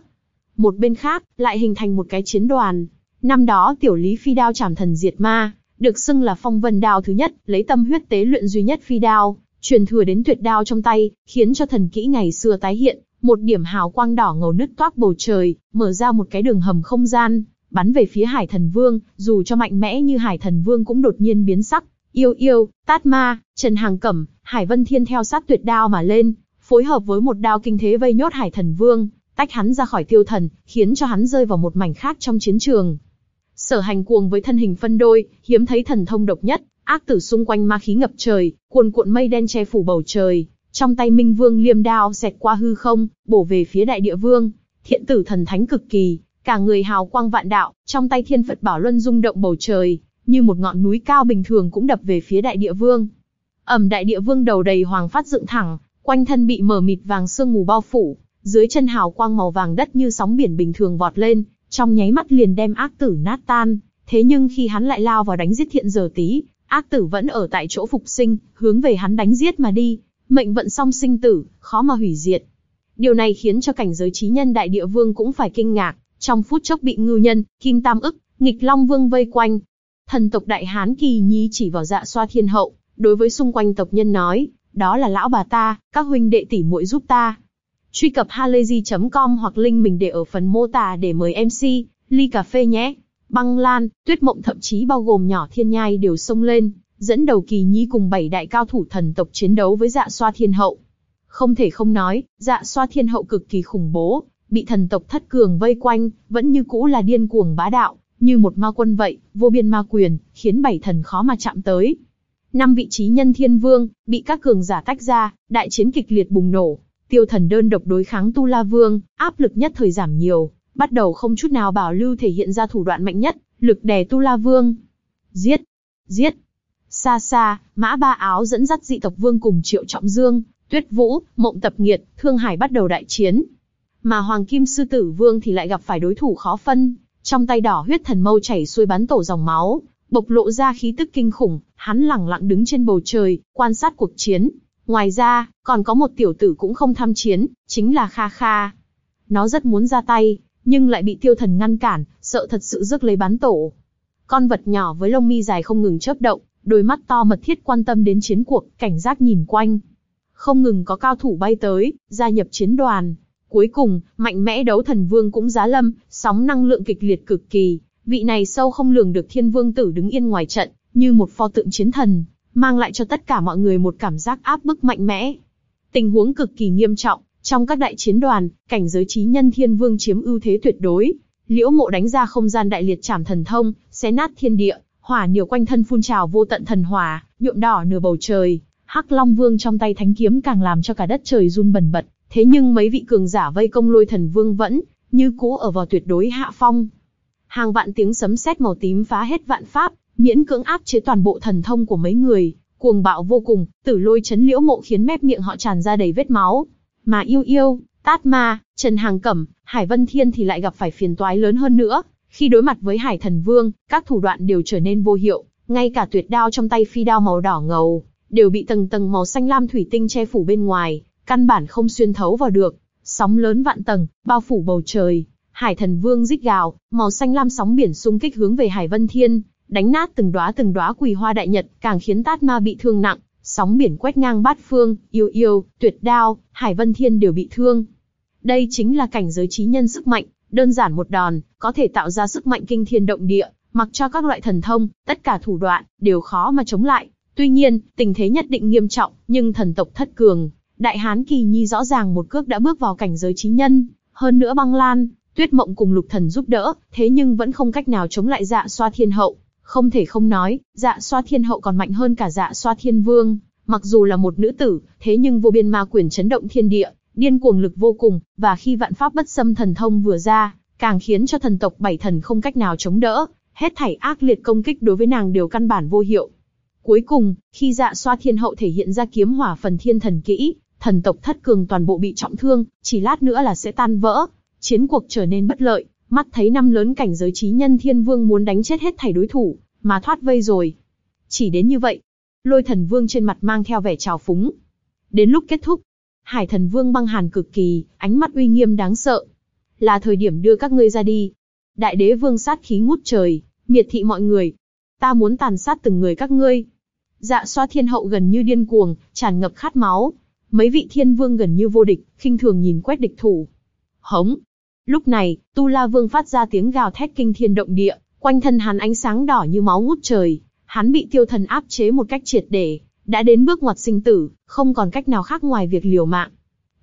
Một bên khác, lại hình thành một cái chiến đoàn. Năm đó tiểu lý phi đao chảm thần diệt ma, được xưng là phong vân đao thứ nhất, lấy tâm huyết tế luyện duy nhất phi đao, truyền thừa đến tuyệt đao trong tay, khiến cho thần kỹ ngày xưa tái hiện, một điểm hào quang đỏ ngầu nứt toác bầu trời, mở ra một cái đường hầm không gian, bắn về phía Hải Thần Vương, dù cho mạnh mẽ như Hải Thần Vương cũng đột nhiên biến sắc. Yêu yêu, Tát Ma, Trần Hàng Cẩm, Hải Vân Thiên theo sát tuyệt đao mà lên, phối hợp với một đao kinh thế vây nhốt Hải Thần Vương, tách hắn ra khỏi tiêu thần, khiến cho hắn rơi vào một mảnh khác trong chiến trường. Sở hành cuồng với thân hình phân đôi, hiếm thấy thần thông độc nhất, ác tử xung quanh ma khí ngập trời, cuồn cuộn mây đen che phủ bầu trời. Trong tay Minh Vương liêm đao xẹt qua hư không, bổ về phía đại địa vương. Thiện tử thần thánh cực kỳ, cả người hào quang vạn đạo, trong tay thiên Phật bảo luân rung động bầu trời, như một ngọn núi cao bình thường cũng đập về phía đại địa vương. Ẩm đại địa vương đầu đầy hoàng phát dựng thẳng, quanh thân bị mở mịt vàng sương mù bao phủ, dưới chân hào quang màu vàng đất như sóng biển bình thường vọt lên, trong nháy mắt liền đem ác tử nát tan. Thế nhưng khi hắn lại lao vào đánh giết thiện giờ tí, ác tử vẫn ở tại chỗ phục sinh, hướng về hắn đánh giết mà đi. Mệnh vận song sinh tử, khó mà hủy diệt. Điều này khiến cho cảnh giới trí nhân đại địa vương cũng phải kinh ngạc, trong phút chốc bị ngưu nhân, kim tam ức, nghịch long vương vây quanh. Thần tộc đại hán kỳ nhi chỉ vào dạ xoa thiên hậu, đối với xung quanh tộc nhân nói, đó là lão bà ta, các huynh đệ tỷ muội giúp ta, Truy cập halayzi.com hoặc link mình để ở phần mô tả để mời MC, ly cà phê nhé. Băng Lan, Tuyết Mộng thậm chí bao gồm nhỏ thiên nhai đều xông lên, dẫn đầu kỳ nhi cùng bảy đại cao thủ thần tộc chiến đấu với dạ xoa thiên hậu. Không thể không nói, dạ xoa thiên hậu cực kỳ khủng bố, bị thần tộc thất cường vây quanh, vẫn như cũ là điên cuồng bá đạo, như một ma quân vậy, vô biên ma quyền, khiến bảy thần khó mà chạm tới. Năm vị trí nhân thiên vương, bị các cường giả tách ra, đại chiến kịch liệt bùng nổ, Tiêu thần đơn độc đối kháng Tu La Vương, áp lực nhất thời giảm nhiều, bắt đầu không chút nào bảo lưu thể hiện ra thủ đoạn mạnh nhất, lực đè Tu La Vương. Giết! Giết! Xa xa, Mã Ba Áo dẫn dắt dị tộc vương cùng Triệu Trọng Dương, Tuyết Vũ, Mộng Tập Nghiệt, Thương Hải bắt đầu đại chiến. Mà Hoàng Kim Sư Tử Vương thì lại gặp phải đối thủ khó phân, trong tay đỏ huyết thần mâu chảy xuôi bắn tổ dòng máu, bộc lộ ra khí tức kinh khủng, hắn lẳng lặng đứng trên bầu trời, quan sát cuộc chiến, Ngoài ra, còn có một tiểu tử cũng không tham chiến, chính là Kha Kha. Nó rất muốn ra tay, nhưng lại bị tiêu thần ngăn cản, sợ thật sự rước lấy bán tổ. Con vật nhỏ với lông mi dài không ngừng chớp động, đôi mắt to mật thiết quan tâm đến chiến cuộc, cảnh giác nhìn quanh. Không ngừng có cao thủ bay tới, gia nhập chiến đoàn. Cuối cùng, mạnh mẽ đấu thần vương cũng giá lâm, sóng năng lượng kịch liệt cực kỳ. Vị này sâu không lường được thiên vương tử đứng yên ngoài trận, như một pho tượng chiến thần, mang lại cho tất cả mọi người một cảm giác áp bức mạnh mẽ. Tình huống cực kỳ nghiêm trọng, trong các đại chiến đoàn, cảnh giới trí nhân thiên vương chiếm ưu thế tuyệt đối. Liễu mộ đánh ra không gian đại liệt trảm thần thông, xé nát thiên địa, hỏa nhiều quanh thân phun trào vô tận thần hỏa, nhuộm đỏ nửa bầu trời. Hắc Long Vương trong tay thánh kiếm càng làm cho cả đất trời run bần bật. Thế nhưng mấy vị cường giả vây công lôi thần vương vẫn như cũ ở vào tuyệt đối hạ phong. Hàng vạn tiếng sấm sét màu tím phá hết vạn pháp, miễn cưỡng áp chế toàn bộ thần thông của mấy người, cuồng bạo vô cùng, tử lôi chấn liễu mộ khiến mép miệng họ tràn ra đầy vết máu. Mà yêu yêu, tát ma, Trần Hàng Cẩm, Hải Vân Thiên thì lại gặp phải phiền toái lớn hơn nữa. Khi đối mặt với Hải Thần Vương, các thủ đoạn đều trở nên vô hiệu, ngay cả tuyệt đao trong tay phi đao màu đỏ ngầu, đều bị tầng tầng màu xanh lam thủy tinh che phủ bên ngoài, căn bản không xuyên thấu vào được. Sóng lớn vạn tầng, bao phủ bầu trời. Hải Thần Vương rít gào, màu xanh lam sóng biển xung kích hướng về Hải Vân Thiên, đánh nát từng đóa từng đóa quỳ hoa đại nhật, càng khiến Tát Ma bị thương nặng, sóng biển quét ngang bát phương, yêu yêu, tuyệt đao, Hải Vân Thiên đều bị thương. Đây chính là cảnh giới trí nhân sức mạnh, đơn giản một đòn, có thể tạo ra sức mạnh kinh thiên động địa, mặc cho các loại thần thông, tất cả thủ đoạn, đều khó mà chống lại. Tuy nhiên, tình thế nhất định nghiêm trọng, nhưng thần tộc thất cường, Đại Hán Kỳ Nhi rõ ràng một cước đã bước vào cảnh giới trí nhân, hơn nữa băng lan, tuyết mộng cùng lục thần giúp đỡ, thế nhưng vẫn không cách nào chống lại dạ xoa thiên hậu. Không thể không nói, dạ xoa thiên hậu còn mạnh hơn cả dạ xoa thiên vương, mặc dù là một nữ tử, thế nhưng vô biên ma quyền chấn động thiên địa, điên cuồng lực vô cùng, và khi vạn pháp bất xâm thần thông vừa ra, càng khiến cho thần tộc bảy thần không cách nào chống đỡ, hết thảy ác liệt công kích đối với nàng đều căn bản vô hiệu. Cuối cùng, khi dạ xoa thiên hậu thể hiện ra kiếm hỏa phần thiên thần kỹ, thần tộc thất cường toàn bộ bị trọng thương, chỉ lát nữa là sẽ tan vỡ, chiến cuộc trở nên bất lợi, mắt thấy năm lớn cảnh giới trí nhân thiên vương muốn đánh chết hết thảy đối thủ, mà thoát vây rồi. Chỉ đến như vậy, lôi thần vương trên mặt mang theo vẻ trào phúng. Đến lúc kết thúc, hải thần vương băng hàn cực kỳ, ánh mắt uy nghiêm đáng sợ. Là thời điểm đưa các ngươi ra đi. Đại đế vương sát khí ngút trời, miệt thị mọi người. Ta muốn tàn sát từng người các ngươi. Dạ xoa thiên hậu gần như điên cuồng, tràn ngập khát máu. Mấy vị thiên vương gần như vô địch, khinh thường nhìn quét địch thủ. Hống. Lúc này, Tu La Vương phát ra tiếng gào thét kinh thiên động địa, quanh thân hắn ánh sáng đỏ như máu ngút trời. Hắn bị tiêu thần áp chế một cách triệt để, đã đến bước ngoặt sinh tử, không còn cách nào khác ngoài việc liều mạng.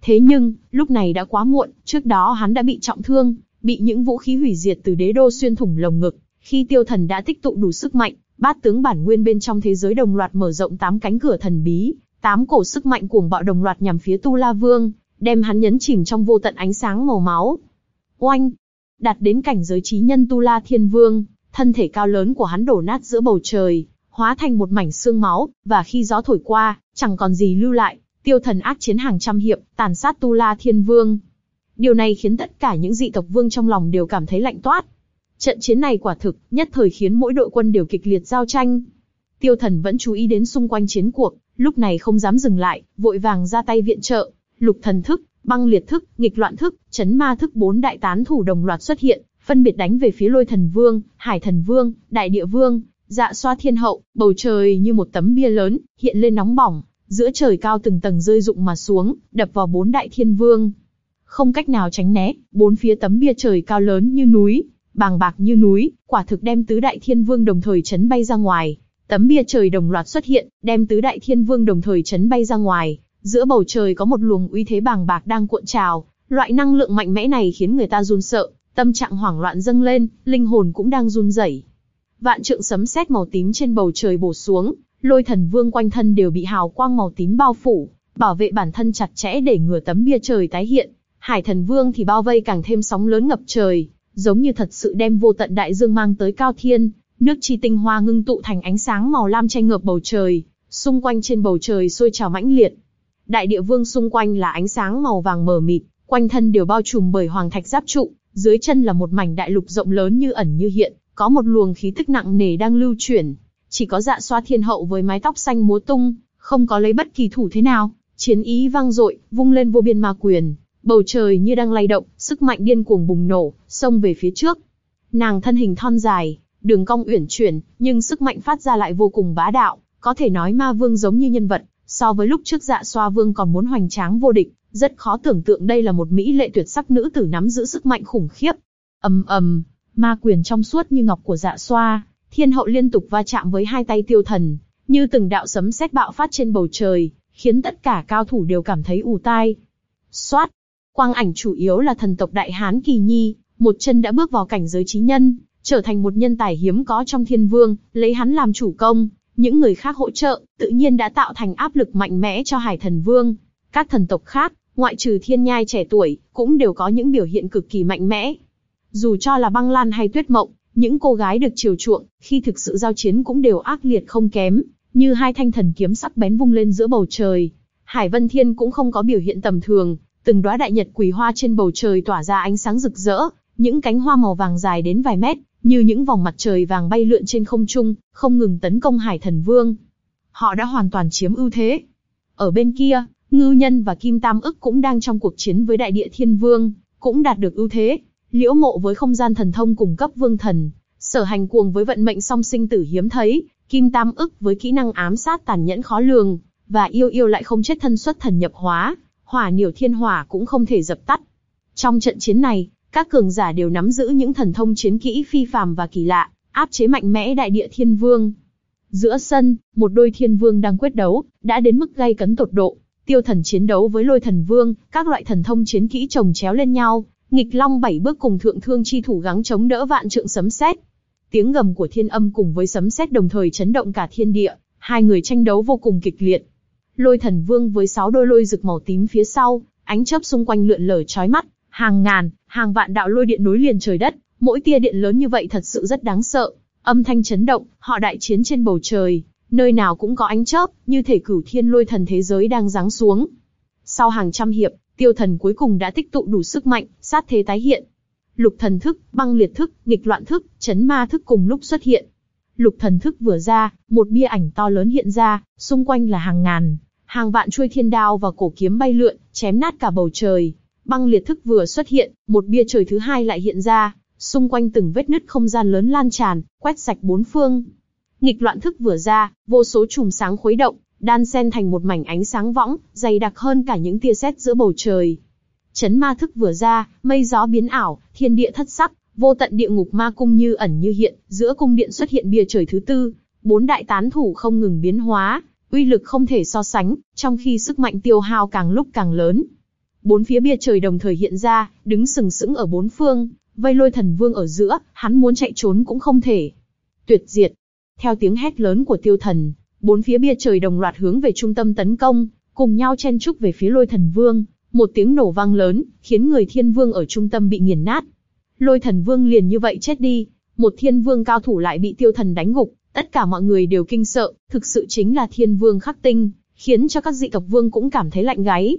Thế nhưng, lúc này đã quá muộn, trước đó hắn đã bị trọng thương, bị những vũ khí hủy diệt từ đế đô xuyên thủng lồng ngực. Khi tiêu thần đã tích tụ đủ sức mạnh, bát tướng bản nguyên bên trong thế giới đồng loạt mở rộng tám cánh cửa thần bí, tám cổ sức mạnh cuồng bạo đồng loạt nhằm phía Tu La Vương, đem hắn nhấn chìm trong vô tận ánh sáng màu máu. Oanh! Đạt đến cảnh giới trí nhân Tu La Thiên Vương, thân thể cao lớn của hắn đổ nát giữa bầu trời, hóa thành một mảnh xương máu, và khi gió thổi qua, chẳng còn gì lưu lại, tiêu thần ác chiến hàng trăm hiệp, tàn sát Tu La Thiên Vương. Điều này khiến tất cả những dị tộc vương trong lòng đều cảm thấy lạnh toát. Trận chiến này quả thực, nhất thời khiến mỗi đội quân đều kịch liệt giao tranh. Tiêu thần vẫn chú ý đến xung quanh chiến cuộc, lúc này không dám dừng lại, vội vàng ra tay viện trợ. Lục thần thức, băng liệt thức, nghịch loạn thức, chấn ma thức bốn đại tán thủ đồng loạt xuất hiện, phân biệt đánh về phía lôi thần vương, hải thần vương, đại địa vương, dạ xoa thiên hậu, bầu trời như một tấm bia lớn, hiện lên nóng bỏng, giữa trời cao từng tầng rơi rụng mà xuống, đập vào bốn đại thiên vương. Không cách nào tránh né, bốn phía tấm bia trời cao lớn như núi, bàng bạc như núi, quả thực đem tứ đại thiên vương đồng thời chấn bay ra ngoài. Tấm bia trời đồng loạt xuất hiện, đem tứ đại thiên vương đồng thời chấn bay ra ngoài. Giữa bầu trời có một luồng uy thế bàng bạc đang cuộn trào, loại năng lượng mạnh mẽ này khiến người ta run sợ, tâm trạng hoảng loạn dâng lên, linh hồn cũng đang run rẩy. Vạn trượng sấm sét màu tím trên bầu trời bổ xuống, lôi thần vương quanh thân đều bị hào quang màu tím bao phủ, bảo vệ bản thân chặt chẽ để ngừa tấm bia trời tái hiện. Hải thần vương thì bao vây càng thêm sóng lớn ngập trời, giống như thật sự đem vô tận đại dương mang tới cao thiên, nước chi tinh hoa ngưng tụ thành ánh sáng màu lam che ngợp bầu trời, xung quanh trên bầu trời sôi trào mãnh liệt. Đại địa vương xung quanh là ánh sáng màu vàng mờ mịt, quanh thân đều bao trùm bởi hoàng thạch giáp trụ, dưới chân là một mảnh đại lục rộng lớn như ẩn như hiện, có một luồng khí tức nặng nề đang lưu chuyển. Chỉ có dạ xoa thiên hậu với mái tóc xanh múa tung, không có lấy bất kỳ thủ thế nào, chiến ý vang dội, vung lên vô biên ma quyền, bầu trời như đang lay động, sức mạnh điên cuồng bùng nổ, xông về phía trước. Nàng thân hình thon dài, đường cong uyển chuyển, nhưng sức mạnh phát ra lại vô cùng bá đạo, có thể nói ma vương giống như nhân vật, so với lúc trước dạ xoa vương còn muốn hoành tráng vô địch, rất khó tưởng tượng đây là một mỹ lệ tuyệt sắc nữ tử nắm giữ sức mạnh khủng khiếp. ầm ầm, ma quyền trong suốt như ngọc của dạ xoa, thiên hậu liên tục va chạm với hai tay tiêu thần, như từng đạo sấm sét bạo phát trên bầu trời, khiến tất cả cao thủ đều cảm thấy ù tai. Xoát, quang ảnh chủ yếu là thần tộc Đại Hán Kỳ Nhi, một chân đã bước vào cảnh giới trí nhân, trở thành một nhân tài hiếm có trong thiên vương, lấy hắn làm chủ công, những người khác hỗ trợ, tự nhiên đã tạo thành áp lực mạnh mẽ cho Hải Thần Vương. Các thần tộc khác, ngoại trừ thiên nhai trẻ tuổi, cũng đều có những biểu hiện cực kỳ mạnh mẽ. Dù cho là băng lan hay tuyết mộng, những cô gái được chiều chuộng, khi thực sự giao chiến cũng đều ác liệt không kém, như hai thanh thần kiếm sắc bén vung lên giữa bầu trời. Hải Vân Thiên cũng không có biểu hiện tầm thường, từng đóa đại nhật quỳ hoa trên bầu trời tỏa ra ánh sáng rực rỡ, những cánh hoa màu vàng dài đến vài mét, như những vòng mặt trời vàng bay lượn trên không trung, không ngừng tấn công Hải Thần Vương. Họ đã hoàn toàn chiếm ưu thế. Ở bên kia, ngư Nhân và Kim Tam ức cũng đang trong cuộc chiến với Đại Địa Thiên Vương, cũng đạt được ưu thế. Liễu Mộ với không gian thần thông cùng cấp vương thần, Sở Hành Cuồng với vận mệnh song sinh tử hiếm thấy, Kim Tam ức với kỹ năng ám sát tàn nhẫn khó lường, và yêu yêu lại không chết thân xuất thần nhập hóa, hỏa niểu thiên hỏa cũng không thể dập tắt. Trong trận chiến này, các cường giả đều nắm giữ những thần thông chiến kỹ phi phàm và kỳ lạ, áp chế mạnh mẽ đại địa thiên vương. Giữa sân, một đôi thiên vương đang quyết đấu, đã đến mức gay cấn tột độ. Tiêu thần chiến đấu với lôi thần vương, các loại thần thông chiến kỹ chồng chéo lên nhau, nghịch long bảy bước cùng thượng thương chi thủ gắng chống đỡ vạn trượng sấm sét. Tiếng gầm của thiên âm cùng với sấm sét đồng thời chấn động cả thiên địa, hai người tranh đấu vô cùng kịch liệt. Lôi thần vương với sáu đôi lôi rực màu tím phía sau, ánh chớp xung quanh lượn lờ chói mắt, hàng ngàn, hàng vạn đạo lôi điện nối liền trời đất, mỗi tia điện lớn như vậy thật sự rất đáng sợ. Âm thanh chấn động, họ đại chiến trên bầu trời, nơi nào cũng có ánh chớp, như thể cửu thiên lôi thần thế giới đang giáng xuống. Sau hàng trăm hiệp, tiêu thần cuối cùng đã tích tụ đủ sức mạnh, sát thế tái hiện. Lục thần thức, băng liệt thức, nghịch loạn thức, chấn ma thức cùng lúc xuất hiện. Lục thần thức vừa ra, một bia ảnh to lớn hiện ra, xung quanh là hàng ngàn, hàng vạn chuôi thiên đao và cổ kiếm bay lượn, chém nát cả bầu trời. Băng liệt thức vừa xuất hiện, một bia trời thứ hai lại hiện ra, xung quanh từng vết nứt không gian lớn lan tràn, quét sạch bốn phương. Nghịch loạn thức vừa ra, vô số chùm sáng khuấy động, đan xen thành một mảnh ánh sáng võng, dày đặc hơn cả những tia sét giữa bầu trời. Chấn ma thức vừa ra, mây gió biến ảo, thiên địa thất sắc, vô tận địa ngục ma cung như ẩn như hiện, giữa cung điện xuất hiện bia trời thứ tư, bốn đại tán thủ không ngừng biến hóa, uy lực không thể so sánh, trong khi sức mạnh tiêu hao càng lúc càng lớn. Bốn phía bia trời đồng thời hiện ra, đứng sừng sững ở bốn phương, vây lôi thần vương ở giữa, hắn muốn chạy trốn cũng không thể. Tuyệt diệt. Theo tiếng hét lớn của tiêu thần, bốn phía bia trời đồng loạt hướng về trung tâm tấn công, cùng nhau chen trúc về phía lôi thần vương. Một tiếng nổ vang lớn, khiến người thiên vương ở trung tâm bị nghiền nát. Lôi thần vương liền như vậy chết đi, một thiên vương cao thủ lại bị tiêu thần đánh gục, tất cả mọi người đều kinh sợ, thực sự chính là thiên vương khắc tinh, khiến cho các dị tộc vương cũng cảm thấy lạnh gáy.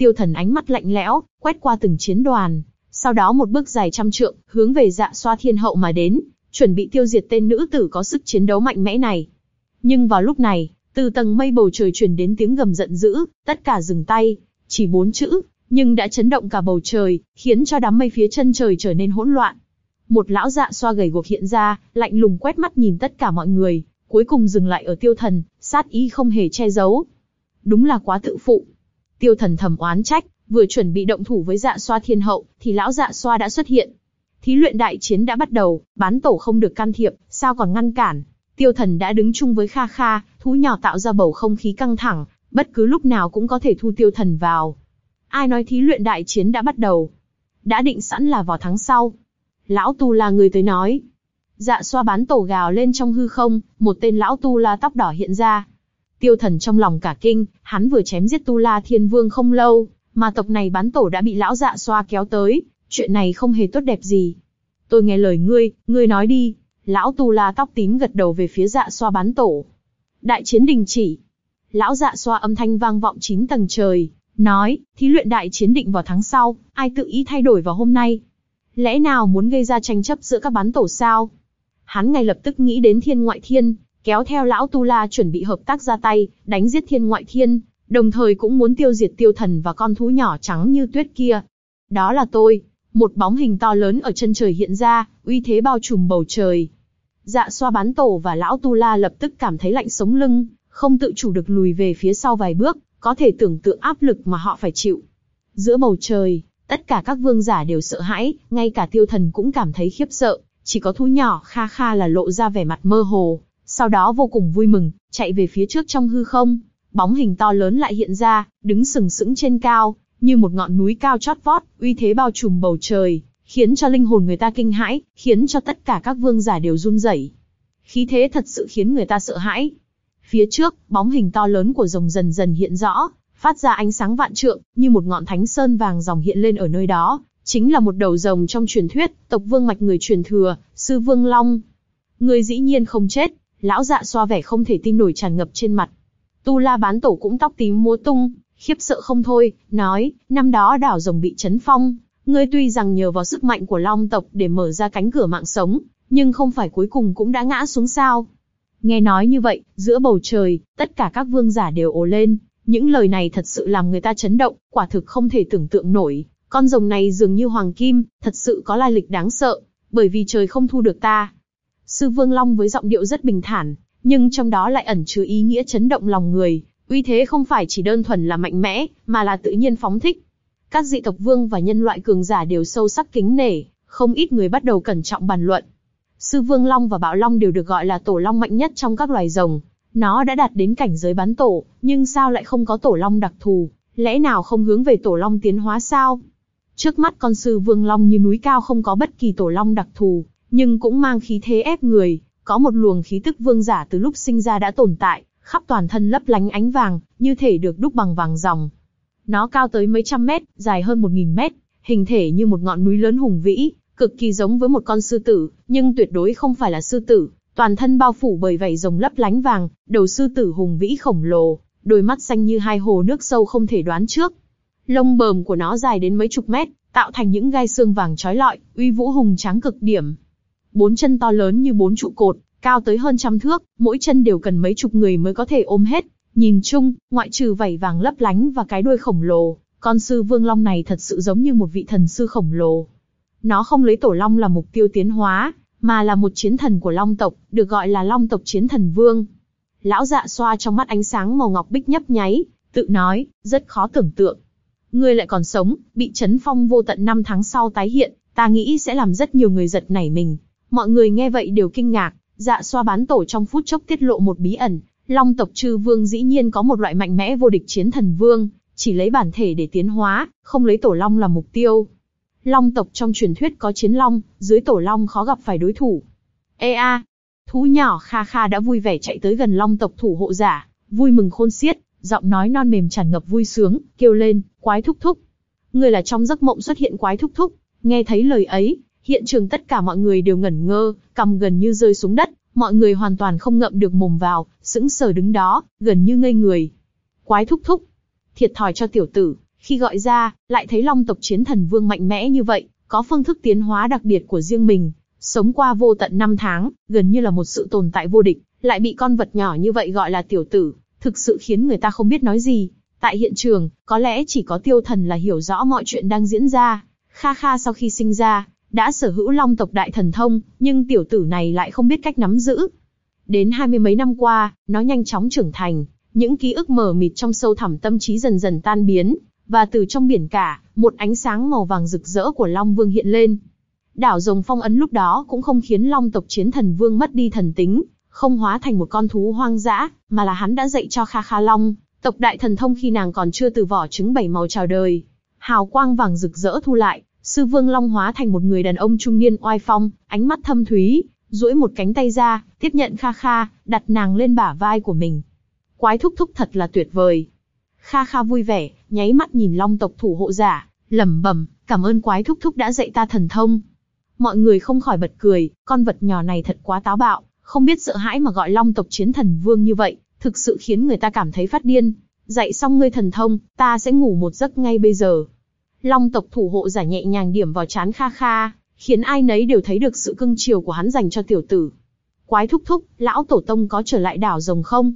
Tiêu thần ánh mắt lạnh lẽo, quét qua từng chiến đoàn, sau đó một bước dài trăm trượng, hướng về dạ xoa thiên hậu mà đến, chuẩn bị tiêu diệt tên nữ tử có sức chiến đấu mạnh mẽ này. Nhưng vào lúc này, từ tầng mây bầu trời truyền đến tiếng gầm giận dữ, tất cả dừng tay, chỉ bốn chữ, nhưng đã chấn động cả bầu trời, khiến cho đám mây phía chân trời trở nên hỗn loạn. Một lão dạ xoa gầy guộc hiện ra, lạnh lùng quét mắt nhìn tất cả mọi người, cuối cùng dừng lại ở tiêu thần, sát ý không hề che giấu. Đúng là quá tự phụ. Tiêu thần thầm oán trách, vừa chuẩn bị động thủ với dạ xoa thiên hậu, thì lão dạ xoa đã xuất hiện. Thí luyện đại chiến đã bắt đầu, bán tổ không được can thiệp, sao còn ngăn cản. Tiêu thần đã đứng chung với Kha Kha, thú nhỏ tạo ra bầu không khí căng thẳng, bất cứ lúc nào cũng có thể thu tiêu thần vào. Ai nói thí luyện đại chiến đã bắt đầu? Đã định sẵn là vào tháng sau. Lão Tu La người tới nói. Dạ xoa bán tổ gào lên trong hư không, một tên lão Tu La tóc đỏ hiện ra. Tiêu thần trong lòng cả kinh, hắn vừa chém giết Tu La Thiên Vương không lâu, mà tộc này bán tổ đã bị lão dạ xoa kéo tới, chuyện này không hề tốt đẹp gì. Tôi nghe lời ngươi, ngươi nói đi. Lão Tu La tóc tím gật đầu về phía dạ xoa bán tổ. Đại chiến đình chỉ. Lão dạ xoa âm thanh vang vọng chín tầng trời, nói, thí luyện đại chiến định vào tháng sau, ai tự ý thay đổi vào hôm nay. Lẽ nào muốn gây ra tranh chấp giữa các bán tổ sao? Hắn ngay lập tức nghĩ đến thiên ngoại thiên, kéo theo lão Tu La chuẩn bị hợp tác ra tay, đánh giết thiên ngoại thiên, đồng thời cũng muốn tiêu diệt tiêu thần và con thú nhỏ trắng như tuyết kia. Đó là tôi, một bóng hình to lớn ở chân trời hiện ra, uy thế bao trùm bầu trời. Dạ xoa bán tổ và lão Tu La lập tức cảm thấy lạnh sống lưng, không tự chủ được lùi về phía sau vài bước, có thể tưởng tượng áp lực mà họ phải chịu. Giữa bầu trời, tất cả các vương giả đều sợ hãi, ngay cả tiêu thần cũng cảm thấy khiếp sợ, Chỉ có thú nhỏ Kha Kha là lộ ra vẻ mặt mơ hồ, sau đó vô cùng vui mừng, chạy về phía trước trong hư không. Bóng hình to lớn lại hiện ra, đứng sừng sững trên cao, như một ngọn núi cao chót vót, uy thế bao trùm bầu trời, khiến cho linh hồn người ta kinh hãi, khiến cho tất cả các vương giả đều run rẩy. Khí thế thật sự khiến người ta sợ hãi. Phía trước, bóng hình to lớn của rồng dần dần hiện rõ, phát ra ánh sáng vạn trượng, như một ngọn thánh sơn vàng dòng hiện lên ở nơi đó, chính là một đầu rồng trong truyền thuyết, tộc vương mạch người truyền thừa, sư vương long. Người dĩ nhiên không chết, lão dạ xoa vẻ không thể tin nổi tràn ngập trên mặt. Tu La bán tổ cũng tóc tím múa tung, khiếp sợ không thôi, nói, năm đó đảo rồng bị chấn phong, ngươi tuy rằng nhờ vào sức mạnh của long tộc để mở ra cánh cửa mạng sống, nhưng không phải cuối cùng cũng đã ngã xuống sao. Nghe nói như vậy, giữa bầu trời, tất cả các vương giả đều ồ lên, những lời này thật sự làm người ta chấn động, quả thực không thể tưởng tượng nổi. Con rồng này dường như hoàng kim, thật sự có lai lịch đáng sợ, bởi vì trời không thu được ta. Sư Vương Long với giọng điệu rất bình thản, nhưng trong đó lại ẩn chứa ý nghĩa chấn động lòng người, uy thế không phải chỉ đơn thuần là mạnh mẽ, mà là tự nhiên phóng thích. Các dị tộc vương và nhân loại cường giả đều sâu sắc kính nể, không ít người bắt đầu cẩn trọng bàn luận. Sư Vương Long và Bạo Long đều được gọi là tổ long mạnh nhất trong các loài rồng. Nó đã đạt đến cảnh giới bán tổ, nhưng sao lại không có tổ long đặc thù? Lẽ nào không hướng về tổ long tiến hóa sao? Trước mắt con sư Vương Long như núi cao không có bất kỳ tổ long đặc thù, nhưng cũng mang khí thế ép người, có một luồng khí tức vương giả từ lúc sinh ra đã tồn tại, khắp toàn thân lấp lánh ánh vàng, như thể được đúc bằng vàng ròng. Nó cao tới mấy trăm mét, dài hơn một nghìn mét, hình thể như một ngọn núi lớn hùng vĩ, cực kỳ giống với một con sư tử, nhưng tuyệt đối không phải là sư tử, toàn thân bao phủ bởi vảy rồng lấp lánh vàng, đầu sư tử hùng vĩ khổng lồ, đôi mắt xanh như hai hồ nước sâu không thể đoán trước. Lông bờm của nó dài đến mấy chục mét, tạo thành những gai xương vàng trói lọi, uy vũ hùng tráng cực điểm. Bốn chân to lớn như bốn trụ cột, cao tới hơn trăm thước, mỗi chân đều cần mấy chục người mới có thể ôm hết. Nhìn chung, ngoại trừ vảy vàng lấp lánh và cái đuôi khổng lồ, con sư vương long này thật sự giống như một vị thần sư khổng lồ. Nó không lấy tổ long là mục tiêu tiến hóa, mà là một chiến thần của long tộc, được gọi là long tộc chiến thần vương. Lão dạ xoa trong mắt ánh sáng màu ngọc bích nhấp nháy, tự nói, rất khó tưởng tượng. Ngươi lại còn sống, bị chấn phong vô tận năm tháng sau tái hiện, ta nghĩ sẽ làm rất nhiều người giật nảy mình. Mọi người nghe vậy đều kinh ngạc, dạ xoa bán tổ trong phút chốc tiết lộ một bí ẩn. Long tộc chư vương dĩ nhiên có một loại mạnh mẽ vô địch chiến thần vương, chỉ lấy bản thể để tiến hóa, không lấy tổ long làm mục tiêu. Long tộc trong truyền thuyết có chiến long, dưới tổ long khó gặp phải đối thủ. Ê a, thú nhỏ Kha Kha đã vui vẻ chạy tới gần long tộc thủ hộ giả, vui mừng khôn xiết, giọng nói non mềm tràn ngập vui sướng, kêu lên, quái thúc thúc. Người là trong giấc mộng xuất hiện quái thúc thúc, nghe thấy lời ấy, hiện trường tất cả mọi người đều ngẩn ngơ, cầm gần như rơi xuống đất, mọi người hoàn toàn không ngậm được mồm vào, sững sờ đứng đó, gần như ngây người. Quái thúc thúc, thiệt thòi cho tiểu tử, khi gọi ra, lại thấy long tộc chiến thần vương mạnh mẽ như vậy, có phương thức tiến hóa đặc biệt của riêng mình, sống qua vô tận năm tháng, gần như là một sự tồn tại vô địch, lại bị con vật nhỏ như vậy gọi là tiểu tử, thực sự khiến người ta không biết nói gì. Tại hiện trường, có lẽ chỉ có tiêu thần là hiểu rõ mọi chuyện đang diễn ra. Kha Kha sau khi sinh ra, đã sở hữu long tộc đại thần thông, nhưng tiểu tử này lại không biết cách nắm giữ. Đến hai mươi mấy năm qua, nó nhanh chóng trưởng thành, những ký ức mờ mịt trong sâu thẳm tâm trí dần dần tan biến, và từ trong biển cả, một ánh sáng màu vàng rực rỡ của Long Vương hiện lên. Đảo rồng phong ấn lúc đó cũng không khiến Long tộc chiến thần vương mất đi thần tính, không hóa thành một con thú hoang dã, mà là hắn đã dạy cho Kha Kha Long, tộc đại thần thông khi nàng còn chưa từ vỏ trứng bảy màu chào đời. Hào quang vàng rực rỡ thu lại, sư vương Long hóa thành một người đàn ông trung niên oai phong, ánh mắt thâm thúy, duỗi một cánh tay ra, tiếp nhận Kha Kha, đặt nàng lên bả vai của mình. Quái thúc thúc thật là tuyệt vời, Kha Kha vui vẻ, nháy mắt nhìn Long tộc thủ hộ giả, lẩm bẩm, cảm ơn quái thúc thúc đã dạy ta thần thông. Mọi người không khỏi bật cười, con vật nhỏ này thật quá táo bạo, không biết sợ hãi mà gọi Long tộc chiến thần vương như vậy, thực sự khiến người ta cảm thấy phát điên. Dạy xong ngươi thần thông, ta sẽ ngủ một giấc ngay bây giờ. Long tộc thủ hộ giả nhẹ nhàng điểm vào chán Kha Kha, khiến ai nấy đều thấy được sự cưng chiều của hắn dành cho tiểu tử. Quái thúc thúc, lão tổ tông có trở lại đảo rồng không?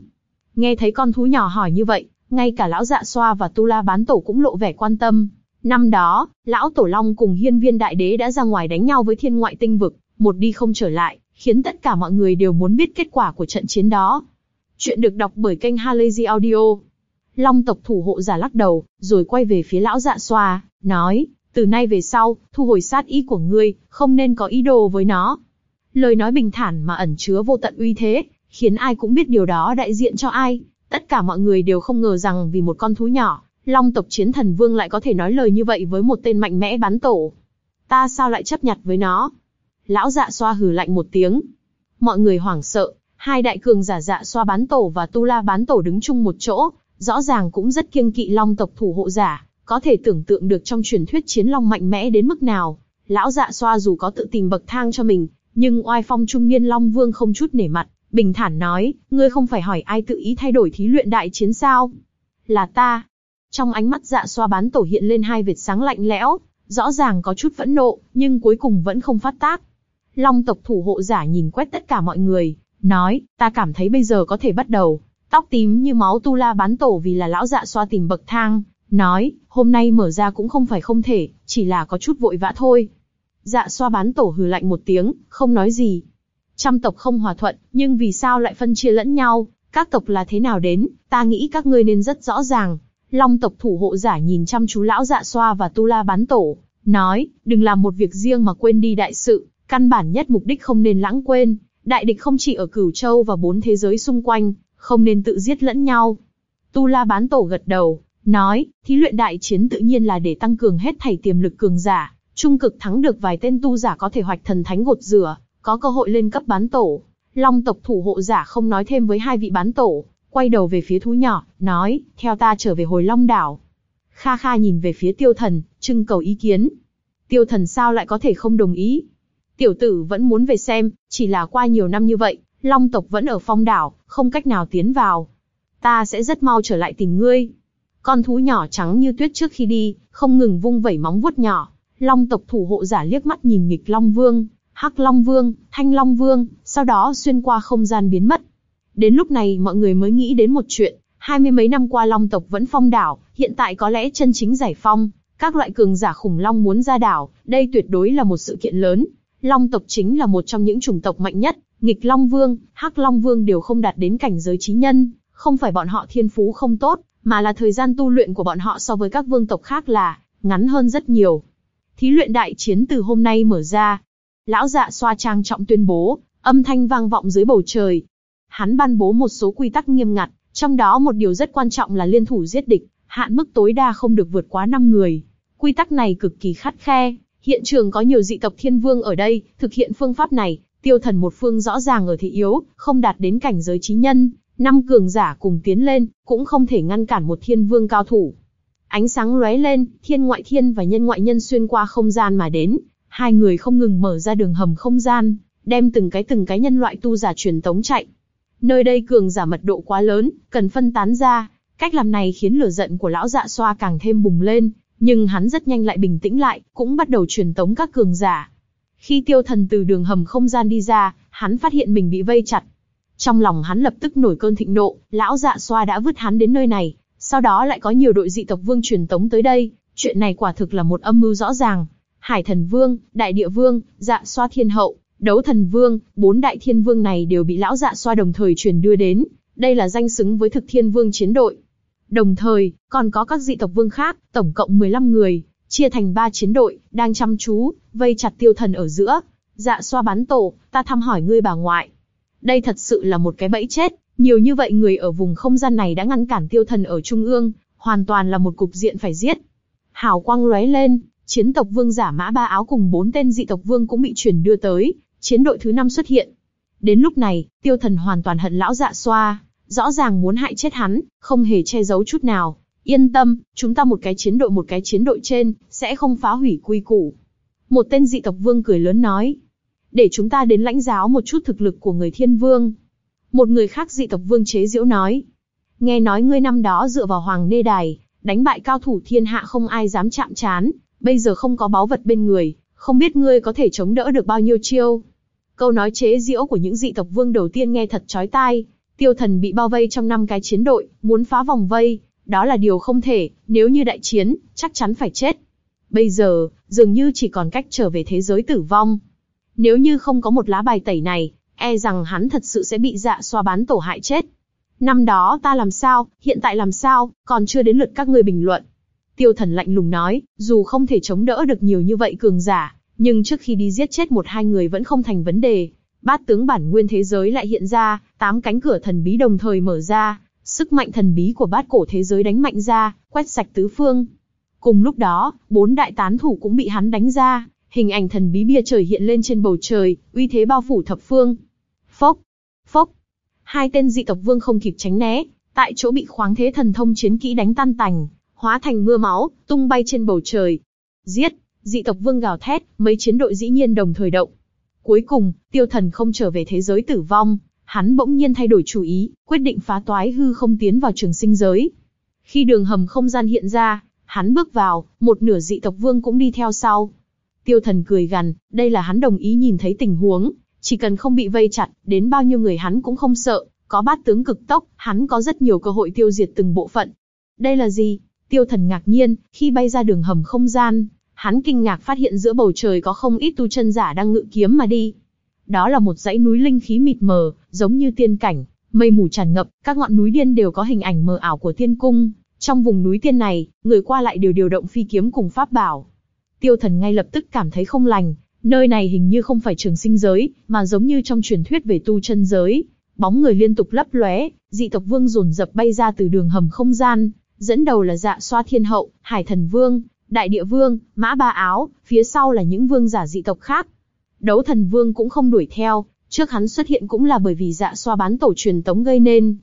Nghe thấy con thú nhỏ hỏi như vậy, ngay cả lão dạ xoa và tu la bán tổ cũng lộ vẻ quan tâm. Năm đó, lão tổ long cùng hiên viên đại đế đã ra ngoài đánh nhau với thiên ngoại tinh vực, một đi không trở lại, khiến tất cả mọi người đều muốn biết kết quả của trận chiến đó. Chuyện được đọc bởi kênh Halazy Audio. Long tộc thủ hộ giả lắc đầu, rồi quay về phía lão dạ xoa, nói, từ nay về sau, thu hồi sát ý của ngươi, không nên có ý đồ với nó. Lời nói bình thản mà ẩn chứa vô tận uy thế, khiến ai cũng biết điều đó đại diện cho ai. Tất cả mọi người đều không ngờ rằng vì một con thú nhỏ, Long tộc chiến thần vương lại có thể nói lời như vậy với một tên mạnh mẽ bán tổ. Ta sao lại chấp nhặt với nó? Lão dạ xoa hừ lạnh một tiếng. Mọi người hoảng sợ, hai đại cường giả dạ xoa bán tổ và tu la bán tổ đứng chung một chỗ, rõ ràng cũng rất kiêng kỵ long tộc thủ hộ giả, có thể tưởng tượng được trong truyền thuyết chiến long mạnh mẽ đến mức nào. Lão dạ xoa dù có tự tìm bậc thang cho mình, nhưng oai phong trung niên long vương không chút nể mặt, bình thản nói, ngươi không phải hỏi ai tự ý thay đổi thí luyện đại chiến sao? Là ta. Trong ánh mắt dạ xoa bán tổ hiện lên hai vệt sáng lạnh lẽo, rõ ràng có chút phẫn nộ, nhưng cuối cùng vẫn không phát tác. Long tộc thủ hộ giả nhìn quét tất cả mọi người, nói, ta cảm thấy bây giờ có thể bắt đầu. Tóc tím như máu tu la bán tổ vì là lão dạ xoa tìm bậc thang, nói, hôm nay mở ra cũng không phải không thể, chỉ là có chút vội vã thôi. Dạ xoa bán tổ hừ lạnh một tiếng, không nói gì. Trăm tộc không hòa thuận, nhưng vì sao lại phân chia lẫn nhau, các tộc là thế nào đến, ta nghĩ các ngươi nên rất rõ ràng. Long tộc thủ hộ giả nhìn chăm chú lão dạ xoa và tu la bán tổ, nói, đừng làm một việc riêng mà quên đi đại sự, căn bản nhất mục đích không nên lãng quên, đại địch không chỉ ở cửu châu và bốn thế giới xung quanh, không nên tự giết lẫn nhau. Tu la bán tổ gật đầu, nói, thí luyện đại chiến tự nhiên là để tăng cường hết thảy tiềm lực cường giả, trung cực thắng được vài tên tu giả có thể hoạch thần thánh gột rửa, có cơ hội lên cấp bán tổ. Long tộc thủ hộ giả không nói thêm với hai vị bán tổ, quay đầu về phía thú nhỏ, nói, theo ta trở về hồi Long đảo. Kha Kha nhìn về phía tiêu thần, trưng cầu ý kiến. Tiêu thần sao lại có thể không đồng ý? Tiểu tử vẫn muốn về xem, chỉ là qua nhiều năm như vậy, Long tộc vẫn ở phong đảo, không cách nào tiến vào. Ta sẽ rất mau trở lại tìm ngươi. Con thú nhỏ trắng như tuyết trước khi đi, không ngừng vung vẩy móng vuốt nhỏ. Long tộc thủ hộ giả liếc mắt nhìn nghịch Long Vương, Hắc Long Vương, Thanh Long Vương, sau đó xuyên qua không gian biến mất. Đến lúc này mọi người mới nghĩ đến một chuyện, hai mươi mấy năm qua Long tộc vẫn phong đảo, hiện tại có lẽ chân chính giải phong, các loại cường giả khủng long muốn ra đảo, đây tuyệt đối là một sự kiện lớn. Long tộc chính là một trong những chủng tộc mạnh nhất, nghịch Long Vương, Hắc Long Vương đều không đạt đến cảnh giới trí nhân, không phải bọn họ thiên phú không tốt, mà là thời gian tu luyện của bọn họ so với các vương tộc khác là ngắn hơn rất nhiều. Thí luyện đại chiến từ hôm nay mở ra. Lão dạ xoa trang trọng tuyên bố, âm thanh vang vọng dưới bầu trời. Hắn ban bố một số quy tắc nghiêm ngặt, trong đó một điều rất quan trọng là liên thủ giết địch, hạn mức tối đa không được vượt quá 5 người. Quy tắc này cực kỳ khắt khe, hiện trường có nhiều dị tộc thiên vương ở đây, thực hiện phương pháp này, tiêu thần một phương rõ ràng ở thị yếu, không đạt đến cảnh giới trí nhân, năm cường giả cùng tiến lên, cũng không thể ngăn cản một thiên vương cao thủ. Ánh sáng lóe lên, thiên ngoại thiên và nhân ngoại nhân xuyên qua không gian mà đến, hai người không ngừng mở ra đường hầm không gian, đem từng cái từng cái nhân loại tu giả truyền tống chạy. Nơi đây cường giả mật độ quá lớn, cần phân tán ra, cách làm này khiến lửa giận của lão dạ xoa càng thêm bùng lên, nhưng hắn rất nhanh lại bình tĩnh lại, cũng bắt đầu truyền tống các cường giả. Khi tiêu thần từ đường hầm không gian đi ra, hắn phát hiện mình bị vây chặt. Trong lòng hắn lập tức nổi cơn thịnh nộ, lão dạ xoa đã vứt hắn đến nơi này, sau đó lại có nhiều đội dị tộc vương truyền tống tới đây, chuyện này quả thực là một âm mưu rõ ràng. Hải thần vương, đại địa vương, dạ xoa thiên hậu, đấu thần vương, bốn đại thiên vương này đều bị lão dạ xoa đồng thời truyền đưa đến, đây là danh xứng với thực thiên vương chiến đội. Đồng thời, còn có các dị tộc vương khác, tổng cộng 15 người, chia thành ba chiến đội, đang chăm chú, vây chặt tiêu thần ở giữa. Dạ xoa bắn tổ, ta thăm hỏi ngươi bà ngoại. Đây thật sự là một cái bẫy chết, nhiều như vậy người ở vùng không gian này đã ngăn cản tiêu thần ở trung ương, hoàn toàn là một cục diện phải giết. Hào quang lóe lên, chiến tộc vương giả mã ba áo cùng bốn tên dị tộc vương cũng bị chuyển đưa tới, chiến đội thứ năm xuất hiện. Đến lúc này, tiêu thần hoàn toàn hận lão dạ xoa, rõ ràng muốn hại chết hắn, không hề che giấu chút nào. Yên tâm, chúng ta một cái chiến đội một cái chiến đội trên, sẽ không phá hủy quy củ. Một tên dị tộc vương cười lớn nói. Để chúng ta đến lãnh giáo một chút thực lực của người thiên vương. Một người khác dị tộc vương chế diễu nói. Nghe nói ngươi năm đó dựa vào hoàng nê đài, đánh bại cao thủ thiên hạ không ai dám chạm chán, bây giờ không có báu vật bên người, không biết ngươi có thể chống đỡ được bao nhiêu chiêu. Câu nói chế diễu của những dị tộc vương đầu tiên nghe thật chói tai, tiêu thần bị bao vây trong năm cái chiến đội, muốn phá vòng vây, đó là điều không thể, nếu như đại chiến, chắc chắn phải chết. Bây giờ, dường như chỉ còn cách trở về thế giới tử vong. Nếu như không có một lá bài tẩy này, e rằng hắn thật sự sẽ bị dạ xoa bán tổ hại chết. Năm đó ta làm sao, hiện tại làm sao, còn chưa đến lượt các ngươi bình luận. Tiêu thần lạnh lùng nói, dù không thể chống đỡ được nhiều như vậy cường giả, nhưng trước khi đi giết chết một hai người vẫn không thành vấn đề. bát tướng bản nguyên thế giới lại hiện ra, tám cánh cửa thần bí đồng thời mở ra, sức mạnh thần bí của bát cổ thế giới đánh mạnh ra, quét sạch tứ phương. Cùng lúc đó, bốn đại tán thủ cũng bị hắn đánh ra, hình ảnh thần bí bia trời hiện lên trên bầu trời, uy thế bao phủ thập phương. Phốc, phốc, hai tên dị tộc vương không kịp tránh né, tại chỗ bị khoáng thế thần thông chiến kỹ đánh tan tành, hóa thành mưa máu, tung bay trên bầu trời. Giết, dị tộc vương gào thét, mấy chiến đội dĩ nhiên đồng thời động. Cuối cùng, tiêu thần không trở về thế giới tử vong, hắn bỗng nhiên thay đổi chủ ý, quyết định phá toái hư không tiến vào trường sinh giới. Khi đường hầm không gian hiện ra, hắn bước vào, một nửa dị tộc vương cũng đi theo sau. Tiêu thần cười gằn, đây là hắn đồng ý nhìn thấy tình huống, chỉ cần không bị vây chặt, đến bao nhiêu người hắn cũng không sợ, có bát tướng cực tốc, hắn có rất nhiều cơ hội tiêu diệt từng bộ phận. Đây là gì? Tiêu thần ngạc nhiên, khi bay ra đường hầm không gian, hắn kinh ngạc phát hiện giữa bầu trời có không ít tu chân giả đang ngự kiếm mà đi. Đó là một dãy núi linh khí mịt mờ, giống như tiên cảnh, mây mù tràn ngập, các ngọn núi điên đều có hình ảnh mờ ảo của tiên cung. Trong vùng núi tiên này, người qua lại đều điều động phi kiếm cùng pháp bảo. Tiêu thần ngay lập tức cảm thấy không lành, nơi này hình như không phải trường sinh giới, mà giống như trong truyền thuyết về tu chân giới. Bóng người liên tục lấp lóe, dị tộc vương rồn dập bay ra từ đường hầm không gian, dẫn đầu là dạ xoa thiên hậu, hải thần vương, đại địa vương, mã ba áo, phía sau là những vương giả dị tộc khác. Đấu thần vương cũng không đuổi theo, trước hắn xuất hiện cũng là bởi vì dạ xoa bán tổ truyền tống gây nên.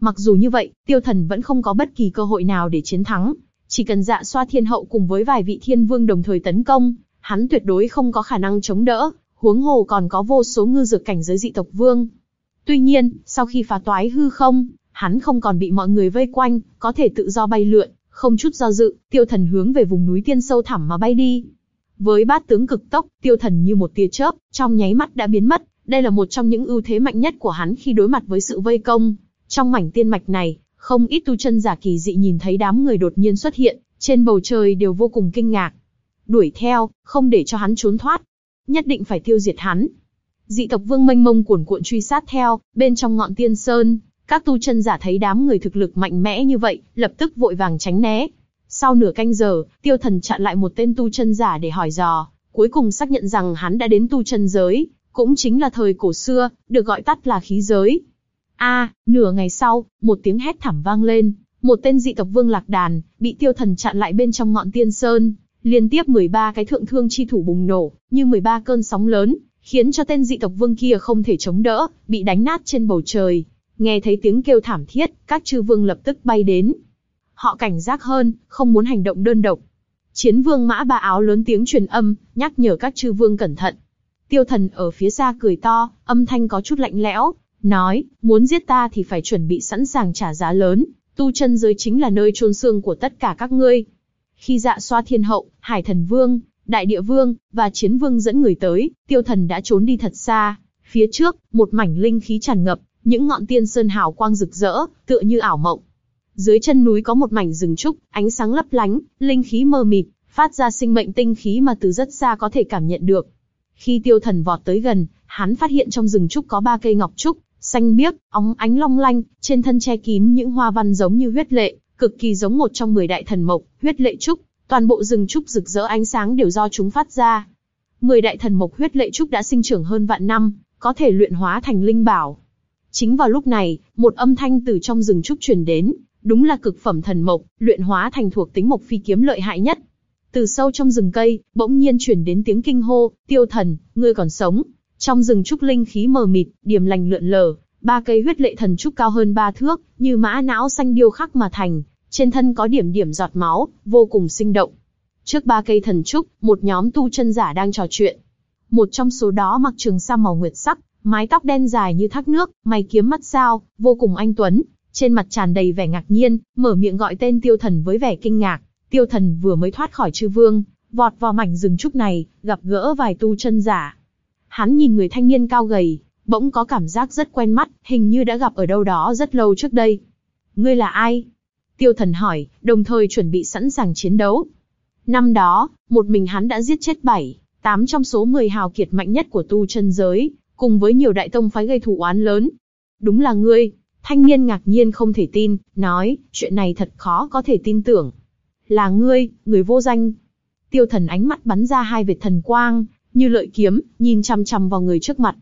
Mặc dù như vậy, tiêu thần vẫn không có bất kỳ cơ hội nào để chiến thắng. Chỉ cần dạ xoa thiên hậu cùng với vài vị thiên vương đồng thời tấn công, hắn tuyệt đối không có khả năng chống đỡ, huống hồ còn có vô số ngư dược cảnh giới dị tộc vương. Tuy nhiên, sau khi phá toái hư không, hắn không còn bị mọi người vây quanh, có thể tự do bay lượn, không chút do dự, tiêu thần hướng về vùng núi tiên sâu thẳm mà bay đi. Với bát tướng cực tốc, tiêu thần như một tia chớp, trong nháy mắt đã biến mất, đây là một trong những ưu thế mạnh nhất của hắn khi đối mặt với sự vây công. Trong mảnh tiên mạch này, không ít tu chân giả kỳ dị nhìn thấy đám người đột nhiên xuất hiện, trên bầu trời đều vô cùng kinh ngạc. Đuổi theo, không để cho hắn trốn thoát. Nhất định phải tiêu diệt hắn. Dị tộc vương mênh mông cuồn cuộn truy sát theo, bên trong ngọn tiên sơn, các tu chân giả thấy đám người thực lực mạnh mẽ như vậy, lập tức vội vàng tránh né. Sau nửa canh giờ, tiêu thần chặn lại một tên tu chân giả để hỏi dò, cuối cùng xác nhận rằng hắn đã đến tu chân giới, cũng chính là thời cổ xưa, được gọi tắt là khí giới. A, nửa ngày sau, một tiếng hét thảm vang lên, một tên dị tộc vương lạc đàn, bị tiêu thần chặn lại bên trong ngọn tiên sơn, liên tiếp 13 cái thượng thương chi thủ bùng nổ, như 13 cơn sóng lớn, khiến cho tên dị tộc vương kia không thể chống đỡ, bị đánh nát trên bầu trời. Nghe thấy tiếng kêu thảm thiết, các chư vương lập tức bay đến. Họ cảnh giác hơn, không muốn hành động đơn độc. Chiến vương mã ba áo lớn tiếng truyền âm, nhắc nhở các chư vương cẩn thận. Tiêu thần ở phía xa cười to, âm thanh có chút lạnh lẽo, nói, muốn giết ta thì phải chuẩn bị sẵn sàng trả giá lớn, tu chân giới chính là nơi chôn xương của tất cả các ngươi. Khi dạ xoa thiên hậu, hải thần vương, đại địa vương, và chiến vương dẫn người tới, tiêu thần đã trốn đi thật xa. Phía trước, một mảnh linh khí tràn ngập, những ngọn tiên sơn hào quang rực rỡ, tựa như ảo mộng. Dưới chân núi có một mảnh rừng trúc, ánh sáng lấp lánh, linh khí mơ mịt, phát ra sinh mệnh tinh khí mà từ rất xa có thể cảm nhận được. Khi tiêu thần vọt tới gần, hắn phát hiện trong rừng trúc có ba cây ngọc trúc, xanh biếc, óng ánh long lanh, trên thân che kín những hoa văn giống như huyết lệ, cực kỳ giống một trong mười đại thần mộc, huyết lệ trúc, toàn bộ rừng trúc rực rỡ ánh sáng đều do chúng phát ra. Mười đại thần mộc huyết lệ trúc đã sinh trưởng hơn vạn năm, có thể luyện hóa thành linh bảo. Chính vào lúc này, một âm thanh từ trong rừng trúc truyền đến, đúng là cực phẩm thần mộc, luyện hóa thành thuộc tính mộc phi kiếm lợi hại nhất. Từ sâu trong rừng cây, bỗng nhiên truyền đến tiếng kinh hô, tiêu thần, ngươi còn sống. Trong rừng trúc linh khí mờ mịt, điểm lành lượn lờ, ba cây huyết lệ thần trúc cao hơn ba thước, như mã não xanh điêu khắc mà thành, trên thân có điểm điểm giọt máu, vô cùng sinh động. Trước ba cây thần trúc, một nhóm tu chân giả đang trò chuyện. Một trong số đó mặc trường sa màu nguyệt sắc, mái tóc đen dài như thác nước, mày kiếm mắt sao, vô cùng anh tuấn, trên mặt tràn đầy vẻ ngạc nhiên, mở miệng gọi tên tiêu thần với vẻ kinh ngạc. Tiêu thần vừa mới thoát khỏi chư vương, vọt vào mảnh rừng trúc này, gặp gỡ vài tu chân giả. Hắn nhìn người thanh niên cao gầy, bỗng có cảm giác rất quen mắt, hình như đã gặp ở đâu đó rất lâu trước đây. Ngươi là ai? Tiêu thần hỏi, đồng thời chuẩn bị sẵn sàng chiến đấu. Năm đó, một mình hắn đã giết chết bảy, tám trong số 10 hào kiệt mạnh nhất của tu chân giới, cùng với nhiều đại tông phái gây thủ oán lớn. Đúng là ngươi. Thanh niên ngạc nhiên không thể tin, nói, chuyện này thật khó có thể tin tưởng. Là ngươi, người vô danh. Tiêu thần ánh mắt bắn ra hai vệt thần quang, như lợi kiếm, nhìn chăm chăm vào người trước mặt.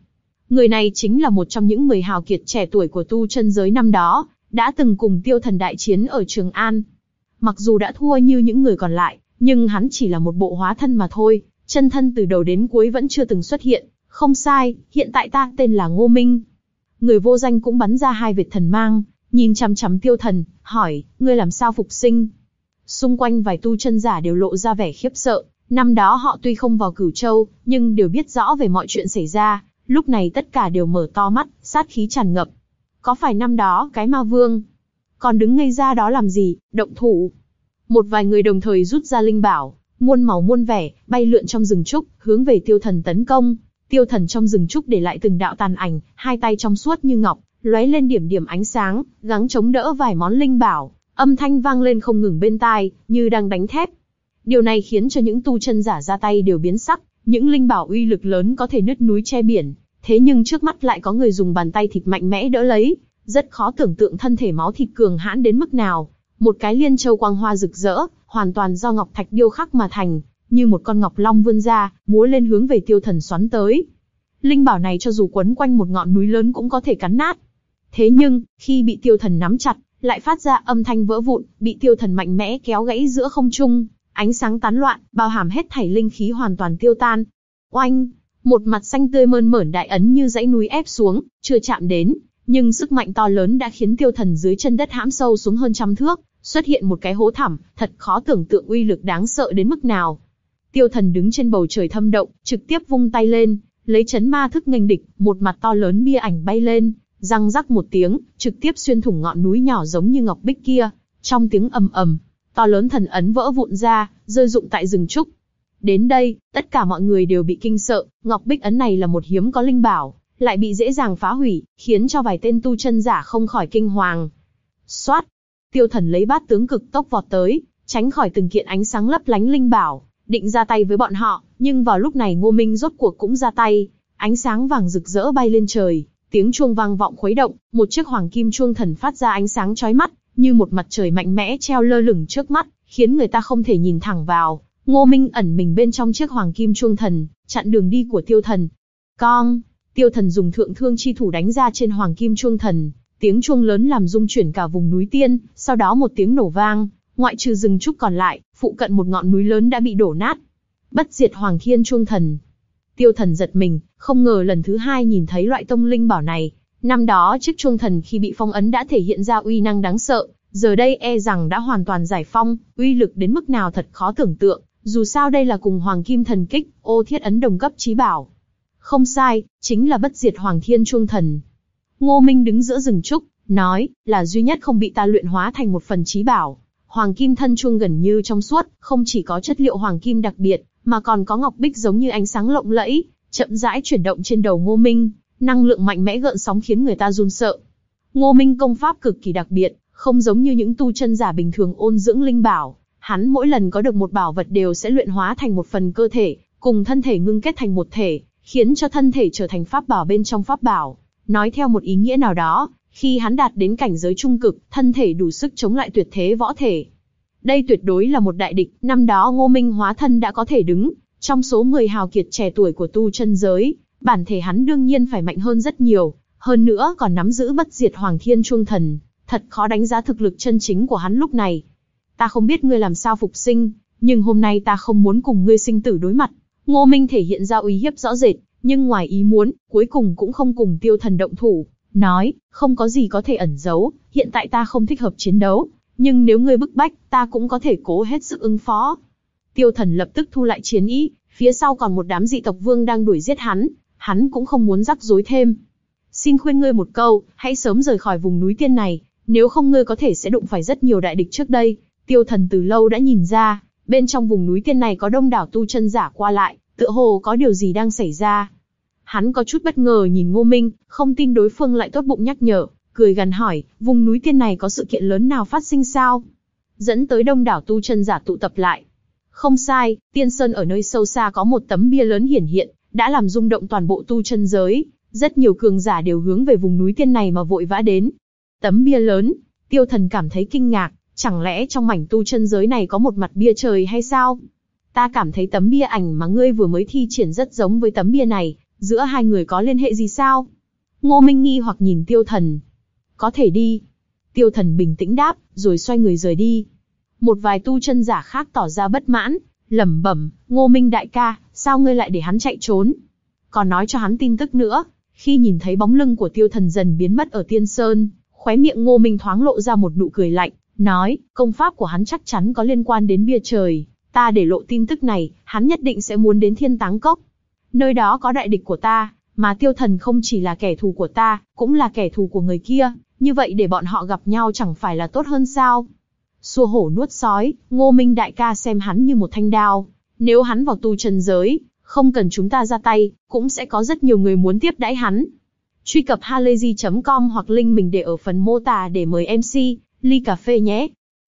Người này chính là một trong những người hào kiệt trẻ tuổi của tu chân giới năm đó, đã từng cùng tiêu thần đại chiến ở Trường An. Mặc dù đã thua như những người còn lại, nhưng hắn chỉ là một bộ hóa thân mà thôi, chân thân từ đầu đến cuối vẫn chưa từng xuất hiện. Không sai, hiện tại ta tên là Ngô Minh. Người vô danh cũng bắn ra hai vệt thần mang, nhìn chằm chằm tiêu thần, hỏi, ngươi làm sao phục sinh? Xung quanh vài tu chân giả đều lộ ra vẻ khiếp sợ, năm đó họ tuy không vào cửu châu, nhưng đều biết rõ về mọi chuyện xảy ra, lúc này tất cả đều mở to mắt, sát khí tràn ngập. Có phải năm đó cái ma vương? Còn đứng ngây ra đó làm gì, động thủ? Một vài người đồng thời rút ra linh bảo, muôn màu muôn vẻ, bay lượn trong rừng trúc, hướng về tiêu thần tấn công. Tiêu thần trong rừng trúc để lại từng đạo tàn ảnh, hai tay trong suốt như ngọc, lóe lên điểm điểm ánh sáng, gắng chống đỡ vài món linh bảo, âm thanh vang lên không ngừng bên tai, như đang đánh thép. Điều này khiến cho những tu chân giả ra tay đều biến sắc, những linh bảo uy lực lớn có thể nứt núi che biển, thế nhưng trước mắt lại có người dùng bàn tay thịt mạnh mẽ đỡ lấy, rất khó tưởng tượng thân thể máu thịt cường hãn đến mức nào. Một cái liên châu quang hoa rực rỡ, hoàn toàn do ngọc thạch điêu khắc mà thành, như một con ngọc long vươn ra, múa lên hướng về tiêu thần xoắn tới. Linh bảo này cho dù quấn quanh một ngọn núi lớn cũng có thể cắn nát. Thế nhưng, khi bị tiêu thần nắm chặt, lại phát ra âm thanh vỡ vụn, bị tiêu thần mạnh mẽ kéo gãy giữa không trung, ánh sáng tán loạn, bao hàm hết thảy linh khí hoàn toàn tiêu tan. Oanh! Một mặt xanh tươi mơn mởn đại ấn như dãy núi ép xuống, chưa chạm đến, nhưng sức mạnh to lớn đã khiến tiêu thần dưới chân đất hãm sâu xuống hơn trăm thước, xuất hiện một cái hố thẳm, thật khó tưởng tượng uy lực đáng sợ đến mức nào. Tiêu thần đứng trên bầu trời thâm động, trực tiếp vung tay lên, lấy chấn ma thức nghênh địch, một mặt to lớn bia ảnh bay lên, răng rắc một tiếng, trực tiếp xuyên thủng ngọn núi nhỏ giống như ngọc bích kia. Trong tiếng ầm ầm, to lớn thần ấn vỡ vụn ra, rơi rụng tại rừng trúc. Đến đây, tất cả mọi người đều bị kinh sợ, ngọc bích ấn này là một hiếm có linh bảo, lại bị dễ dàng phá hủy, khiến cho vài tên tu chân giả không khỏi kinh hoàng. Xoát! Tiêu thần lấy bát tướng cực tốc vọt tới, tránh khỏi từng kiện ánh sáng lấp lánh linh bảo, định ra tay với bọn họ, nhưng vào lúc này Ngô Minh rốt cuộc cũng ra tay, ánh sáng vàng rực rỡ bay lên trời, tiếng chuông vang vọng khuấy động, một chiếc hoàng kim chuông thần phát ra ánh sáng chói mắt, như một mặt trời mạnh mẽ treo lơ lửng trước mắt, khiến người ta không thể nhìn thẳng vào. Ngô Minh ẩn mình bên trong chiếc hoàng kim chuông thần, chặn đường đi của tiêu thần. Con, tiêu thần dùng thượng thương chi thủ đánh ra trên hoàng kim chuông thần, tiếng chuông lớn làm rung chuyển cả vùng núi tiên, sau đó một tiếng nổ vang, ngoại trừ rừng trúc còn lại, phụ cận một ngọn núi lớn đã bị đổ nát. Bất diệt hoàng thiên chuông thần. Tiêu thần giật mình, không ngờ lần thứ hai nhìn thấy loại tông linh bảo này. Năm đó chiếc chuông thần khi bị phong ấn đã thể hiện ra uy năng đáng sợ, giờ đây e rằng đã hoàn toàn giải phong, uy lực đến mức nào thật khó tưởng tượng. Dù sao đây là cùng hoàng kim thần kích, ô thiết ấn đồng cấp trí bảo. Không sai, chính là bất diệt hoàng thiên chuông thần. Ngô Minh đứng giữa rừng trúc, nói, là duy nhất không bị ta luyện hóa thành một phần trí bảo. Hoàng kim thân chuông gần như trong suốt, không chỉ có chất liệu hoàng kim đặc biệt, mà còn có ngọc bích giống như ánh sáng lộng lẫy, chậm rãi chuyển động trên đầu Ngô Minh, năng lượng mạnh mẽ gợn sóng khiến người ta run sợ. Ngô Minh công pháp cực kỳ đặc biệt, không giống như những tu chân giả bình thường ôn dưỡng linh bảo, hắn mỗi lần có được một bảo vật đều sẽ luyện hóa thành một phần cơ thể, cùng thân thể ngưng kết thành một thể, khiến cho thân thể trở thành pháp bảo bên trong pháp bảo. Nói theo một ý nghĩa nào đó, khi hắn đạt đến cảnh giới trung cực, thân thể đủ sức chống lại tuyệt thế võ thể. Đây tuyệt đối là một đại địch, năm đó Ngô Minh hóa thân đã có thể đứng, trong số 10 hào kiệt trẻ tuổi của tu chân giới, bản thể hắn đương nhiên phải mạnh hơn rất nhiều, hơn nữa còn nắm giữ bất diệt Hoàng Thiên Chuông Thần, thật khó đánh giá thực lực chân chính của hắn lúc này. Ta không biết ngươi làm sao phục sinh, nhưng hôm nay ta không muốn cùng ngươi sinh tử đối mặt. Ngô Minh thể hiện ra uy hiếp rõ rệt, nhưng ngoài ý muốn, cuối cùng cũng không cùng tiêu thần động thủ, nói, không có gì có thể ẩn giấu, hiện tại ta không thích hợp chiến đấu, nhưng nếu ngươi bức bách, ta cũng có thể cố hết sức ứng phó. Tiêu thần lập tức thu lại chiến ý, phía sau còn một đám dị tộc vương đang đuổi giết hắn, hắn cũng không muốn rắc rối thêm. Xin khuyên ngươi một câu, hãy sớm rời khỏi vùng núi tiên này, nếu không ngươi có thể sẽ đụng phải rất nhiều đại địch trước đây. Tiêu thần từ lâu đã nhìn ra, bên trong vùng núi tiên này có đông đảo tu chân giả qua lại, tựa hồ có điều gì đang xảy ra. Hắn có chút bất ngờ nhìn Ngô Minh, không tin đối phương lại tốt bụng nhắc nhở, cười gần hỏi, vùng núi tiên này có sự kiện lớn nào phát sinh sao? Dẫn tới đông đảo tu chân giả tụ tập lại. Không sai, tiên sơn ở nơi sâu xa có một tấm bia lớn hiển hiện, đã làm rung động toàn bộ tu chân giới. Rất nhiều cường giả đều hướng về vùng núi tiên này mà vội vã đến. Tấm bia lớn, tiêu thần cảm thấy kinh ngạc, chẳng lẽ trong mảnh tu chân giới này có một mặt bia trời hay sao? Ta cảm thấy tấm bia ảnh mà ngươi vừa mới thi triển rất giống với tấm bia này, Giữa hai người có liên hệ gì sao? Ngô Minh nghi hoặc nhìn tiêu thần. Có thể đi. Tiêu thần bình tĩnh đáp, rồi xoay người rời đi. Một vài tu chân giả khác tỏ ra bất mãn, lẩm bẩm, Ngô Minh đại ca, sao ngươi lại để hắn chạy trốn? Còn nói cho hắn tin tức nữa, khi nhìn thấy bóng lưng của tiêu thần dần biến mất ở tiên sơn, khóe miệng Ngô Minh thoáng lộ ra một nụ cười lạnh, nói, công pháp của hắn chắc chắn có liên quan đến bia trời, ta để lộ tin tức này, hắn nhất định sẽ muốn đến thiên táng cốc. Nơi đó có đại địch của ta, mà tiêu thần không chỉ là kẻ thù của ta, cũng là kẻ thù của người kia, như vậy để bọn họ gặp nhau chẳng phải là tốt hơn sao? Xua hổ nuốt sói, ngô minh đại ca xem hắn như một thanh đao. Nếu hắn vào tu chân giới, không cần chúng ta ra tay, cũng sẽ có rất nhiều người muốn tiếp đãi hắn. Truy cập halayzi.com hoặc link mình để ở phần mô tả để mời MC, ly cà phê nhé.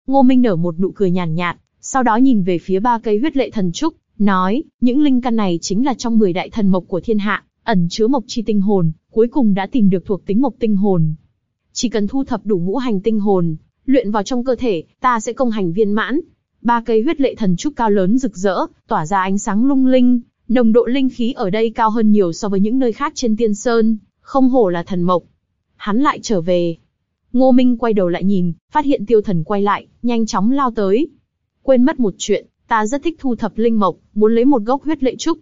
Ngô Minh nở một nụ cười nhàn nhạt, nhạt, sau đó nhìn về phía ba cây huyết lệ thần trúc, nói, những linh căn này chính là trong 10 đại thần mộc của thiên hạ, ẩn chứa mộc chi tinh hồn, cuối cùng đã tìm được thuộc tính mộc tinh hồn. Chỉ cần thu thập đủ ngũ hành tinh hồn, luyện vào trong cơ thể, ta sẽ công hành viên mãn. Ba cây huyết lệ thần trúc cao lớn rực rỡ, tỏa ra ánh sáng lung linh, nồng độ linh khí ở đây cao hơn nhiều so với những nơi khác trên tiên sơn, không hổ là thần mộc. Hắn lại trở về. Ngô Minh quay đầu lại nhìn, phát hiện tiêu thần quay lại, nhanh chóng lao tới. Quên mất một chuyện, ta rất thích thu thập linh mộc, muốn lấy một gốc huyết lệ trúc.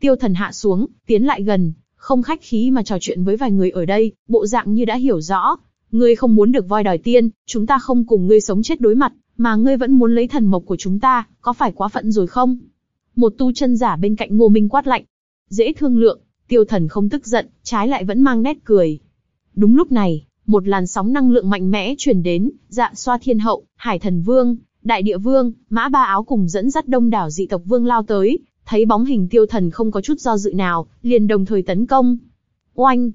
Tiêu thần hạ xuống, tiến lại gần, không khách khí mà trò chuyện với vài người ở đây, bộ dạng như đã hiểu rõ. Ngươi không muốn được voi đòi tiên, chúng ta không cùng ngươi sống chết đối mặt, mà ngươi vẫn muốn lấy thần mộc của chúng ta, có phải quá phận rồi không? Một tu chân giả bên cạnh Ngô Minh quát lạnh. Dễ thương lượng, tiêu thần không tức giận, trái lại vẫn mang nét cười. Đúng lúc này, một làn sóng năng lượng mạnh mẽ truyền đến, dạ xoa thiên hậu, hải thần vương, đại địa vương, mã ba áo cùng dẫn dắt đông đảo dị tộc vương lao tới, thấy bóng hình tiêu thần không có chút do dự nào, liền đồng thời tấn công. Oanh!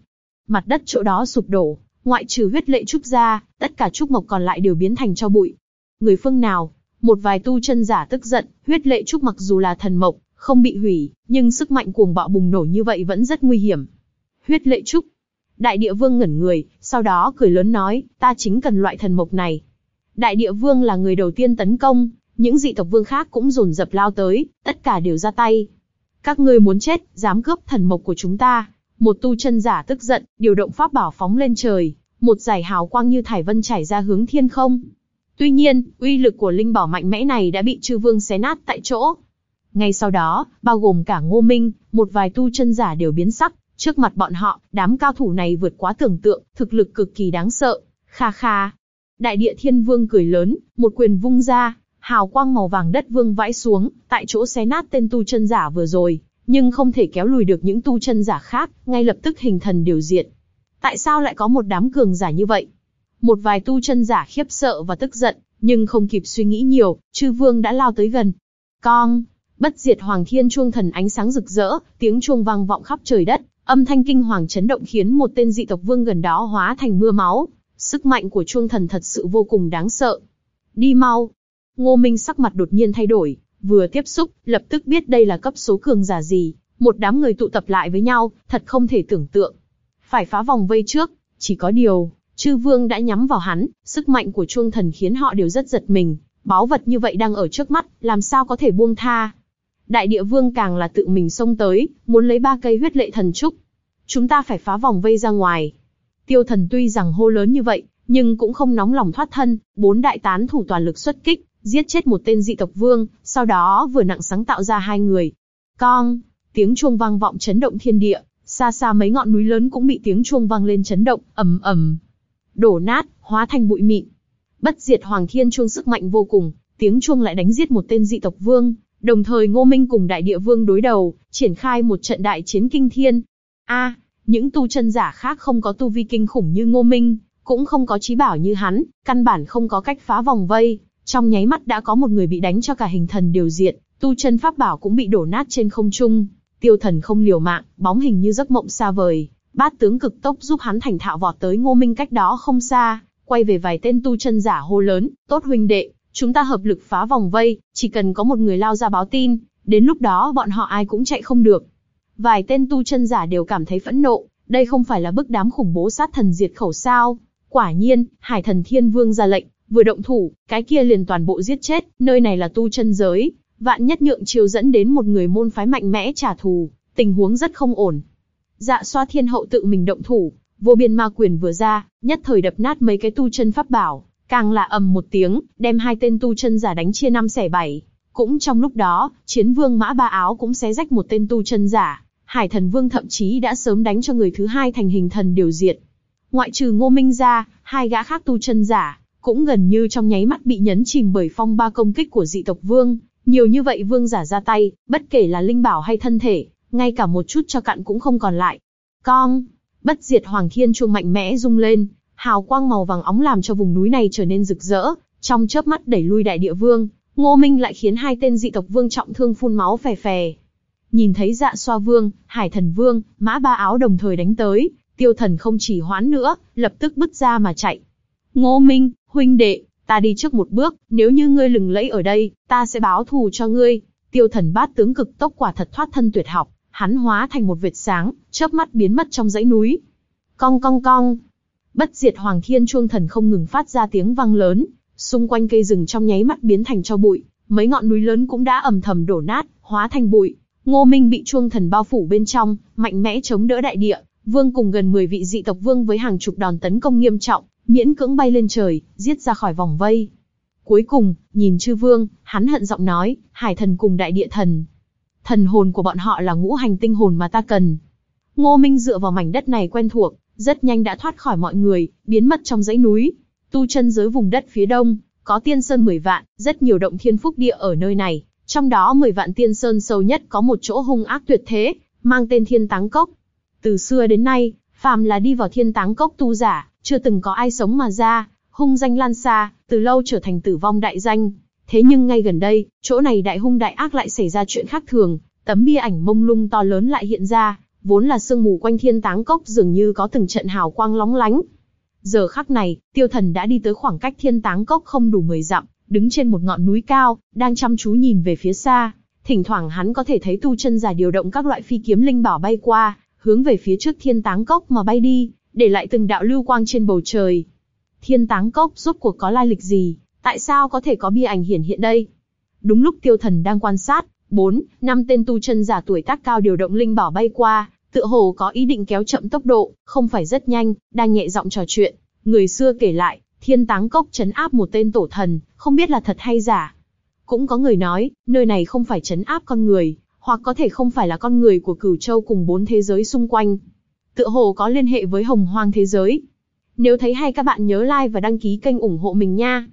Mặt đất chỗ đó sụp đổ, ngoại trừ huyết lệ trúc ra, tất cả trúc mộc còn lại đều biến thành cho bụi. Người phương nào? Một vài tu chân giả tức giận, huyết lệ trúc mặc dù là thần mộc, không bị hủy, nhưng sức mạnh cuồng bạo bùng nổ như vậy vẫn rất nguy hiểm. Huyết lệ trúc. Đại địa vương ngẩn người, sau đó cười lớn nói, ta chính cần loại thần mộc này. Đại địa vương là người đầu tiên tấn công, những dị tộc vương khác cũng dồn dập lao tới, tất cả đều ra tay. Các ngươi muốn chết, dám cướp thần mộc của chúng ta. Một tu chân giả tức giận, điều động pháp bảo phóng lên trời, một giải hào quang như thải vân chảy ra hướng thiên không. Tuy nhiên, uy lực của linh bảo mạnh mẽ này đã bị chư vương xé nát tại chỗ. Ngay sau đó, bao gồm cả Ngô Minh, một vài tu chân giả đều biến sắc, trước mặt bọn họ, đám cao thủ này vượt quá tưởng tượng, thực lực cực kỳ đáng sợ. Kha kha. Đại địa thiên vương cười lớn, một quyền vung ra, hào quang màu vàng đất vương vãi xuống, tại chỗ xé nát tên tu chân giả vừa rồi, nhưng không thể kéo lùi được những tu chân giả khác, ngay lập tức hình thần điều diệt. Tại sao lại có một đám cường giả như vậy? Một vài tu chân giả khiếp sợ và tức giận, nhưng không kịp suy nghĩ nhiều, chư vương đã lao tới gần. Con, bất diệt hoàng thiên chuông thần ánh sáng rực rỡ, tiếng chuông vang vọng khắp trời đất, âm thanh kinh hoàng chấn động khiến một tên dị tộc vương gần đó hóa thành mưa máu. Sức mạnh của chuông thần thật sự vô cùng đáng sợ. Đi mau, Ngô Minh sắc mặt đột nhiên thay đổi, vừa tiếp xúc, lập tức biết đây là cấp số cường giả gì, một đám người tụ tập lại với nhau, thật không thể tưởng tượng. Phải phá vòng vây trước, chỉ có điều, chư vương đã nhắm vào hắn, sức mạnh của chuông thần khiến họ đều rất giật mình, báu vật như vậy đang ở trước mắt, làm sao có thể buông tha. Đại địa vương càng là tự mình xông tới, muốn lấy ba cây huyết lệ thần trúc. Chúng ta phải phá vòng vây ra ngoài. Tiêu thần tuy rằng hô lớn như vậy, nhưng cũng không nóng lòng thoát thân, bốn đại tán thủ toàn lực xuất kích, giết chết một tên dị tộc vương, sau đó vừa nặng sáng tạo ra hai người. Con, tiếng chuông vang vọng chấn động thiên địa, xa xa mấy ngọn núi lớn cũng bị tiếng chuông vang lên chấn động, ầm ầm, đổ nát, hóa thành bụi mịn. Bất diệt hoàng thiên chuông sức mạnh vô cùng, tiếng chuông lại đánh giết một tên dị tộc vương, đồng thời Ngô Minh cùng đại địa vương đối đầu, triển khai một trận đại chiến kinh thiên. A, những tu chân giả khác không có tu vi kinh khủng như Ngô Minh, cũng không có trí bảo như hắn, căn bản không có cách phá vòng vây, trong nháy mắt đã có một người bị đánh cho cả hình thần điều diệt, tu chân pháp bảo cũng bị đổ nát trên không trung. Tiêu thần không liều mạng, bóng hình như giấc mộng xa vời. Bát tướng cực tốc giúp hắn thành thạo vọt tới ngô minh cách đó không xa, quay về vài tên tu chân giả hô lớn, tốt huynh đệ, chúng ta hợp lực phá vòng vây, chỉ cần có một người lao ra báo tin, đến lúc đó bọn họ ai cũng chạy không được. Vài tên tu chân giả đều cảm thấy phẫn nộ, đây không phải là bức đám khủng bố sát thần diệt khẩu sao. Quả nhiên, Hải thần Thiên Vương ra lệnh, vừa động thủ, cái kia liền toàn bộ giết chết, nơi này là tu chân giới, vạn nhất nhượng chiều dẫn đến một người môn phái mạnh mẽ trả thù, tình huống rất không ổn. Dạ xoa thiên hậu tự mình động thủ, vô biên ma quyền vừa ra, nhất thời đập nát mấy cái tu chân pháp bảo, càng là ầm một tiếng, đem hai tên tu chân giả đánh chia năm xẻ bảy. Cũng trong lúc đó, chiến vương mã ba áo cũng xé rách một tên tu chân giả, hải thần vương thậm chí đã sớm đánh cho người thứ hai thành hình thần điều diệt. Ngoại trừ ngô minh ra, hai gã khác tu chân giả, cũng gần như trong nháy mắt bị nhấn chìm bởi phong ba công kích của dị tộc vương. Nhiều như vậy vương giả ra tay, bất kể là linh bảo hay thân thể, ngay cả một chút cho cặn cũng không còn lại. Con, bất diệt hoàng thiên chuông mạnh mẽ rung lên, hào quang màu vàng óng làm cho vùng núi này trở nên rực rỡ, trong chớp mắt đẩy lui đại địa vương, Ngô Minh lại khiến hai tên dị tộc vương trọng thương phun máu phè phè. Nhìn thấy dạ xoa vương, hải thần vương, mã ba áo đồng thời đánh tới, tiêu thần không chỉ hoãn nữa, lập tức bứt ra mà chạy. Ngô Minh, huynh đệ, ta đi trước một bước, nếu như ngươi lừng lẫy ở đây, ta sẽ báo thù cho ngươi. Tiêu thần bát tướng cực tốc quả thật thoát thân tuyệt học, hắn hóa thành một vệt sáng, chớp mắt biến mất trong dãy núi. Cong cong cong. Bất diệt hoàng thiên chuông thần không ngừng phát ra tiếng vang lớn, xung quanh cây rừng trong nháy mắt biến thành cho bụi, mấy ngọn núi lớn cũng đã ầm thầm đổ nát, hóa thành bụi. Ngô Minh bị chuông thần bao phủ bên trong, mạnh mẽ chống đỡ đại địa, vương cùng gần 10 vị dị tộc vương với hàng chục đòn tấn công nghiêm trọng, miễn cưỡng bay lên trời, giết ra khỏi vòng vây. Cuối cùng, nhìn chư vương, hắn hận giọng nói, hải thần cùng đại địa thần. Thần hồn của bọn họ là ngũ hành tinh hồn mà ta cần. Ngô Minh dựa vào mảnh đất này quen thuộc, rất nhanh đã thoát khỏi mọi người, biến mất trong dãy núi. Tu chân giới vùng đất phía đông, có tiên sơn 10 vạn, rất nhiều động thiên phúc địa ở nơi này. Trong đó 10 vạn tiên sơn sâu nhất có một chỗ hung ác tuyệt thế, mang tên Thiên Táng Cốc. Từ xưa đến nay, phàm là đi vào Thiên Táng Cốc tu giả, chưa từng có ai sống mà ra, hung danh lan xa, từ lâu trở thành tử vong đại danh. Thế nhưng ngay gần đây, chỗ này đại hung đại ác lại xảy ra chuyện khác thường, tấm bia ảnh mông lung to lớn lại hiện ra, vốn là sương mù quanh thiên táng cốc dường như có từng trận hào quang lóng lánh. Giờ khắc này, tiêu thần đã đi tới khoảng cách thiên táng cốc không đủ 10 dặm, đứng trên một ngọn núi cao, đang chăm chú nhìn về phía xa. Thỉnh thoảng hắn có thể thấy tu chân giả điều động các loại phi kiếm linh bảo bay qua, hướng về phía trước thiên táng cốc mà bay đi, để lại từng đạo lưu quang trên bầu trời. Thiên táng cốc rốt cuộc có lai lịch gì, tại sao có thể có bia ảnh hiển hiện đây? Đúng lúc tiêu thần đang quan sát, bốn, năm tên tu chân giả tuổi tác cao điều động linh bảo bay qua, tựa hồ có ý định kéo chậm tốc độ, không phải rất nhanh, đang nhẹ giọng trò chuyện. Người xưa kể lại, thiên táng cốc chấn áp một tên tổ thần, không biết là thật hay giả. Cũng có người nói, nơi này không phải chấn áp con người, hoặc có thể không phải là con người của cửu châu cùng bốn thế giới xung quanh. Tựa hồ có liên hệ với hồng hoang thế giới. Nếu thấy hay các bạn nhớ like và đăng ký kênh ủng hộ mình nha.